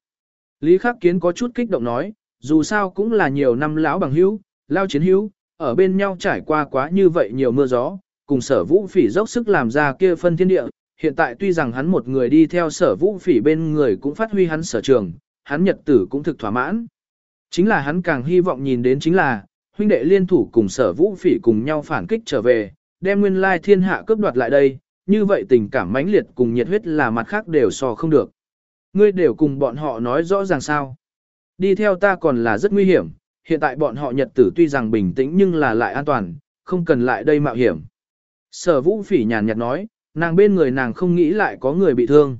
Lý Khắc Kiến có chút kích động nói, dù sao cũng là nhiều năm lão bằng hữu, lao chiến hữu, ở bên nhau trải qua quá như vậy nhiều mưa gió, cùng sở vũ phỉ dốc sức làm ra kia phân thiên địa. Hiện tại tuy rằng hắn một người đi theo sở vũ phỉ bên người cũng phát huy hắn sở trường, hắn nhật tử cũng thực thỏa mãn. Chính là hắn càng hy vọng nhìn đến chính là, huynh đệ liên thủ cùng sở vũ phỉ cùng nhau phản kích trở về, đem nguyên lai thiên hạ cướp đoạt lại đây, như vậy tình cảm mãnh liệt cùng nhiệt huyết là mặt khác đều so không được. Ngươi đều cùng bọn họ nói rõ ràng sao. Đi theo ta còn là rất nguy hiểm, hiện tại bọn họ nhật tử tuy rằng bình tĩnh nhưng là lại an toàn, không cần lại đây mạo hiểm. Sở vũ phỉ nhàn nhạt nói, nàng bên người nàng không nghĩ lại có người bị thương.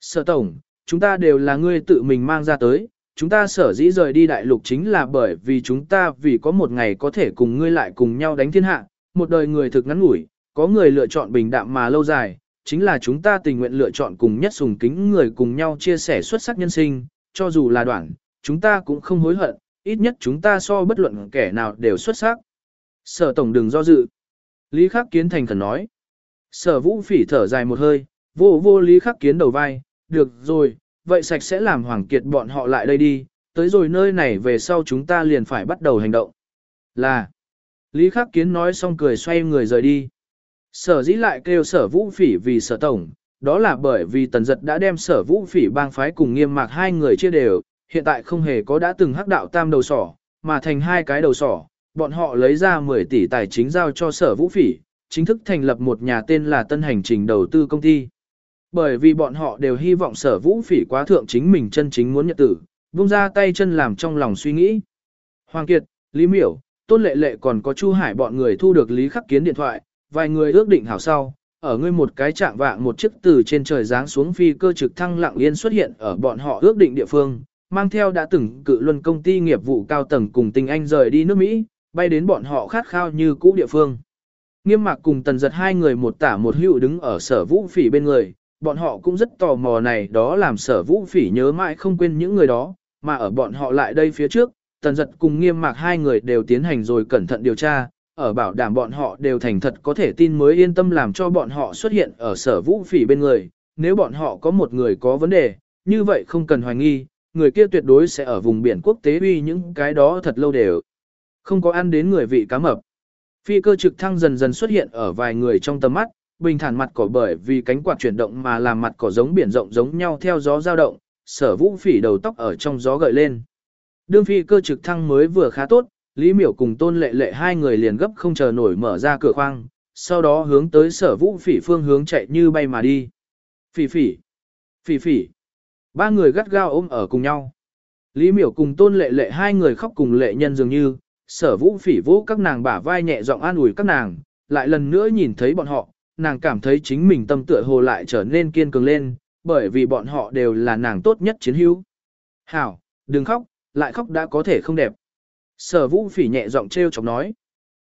Sở tổng, chúng ta đều là ngươi tự mình mang ra tới, chúng ta sở dĩ rời đi đại lục chính là bởi vì chúng ta vì có một ngày có thể cùng ngươi lại cùng nhau đánh thiên hạ, một đời người thực ngắn ngủi, có người lựa chọn bình đạm mà lâu dài, chính là chúng ta tình nguyện lựa chọn cùng nhất sùng kính người cùng nhau chia sẻ xuất sắc nhân sinh, cho dù là đoạn, chúng ta cũng không hối hận, ít nhất chúng ta so bất luận kẻ nào đều xuất sắc. Sở tổng đừng do dự. Lý Khắc Kiến thành khẩn nói. Sở vũ phỉ thở dài một hơi, vô vô Lý Khắc Kiến đầu vai, được rồi, vậy sạch sẽ làm Hoàng Kiệt bọn họ lại đây đi, tới rồi nơi này về sau chúng ta liền phải bắt đầu hành động. Là. Lý Khắc Kiến nói xong cười xoay người rời đi. Sở dĩ lại kêu sở vũ phỉ vì sở tổng, đó là bởi vì tần giật đã đem sở vũ phỉ bang phái cùng nghiêm mạc hai người chia đều, hiện tại không hề có đã từng hắc đạo tam đầu sỏ, mà thành hai cái đầu sỏ, bọn họ lấy ra 10 tỷ tài chính giao cho sở vũ phỉ, chính thức thành lập một nhà tên là Tân Hành Trình Đầu tư công ty. Bởi vì bọn họ đều hy vọng sở vũ phỉ quá thượng chính mình chân chính muốn nhận tử, buông ra tay chân làm trong lòng suy nghĩ. Hoàng Kiệt, Lý Miểu, Tôn Lệ Lệ còn có Chu Hải bọn người thu được Lý Khắc Kiến điện thoại, vài người ước định hảo sau, ở ngươi một cái trạng vạng một chiếc từ trên trời giáng xuống phi cơ trực thăng lặng yên xuất hiện ở bọn họ ước định địa phương, mang theo đã từng cự luân công ty nghiệp vụ cao tầng cùng tình anh rời đi nước Mỹ, bay đến bọn họ khát khao như cũ địa phương. Nghiêm mạc cùng tần giật hai người một tả một hữu đứng ở sở vũ phỉ bên người, bọn họ cũng rất tò mò này đó làm sở vũ phỉ nhớ mãi không quên những người đó, mà ở bọn họ lại đây phía trước, tần giật cùng nghiêm mạc hai người đều tiến hành rồi cẩn thận điều tra, ở bảo đảm bọn họ đều thành thật có thể tin mới yên tâm làm cho bọn họ xuất hiện ở sở vũ phỉ bên người, nếu bọn họ có một người có vấn đề, như vậy không cần hoài nghi, người kia tuyệt đối sẽ ở vùng biển quốc tế uy những cái đó thật lâu đều không có ăn đến người vị cá mập. Phi cơ trực thăng dần dần xuất hiện ở vài người trong tầm mắt, bình thản mặt cỏ bởi vì cánh quạt chuyển động mà làm mặt cỏ giống biển rộng giống nhau theo gió dao động, sở vũ phỉ đầu tóc ở trong gió gợi lên. Đương phi cơ trực thăng mới vừa khá tốt, Lý Miểu cùng Tôn Lệ Lệ hai người liền gấp không chờ nổi mở ra cửa khoang, sau đó hướng tới sở vũ phỉ phương hướng chạy như bay mà đi. Phỉ phỉ, phỉ phỉ, ba người gắt gao ôm ở cùng nhau. Lý Miểu cùng Tôn Lệ Lệ hai người khóc cùng lệ nhân dường như, sở vũ phỉ vũ các nàng bả vai nhẹ giọng an ủi các nàng, lại lần nữa nhìn thấy bọn họ, nàng cảm thấy chính mình tâm tựa hồ lại trở nên kiên cường lên, bởi vì bọn họ đều là nàng tốt nhất chiến hữu. Hảo, đừng khóc, lại khóc đã có thể không đẹp. Sở vũ phỉ nhẹ giọng treo chọc nói.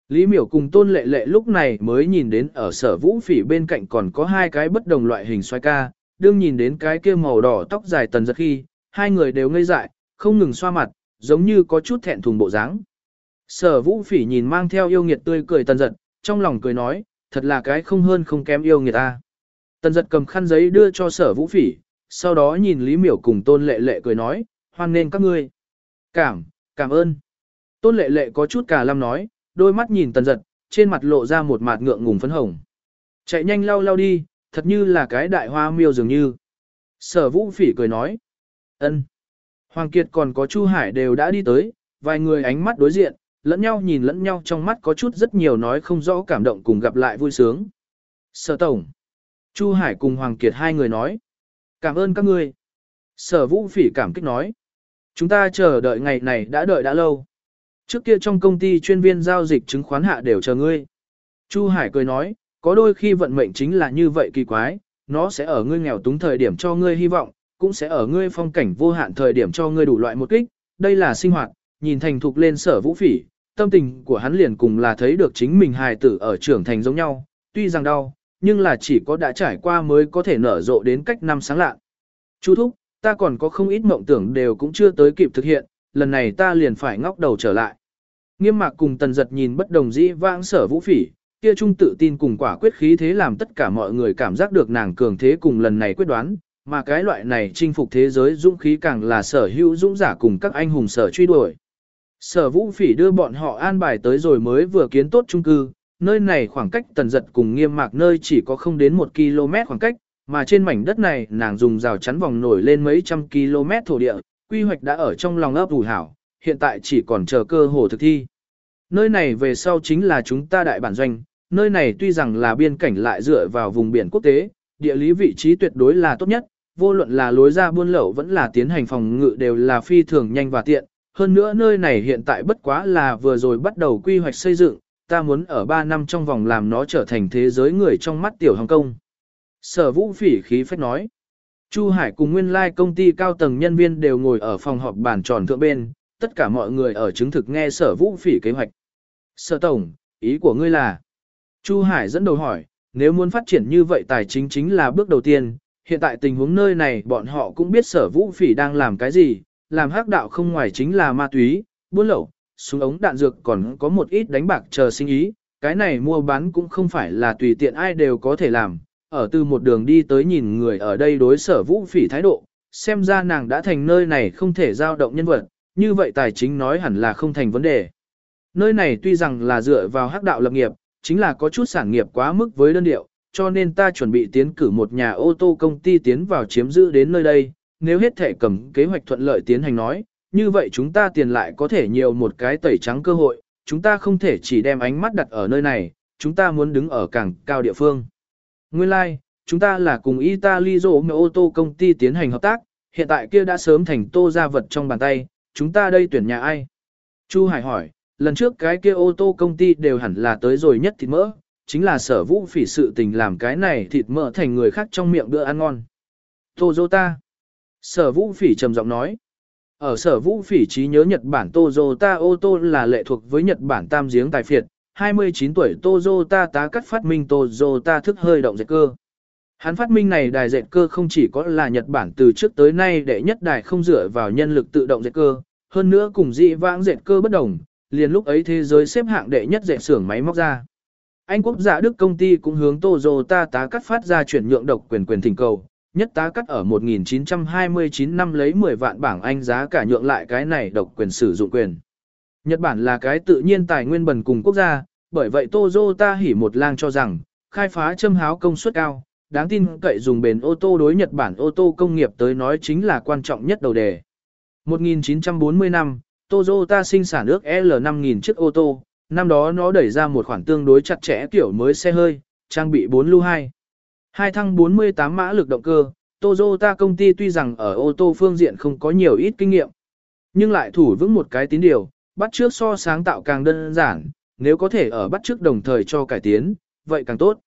Lý miểu cùng tôn lệ lệ lúc này mới nhìn đến ở sở vũ phỉ bên cạnh còn có hai cái bất đồng loại hình xoay ca, đương nhìn đến cái kia màu đỏ tóc dài tần giật khi, hai người đều ngây dại, không ngừng xoa mặt, giống như có chút thẹn thùng bộ dáng. Sở vũ phỉ nhìn mang theo yêu nghiệt tươi cười tần giật, trong lòng cười nói, thật là cái không hơn không kém yêu nghiệt ta. Tần giật cầm khăn giấy đưa cho sở vũ phỉ, sau đó nhìn Lý miểu cùng tôn lệ lệ cười nói, hoan nên các ngươi. Cảm, cảm ơn. Tôn lệ lệ có chút cả lâm nói, đôi mắt nhìn tần giật, trên mặt lộ ra một mạt ngượng ngùng phấn hồng. Chạy nhanh lau lau đi, thật như là cái đại hoa miêu dường như. Sở vũ phỉ cười nói. ân. Hoàng Kiệt còn có Chu Hải đều đã đi tới, vài người ánh mắt đối diện, lẫn nhau nhìn lẫn nhau trong mắt có chút rất nhiều nói không rõ cảm động cùng gặp lại vui sướng. Sở Tổng. Chu Hải cùng Hoàng Kiệt hai người nói. Cảm ơn các ngươi. Sở Vũ Phỉ cảm kích nói. Chúng ta chờ đợi ngày này đã đợi đã lâu. Trước kia trong công ty chuyên viên giao dịch chứng khoán hạ đều chờ ngươi. Chu Hải cười nói, có đôi khi vận mệnh chính là như vậy kỳ quái, nó sẽ ở ngươi nghèo túng thời điểm cho ngươi hy vọng, cũng sẽ ở ngươi phong cảnh vô hạn thời điểm cho ngươi đủ loại một kích, đây là sinh hoạt, nhìn thành thục lên sở vũ phỉ, tâm tình của hắn liền cùng là thấy được chính mình hài tử ở trưởng thành giống nhau, tuy rằng đau, nhưng là chỉ có đã trải qua mới có thể nở rộ đến cách năm sáng lạ. Chú Thúc, ta còn có không ít mộng tưởng đều cũng chưa tới kịp thực hiện, lần này ta liền phải ngóc đầu trở lại. Nghiêm mạc cùng tần giật nhìn bất đồng dĩ vãng sở vũ phỉ, kia trung tự tin cùng quả quyết khí thế làm tất cả mọi người cảm giác được nàng cường thế cùng lần này quyết đoán, mà cái loại này chinh phục thế giới dũng khí càng là sở hữu dũng giả cùng các anh hùng sở truy đuổi. Sở vũ phỉ đưa bọn họ an bài tới rồi mới vừa kiến tốt trung cư, nơi này khoảng cách tần giật cùng nghiêm mạc nơi chỉ có không đến một km khoảng cách, mà trên mảnh đất này nàng dùng rào chắn vòng nổi lên mấy trăm km thổ địa, quy hoạch đã ở trong lòng ấp ủ hảo, hiện tại chỉ còn chờ cơ hồ thực thi. Nơi này về sau chính là chúng ta đại bản doanh, nơi này tuy rằng là biên cảnh lại dựa vào vùng biển quốc tế, địa lý vị trí tuyệt đối là tốt nhất, vô luận là lối ra buôn lậu vẫn là tiến hành phòng ngự đều là phi thường nhanh và tiện. Hơn nữa nơi này hiện tại bất quá là vừa rồi bắt đầu quy hoạch xây dựng, ta muốn ở 3 năm trong vòng làm nó trở thành thế giới người trong mắt tiểu Hồng Kông. Sở vũ phỉ khí phách nói. Chu Hải cùng nguyên lai like công ty cao tầng nhân viên đều ngồi ở phòng họp bàn tròn thượng bên, tất cả mọi người ở chứng thực nghe sở vũ phỉ kế hoạch. Sở tổng, ý của ngươi là? Chu Hải dẫn đầu hỏi, nếu muốn phát triển như vậy tài chính chính là bước đầu tiên, hiện tại tình huống nơi này bọn họ cũng biết sở vũ phỉ đang làm cái gì, làm hắc đạo không ngoài chính là ma túy, buôn lậu, súng ống đạn dược còn có một ít đánh bạc chờ sinh ý, cái này mua bán cũng không phải là tùy tiện ai đều có thể làm, ở từ một đường đi tới nhìn người ở đây đối sở vũ phỉ thái độ, xem ra nàng đã thành nơi này không thể giao động nhân vật, như vậy tài chính nói hẳn là không thành vấn đề. Nơi này tuy rằng là dựa vào hắc đạo lập nghiệp, chính là có chút sản nghiệp quá mức với đơn điệu, cho nên ta chuẩn bị tiến cử một nhà ô tô công ty tiến vào chiếm giữ đến nơi đây, nếu hết thể cầm kế hoạch thuận lợi tiến hành nói, như vậy chúng ta tiền lại có thể nhiều một cái tẩy trắng cơ hội, chúng ta không thể chỉ đem ánh mắt đặt ở nơi này, chúng ta muốn đứng ở càng cao địa phương. Nguyên lai, like, chúng ta là cùng Italy rổ ô tô công ty tiến hành hợp tác, hiện tại kia đã sớm thành tô ra vật trong bàn tay, chúng ta đây tuyển nhà ai? Chu Hải hỏi, lần trước cái kia ô tô công ty đều hẳn là tới rồi nhất thịt mỡ, chính là sở vũ phỉ sự tình làm cái này thịt mỡ thành người khác trong miệng bữa ăn ngon. Toyota. Sở vũ phỉ trầm giọng nói. Ở sở vũ phỉ trí nhớ Nhật Bản Toyota ô tô là lệ thuộc với Nhật Bản tam giếng tài phiệt, 29 tuổi Toyota tá cắt phát minh Toyota thức hơi động dệt cơ. Hắn phát minh này đài dệt cơ không chỉ có là Nhật Bản từ trước tới nay đệ nhất đài không dựa vào nhân lực tự động dệt cơ, hơn nữa cùng dị vãng dệt cơ bất đồng, liền lúc ấy thế giới xếp hạng đệ nhất dệt xưởng máy móc ra. Anh quốc giả Đức công ty cũng hướng Toyota tá cắt phát ra chuyển nhượng độc quyền quyền thỉnh cầu, nhất tá cắt ở 1929 năm lấy 10 vạn bảng Anh giá cả nhượng lại cái này độc quyền sử dụng quyền. Nhật Bản là cái tự nhiên tài nguyên bần cùng quốc gia, bởi vậy Toyota hỉ một lang cho rằng, khai phá châm háo công suất cao, đáng tin cậy dùng bền ô tô đối Nhật Bản ô tô công nghiệp tới nói chính là quan trọng nhất đầu đề. 1940 năm, Toyota sinh sản ước L5000 chiếc ô tô, năm đó nó đẩy ra một khoản tương đối chặt chẽ kiểu mới xe hơi, trang bị 4 lưu 2. Hai thăng 48 mã lực động cơ, Toyota công ty tuy rằng ở ô tô phương diện không có nhiều ít kinh nghiệm, nhưng lại thủ vững một cái tín điều, bắt trước so sáng tạo càng đơn giản, nếu có thể ở bắt trước đồng thời cho cải tiến, vậy càng tốt.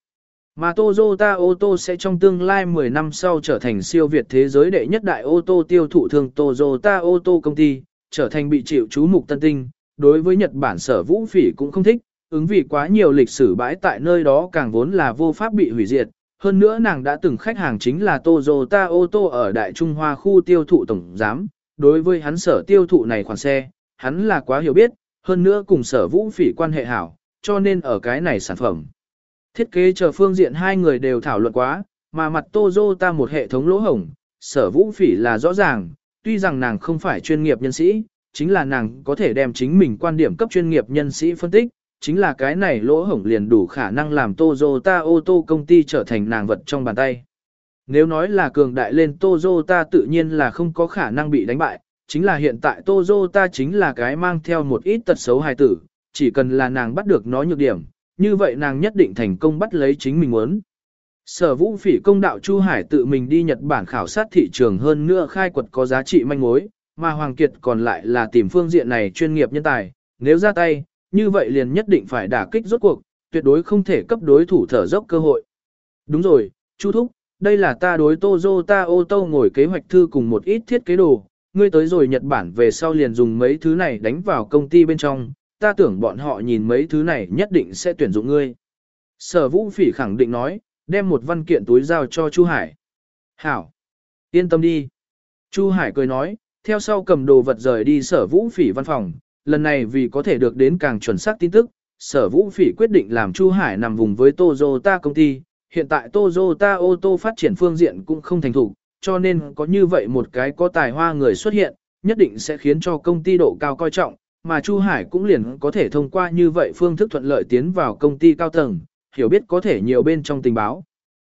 Mà Toyota ô tô sẽ trong tương lai 10 năm sau trở thành siêu việt thế giới đệ nhất đại ô tô tiêu thụ thương Toyota ô tô công ty, trở thành bị chịu chú mục tân tinh, đối với Nhật Bản sở vũ phỉ cũng không thích, ứng vì quá nhiều lịch sử bãi tại nơi đó càng vốn là vô pháp bị hủy diệt. Hơn nữa nàng đã từng khách hàng chính là Toyota ô tô ở Đại Trung Hoa khu tiêu thụ tổng giám, đối với hắn sở tiêu thụ này khoản xe, hắn là quá hiểu biết, hơn nữa cùng sở vũ phỉ quan hệ hảo, cho nên ở cái này sản phẩm. Thiết kế chờ phương diện hai người đều thảo luận quá, mà mặt Toyota một hệ thống lỗ hổng, sở vũ phỉ là rõ ràng, tuy rằng nàng không phải chuyên nghiệp nhân sĩ, chính là nàng có thể đem chính mình quan điểm cấp chuyên nghiệp nhân sĩ phân tích, chính là cái này lỗ hổng liền đủ khả năng làm Toyota ô tô công ty trở thành nàng vật trong bàn tay. Nếu nói là cường đại lên Toyota tự nhiên là không có khả năng bị đánh bại, chính là hiện tại Toyota chính là cái mang theo một ít tật xấu hài tử, chỉ cần là nàng bắt được nó nhược điểm, như vậy nàng nhất định thành công bắt lấy chính mình muốn. Sở vũ phỉ công đạo Chu Hải tự mình đi Nhật Bản khảo sát thị trường hơn nữa khai quật có giá trị manh mối, mà Hoàng Kiệt còn lại là tìm phương diện này chuyên nghiệp nhân tài, nếu ra tay, như vậy liền nhất định phải đả kích rốt cuộc, tuyệt đối không thể cấp đối thủ thở dốc cơ hội. Đúng rồi, Chu Thúc, đây là ta đối Toyota ô tô ngồi kế hoạch thư cùng một ít thiết kế đồ, ngươi tới rồi Nhật Bản về sau liền dùng mấy thứ này đánh vào công ty bên trong, ta tưởng bọn họ nhìn mấy thứ này nhất định sẽ tuyển dụng ngươi. Sở Vũ Phỉ khẳng định nói, đem một văn kiện túi giao cho Chu Hải. Hảo! Yên tâm đi. Chu Hải cười nói, theo sau cầm đồ vật rời đi sở Vũ Phỉ văn phòng, lần này vì có thể được đến càng chuẩn xác tin tức, sở Vũ Phỉ quyết định làm Chu Hải nằm vùng với Toyota công ty. Hiện tại Toyota ô tô phát triển phương diện cũng không thành thủ, cho nên có như vậy một cái có tài hoa người xuất hiện, nhất định sẽ khiến cho công ty độ cao coi trọng, mà Chu Hải cũng liền có thể thông qua như vậy phương thức thuận lợi tiến vào công ty cao tầng, hiểu biết có thể nhiều bên trong tình báo.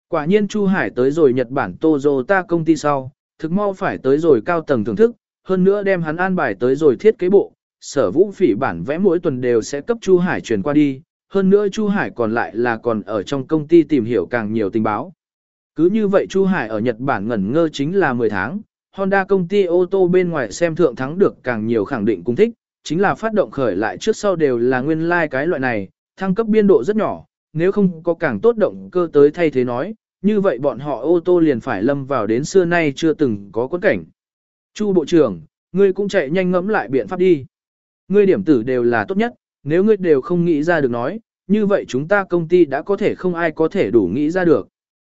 Quả nhiên Chu Hải tới rồi Nhật Bản Toyota công ty sau, thực mau phải tới rồi cao tầng thưởng thức, hơn nữa đem hắn an bài tới rồi thiết kế bộ, sở vũ phỉ bản vẽ mỗi tuần đều sẽ cấp Chu Hải truyền qua đi, hơn nữa Chu Hải còn lại là còn ở trong công ty tìm hiểu càng nhiều tình báo. Cứ như vậy Chu Hải ở Nhật Bản ngẩn ngơ chính là 10 tháng, Honda công ty ô tô bên ngoài xem thượng thắng được càng nhiều khẳng định cũng thích, chính là phát động khởi lại trước sau đều là nguyên lai like cái loại này, thăng cấp biên độ rất nhỏ, nếu không có càng tốt động cơ tới thay thế nói, như vậy bọn họ ô tô liền phải lâm vào đến xưa nay chưa từng có quấn cảnh. Chu Bộ trưởng, ngươi cũng chạy nhanh ngẫm lại biện pháp đi. Ngươi điểm tử đều là tốt nhất, nếu ngươi đều không nghĩ ra được nói, như vậy chúng ta công ty đã có thể không ai có thể đủ nghĩ ra được.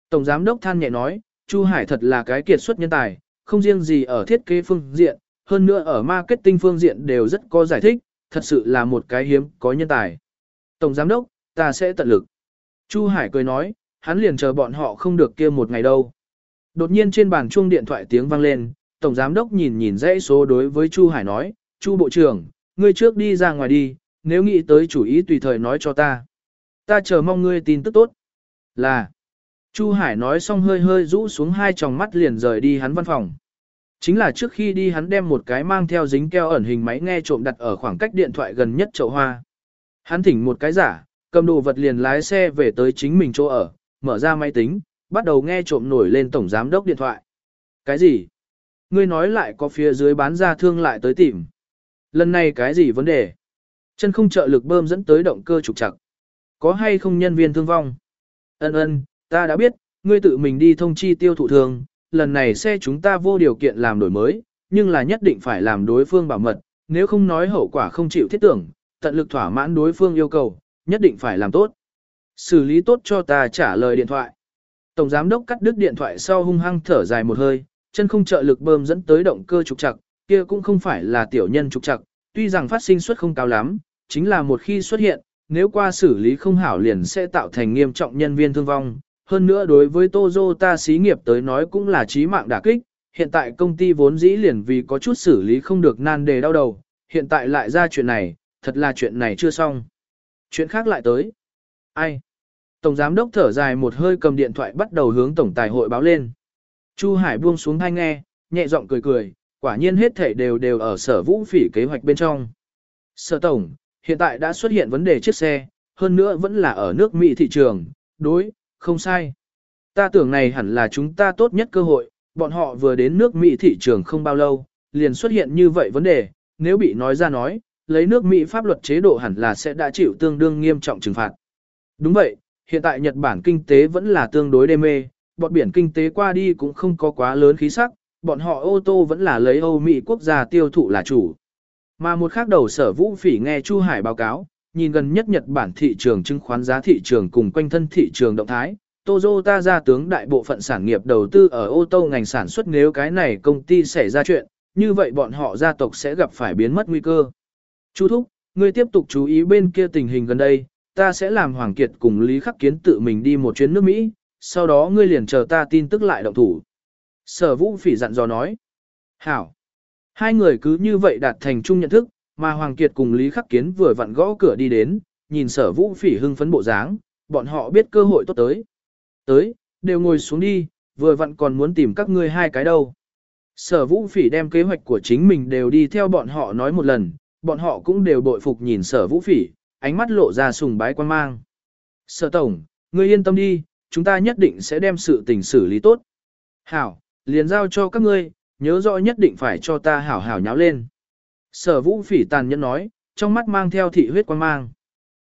Tổng giám đốc than nhẹ nói, Chu Hải thật là cái kiệt xuất nhân tài, không riêng gì ở thiết kế phương diện, hơn nữa ở marketing phương diện đều rất có giải thích, thật sự là một cái hiếm có nhân tài. Tổng giám đốc, ta sẽ tận lực. Chu Hải cười nói, hắn liền chờ bọn họ không được kia một ngày đâu. Đột nhiên trên bàn chuông điện thoại tiếng vang lên, tổng giám đốc nhìn nhìn dãy số đối với Chu Hải nói, Chu bộ trưởng, ngươi trước đi ra ngoài đi, nếu nghĩ tới chủ ý tùy thời nói cho ta. Ta chờ mong ngươi tin tức tốt. Là. Chu Hải nói xong hơi hơi rũ xuống hai tròng mắt liền rời đi hắn văn phòng. Chính là trước khi đi hắn đem một cái mang theo dính keo ẩn hình máy nghe trộm đặt ở khoảng cách điện thoại gần nhất chậu hoa. Hắn thỉnh một cái giả, cầm đồ vật liền lái xe về tới chính mình chỗ ở, mở ra máy tính, bắt đầu nghe trộm nổi lên tổng giám đốc điện thoại. Cái gì? Ngươi nói lại có phía dưới bán ra thương lại tới tìm. Lần này cái gì vấn đề? Chân không trợ lực bơm dẫn tới động cơ trục chặt. Có hay không nhân viên thương vong? Ân ân, ta đã biết, ngươi tự mình đi thông chi tiêu thụ thường lần này xe chúng ta vô điều kiện làm đổi mới, nhưng là nhất định phải làm đối phương bảo mật, nếu không nói hậu quả không chịu thiết tưởng, tận lực thỏa mãn đối phương yêu cầu, nhất định phải làm tốt. Xử lý tốt cho ta trả lời điện thoại. Tổng giám đốc cắt đứt điện thoại sau hung hăng thở dài một hơi, chân không trợ lực bơm dẫn tới động cơ trục trặc, kia cũng không phải là tiểu nhân trục trặc, tuy rằng phát sinh suất không cao lắm, chính là một khi xuất hiện, nếu qua xử lý không hảo liền sẽ tạo thành nghiêm trọng nhân viên thương vong, hơn nữa đối với Toyota xí nghiệp tới nói cũng là chí mạng đả kích, hiện tại công ty vốn dĩ liền vì có chút xử lý không được nan đề đau đầu, hiện tại lại ra chuyện này, thật là chuyện này chưa xong. Chuyện khác lại tới. Ai? Tổng giám đốc thở dài một hơi cầm điện thoại bắt đầu hướng tổng tài hội báo lên. Chu Hải buông xuống hai nghe, nhẹ giọng cười cười, quả nhiên hết thảy đều đều ở sở vũ phỉ kế hoạch bên trong. Sở tổng, hiện tại đã xuất hiện vấn đề chiếc xe, hơn nữa vẫn là ở nước Mỹ thị trường, đối, không sai. Ta tưởng này hẳn là chúng ta tốt nhất cơ hội, bọn họ vừa đến nước Mỹ thị trường không bao lâu, liền xuất hiện như vậy vấn đề, nếu bị nói ra nói, lấy nước Mỹ pháp luật chế độ hẳn là sẽ đã chịu tương đương nghiêm trọng trừng phạt. Đúng vậy, hiện tại Nhật Bản kinh tế vẫn là tương đối đê mê, bọn biển kinh tế qua đi cũng không có quá lớn khí sắc, bọn họ ô tô vẫn là lấy Âu Mỹ quốc gia tiêu thụ là chủ. Mà một khác đầu sở vũ phỉ nghe Chu Hải báo cáo, nhìn gần nhất Nhật Bản thị trường chứng khoán giá thị trường cùng quanh thân thị trường động thái, Toyota ra tướng đại bộ phận sản nghiệp đầu tư ở ô tô ngành sản xuất nếu cái này công ty xảy ra chuyện, như vậy bọn họ gia tộc sẽ gặp phải biến mất nguy cơ. Chú Thúc, ngươi tiếp tục chú ý bên kia tình hình gần đây, ta sẽ làm Hoàng Kiệt cùng Lý Khắc Kiến tự mình đi một chuyến nước Mỹ, sau đó ngươi liền chờ ta tin tức lại động thủ. Sở Vũ Phỉ dặn dò nói. Hảo. Hai người cứ như vậy đạt thành chung nhận thức, mà Hoàng Kiệt cùng Lý Khắc Kiến vừa vặn gõ cửa đi đến, nhìn sở Vũ Phỉ hưng phấn bộ dáng, bọn họ biết cơ hội tốt tới. Tới, đều ngồi xuống đi, vừa vặn còn muốn tìm các ngươi hai cái đâu. Sở Vũ Phỉ đem kế hoạch của chính mình đều đi theo bọn họ nói một lần, bọn họ cũng đều bội phục nhìn sở Vũ Phỉ, ánh mắt lộ ra sùng bái quan mang. Sở Tổng, ngươi yên tâm đi, chúng ta nhất định sẽ đem sự tình xử lý tốt. Hảo, liền giao cho các ngươi, nhớ rõ nhất định phải cho ta hảo hảo nháo lên. Sở vũ phỉ tàn nhẫn nói, trong mắt mang theo thị huyết quan mang.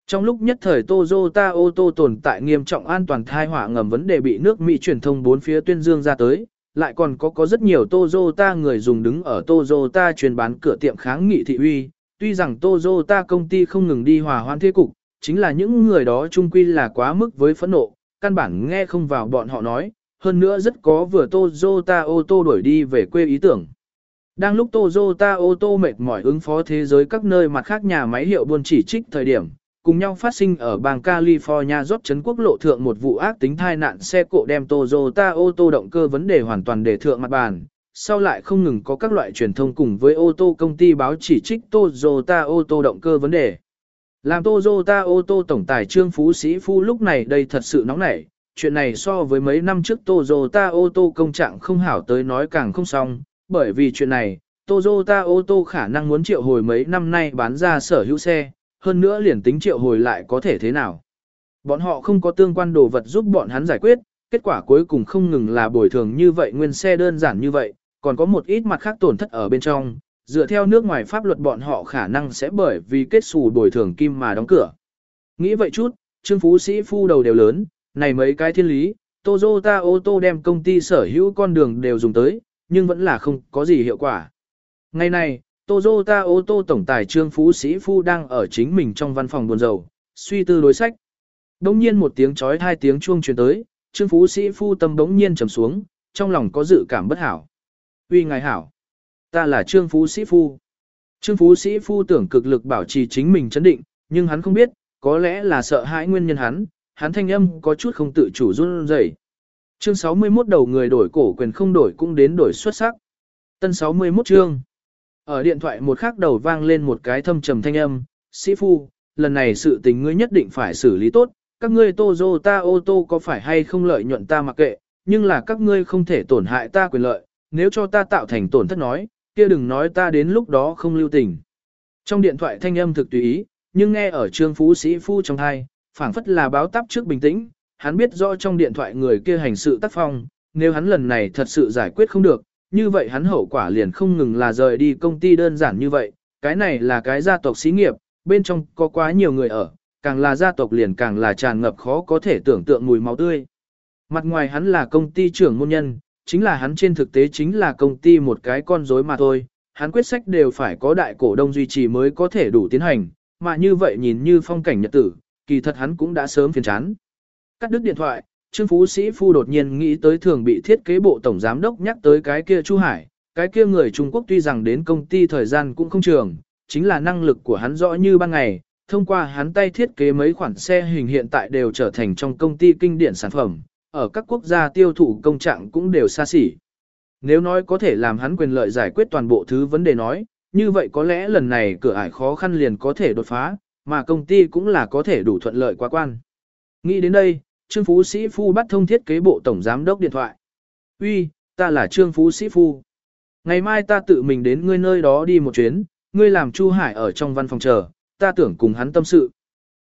Trong lúc nhất thời Toyota ô tô tồn tại nghiêm trọng an toàn thai họa ngầm vấn đề bị nước Mỹ truyền thông bốn phía tuyên dương ra tới, lại còn có có rất nhiều Toyota người dùng đứng ở Toyota truyền bán cửa tiệm kháng nghị thị uy. Tuy rằng Toyota công ty không ngừng đi hòa hoan thế cục, chính là những người đó trung quy là quá mức với phẫn nộ, căn bản nghe không vào bọn họ nói, hơn nữa rất có vừa Toyota ô tô đuổi đi về quê ý tưởng. Đang lúc Toyota ô tô mệt mỏi ứng phó thế giới các nơi mặt khác nhà máy hiệu buôn chỉ trích thời điểm, cùng nhau phát sinh ở bang California rót chấn quốc lộ thượng một vụ ác tính thai nạn xe cộ đem Toyota ô tô động cơ vấn đề hoàn toàn để thượng mặt bàn. Sau lại không ngừng có các loại truyền thông cùng với ô tô công ty báo chỉ trích Toyota ô tô động cơ vấn đề. Làm Toyota ô tô tổng tài Trương Phú Sĩ Phu lúc này đây thật sự nóng nảy, chuyện này so với mấy năm trước Toyota ô tô công trạng không hảo tới nói càng không xong, bởi vì chuyện này, Toyota ô tô khả năng muốn triệu hồi mấy năm nay bán ra sở hữu xe, hơn nữa liền tính triệu hồi lại có thể thế nào. Bọn họ không có tương quan đồ vật giúp bọn hắn giải quyết, kết quả cuối cùng không ngừng là bồi thường như vậy nguyên xe đơn giản như vậy, còn có một ít mặt khác tổn thất ở bên trong, dựa theo nước ngoài pháp luật bọn họ khả năng sẽ bởi vì kết xù bồi thường kim mà đóng cửa. Nghĩ vậy chút, Trương Phú Sĩ phu đầu đều lớn, này mấy cái thiên lý, Toyota ô tô đem công ty sở hữu con đường đều dùng tới, nhưng vẫn là không có gì hiệu quả. Ngày này, Toyota ô tô tổng tài Trương Phú Sĩ Phu đang ở chính mình trong văn phòng buồn rầu, suy tư đối sách. Đống nhiên một tiếng chói hai tiếng chuông truyền tới, Trương Phú Sĩ Phu tâm đống nhiên trầm xuống, trong lòng có dự cảm bất hảo. Uy ngài hảo, ta là Trương Phú Sĩ Phu. Trương Phú Sĩ Phu tưởng cực lực bảo trì chính mình chấn định, nhưng hắn không biết, có lẽ là sợ hãi nguyên nhân hắn, hắn thanh âm có chút không tự chủ run rẩy. Chương 61 đầu người đổi cổ quyền không đổi cũng đến đổi xuất sắc. Tân 61 chương. Ở điện thoại một khắc đầu vang lên một cái thâm trầm thanh âm, sĩ phu, lần này sự tình ngươi nhất định phải xử lý tốt, các ngươi Toyota ô tô có phải hay không lợi nhuận ta mặc kệ, nhưng là các ngươi không thể tổn hại ta quyền lợi, nếu cho ta tạo thành tổn thất nói, kia đừng nói ta đến lúc đó không lưu tình. Trong điện thoại thanh âm thực tùy ý, nhưng nghe ở trương phú sĩ phu trong hai, phảng phất là báo táp trước bình tĩnh, hắn biết rõ trong điện thoại người kia hành sự tác phong, nếu hắn lần này thật sự giải quyết không được, như vậy hắn hậu quả liền không ngừng là rời đi công ty đơn giản như vậy, cái này là cái gia tộc xí nghiệp, bên trong có quá nhiều người ở, càng là gia tộc liền càng là tràn ngập khó có thể tưởng tượng mùi máu tươi. Mặt ngoài hắn là công ty trưởng môn nhân, chính là hắn trên thực tế chính là công ty một cái con rối mà thôi, hắn quyết sách đều phải có đại cổ đông duy trì mới có thể đủ tiến hành, mà như vậy nhìn như phong cảnh nhật tử, kỳ thật hắn cũng đã sớm phiền chán. Cắt đứt điện thoại, Trương Phú Sĩ Phu đột nhiên nghĩ tới thường bị thiết kế bộ tổng giám đốc nhắc tới cái kia Chu Hải, cái kia người Trung Quốc tuy rằng đến công ty thời gian cũng không trường, chính là năng lực của hắn rõ như ban ngày, thông qua hắn tay thiết kế mấy khoản xe hình hiện tại đều trở thành trong công ty kinh điển sản phẩm, ở các quốc gia tiêu thụ công trạng cũng đều xa xỉ. Nếu nói có thể làm hắn quyền lợi giải quyết toàn bộ thứ vấn đề nói, như vậy có lẽ lần này cửa ải khó khăn liền có thể đột phá, mà công ty cũng là có thể đủ thuận lợi qua quan. Nghĩ đến đây, Trương Phú Sĩ Phu bắt thông thiết kế bộ tổng giám đốc điện thoại. Uy, ta là Trương Phú Sĩ Phu. Ngày mai ta tự mình đến ngươi nơi đó đi một chuyến, ngươi làm Chu Hải ở trong văn phòng chờ, ta tưởng cùng hắn tâm sự.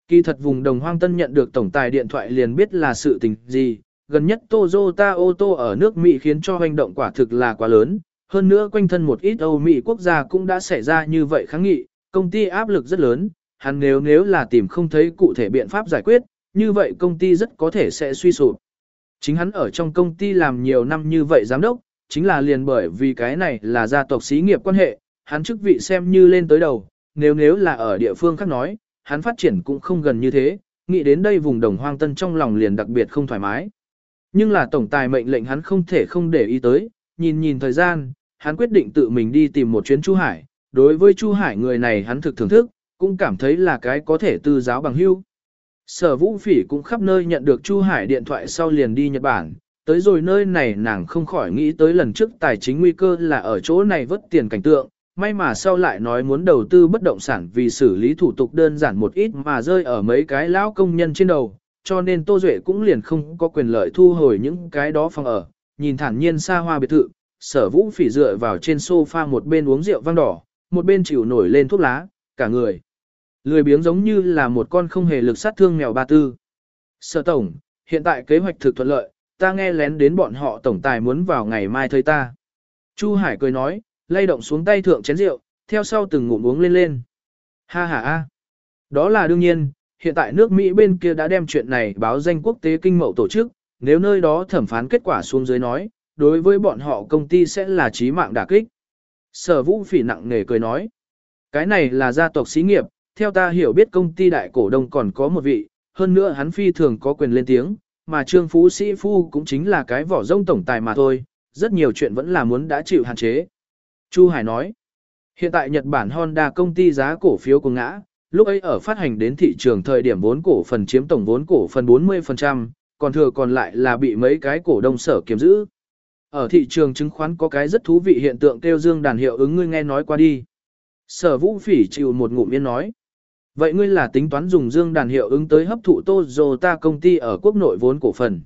Kỳ thật vùng đồng hoang tân nhận được tổng tài điện thoại liền biết là sự tình gì, gần nhất Toyota ô tô ở nước Mỹ khiến cho hành động quả thực là quá lớn, hơn nữa quanh thân một ít Âu Mỹ quốc gia cũng đã xảy ra như vậy kháng nghị, công ty áp lực rất lớn, hắn nếu nếu là tìm không thấy cụ thể biện pháp giải quyết, như vậy công ty rất có thể sẽ suy sụp. Chính hắn ở trong công ty làm nhiều năm như vậy giám đốc, chính là liền bởi vì cái này là gia tộc xí nghiệp quan hệ, hắn chức vị xem như lên tới đầu, nếu nếu là ở địa phương khác nói, hắn phát triển cũng không gần như thế, nghĩ đến đây vùng đồng hoang tân trong lòng liền đặc biệt không thoải mái. Nhưng là tổng tài mệnh lệnh hắn không thể không để ý tới, nhìn nhìn thời gian, hắn quyết định tự mình đi tìm một chuyến Chu Hải, đối với Chu Hải người này hắn thực thưởng thức, cũng cảm thấy là cái có thể tư giáo bằng hưu. Sở Vũ Phỉ cũng khắp nơi nhận được Chu Hải điện thoại sau liền đi Nhật Bản, tới rồi nơi này nàng không khỏi nghĩ tới lần trước tài chính nguy cơ là ở chỗ này vất tiền cảnh tượng, may mà sau lại nói muốn đầu tư bất động sản vì xử lý thủ tục đơn giản một ít mà rơi ở mấy cái lão công nhân trên đầu, cho nên Tô Duệ cũng liền không có quyền lợi thu hồi những cái đó phòng ở, nhìn thản nhiên xa hoa biệt thự, sở vũ phỉ dựa vào trên sofa một bên uống rượu vang đỏ, một bên chịu nổi lên thuốc lá, cả người. Lười biếng giống như là một con không hề lực sát thương mèo ba tư. Sở tổng, hiện tại kế hoạch thực thuận lợi, ta nghe lén đến bọn họ tổng tài muốn vào ngày mai thấy ta. Chu Hải cười nói, lay động xuống tay thượng chén rượu, theo sau từng ngụm uống lên lên. Ha ha ha. Đó là đương nhiên, hiện tại nước Mỹ bên kia đã đem chuyện này báo danh quốc tế kinh mậu tổ chức, nếu nơi đó thẩm phán kết quả xuống dưới nói, đối với bọn họ công ty sẽ là chí mạng đả kích. Sở vũ phỉ nặng nề cười nói, cái này là gia tộc xí nghiệp, theo ta hiểu biết công ty đại cổ đông còn có một vị, hơn nữa hắn phi thường có quyền lên tiếng, mà trương phú sĩ phu cũng chính là cái vỏ rông tổng tài mà thôi, rất nhiều chuyện vẫn là muốn đã chịu hạn chế. Chu Hải nói, hiện tại Nhật Bản Honda công ty giá cổ phiếu của ngã, lúc ấy ở phát hành đến thị trường thời điểm vốn cổ phần chiếm tổng vốn cổ phần 40%, còn thừa còn lại là bị mấy cái cổ đông sở kiếm giữ. Ở thị trường chứng khoán có cái rất thú vị hiện tượng kêu dương đàn hiệu ứng ngươi nghe nói qua đi. Sở vũ phỉ chịu một ngụm yên nói. Vậy ngươi là tính toán dùng dương đàn hiệu ứng tới hấp thụ Toyota công ty ở quốc nội vốn cổ phần.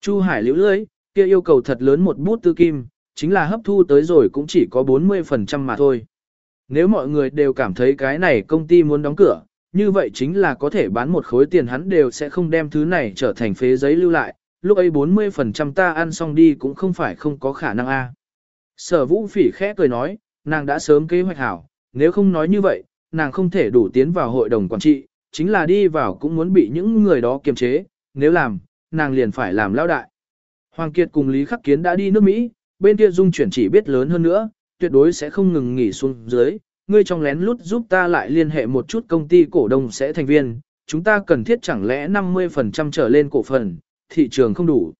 Chu Hải liễu lưới, kia yêu cầu thật lớn một bút tư kim, chính là hấp thu tới rồi cũng chỉ có 40% mà thôi. Nếu mọi người đều cảm thấy cái này công ty muốn đóng cửa, như vậy chính là có thể bán một khối tiền hắn đều sẽ không đem thứ này trở thành phế giấy lưu lại, lúc ấy 40% ta ăn xong đi cũng không phải không có khả năng a. Sở vũ phỉ khẽ cười nói, nàng đã sớm kế hoạch hảo, nếu không nói như vậy, nàng không thể đủ tiến vào hội đồng quản trị, chính là đi vào cũng muốn bị những người đó kiềm chế, nếu làm, nàng liền phải làm lão đại. Hoàng Kiệt cùng Lý Khắc Kiến đã đi nước Mỹ, bên kia dung chuyển chỉ biết lớn hơn nữa, tuyệt đối sẽ không ngừng nghỉ xuống dưới, ngươi trong lén lút giúp ta lại liên hệ một chút công ty cổ đông sẽ thành viên, chúng ta cần thiết chẳng lẽ 50% trở lên cổ phần, thị trường không đủ.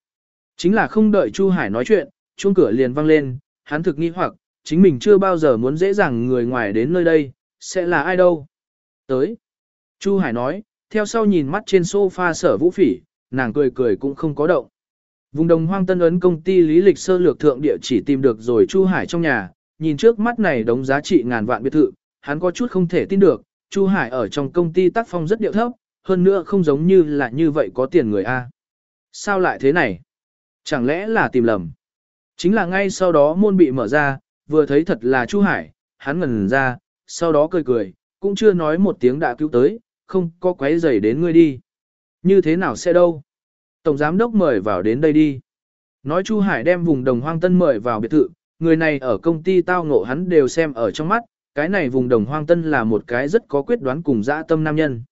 Chính là không đợi Chu Hải nói chuyện, chuông cửa liền vang lên, hắn thực nghi hoặc, chính mình chưa bao giờ muốn dễ dàng người ngoài đến nơi đây, sẽ là ai đâu. Tới. Chu Hải nói, theo sau nhìn mắt trên sofa sở vũ phỉ, nàng cười cười cũng không có động. Vùng đồng hoang tân ấn công ty lý lịch sơ lược thượng địa chỉ tìm được rồi Chu Hải trong nhà, nhìn trước mắt này đống giá trị ngàn vạn biệt thự, hắn có chút không thể tin được, Chu Hải ở trong công ty tác phong rất điệu thấp, hơn nữa không giống như là như vậy có tiền người A. Sao lại thế này? Chẳng lẽ là tìm lầm? Chính là ngay sau đó môn bị mở ra, vừa thấy thật là Chu Hải, hắn ngần ra, sau đó cười cười, cũng chưa nói một tiếng đã cứu tới, không có quấy rầy đến ngươi đi. Như thế nào sẽ đâu? Tổng giám đốc mời vào đến đây đi. Nói Chu Hải đem vùng đồng hoang tân mời vào biệt thự, người này ở công ty tao ngộ hắn đều xem ở trong mắt, cái này vùng đồng hoang tân là một cái rất có quyết đoán cùng dã tâm nam nhân.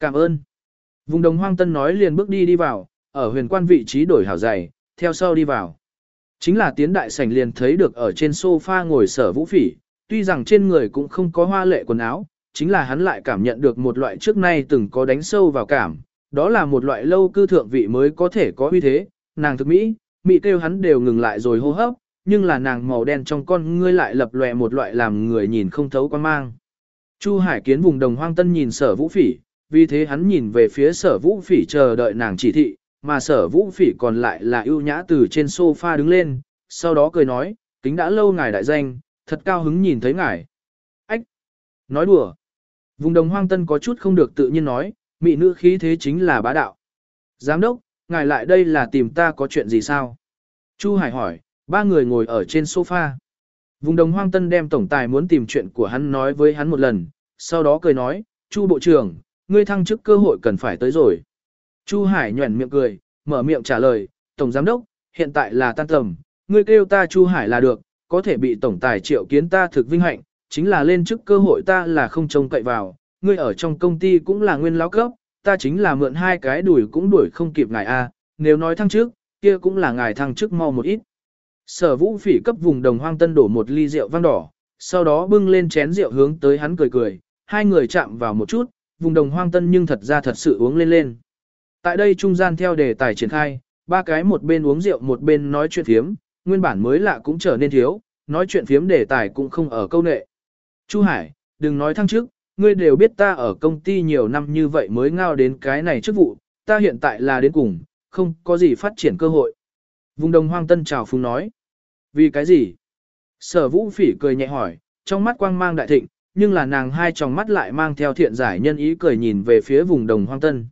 Cảm ơn. Vùng đồng hoang tân nói liền bước đi đi vào, ở huyền quan vị trí đổi hảo dày, theo sau đi vào. Chính là tiến đại sảnh liền thấy được ở trên sofa ngồi sở vũ phỉ, tuy rằng trên người cũng không có hoa lệ quần áo, chính là hắn lại cảm nhận được một loại trước nay từng có đánh sâu vào cảm, đó là một loại lâu cư thượng vị mới có thể có uy thế, nàng thực mỹ, mỹ kêu hắn đều ngừng lại rồi hô hấp, nhưng là nàng màu đen trong con ngươi lại lập lòe một loại làm người nhìn không thấu quan mang. Chu Hải kiến vùng đồng hoang tân nhìn sở vũ phỉ, vì thế hắn nhìn về phía sở vũ phỉ chờ đợi nàng chỉ thị, mà sở vũ phỉ còn lại là ưu nhã từ trên sofa đứng lên, sau đó cười nói, kính đã lâu ngài đại danh, thật cao hứng nhìn thấy ngài. Ách! Nói đùa! Vùng đồng hoang tân có chút không được tự nhiên nói, mị nữ khí thế chính là bá đạo. Giám đốc, ngài lại đây là tìm ta có chuyện gì sao? Chu Hải hỏi, ba người ngồi ở trên sofa. Vùng đồng hoang tân đem tổng tài muốn tìm chuyện của hắn nói với hắn một lần, sau đó cười nói, Chu Bộ trưởng, ngươi thăng chức cơ hội cần phải tới rồi. Chu Hải nhuẩn miệng cười, mở miệng trả lời, Tổng Giám Đốc, hiện tại là tan tầm, ngươi kêu ta Chu Hải là được, có thể bị Tổng Tài triệu kiến ta thực vinh hạnh, chính là lên chức cơ hội ta là không trông cậy vào, ngươi ở trong công ty cũng là nguyên lão cấp, ta chính là mượn hai cái đuổi cũng đuổi không kịp ngài a, nếu nói thăng trước, kia cũng là ngài thăng trước mau một ít. Sở vũ phỉ cấp vùng đồng hoang tân đổ một ly rượu vang đỏ, sau đó bưng lên chén rượu hướng tới hắn cười cười, hai người chạm vào một chút, vùng đồng hoang tân nhưng thật ra thật sự uống lên lên. Tại đây trung gian theo đề tài triển khai, ba cái một bên uống rượu một bên nói chuyện thiếm, nguyên bản mới lạ cũng trở nên thiếu, nói chuyện phiếm đề tài cũng không ở câu nệ. Chu Hải, đừng nói thăng trước, ngươi đều biết ta ở công ty nhiều năm như vậy mới ngao đến cái này chức vụ, ta hiện tại là đến cùng, không có gì phát triển cơ hội. Vùng đồng hoang tân chào phung nói. Vì cái gì? Sở vũ phỉ cười nhẹ hỏi, trong mắt quang mang đại thịnh, nhưng là nàng hai tròng mắt lại mang theo thiện giải nhân ý cười nhìn về phía vùng đồng hoang tân.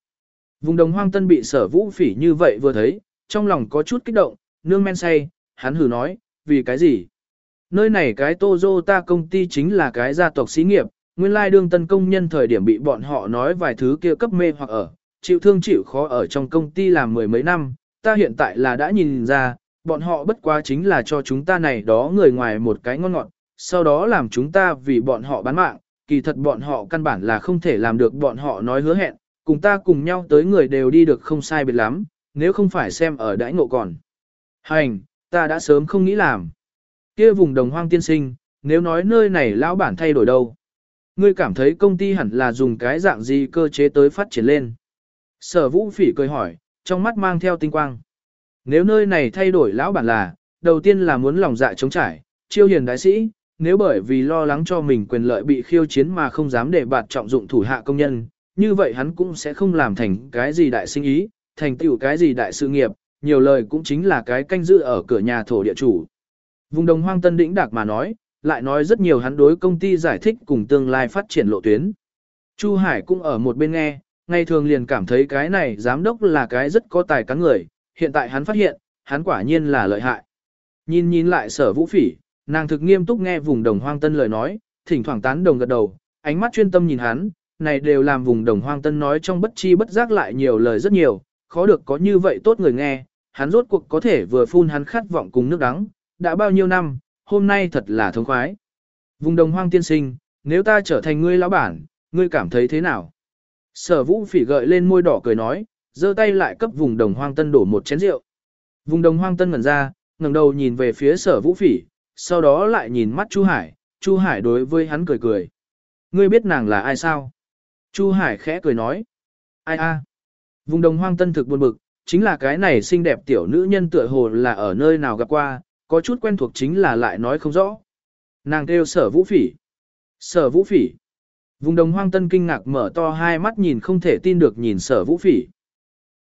Vùng đồng hoang tân bị sở vũ phỉ như vậy vừa thấy, trong lòng có chút kích động, nương men say, hắn hừ nói, vì cái gì? Nơi này cái Toyota công ty chính là cái gia tộc xí nghiệp, nguyên lai đương tân công nhân thời điểm bị bọn họ nói vài thứ kia cấp mê hoặc ở, chịu thương chịu khó ở trong công ty làm mười mấy năm, ta hiện tại là đã nhìn ra, bọn họ bất quá chính là cho chúng ta này đó người ngoài một cái ngon ngọt, sau đó làm chúng ta vì bọn họ bán mạng, kỳ thật bọn họ căn bản là không thể làm được bọn họ nói hứa hẹn, cùng ta cùng nhau tới người đều đi được không sai biệt lắm, nếu không phải xem ở đãi ngộ còn. Hành, ta đã sớm không nghĩ làm. Kia vùng đồng hoang tiên sinh, nếu nói nơi này lão bản thay đổi đâu. Ngươi cảm thấy công ty hẳn là dùng cái dạng gì cơ chế tới phát triển lên. Sở vũ phỉ cười hỏi, trong mắt mang theo tinh quang. Nếu nơi này thay đổi lão bản là, đầu tiên là muốn lòng dạ chống trải, chiêu hiền đại sĩ, nếu bởi vì lo lắng cho mình quyền lợi bị khiêu chiến mà không dám để bạt trọng dụng thủ hạ công nhân, như vậy hắn cũng sẽ không làm thành cái gì đại sinh ý, thành tựu cái gì đại sự nghiệp, nhiều lời cũng chính là cái canh giữ ở cửa nhà thổ địa chủ. Vùng đồng hoang tân đỉnh đạc mà nói, lại nói rất nhiều hắn đối công ty giải thích cùng tương lai phát triển lộ tuyến. Chu Hải cũng ở một bên nghe, ngày thường liền cảm thấy cái này giám đốc là cái rất có tài cán người, hiện tại hắn phát hiện, hắn quả nhiên là lợi hại. Nhìn nhìn lại sở vũ phỉ, nàng thực nghiêm túc nghe vùng đồng hoang tân lời nói, thỉnh thoảng tán đồng gật đầu, ánh mắt chuyên tâm nhìn hắn, này đều làm vùng đồng hoang tân nói trong bất chi bất giác lại nhiều lời rất nhiều, khó được có như vậy tốt người nghe, hắn rốt cuộc có thể vừa phun hắn khát vọng cùng nước đắng, đã bao nhiêu năm, hôm nay thật là thống khoái. Vùng đồng hoang tiên sinh, nếu ta trở thành ngươi lão bản, ngươi cảm thấy thế nào? Sở vũ phỉ gợi lên môi đỏ cười nói, giơ tay lại cấp vùng đồng hoang tân đổ một chén rượu. Vùng đồng hoang tân ngẩn ra, ngẩng đầu nhìn về phía sở vũ phỉ, sau đó lại nhìn mắt Chu Hải, Chu Hải đối với hắn cười cười. Ngươi biết nàng là ai sao? Chu Hải khẽ cười nói. Ai a? Vùng đồng hoang tân thực buồn bực, chính là cái này xinh đẹp tiểu nữ nhân tựa hồ là ở nơi nào gặp qua, có chút quen thuộc chính là lại nói không rõ. Nàng kêu sở vũ phỉ. Sở vũ phỉ. Vùng đồng hoang tân kinh ngạc mở to hai mắt nhìn không thể tin được nhìn sở vũ phỉ.